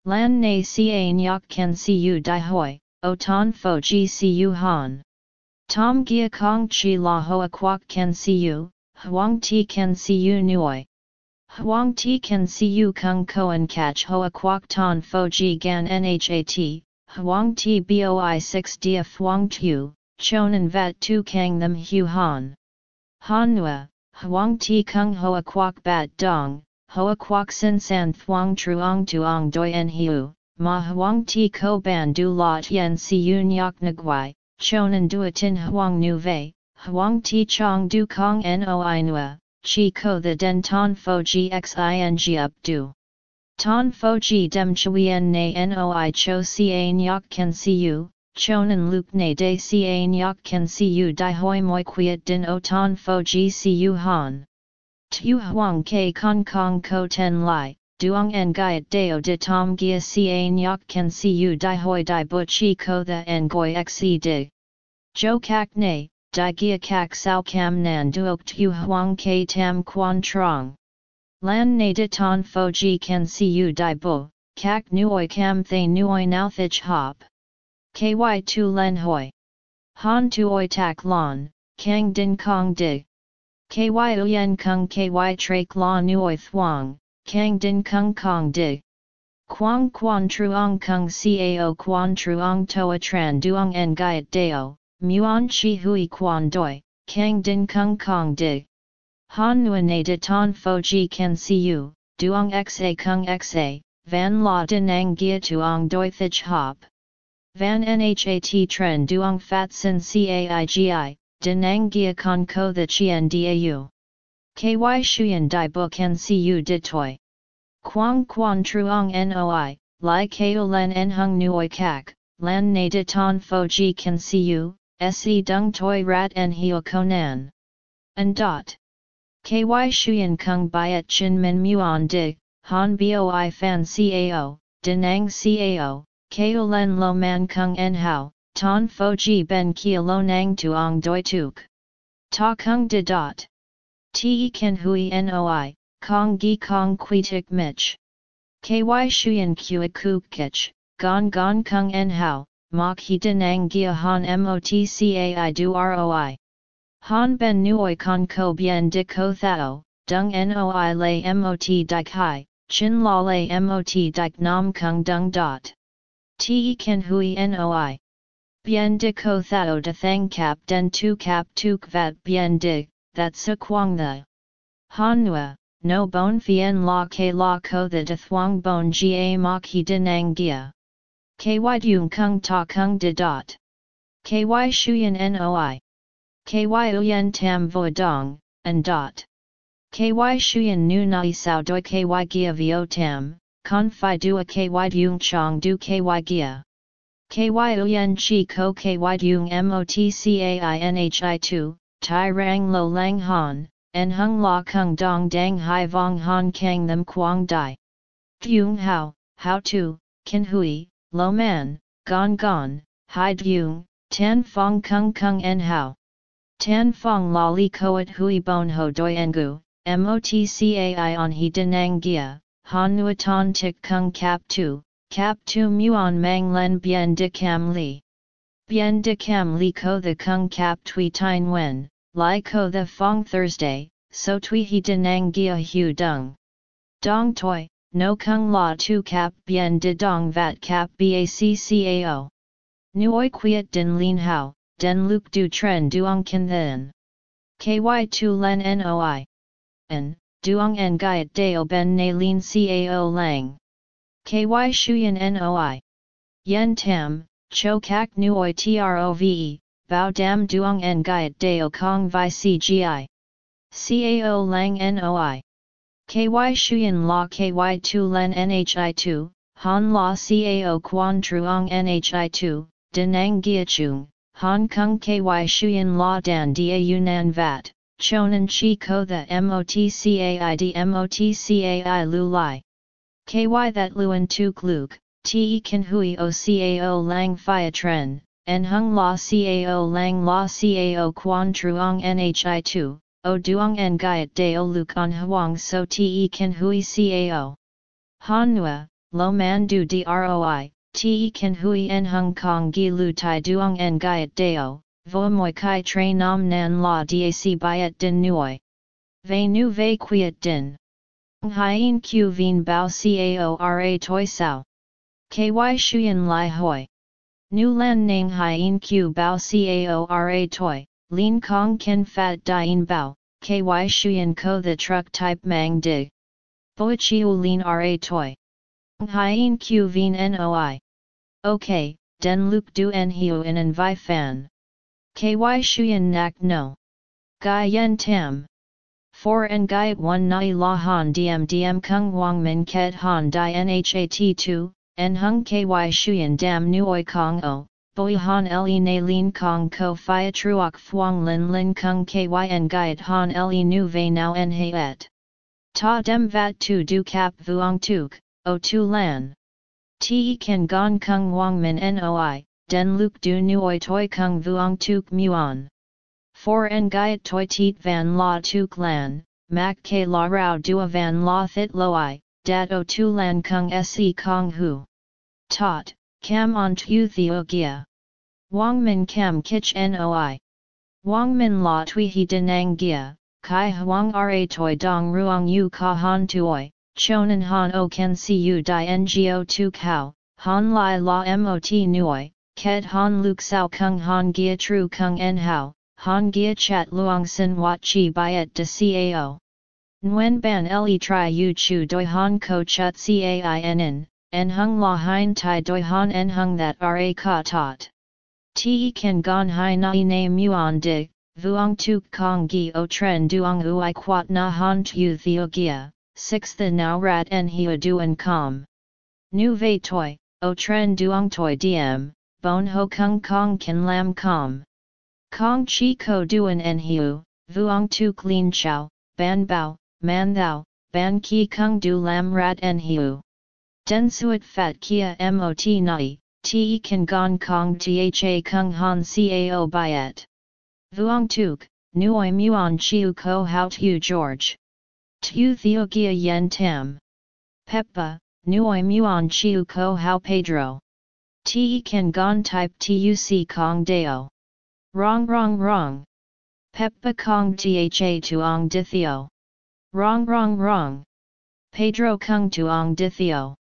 S1: Lan na ca nyok ken cu di hoi, o ton fo gi cu han. Tom gia kong chi la hoa kwak ken cu, huang ti ken cu nuoi. Huang ti kan siu kung koan catch hoa quoc ton fo ji gan nhat, huang ti boi 6 dia fuang tu, chonan vat tu kang them hu han. Han nua, huang ti kung hoa quoc bat dong, hoa quoc sin san thuang truong tuong doi en hu, ma huang ti ko ban du la tien siu nyok nguai, chonan duatin huang nu vei, huang ti chong du kong noi nua chi ko the den ton fo gxing up du. Ton fo gi dem chuyen na noi cho ca nyok can cu, chonan luke na de ca nyok can cu di hoi moi quiet din o ton fo gi cu han. Tu huang ke kong kong ko ten lai, duong en gaiet deo de tom gia ca nyok can cu di hoi di bu chi ko the en goi xe dig. Jo kak ne, Di gia kak sao cam nan duok tu huang ke tam quan trong. Lan na de ton fo ji can see you di bo, kak nuoi cam thay nuoi now thich hop. Ky tu len hoi. Han tuoi tak lon, kang din kong dig. Ky uyen kung ky trak la nuoi thuang, kang din kung kong dig. Quang quan truong kung cao quan truong toa tran duong en gaiet deo, Muon chi hui quan doi, kang din kung kong di. Han nguyen na de ton fo ji can see duong xa kung xa, van la din ang gia tuong doi thich hop. Van nhat tren duong fat sin caigi, din ang gia con ko the chien dau. Ky shuyen di bu can see you di toi. Quang quan truong noi, Lai kao len en hung nuoi kak, lan na de ton fo ji kan siu, se dung toi rat en hio konan. And dot. Ky shuyen kung byet chin min muon di, han boi fan cao, denang cao, kao len lo man kung en hao, ton fo ji ben kia lo nang tuong doi tuk. Ta kung de dot. Te ken hui noi, kong gi kong quitik mich. Ky shuyen kua kuk kich, gon gon kung en hao, mok he denang gia han motcai du roi. Han ben nuoi con ko bien de ko thao, dung noi lay mot dik hai, chin la lay mot dik nam kung dung dot. Te ken hui noi. Bien de ko thao de thang cap den tu cap tuk vat bien de, that su quang the. Han nua, no bon fien la ke la ko the de thuang bon ga mok he denang gia. Ky dung kung ta kung de dot. Ky shuyen noi. Ky uyen tam vo dong, and dot. Ky shuyen nu nai sao doi ky gia vio tam, con fi dua ky dung chong du ky gia. Ky uyen chi ko ky dung motcainhi 2, tai rang lo lang han, en hung la kung dong dang hai vong han kang them quang dai. Dung hao, how to, kin hui, lo man, gong gong, hai dung, tan fong kung kung en hao. Tan fong la li koat hui bon ho doi engu, motcai on he denang gia, han nuatan tik kung cap tu, cap tu muon mang len bien de cam li. Bien de cam li ko the kung cap tui tine wen, li ko the fong Thursday, so tui he denang gia hu dung. Dong toi, no kung la tu cap bien de dong vat cap baccao. Nuoi quiet din lin hao, den luk du tren duong kin then. Ky tu len noi. En, duong en gaiet deo ben na lin cao lang. Ky shuyen noi. Yen tam, cho kak nuoi trove, bao dam duong en gaiet deo kong vi cgi. Cao lang noi. Ky shuyen la ky tu len nhi 2, han la cao quan truong nhi 2, denang gia chung, Hong Kong KY Shuyan La Dan Dia Yunnan Vat, Chonan Chi Ko the MOTCAID MOTCAI Lu Lai. KY that Luan Tuk Luke, Te Kan Hui O Cao Lang Phia Tren, En Hung La Cao Lang La Cao Quan Truong Nhi 2, O Duong En Gaiet Deo Luke On Huang So Te Kan Hui Cao. Han Nua, Lo Man Du Droi, Te kan hui en hong kong gi lu tai duong en gaiet deo, vo moi kai tre nam nan la dac byet din nuoi. Ve nu ve quiet din. Hien q vien bao caora toi sao. Ky shuyen lai hoi. Nu lan nang hien q bao caora toi, lin kong ken fat dien bao, ky shuyen ko the truck type mang dig. Boi chiu lin ra toi. Hien q vien noi. Ok, den luk du en hiu in en vi fan. Ky shuyen nak no. Gai yen tam. For en gai one nai la han diem diem kung wang min ket han di nhat 2, en hung ky shuyen dam nuoi kong o, boi han le na lin kong ko fia truok fuang lin lin kung ky en gaiet han le nu ve now en et. Ta dem vat tu du cap vuong tuk, o tu lan. Te kan gong kung wang min noi, den luk du nuoi toi kung vuong tuk muon. For en gaiet toi tit van la tuk lan, mak ke la rao dua van la thit loi, dat o tu lan kung se kong hu. Tot, cam on tu. Wang min cam kich noi. Wang min la tui he denang gia, kai huang ra toi dong ruang yu ka han tuoi, chonan han o ken siu di ngo tu kao, han lai la mot nuoi, ket han luk sao kung han gia tru kung en hao, han gia chat luang sin wat chi byet de cao. Nguyen ban le tri yu chu doi han ko chut cainin, en hung la hein tai doi han en hung that ra ka tot. Ti kan gon hai nai na muon dig, vuong tu kong gi o tren duong ui quat na han tu theo gia, 6 the now rat en hiu duan com. Nu vei toi, o tren duong toi diem, bon ho kung kong kan lam com. Kong chi ko duan en hiu, vuong tu clean chow, ban bao, man thou, ban ki kung du lam rat en hiu. Den suet fat kia mot nai, te kan gong kong tha kung han cao byet. Vuong tuk, nuoi muon chiu ko hout hu George. Tu theo gia yen tam. Peppa, nuoi muon chiu ko hao Pedro. Te kan gon type tuc kong deo. Wrong wrong wrong. Peppa kong tha tuong dithio. Wrong wrong wrong. Pedro kung tuong dithio.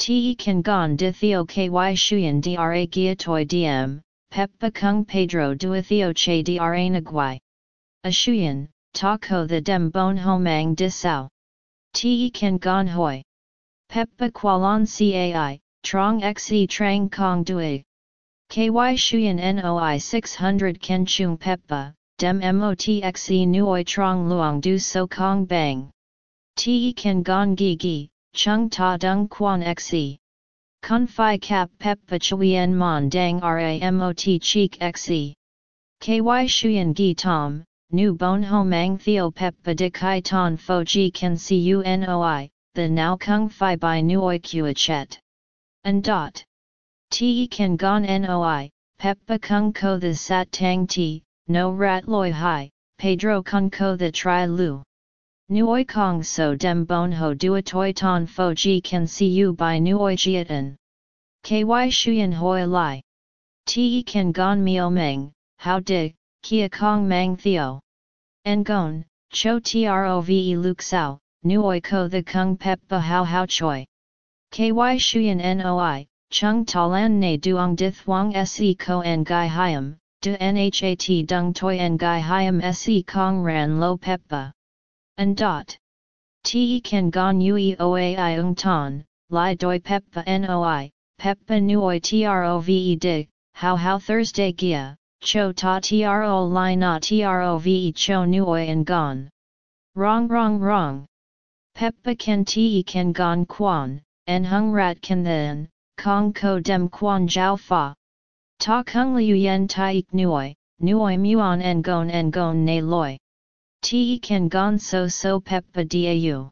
S1: Te kan gon dithio ky shuyen dra gia toi diem, Peppa kung Pedro duithio che dra nagwai. A shuyen, ta ko the dem bon homang disao. Te kan gon hoi. Peppa qualon cai, trong xe trang kong dui. Ky shuyen noi 600 ken chung peppa, dem motxe nuoi trong luong du so kong bang. Te kan gon gi gi, chung ta dung quan xe. Kun fi cap peppa chuyen mon dang ramot cheek xe. Ky shuyen gi tom, nu bon ho mang theo peppa de kai ton fo ji can cunoi, the now kung fi by nuoi kua chet. And dot. Te kan gon noi, peppa kung ko the sat tang ti, no rat loi hai, Pedro kung ko the tri lu. Nuoi kong so dem bon ho dua toi ton fo ji can cu by nuoi jiatan. Ky shuyen hoi lai. Te kan gon mio meng, how dig, kia kong mang theo. Ngon, cho trove luk sao, nuoi ko the kung pep ba hao hao choi. Ky shuyen noi, chung talan ne duong dith wang se ko en gai hiam, de nhat dung toi en gai hiam se kong ran lo peppa. And dot. Te kan gon ui oai ung ton, li doi peppa noi, peppa nuoi trove dig, how how Thursday gia, cho ta tro li na trove cho nuoi and gon. Wrong wrong wrong. Peppa ken te ken gon quan, en hung rat ken then, kong ko dem quan jiao fa. Ta kung liu yen taik nuoi, nuoi muon en gon en gon ne loi. Te ken gon so so peppa dau.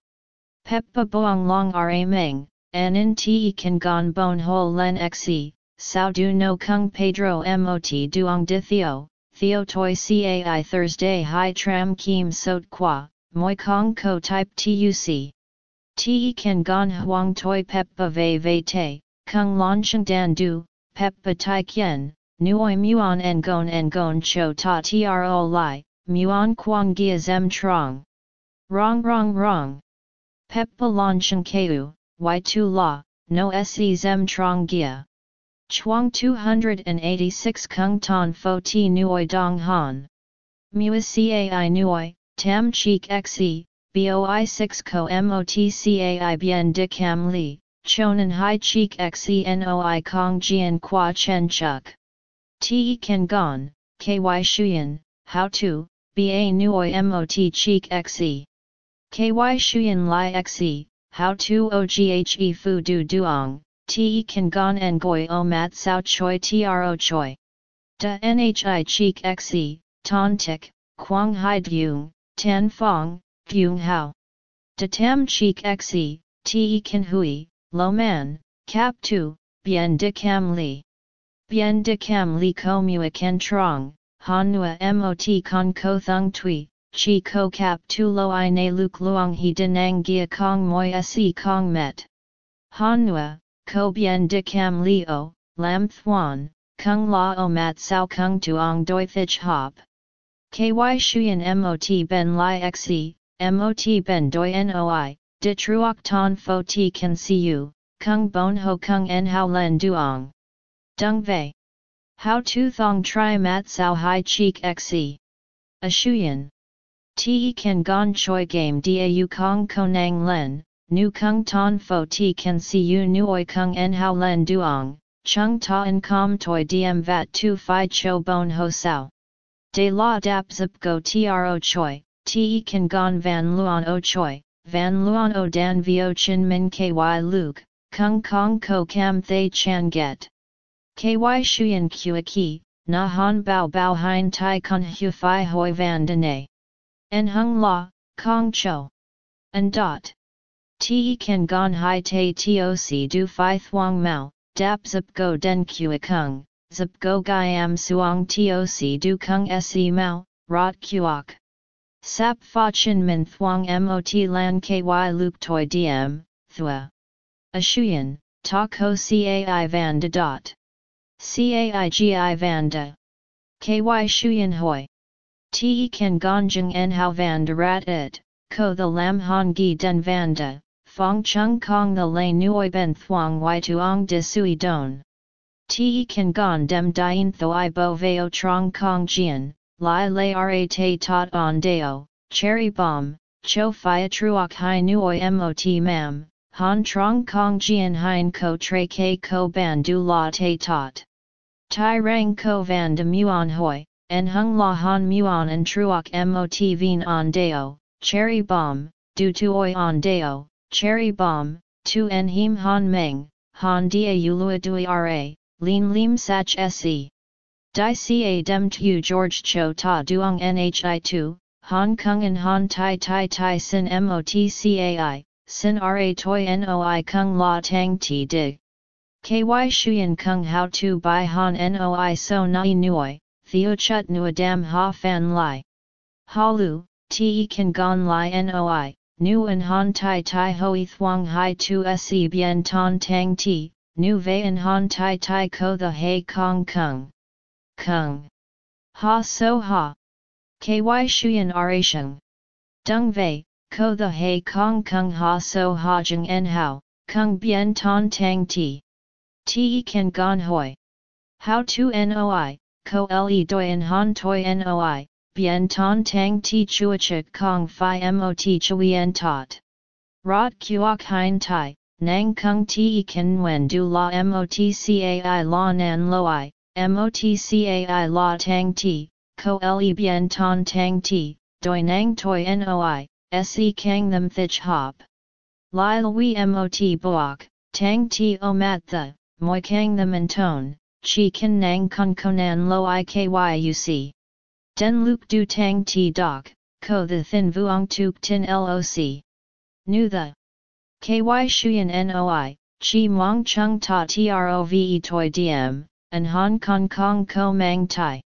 S1: Peppa boang long ra meng, en in te ken gon bon hol len xe, sao du no kung pedro mot duong di theo, theo toi cai Thursday hi tram kim sot qua, moi kong ko type tuc. Te ken gon huang toi peppa ve ve te, kung lon chen dan du, peppa tai kien, nuoi muon en gon en gon cho ta tro li, muon quang gia zem trong. Wrong wrong wrong. Peppa lon chen keu, y tu la, no se zem trong gia. Chuang 286 kung ton fo ti nuoi dong han. Mua cai nuoi, tam cheek xe, boi 6 ko motcai bien de cam li, chonan hai cheek xenoi kong jian qua chen chuk. Te Ken gon, ky shuyen, how to, ba nuoi mot cheek xe. Ky shuyen li xe, how to oghe fu du duong, te kan gon en goi o mat sao choi tro choi. Da nhi cheek xe, ton tik, quang hai dung, tan fong, dung hao. Da tam cheek xe, te kan hui, Lo man, cap tu, bien de cam li. Bien de cam li ko mua ken trong, han mot con ko thung tui, chi ko cap tu lo i ne luk luong he denang gia kong moi se kong met. Han ko bien de cam li o, lam thuan, kung la o mat sao kung tuong doi thich hop. Ky shuyen mot ben li xe, mot ben doi noi, De truok ton fo ti can see you, kung bon ho kung en hao len duong. Dung vei. How tu thong tri mat sao hai cheek xe. A shuyen. Ti can gon choi game dau kong konang len, nu kung ton fo ti can see you nuoi kung en hao len duong, chung ta en com toi diem vat tu fi cho bon ho sao. De la dap zip go tro choi, ti can gon van luon o choi, van luan o dan vio chin min ky luke, kung kong ko kam thay chan get. Ky shuyen kua ki, na han bao bao hein tai kun hu fi hoi van dene. En hung la, kong cho. And dot. Te kan gon hai te toc du fi thuang mao, dap zip go den kua kung, zip go am suang toc du kung se mao, rot kuok. Sap fa chin min thuang mot lan ky luke toi diem, thua. Ashuyan, ta ko cai van de dot. Caigi vanda. Ky shuyan hoi. Te kan gonjung en hao van de rat it, ko the lam han gi den vanda, fong chung kong the lay nuoi ben thuang y tuong de sui don. Te kan gon dem dien tho i bo veo trong kong jian, lai lay ra te tot on deo, cherry bomb, cho fia truok hai nuoi mot mam, han trong kong jian hein ko tre ke ko ban du la te tot. Tai rang ko van de muon hoi, en hung la han muon en truok mot vien on deo, cherry bomb, du tuoi on deo, cherry bomb, tu en him han meng, han dia ulua dui ra, lin lim sach se. Di ca dem tu George cho ta duong nhi tu, Hong Kong and Han Tai Tai Tai Sin MOTCAI, Sin Ra Toi Noi Kung La Tang Ti Dig. KY Shuyan Kung How To Bai Han Noi So Nai Nuoi, Theo Chut Nua Dam Ha Fan Lai. Halu, Te Kan Gon Lai Noi, Nu and Han Tai Tai Hoi Thuong Hai Tu Se Bien Ton Tang Ti, Nu and Han Tai Tai Ko The Hai Kong Kung. Kung. Ha So Ha. KY Shuyan Arasheng. Dung Vei, Ko the He Kong Kung Ha So Ha Jung En Hao, Kung Bien Ton Tang Ti. Ti Ken Gon Hoi. How to Noi, Ko Le Doi En Han Toi Noi, Bien Ton Tang Ti Chuachik Kong Phi Mot Chuyen Tot. Rot Kuok Hein Tai, Nang Kung Ti Ken Wen Du La Mot Cai La Nan Loi, Mot Cai La Tang Ti, ko le bien ton tang ti, doi nang toi noi, se kang them thich hop. Lai lui mot boak, tang ti o mat the, moi kang them in tone, chi kin nang kun konan lo ikyuc. Den luke du tang ti dok, ko the thin vuong tuk tin loc. Nu the. Ky shuyan noi, chi mong chung ta trove toi diem, and hong kong kong ko mang tai.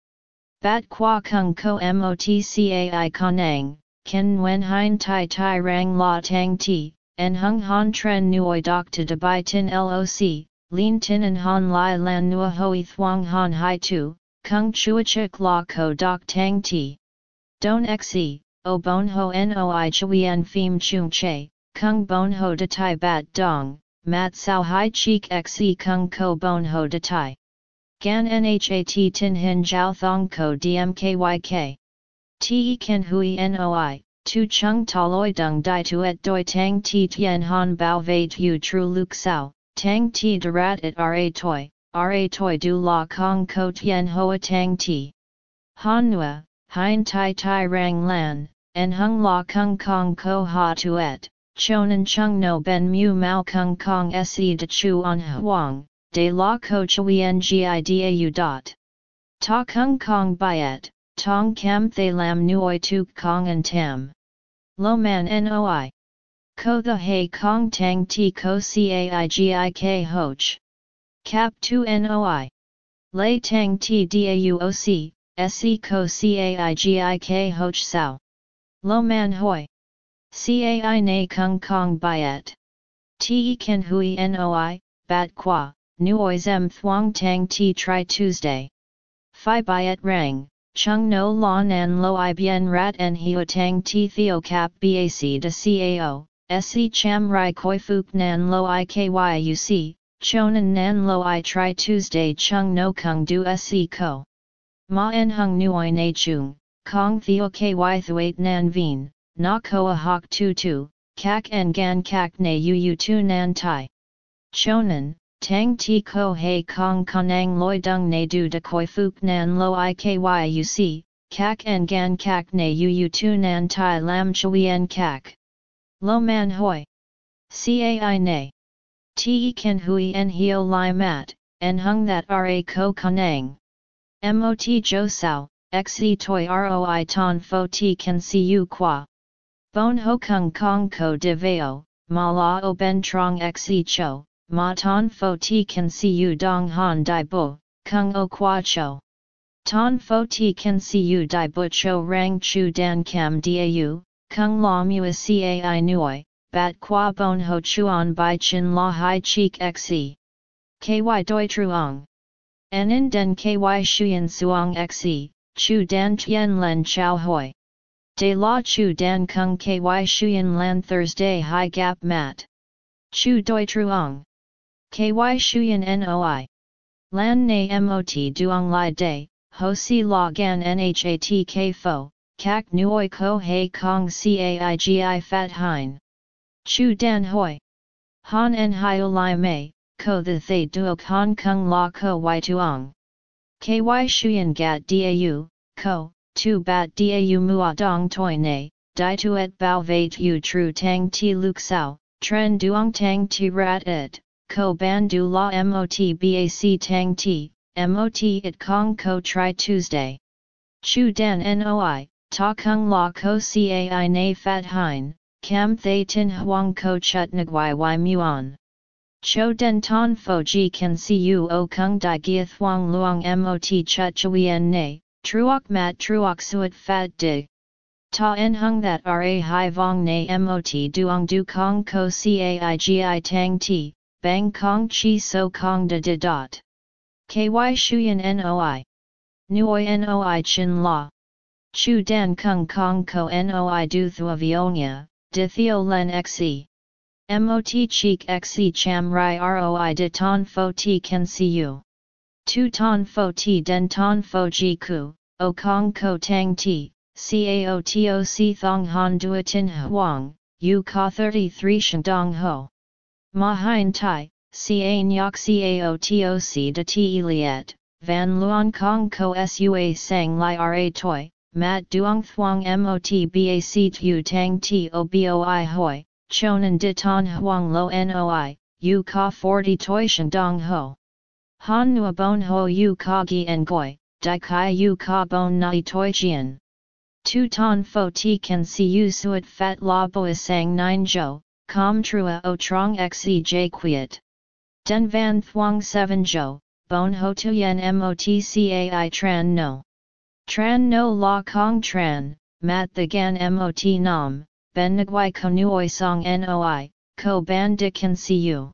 S1: Bat qua kung ko motcai konang, ken wen hein tai tai rang la tang ti, and hung han tren nuoi dok to bai tin loc, lin tin en han lai lan nua hoi thuang han hai tu, kung chuachik la ko dok tang ti. Don xe, o bon ho noi chuyen phim chung che, kung bon ho de tai bat dong, mat sao hai cheek xe kung ko bon ho de tai. Gan Nhat Tin Hin Jiao Thong Ko DMKYK. Te Ken Hui Noi, Tu Chung Taloi Dung Dai tu et Doi Tang Ti Tien Han Bao Vei Tu Tru Luk Sao, Tang Ti Derat It Ra Toi, Ra Toi Du La Kong Ko Tien Hoa Tang Ti. Han Nua, Hein Tai Tai Rang Lan, En Hung La Kung Kong Ko Ha Tuet, Chonan Chung No Ben Mu Mao Kung Kong Se De Chu On Huang de la ko chuyen gidau dot. Ta kung kong byet, tong kam thay lam nuoi tuk kong and tam. Lo man noi. Ko the hay kong tang ti ko caigik hoch. Cap 2 noi. Lay tang ti dauoc, se ko caigik hoch sao. Lo man hoi. Cai na kung kong byet. Te ken hui noi, bat qua, Nuoi zem thuong tang ti tri Tuesday. Phi byet rang, chung no la nan lo i bien rat en hio tang ti theo cap bac de cao, se cham rai koi fuk nan lo i kyuc, chonan nan lo i tri Tuesday chung no kung du se ko. Ma en hung nuoi na chung, kong theo ky thuat nan vien, na koa hok tu tu, kak en gan kak na uu tu nan tai. Chonan, Tang ti ko hei kong konang loi dung ne du de koi fuk nan lo i kyuc, kak en gan kak ne yu yu tu nan tai lam chuyen kak. Lo man hoi. Cai nay. Te kan hui en hio lai mat, en hung that ra ko kanang. Mot jo sao, xe toi roi ton fo ti kan si u qua. Bon ho kung kong ko de veo, ma la o ben trong xe cho, ma ton fo ti kan si u dong han dai bo, kung o qua cho. Ton fo ti kan si u bo cho rang chu dan kam dau, kung la mua cai nuoi, bat qua bon ho chuan bai chin la hai cheek xe. Ky doi truong. Nen den ky shuyen suong xe, chu dan tien len chow hoi. De la chu dan kung ky shuyen lan Thursday high gap mat. Chu doi truong. Ky shuyen noi. Lan na mot duong lai day, ho si la gan nhat k fo, kak nuoi ko hei kong caigi fat hein. Chu dan hoi. Han en hio lai mei, ko the thay duok hong kong la ko y tuong. Ky shuyen gat dau, ko, tu bat dau mua dong toi ne, di tuet bao veit u tru tang ti luk sao, tren duong tang ti rat et, ko ban du la mot bac tang ti, mot it kong ko tri Tuesday. Chu dan noi, ta kung la ko cai na fat hein, cam thay tin huang ko chut nagwai y muon. Cho den ton fo ji can see you o kung di gia thuang luang mot chut chuyen ne, truok mat truok suet fat dig. Ta en hung that ra hai vong na mot duong du kong ko caigi tang ti, bang kong chi so kong de de dot. Ky shuyen noi. Nuoi noi chin la. Chu dan kung kong ko noi du thuavionia, de theo len xe. Mot cheek xe cham rai roi de ton fo ti can see you. Tu ton fo ti den ton fo ji ku, o kong ko tang ti, cao toc thong han duatin huang, u ka 33 shandong ho. Ma hein tai, ca nyok cao toc de ti iliet, van luon kong ko sua sang li ra toi, mat duong thuong mot bac tu tang ti o boi hoi, chonan de ton huang lo noi, yu ka 40 toi dong ho. Han nua bon ho yu ka gi en goi, di kai yu ka bon nai toi jian. Tu ton fo ti can see you suet fat la boi sang nine jo, com trua o trong xe j quiet. Den van thuang 7 jo, bon ho tu yen mot cai tran no. Tran no la kong tran, mat the gan mot nam, ben nguai konuoi song noi, ko ban de can see you.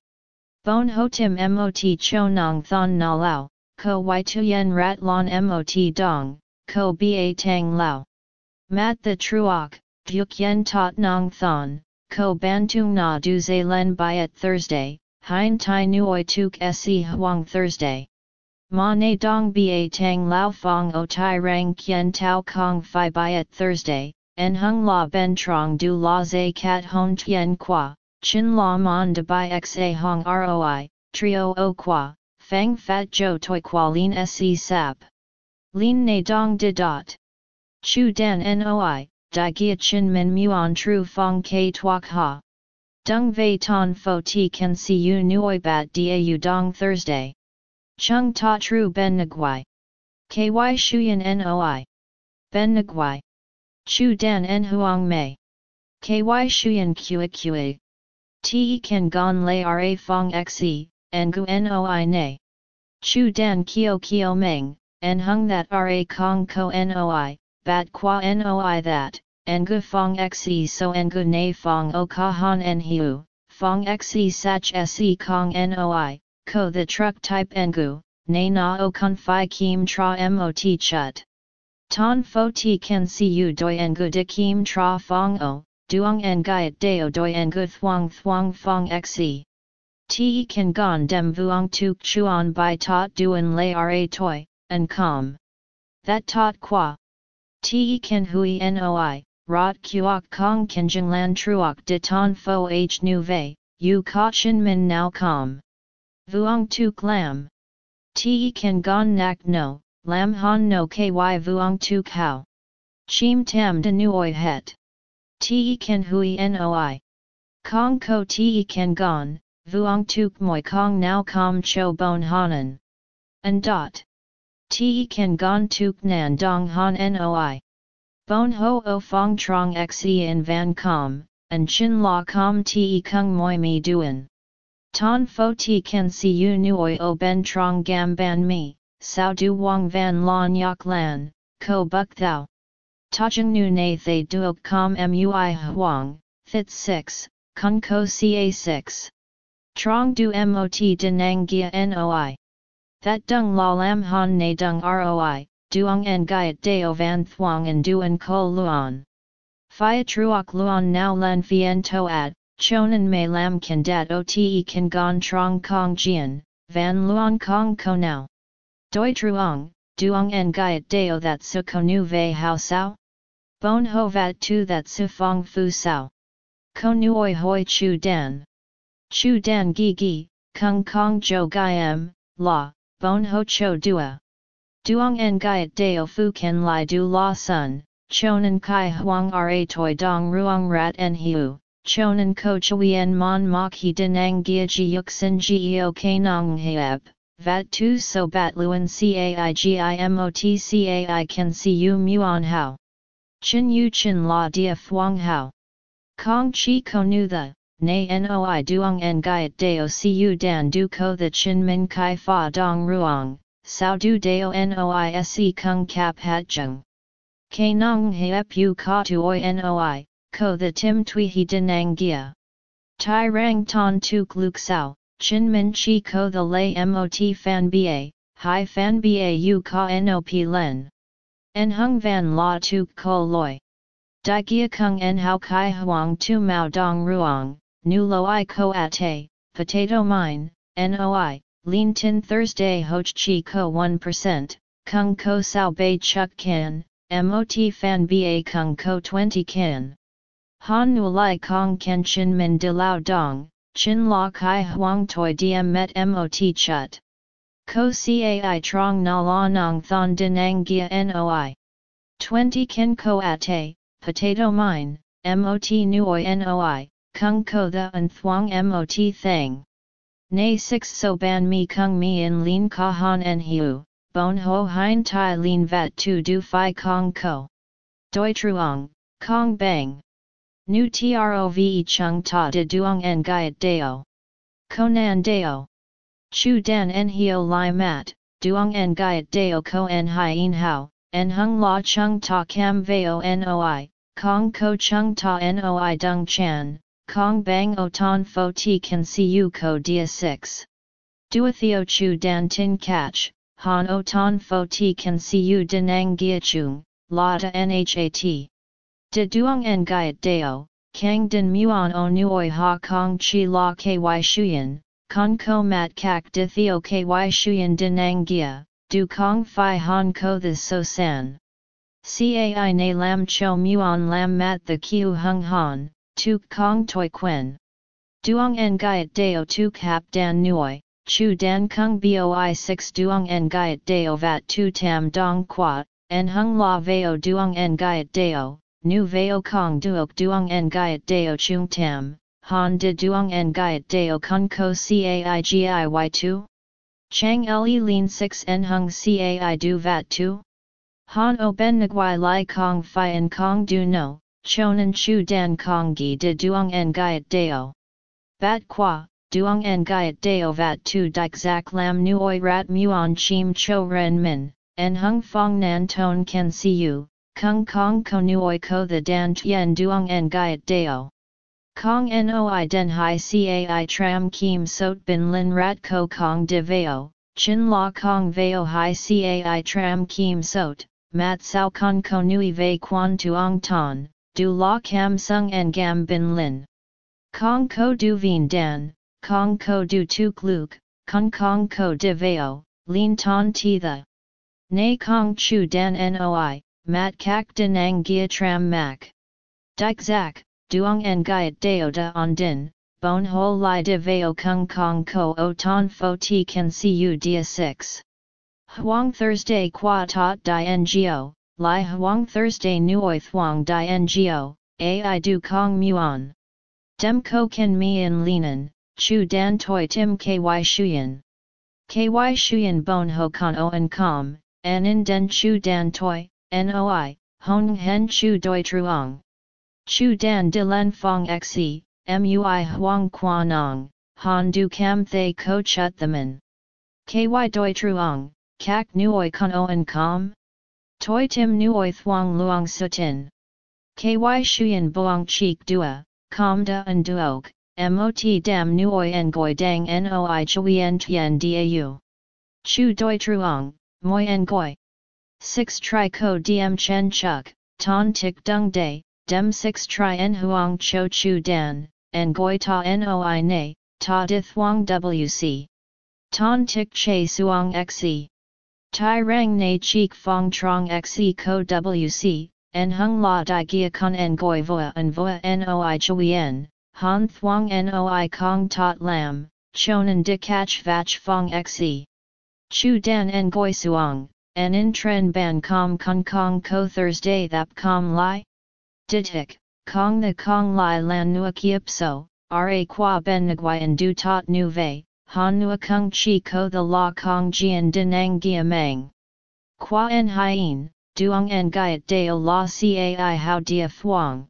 S1: Bon ho tim mot cho nong thon na lao, ko y tu yen rat lon mot dong, ko ba tang lao. Mat the truok, duk yen tot nong thon, ko ban tung na du ze len byet Thursday, hein tai nuoi tuk se huang Thursday. Ma ne dong ba tang lao fong o tai rang kien tau kong fi at Thursday, en hung la ben trong du la ze cat hon tien qua, chin la mon de bai xa hong roi, trio o qua, fang fat jo toi qua lin se sap. Lin ne dong de dot. Chu dan noi, di gia chin min muon tru fong ke tuok ha. Dung vei ton fo ti can see you nuoi bat da dong Thursday. Chung ta tru ben nguai. Ky shuyen noi. Ben nguai. Chu dan en huang mei. Ky shuyen kua kua. Te kan gon lay ra fong xe, en gu noi ne. Chu dan kio kio meng, en hung that ra kong ko noi, bat qua noi that, en gu fong xe so en gu ne fong o ka han en hiu, fong xe sach se kong noi, ko the truck type en gu, ne na o kun fi kim tra mot chut. Ton fo ti can see you doi en gu de kim tra fong o, duong en gaiet deo doi en gu thuang thuang fong xe. Ti kan gon dem vuong tuk chuan by tot duen lay ra toi, and com. That tot qua. Ti kan hui noi, rot kuok kong ken jing lan truok de ton fo h nu vei, yu ka chin min now com. Vuong tuk lam. Ti kan gon nak no, lam han no ky vuong tu kao. Chim tam de nuoi het. Te kan hui noi. Kong ko te kan gon, vuong tuk moi kong now kom cho bon hanan. And dot. Te kan gon tuk nan dong han noi. Bon ho o fong trong xe in van com, and chin la com te kung moi mi duen. Ton fo ti kan si u nuoi o ben trong gam ban mi, sao du wang van lon yak lan, ko buk thou. Tajang nu na thay duok com mui huang, fit 6, kung ko ca 6. Trong du mot denang gia noi. That dung la lam han na dung roi, duong en gaiet deo van thuong en duan ko luon. Phia truok luon now len fien toat, chonan me lam kan dat ote kan gon trong kong jian, van luon kong ko. Doi truong, duong en gaiet deo that su nu vei hao sao? Bon ho vat tu that su fong fu sao. Ko nuoi hoi chu dan. Chu dan gi gi, kung kong jo gai em, la, bon ho cho dua. Duong en gaiet deo fu ken lai du la sun, chonan kai huang ra toi dong ruong rat en hiu, chonan ko chuyen mon mok he denang gia ji yuk sin geo kanong heab, vat tu so bat luen cai gimot cai can see you muon hao. Chin yu chin la dia fuang hao. Kong chi ko nu the, nay noi duong en gaiet deo cu dan du ko the chin min kai fa dong ruong, sao du deo noise kung kap hat jung. K nong heep u ka tuoi noi, ko the tim tui he denang gia. Tai rang ton tuk luk sao, chin min chi ko the lay mot fan ba, hi fan ba u ka nop len. En hung van la tuk ko loi. Di gia kung en hao kai huang tu mao dong ruong, nu lo i ko ate, potato mine, noi, lean tin Thursday hoch chi ko 1%, kung ko sao bei chuk kan, mot fan ba kung ko 20 kan. Han nu lai kong ken chin min de lao dong, chin la kai huang toi diem met mot chut. Ko cai trong na la nong thon denang gia noi. 20 ken ko ate, potato mine, mot nuoi noi, kung ko the and thuang mot thang. Nay 6 so ban mi kung mi in lin ka han en hiu, bon ho hein tai lin vat tu du fi kong ko. Doi truong, kong bang. Nu trove chung ta de duong en gaiet deo. Konan deo. Chu dan en hio lai mat, duong en gaiet deo ko en hien hao, en hung la chung ta cam veo noi, kong ko chung ta noi dung chan, kong bang o ton fo ti can see ko dia 6. Duathio chu dan tin catch, han o ton fo ti can see you denang gia chung, la da nhat. De duong en gaiet deo, kang din muon o nuoi ha kong chi la ky shuyen, kong ko mat kak de theo ky shuyen denang gia, du kong fi han ko the so san. Cai na lam cho muon lam mat the kiu hung han, tuk kong toi quen. Duong en gaiet deo tuk hap dan nuoi, chu dan kung boi 6 duong en gaiet deo vat tu tam dong qua, en hung la veo duong en gaiet deo, nu veo kong duok duong en gaiet deo chung tam, han de duong en gaiet deo kun ko caigiy 2? Chang le lin 6 en hung cai du vat 2? Han o ben nguai lai kong fi en kong du no, chonan chu dan kong gi de duong en gaiet deo. Bat qua, duong en gaiet deo vat tu dik lam nuoi rat muon chim cho ren min, en hung fong nan ton ken si you, Kung Kong Ko Nuoi Ko The Dan Tien Duong En Gaiet Deo. Kong Noi Den Hai Cai Tram Kim Sot Bin Lin Rat Ko Kong De Veo, Chin La Kong Veo Hai Cai Tram Kim Sot, Mat Sao Kong Ko Nui Ve Quan Tuong Ton, Du La Cam Sung En Gam Bin Lin. Kong Ko Du Vien Dan, Kong Ko Du Tuk Luke, Kung Kong Ko De Veo, Lin Ton Ti The. Nay Kong Chu Dan Noi, mat kak denang gia tram mak. Dik zak, duong en gaiet deo da on din, bon ho li de veo kung kong ko o ton fo ti dia 6. Huang Thursday qua tot di ngo, li huang Thursday nuoi thuang di ngo, ai du kong muon. Dem ko ken mi in linan, chu dan toi tim ky shuyen. Ky shuyen bon ho kan o en com, an in den chu dan toi, noi, hong hen chu doi truong. Chu dan de len fong xe, mui huang quanong, han du cam thay ko chut themin. Ky doi truong, kak nuoi kan o en com? Toi tim nuoi thuang luang sutin. Ky shuyen boang cheek dua, com da and duok, mot dam nuoi ngoi dang noi chuyen tien dau. Chu doi truong, moi ngoi. 6 tri ko diem chen chuk, ton tik dung day, dem 6 tri en huang cho chu dan, en goi ta noi ne, ta di thuang wc. Ton tik che suang xe. Tai rang ne cheek fong trong xe ko wc, en hung la di gia con en goi voa en voa noi chuyen, han thuang noi kong tot lam, chonan di catch vach fong xe. Chu dan en goi suang, an in tren ban com kong kong ko Thursday thap com lai? Ditik, kong the kong lai lan nua kiep so, ra qua ben nguai and du tot nu vei, han nua kung chi ko the la kong jian dinang gia meng. Qua en hien, duong en gaiet deo la cai how dia fuang.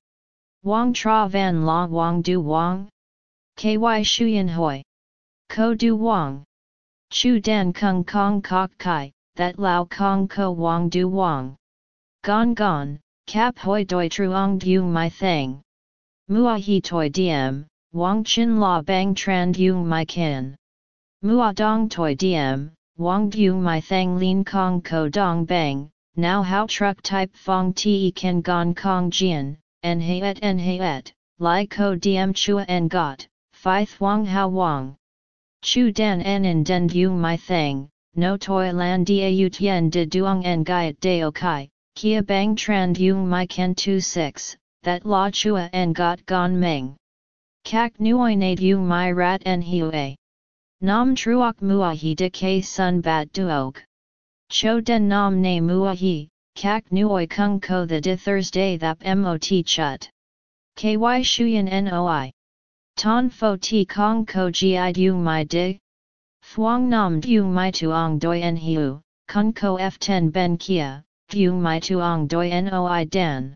S1: Wang tra van la wang du wang? Ky shuyen hoi. Ko du wang. Chu dan kung kong kok kai, that lao kong ko wang du wang. Gong gong, cap hoi doi truong dung my thang. Mua he toi diem, wang chin la bang tran dung my kin. Mua dong toi diem, wang dung my thang lin kong ko dong bang, now how truck type fong te kan gong kong jian, en et en et, lai ko diem chua en got, phi thuang how wang. Chu dan en in den dung my thang, no toi lan dau tien de duong en gaiet deo kai, kia bang tran yung mai ken tu six, that la chua en got gon meng. Kak nuoi nade yung mai rat en hiue. Nam truok muahi de ke sun bat duog. Cho den nam ne muahi, kak nuoi kung ko the de Thursday thap mot chut. Ky shuyen noi. Ton fo ti kong ko gi yung mai dig? Thuong nam dung mai tuong doi en hiu, kun ko f10 ben kia, dung mai tuong doi noi dan.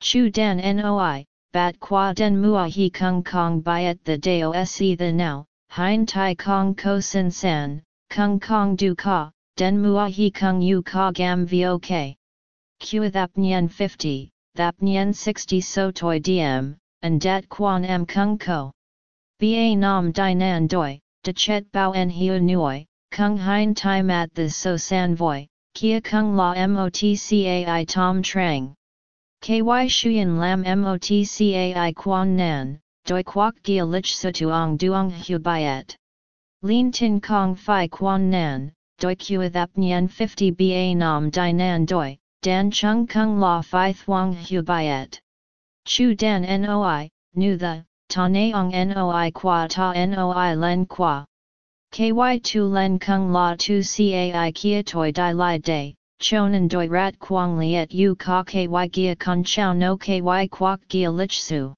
S1: Chu dan noi, bat qua den mua he kung kong byet the deo se the now, hein tai kong ko sin san, kung kong du ka, den mua he kung yu ka gam vok. Q thap nien 50, thap nien 60 so toi diem, and dat quan m kung ko. Ba nam dinan doi, de chet bao en hiu nuoi, kung hein tai mat the so san voi, kia kung la motcai tom trang. Ky shuyen lam motcai quan nan, doi quoc gia lich su tuong duong hu byet. Lin tin kong fi quan nan, doi kua thap nien 50 ba nam di nan doi, dan chung kung la fi thuong hu byet. Chu dan noi, nu the, ta neong noi qua ta noi len qua. Ky tu len kung la tu cai kia toi di li day, chonan doi rat quang liet u ka ky gia con chao no ky quoc gia lich su.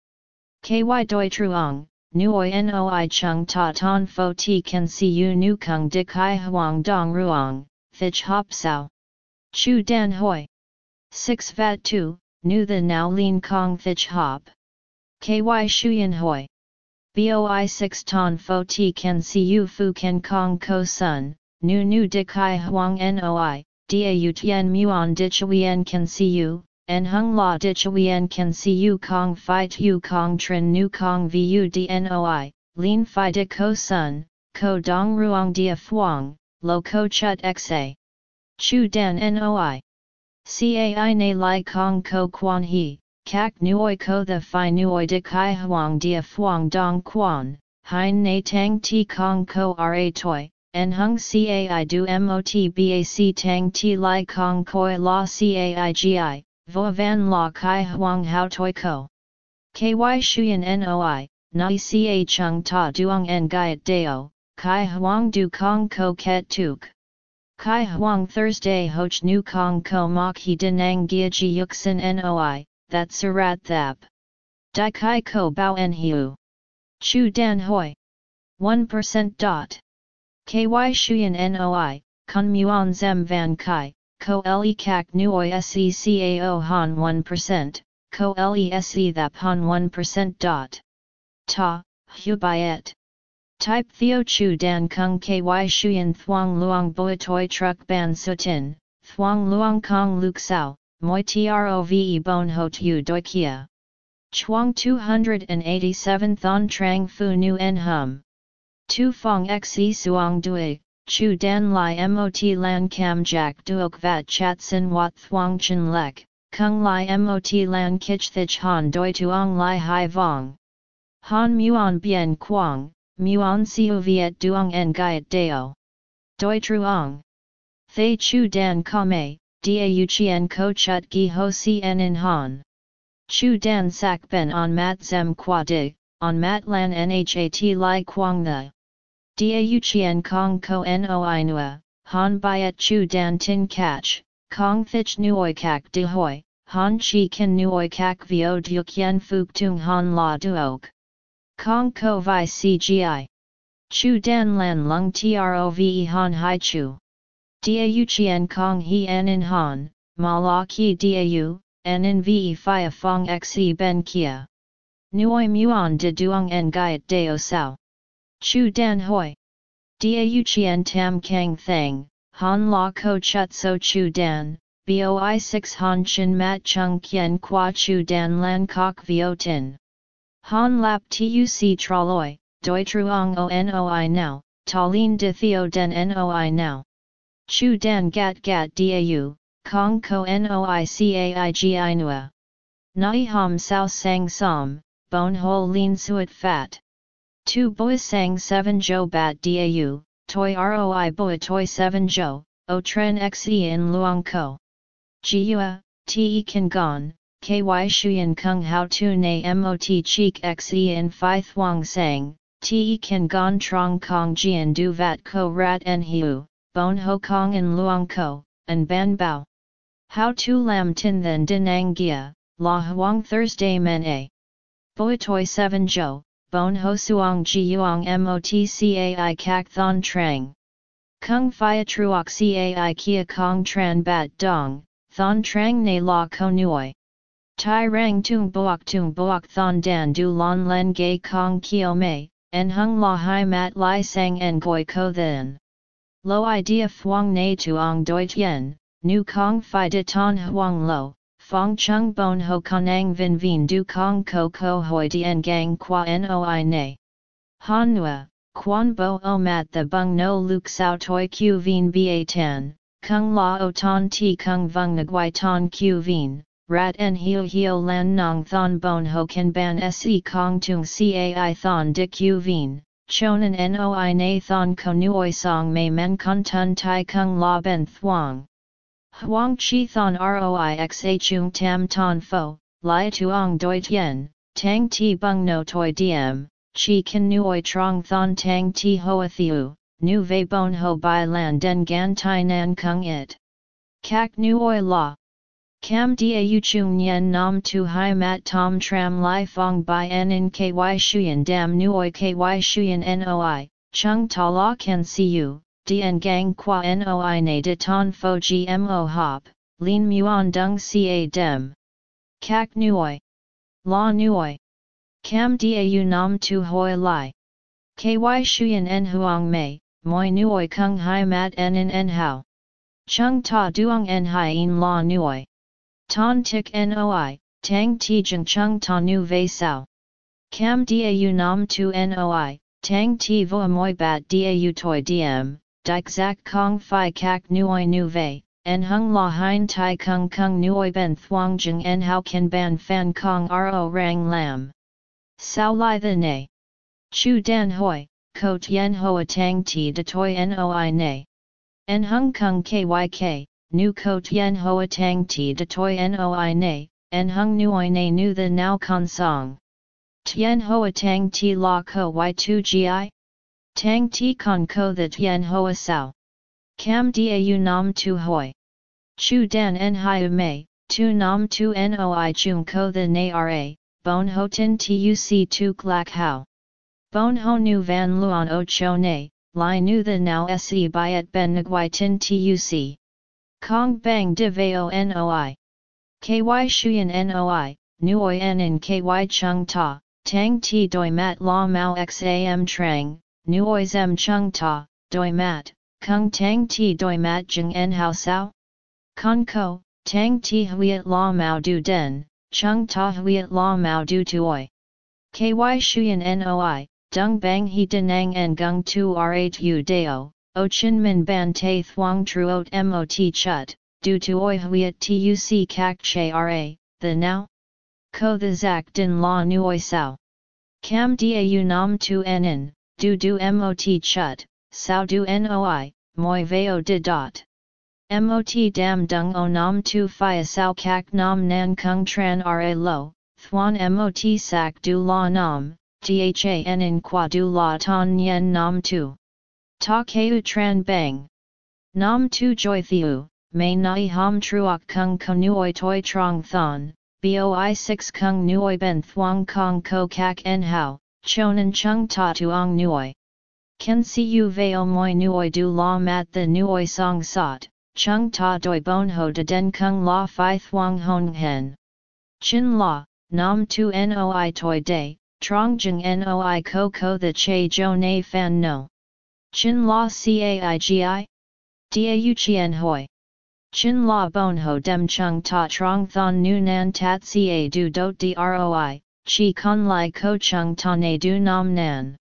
S1: Ky doi truong, nuoi noi chung ta ton fo ti can see you nu kung di kai huang dong ruong, thich hop sao. Chu dan hoi. 6 vat 2, nu the now lean kong thich hop. KY Shuyan Hoi. BOI 6 Ton Fo Ti Ken Fu Ken Kong Ko Sun, Nu Nu De Kai Huang Noi, Dau Tien Muon De Chuyen Ken Siu, En Hung La De Chuyen Ken Siu Kong Phi Tu Kong Trin Nu Kong Vu Dnoi, Lin Phi Ko Sun, Ko Dong Ruong Dia Phuong, Lo Ko Chut Xa. Chu Dan Noi. Cai Ne Lai Kong Ko Quan He. Kak nuoi ko the fi nuoi de kai huang dia phuong dong quan, hein na tang ti kong ko ra toi, en hung cai du mot bac tang ti lai kong koi la cai gi, vo van la kai huang hao toi ko. Ky shuyen noi, nai ca chung ta duong en gaiet deo, kai huang du kong ko ket tuk. Kai huang Thursday hoch nu kong ko mok he denang gia ji yuksin noi, that surat thap. Dai kai ko bao en hiu. Chu Dan Hoi. 1% dot. KY Shuyan NOI, Kun Muon Zem Van Kai, Ko Le Kak Nuoi SECAO Han 1%, Ko Le SE Thap Han 1% dot. Ta, Hu. Type Theo Chu Dan Kung KY Shuyan Thuong Luong Boi Toi Truck Ban Sutin, Thuong Luong Kong Luk Sao, Moi Trove Bon Ho Tu Doi Kia. Chuang 287 Thon Trang Fu Nu En Hum. Tu Fong Xe Suong Dui, Chu Dan Lai Mot Lan Cam Jack Duok Vat Chat Sin Wat Thuong Chin Lek, Kung Lai Mot Lan Kich Thich Han Doi Tuong Lai Hai Vong. Han Muon Bien Quang, Muon Siu Viet Duong En Gaiet Deo. Doi Truong. Thay Chu Dan Kame, Dau Chien Ko Chut Gi Ho Cien In Han. Chu Dan Sak Ben on Mat Zem Qua Di, on Mat Lan Nhat Lai Quang The. Dau Chien Kong Ko Noi Nua, Han Biet Chu Dan Tin Catch, Kong Thich Nuoi Kak De Hoi, Han Chi Kin Nuoi Kak Vio Duc Yen Fuk Tung Han La Duok. Kong Ko Vi CGI. Chu Dan Lan Lung Trove Han Hai Chu. Dau Chien Kong He En In Han, Ma La Ki Dau, En In Ve Phia Fong Xe Ben Kia. Nuoi Muon De Duong En Gaiet Deo Sao. Chu Dan Hoi. Dau Chien Tam Kang Thang, Han La Ko Chut So Chu Dan, Boi 6 Han Chin Mat Chung Kien Qua Chu Dan Lan Kok Vio Tin. Han Lap Tuc Traloi, Doi Truong O Noi Now, Talin De Theo Den Noi Now. Chu Dan Gat Gat Dau, Kong Ko Noi Caigi Nua. Nai Ham Sao Sang Som, Bon Ho Lin Suet Fat. Tu Boi Sang 7 Jo Bat Dau, Toi Roi Boi Toi 7 Jo, O Tren Xe in Luang Ko. Jiua, Te Kan Gon, Ky Shuyan Kung How Tu Na Mot Cheek Xe in Phi Thuong Sang, Te Kan Gon Trong Kong Jian Du Vat Ko Rat En Hiu, Bon Ho Kong in Luang Ko, and Ban Bao. How Tu Lam Tin Then Din Ang Gia, La Huang Thursday Men A. Boi Toi 7 Jo, Bon Ho Suong Ji Yuang motcai Kak Thon Trang. Kung Phia Truok Cai Kia Kong Tran Bat Dong, Thon Trang Ne La Ko Nuoi. Tai Rang Tung Boak Tung Boak Thon Dan Du Lon Len Gay Kong Kio Mei, En Hung La Hai Mat Lai Sang En Goi Ko Then. Lo Idea Phuong Ne Tuong Doi Tien, Nu Kong Phi De Ton Huang Lo, Fong Chung Bon Ho Kanang Vin Vin Du Kong Ko Ko Hoi Dien Gang Qua Noi Ne. Han Nua, Quan Bo O Mat The Bung No Luke Sao Toi Q Vin Ba Tan, Kung La O Ton Ti Kung Vung Nguai Ton Q Vin. Rat en hio hio lan nong thon bon ho kan ban se kong tung cai thon dik q vin, chonan noi na thon ko nuoi song mei men kun tun tai kung la ben thuong. Huang chi thon roi xa chung tam ton fo, lai tuong doi tien, tang ti bung no toi diem, chi kan nuoi trong thon tang ti hoa thiu, nu ve bon ho bai lan den gan tai nan kung it. Kak nuoi la. Cam dau chung yen nam tu hai mat tom tram lai fong bai en in ky shuyen dam nuoi ky shuyen noi, chung ta la can see you, dien gang qua noi na de ton fo gmo hop, lin muon dung ca dem. Kak nuoi. La nuoi. Cam dau nam tu hoi lai. Ky shuyen en huang mei, moi nuoi kung hai mat en in en hao. Chung ta duong en hai in la nuoi. Ton tik noi, tang ti jeng chung ta nu vei sao. Cam dau nam tu noi, tang ti vo moi bat dau toi diem, dik zak kong fi kak nuoi nu vei, en hung la hein tai kung kung nuoi ben thuong jeng en how can ban fan kong ro rang lam. Sao lai the ne. Chu dan hoi, ko tien hoa tang ti de toi noi ne. En hung kung kyk, nu ko tien hoa tang ti de toi noi ne, en hung nuoi ne nu the now con song. Tien hoa tang ti la ko y2 gi? Tang ti con ko the tien hoa sao. Cam dau nam tu hoi. Chu dan en hiu mei, tu nam tu noi chung ko the na ra, bon ho tin tuc tu klak hao. Bon ho nu van luon o cho ne, li nu the now se byet ben nguai tin tuc. Kong bang de veo noi. Ky shuyen noi, nuoi en in ky chung ta, tang ti doi mat la mao xam trang, nuoi zem chung ta, doi mat, kung tang ti doi mat jeng en hao sao? Con ko, tang ti huiet la mao du den, chung ta huiet la mao du tuoi. Ky shuyen noi, dung bang he denang en gung tu rhu deo, o chin min ban te thuang truot mot chut, du tuoi huiet tuc kak che ra, the now? Ko the zak din la nuoi sao. Cam dau nam tu enen, du du mot chut, sao du noi, moi veo de dot. Mot dam dung o nam tu phia sao kak nam nan kung tran ra lo, thuan mot sak du la nam, than in qua du la ton yen nam tu. Ta keu tran bang. Nam tu joy thiu, may nai ham truok kung konuoi toi trong thon, boi 6 kung nuoi ben thuang kong ko kak en hao, chonan chung ta tuong nuoi. Ken si u veo moi nuoi du la mat the nuoi song sot, chung ta doi bon ho de den kung la fi thuang hong hen. Chin la, nam tu noi toi day, trong jeng noi ko ko the che jo na fan no. Chin la caigi? Dau chien hoi. Chin la bon ho dem chung ta trong thon nu nan tat ca du dot droi, chi con lai ko chung ta ne du nam nan.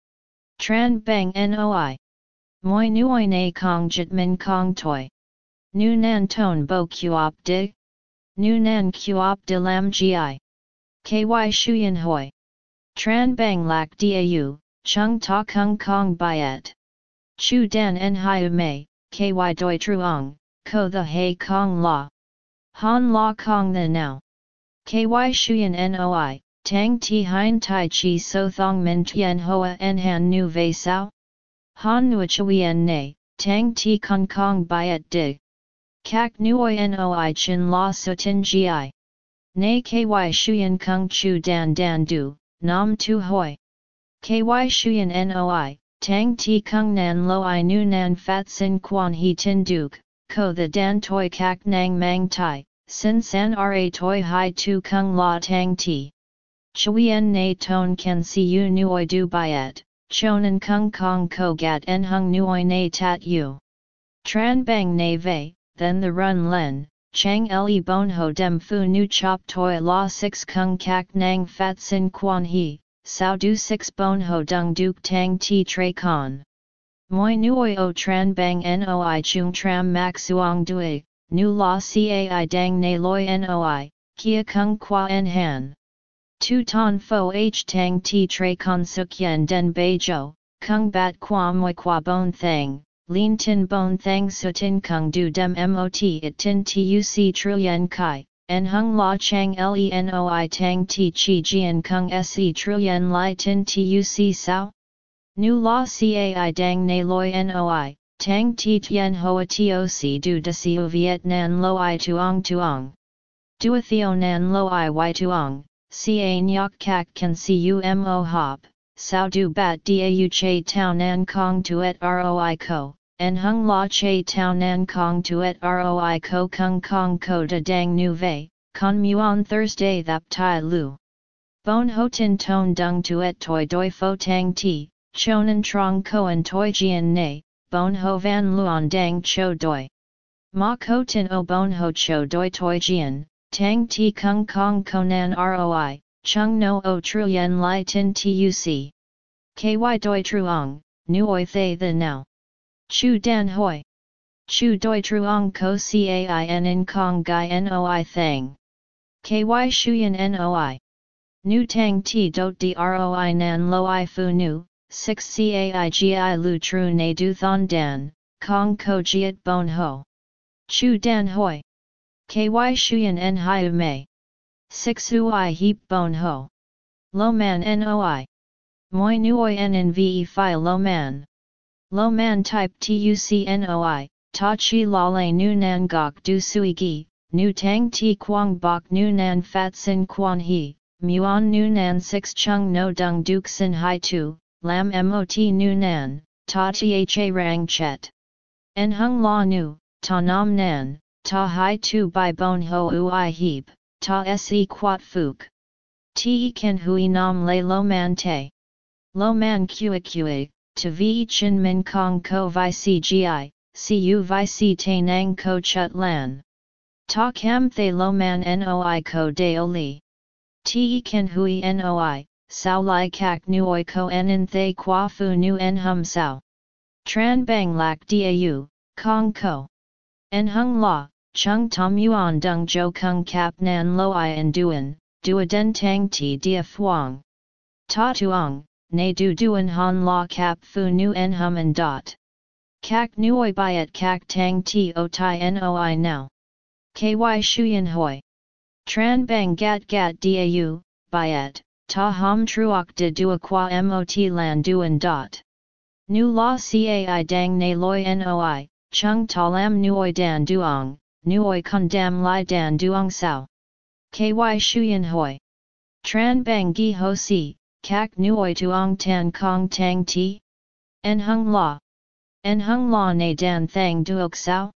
S1: Tran bang noi. Moi nuoi na kong jit min kong toi. Nu nan ton bo kuop di. Nu nan kuop de lam gi. Ky shuyen hoi. Tran bang lak dau, chung ta kung kong byet. Chu dan en hiu mei, ky doi truong, ko the hei kong la. Han la kong the now. Ky shuyen noi, tang ti hein tai chi so thong min tien hoa en han nu vei sao? Han nu chuyen ne, tang ti kong kong byet dig. Kak nuoi noi chin la so tin gi. Ne ky shuyen kung chu dan dan du, nam tu hoi. Ky shuyen noi, tang ti kung nan lo i nu nan fat sin quan he tin duke, ko the dan toi kak nang mang tai, sin san ra toi hai tu kung la tang ti. Chuyen na ton can see you nuoi du byet, chonan kung kong ko gat en hung nuoi na tat you. Tran bang na vei, then the run len, chang le bon ho dem fu nu chop toi la six kung kak nang fat sin quan he, sao du six bon ho dung duk tang ti tre con. Moi nuoi o tran bang noi chung tram mak suong dui, nu la cai dang ne loi noi, kia kung qua en han. Tu ton fo h tang ti tre con suk yen den bei jo, kung bat qua moi qua bon thang, lin tin bon thang su tin kung du dem mot it tin tuc trillion kai, en hung la chang lenoi tang ti chi jian kung se truyen li tin tuc sao? Nu la cai dang na loi noi, tang ti tien hoa toc du de siu viet nan loi tuong tuong. Duathio nan loi y tuong, ca nyok kak kan mo hop, sao du bat dau che tau nan kong tuet roi ko, en hung la che tau nan kong tuet roi ko kung kong ko de dang nu vei, con muon Thursday thap tai lu. Bon ho tin ton dung tuet toi doi fo tang ti, chonan trong koan toi jian ne, bon ho van luon dang cho doi. Ma ko tin o bon ho cho doi toi jian, tang ti kung kong konan roi, chung no o truyen li tin tuc. Ky doi truong, nuoi thay the now. Chu dan hoi. Chu doi truong ko cain in kong gai noi thang. Ky shuyen noi. Nu tang ti dot droi nan lo i fu nu, 6 caigi lu tru ne du thon dan, kong ko jiet bon ho. Chu dan hoi. Ky shuyen en hiu mei. 6 ui heap bon ho. Lo man noi. Moi nuoi en en ve fi lo man. Lo man type tucnoi, ta chi la le nu nan gok du sui gi, nu tang ti quang bok nu nan fat sin quan he, muon nu nan six chung no dung duk sin hai tu, lam mot nu nan, ta ti tha rang chet. En hung la nu, ta nam nan, ta hai tu by bon ho ui heap, ta se quat fuk. Te ken hui nam le lo man te. Lo man kua kua, to vi chin min kong ko vi cgi, cu vi si te nang ko chut lan. Ta kam the lo man noi ko de li. Te ken hui noi, sao lai kak nuoi ko en the qua fu nu en hum sao. Tran bang lak dau, kong ko. En hung la, chung tom yuan dung jo kung kap nan lo i en duan, dua den tang ti dia fuang. Ta tuong, ne du duan han la kap fu nu en hum dot. Kak nuoi byet kak tang ti o tai noi now. Ky shuyen hoi. Tran bang gat gat dau, byet, ta ham truok de dua qua mot lan duan dot. Nu la cai dang ne loi noi, chung ta talam nuoi dan duong, nuoi condam lai dan duong sao. Ky shuyen hoi. Tran bang gi ho si, kak nuoi tuong tan kong tang ti? En hung la. En hung la ne dan thang duok sao?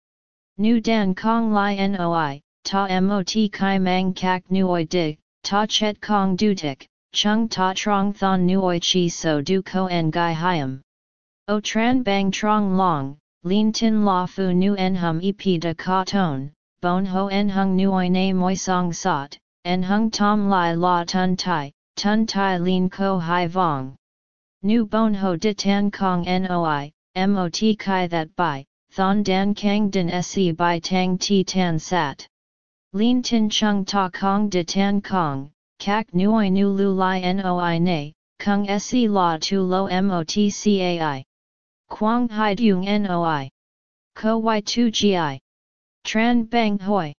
S1: Nu dan kong lai noi, ta mot kai mang kak nuoi dig, ta chet kong dutik, chung ta trong thon nuoi chi so du ko en gai hiam. O tran bang trong long, lin tin la fu nu en hum ep de ka ton, bon ho en hung nuoi na moi song sot, en hung tom lai la tun tai, tun tai lin ko hai vong. Nu bon ho de tan kong noi, mot kai that by, thon dan kang din se by tang ti tan sat. Lin tin chung ta kong de tan kong, kak nuoi nu lu li noi ne, kung se la tu lo mot cai. Quang hai dung noi. Ko y2 gi. Tran bang hoi.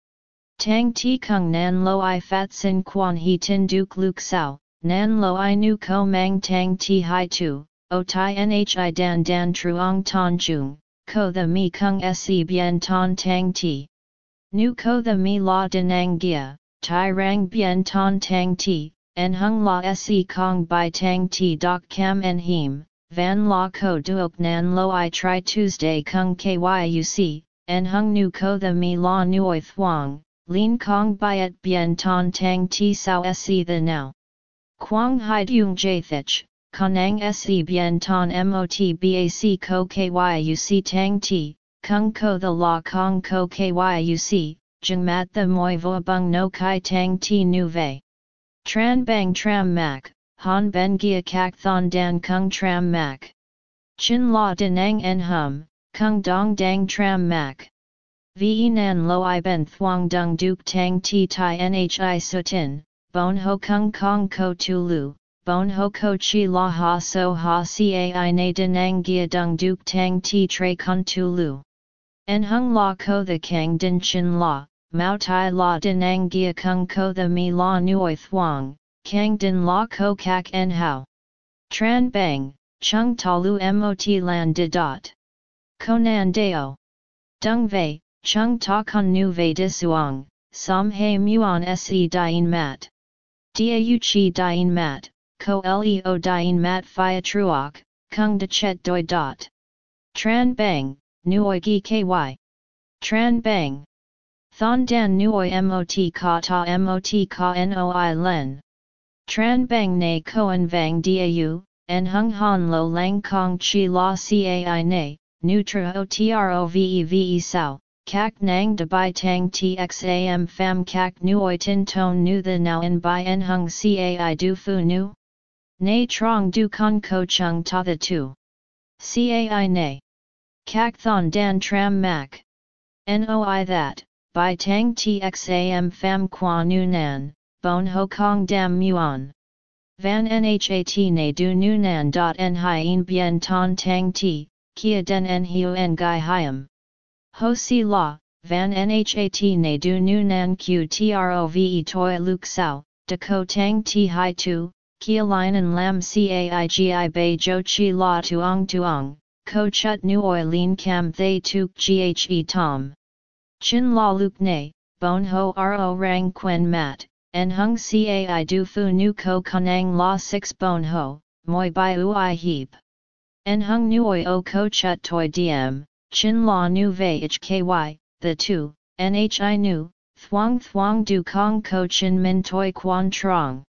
S1: Tang ti kung nan lo i fat sin quan he tin duk luk sao, nan lo i nu ko mang tang ti hai tu, o tai nhi dan dan truong ton chung, ko the mi kung se bien ton tang ti. Nu ko the mi la denang gia, tai rang bien ton tang ti, en hung la se kong by tang ti dok cam en him, van la ko duok nan lo i try Tuesday kung kyuc, en hung nu ko the mi la nuoi thuang, lin kong byet bien ton tang ti sao se the now. Quang hai dung jathich, konang se bien ton mot bac ko kyuc tang ti, kung ko the la kong ko kyuc, jung mat the moi vo bung no kai tang ti nu vei. Tran bang tram mak, han ben gia kak thon dan kung tram mak. Chin la denang en hum, kung dong dang tram mak. Ve nan lo i ben thuong dung duk tang ti tai nhi sutin, bon ho kung kong ko tu lu, bon ho ko chi la ha so ha cai na denang gia dung duk tang ti tre kun tu lu. En hung la ko the kang din chin la, mao tai la denang gia kung ko the mi la nuoi thuang, Kang Din La Ko Kak En Hao. Tran Bang, Chung Ta Lu Mot Lan De Dot. Konan Deo. Dung Vei, Chung Ta Kun Nu Vei Disuang, Som He Muon Se Dien Mat. Dau Chi Dien Mat, Ko Leo Dien Mat Phia Truok, Kung De Chet Doi Dot. Tran Bang, Nuoi Gi Ky. Tran Bang. Thon Dan Nuoi Mot Ka Ta Mot Ka Noi Len. Tran bang ne koan vang dau, en hung han lo lang kong chi la cai ne, nutra o trove ve sao, kak nang de bai tang txam fam kak nuoi tin ton nu the now in bai en hung cai du fu nu? Ne trong du con ko chung ta the tu. Cai ne. Kak thon dan tram mak. Noi that, bai tang txam fam qua nu nan, bon ho kong dam muon. Van nhat ne du nunan dot en hien bien ton tang ti, kia den en en gai hiam. Ho si la, van nhat ne du nunan q trove toi luk sao, de ko tang ti hai tu, kia linen lam caigi bei jo chi la tuong tuong, ko chut nuoi lin cam thay tuk ghe tom. Chin la luk ne, bon ho ro rang quen mat, en hung cai du fu nu ko kanang la 6 bon ho, moi bai ui heap. En hung nuoi o ko chut toi diem, chin la nu vei ich ky, the two, nhi nu, thuang thuang du kong ko chin min toi quan trong.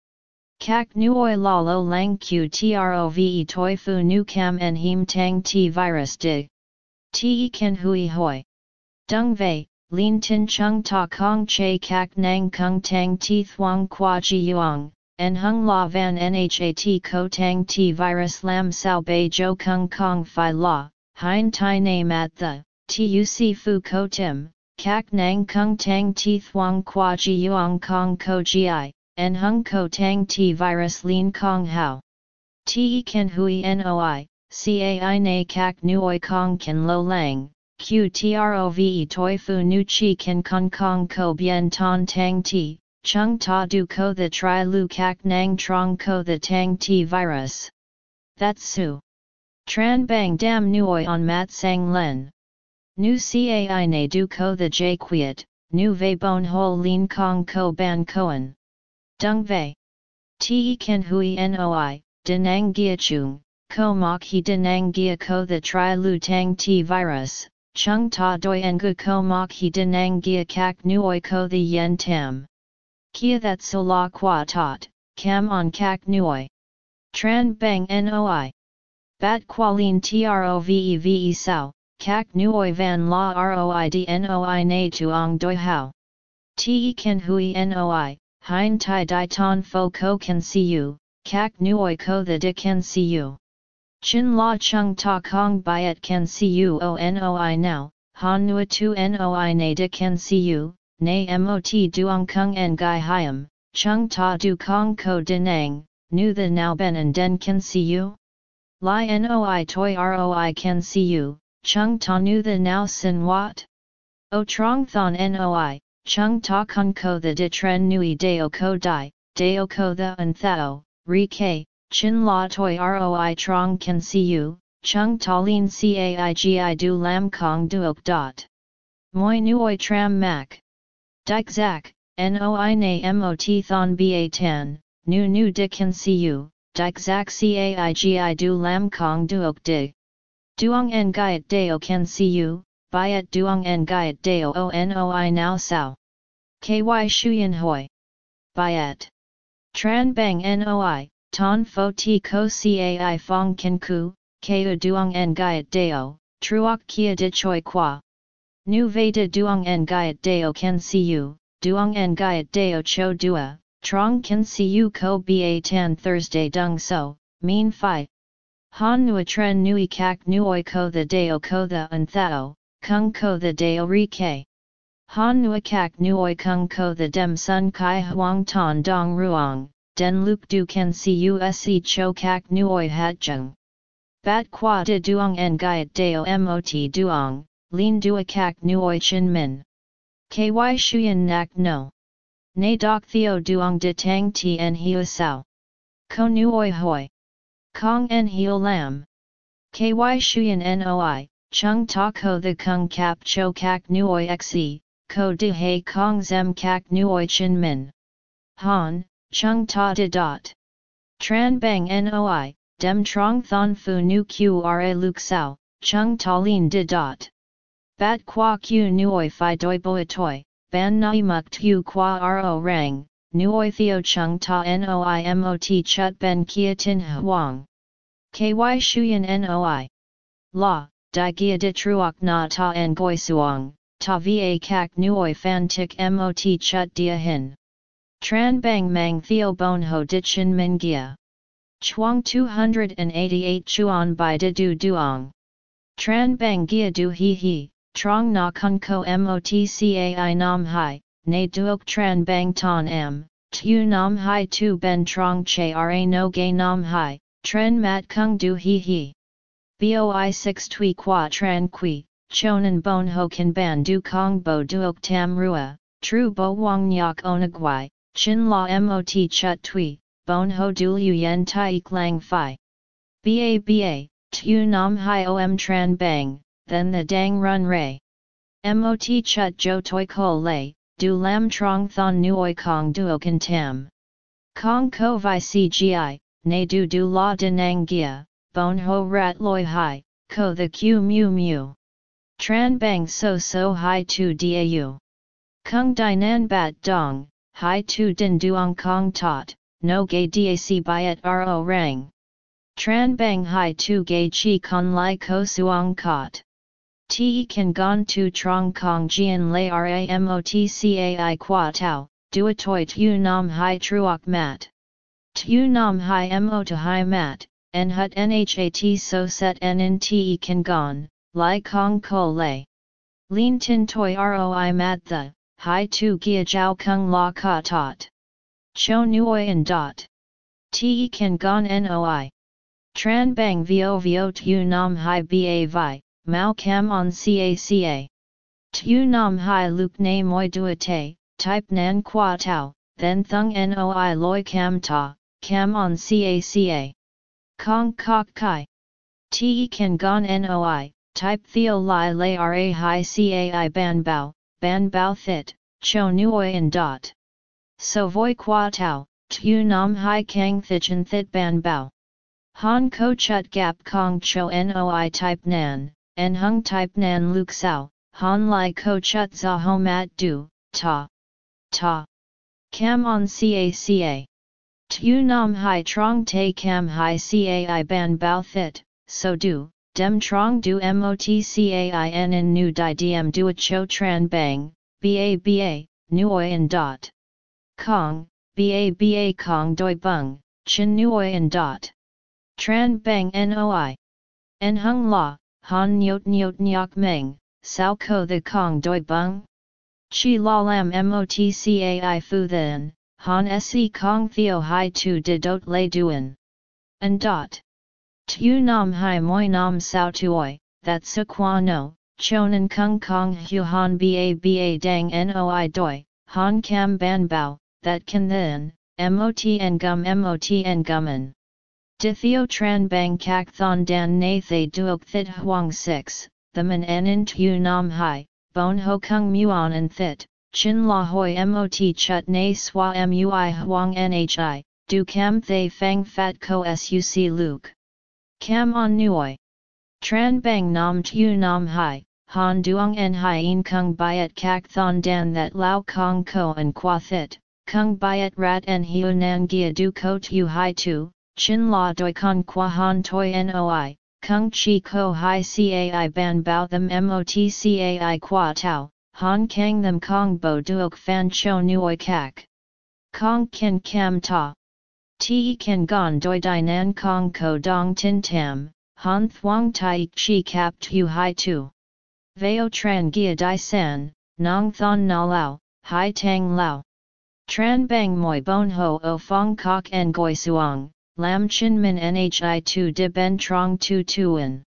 S1: Kak nuoi la lo lang q trove toi fu nu cam en him tang t virus dig. Te ken hui hoi. Dung vei, lin tin chung ta kong che kak nang kung tang ti thuang qua ji yuang, en hung la van nhat ko tang ti virus lam sao bei jo kung kong fi la, hein tai name at the, tuc fu ko tim, kak nang kung tang ti thuang qua ji yuang kong ko gi, en hung ko tang ti virus lin kong hao. Te ken hui noi, cai na kak nuoi kong ken lo lang, qtrove trove toi fu nu chi ken kong kong ko bien ton tang ti, chung ta du ko the tri lu kak nang trong ko the tang ti virus. That's su. Tran bang dam nuoi on mat sang len. Nu cai na du ko the j quiet, nu ve bon ho lin kong ko ban koan. Dung ve. Te Ken Hui Noi, Denang Gia Chung, Ko Mok He Denang Gia Ko The Tri Lu Tang Ti Virus, Chung Ta Doi Ngu Ko Mok He Denang Gia Kak Nuoi Ko The Yen Tam. Kia That So La Qua Tot, Cam On Kak Nuoi. Tran Bang Noi. Bat Qualin Trove Sao, Kak Nuoi Van La Roid Noi Na Tuong Doi Hao. Te Ken Hui Noi, Hein tai di ton fo ko see you, kak nuoi ko the di see you. Chin la chung ta kong byet see you o noi now, han nua tu noi na di see you, na mot duong kung en gai hiam, chung ta du kong ko denang, nu the now ben and den see you? Li noi toi roi can see you, chung ta nu the now sin wat? O trong thon noi, Chung ta kun ko the de tren nui deo ko dai, deo ko the an thao, ri ke, chin la toi roi trong can see you, chung ta lin caigi du lam kong duok dot. Moi nuoi tram mak. Dik zak, noi na mot thon ba tan, nu nu de can see you, dik zak caigi du lam kong duok dig. Duong en gaiet deo can see you, Byet duong en gaiet deo o noi now sao. Ky shuyen hoi. Byet. Tran bang noi, ton fo ti ko cai fong ken ku, keu duong en gaiet deo, truok kia de choi qua. Nu ve de duong en gaiet deo ken see you, duong en gaiet deo cho dua, trong ken see you ko ba tan Thursday dung so, mean fi. Han nua tren nui kak nuoi ko the deo ko the an thao, kung ko the deo ri ke. Han nua kak nuoi kung ko the dem sun kai huang ton dong ruang, den luk du ken si use cho kak nuoi hat jung. Bat qua de duong en gaiet deo mot duong, lin dua kak nuoi chin min. Ky shuyen nak no. Ne dok theo duong de tang ti en hiu sao. Ko nuoi hoi. Kong en hiu lam. Ky shuyen noi, chung ta ko the kung kap cho kak nuoi xe, ko de he kong zem kak nuoi chin min. Han, chung ta de dot. Tran bang noi, dem trong thon fu nu qra luk sao, chung ta lin de dot. Bat qua q nuoi fi doi boi toi, ban nai muk tu qua ro rang, nuoi theo chung ta noi mot chut ben kia tin huang. Ky shuyen noi. La, di gia de truok na ta en goi suong, ta va kak nuoi fan tik mot chut dia hin. Tran bang mang theo bon ho chin min gia. Chuang 288 chuan by de du duong. Tran bang gia du hi hi, trong na kun ko mot cai nam hai, ne duok tran bang ton m, tu nam hai tu ben trong che ra no gay nam hai, tren mat kung du hi hi. Boi 6 tui qua tran qui, chonan bon ho kan ban du kong bo duok tam rua, tru bo wang nyak onagwai, chin la mot chut tui, bon ho du liu yen tai lang fi. Ba ba, tu nam hai om tran bang, then the dang run ray. Mot chut jo toi ko lay, du lam trong thon nuoi kong duok tam. Kong ko vi cgi, ne du du la denang gia, bon ho rat loi hai, ko the q mu mu. Tran bang so so hai tu dau. Kung dinan bat dong, hai tu din duong kong tot, no gay dac byet ro rang. Tran bang hai tu gay chi con lai ko suong kot. Te kan gon tu trong kong jian lay ramotcai qua tau, dua toi tu nam hai truok mat. Tu nam hai mo to hai mat, en hut nhat so set en in te kan gon, lai kong ko lay. Lin tin toi roi mat the, hai tu gia jiao kung la ka tot. Cho nuoi en dot. Te kan gon noi. Tran bang vo vo tu nam hai ba vi, mao cam on caca. Tu nam hai luk na moi duate, type nan qua Tao, then thung noi loi cam ta, cam on caca. Kong kok kai. Te kan gon noi, type theo lai lai ra hi cai ban bao, ban bao thit, cho nuoi en dot. So voi qua Tao, tu nam hai kang thichen thit ban bao. Han ko chut gap kong cho noi type nan, en hung type nan luk sao, han lai ko chut za ho mat du, ta, ta. Cam on caca. Tu nam hai trong te cam hai cai ban bao thit, so du, dem trong du motcain in nu di diem du a cho tran bang, ba ba, nuoi en dot. Kong, ba ba kong doi bung, chin nuoi en dot. Tran bang noi. En hung la, han nyot nyot nyok meng, sao ko the kong doi bung? Chi la lam motcai fu then, han se kong theo hai tu de dot lay duen. And dot. Tu nam hai moi nam sao tuoi, that su qua no, chonan kung kong hu han ba ba dang noi doi, han cam ban bao, that can then, mot en gum mot en gummen. De theo tran bang kak thon dan na thay duok thit huang 6, the man en in tu nam hai, bon ho kung muon en thit, Chin la hoi mot chut na swa mui huang nhi, du cam thay fang fat ko suc luke. Cam on nuoi. Tran bang nam tu nam hai, han duong en hai in kung byet kak thon dan that lao kong ko and qua thit, kung byet rat en hiu nan gia du ko tu hai tu, chin la doi con qua han toi noi, kung chi ko hai cai ban bao them mot cai qua tau, Han kang them kong bo duok fan cho nuoi kak. Kong ken kam ta. Ti ken gon doi nan kong ko dong tin tam, han thuang tai chi kap tu hai tu. Veo tran gia di san, nong thon na lao, hai tang lao. Tran bang moi bon ho o fong kok en goi suang, lam chin min nhi tu de ben trong tu tuan.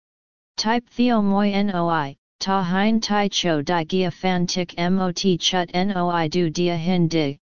S1: Type theo moi noi, Ta hein tai cho di gia fan tik mot chut noi du dia hin dig,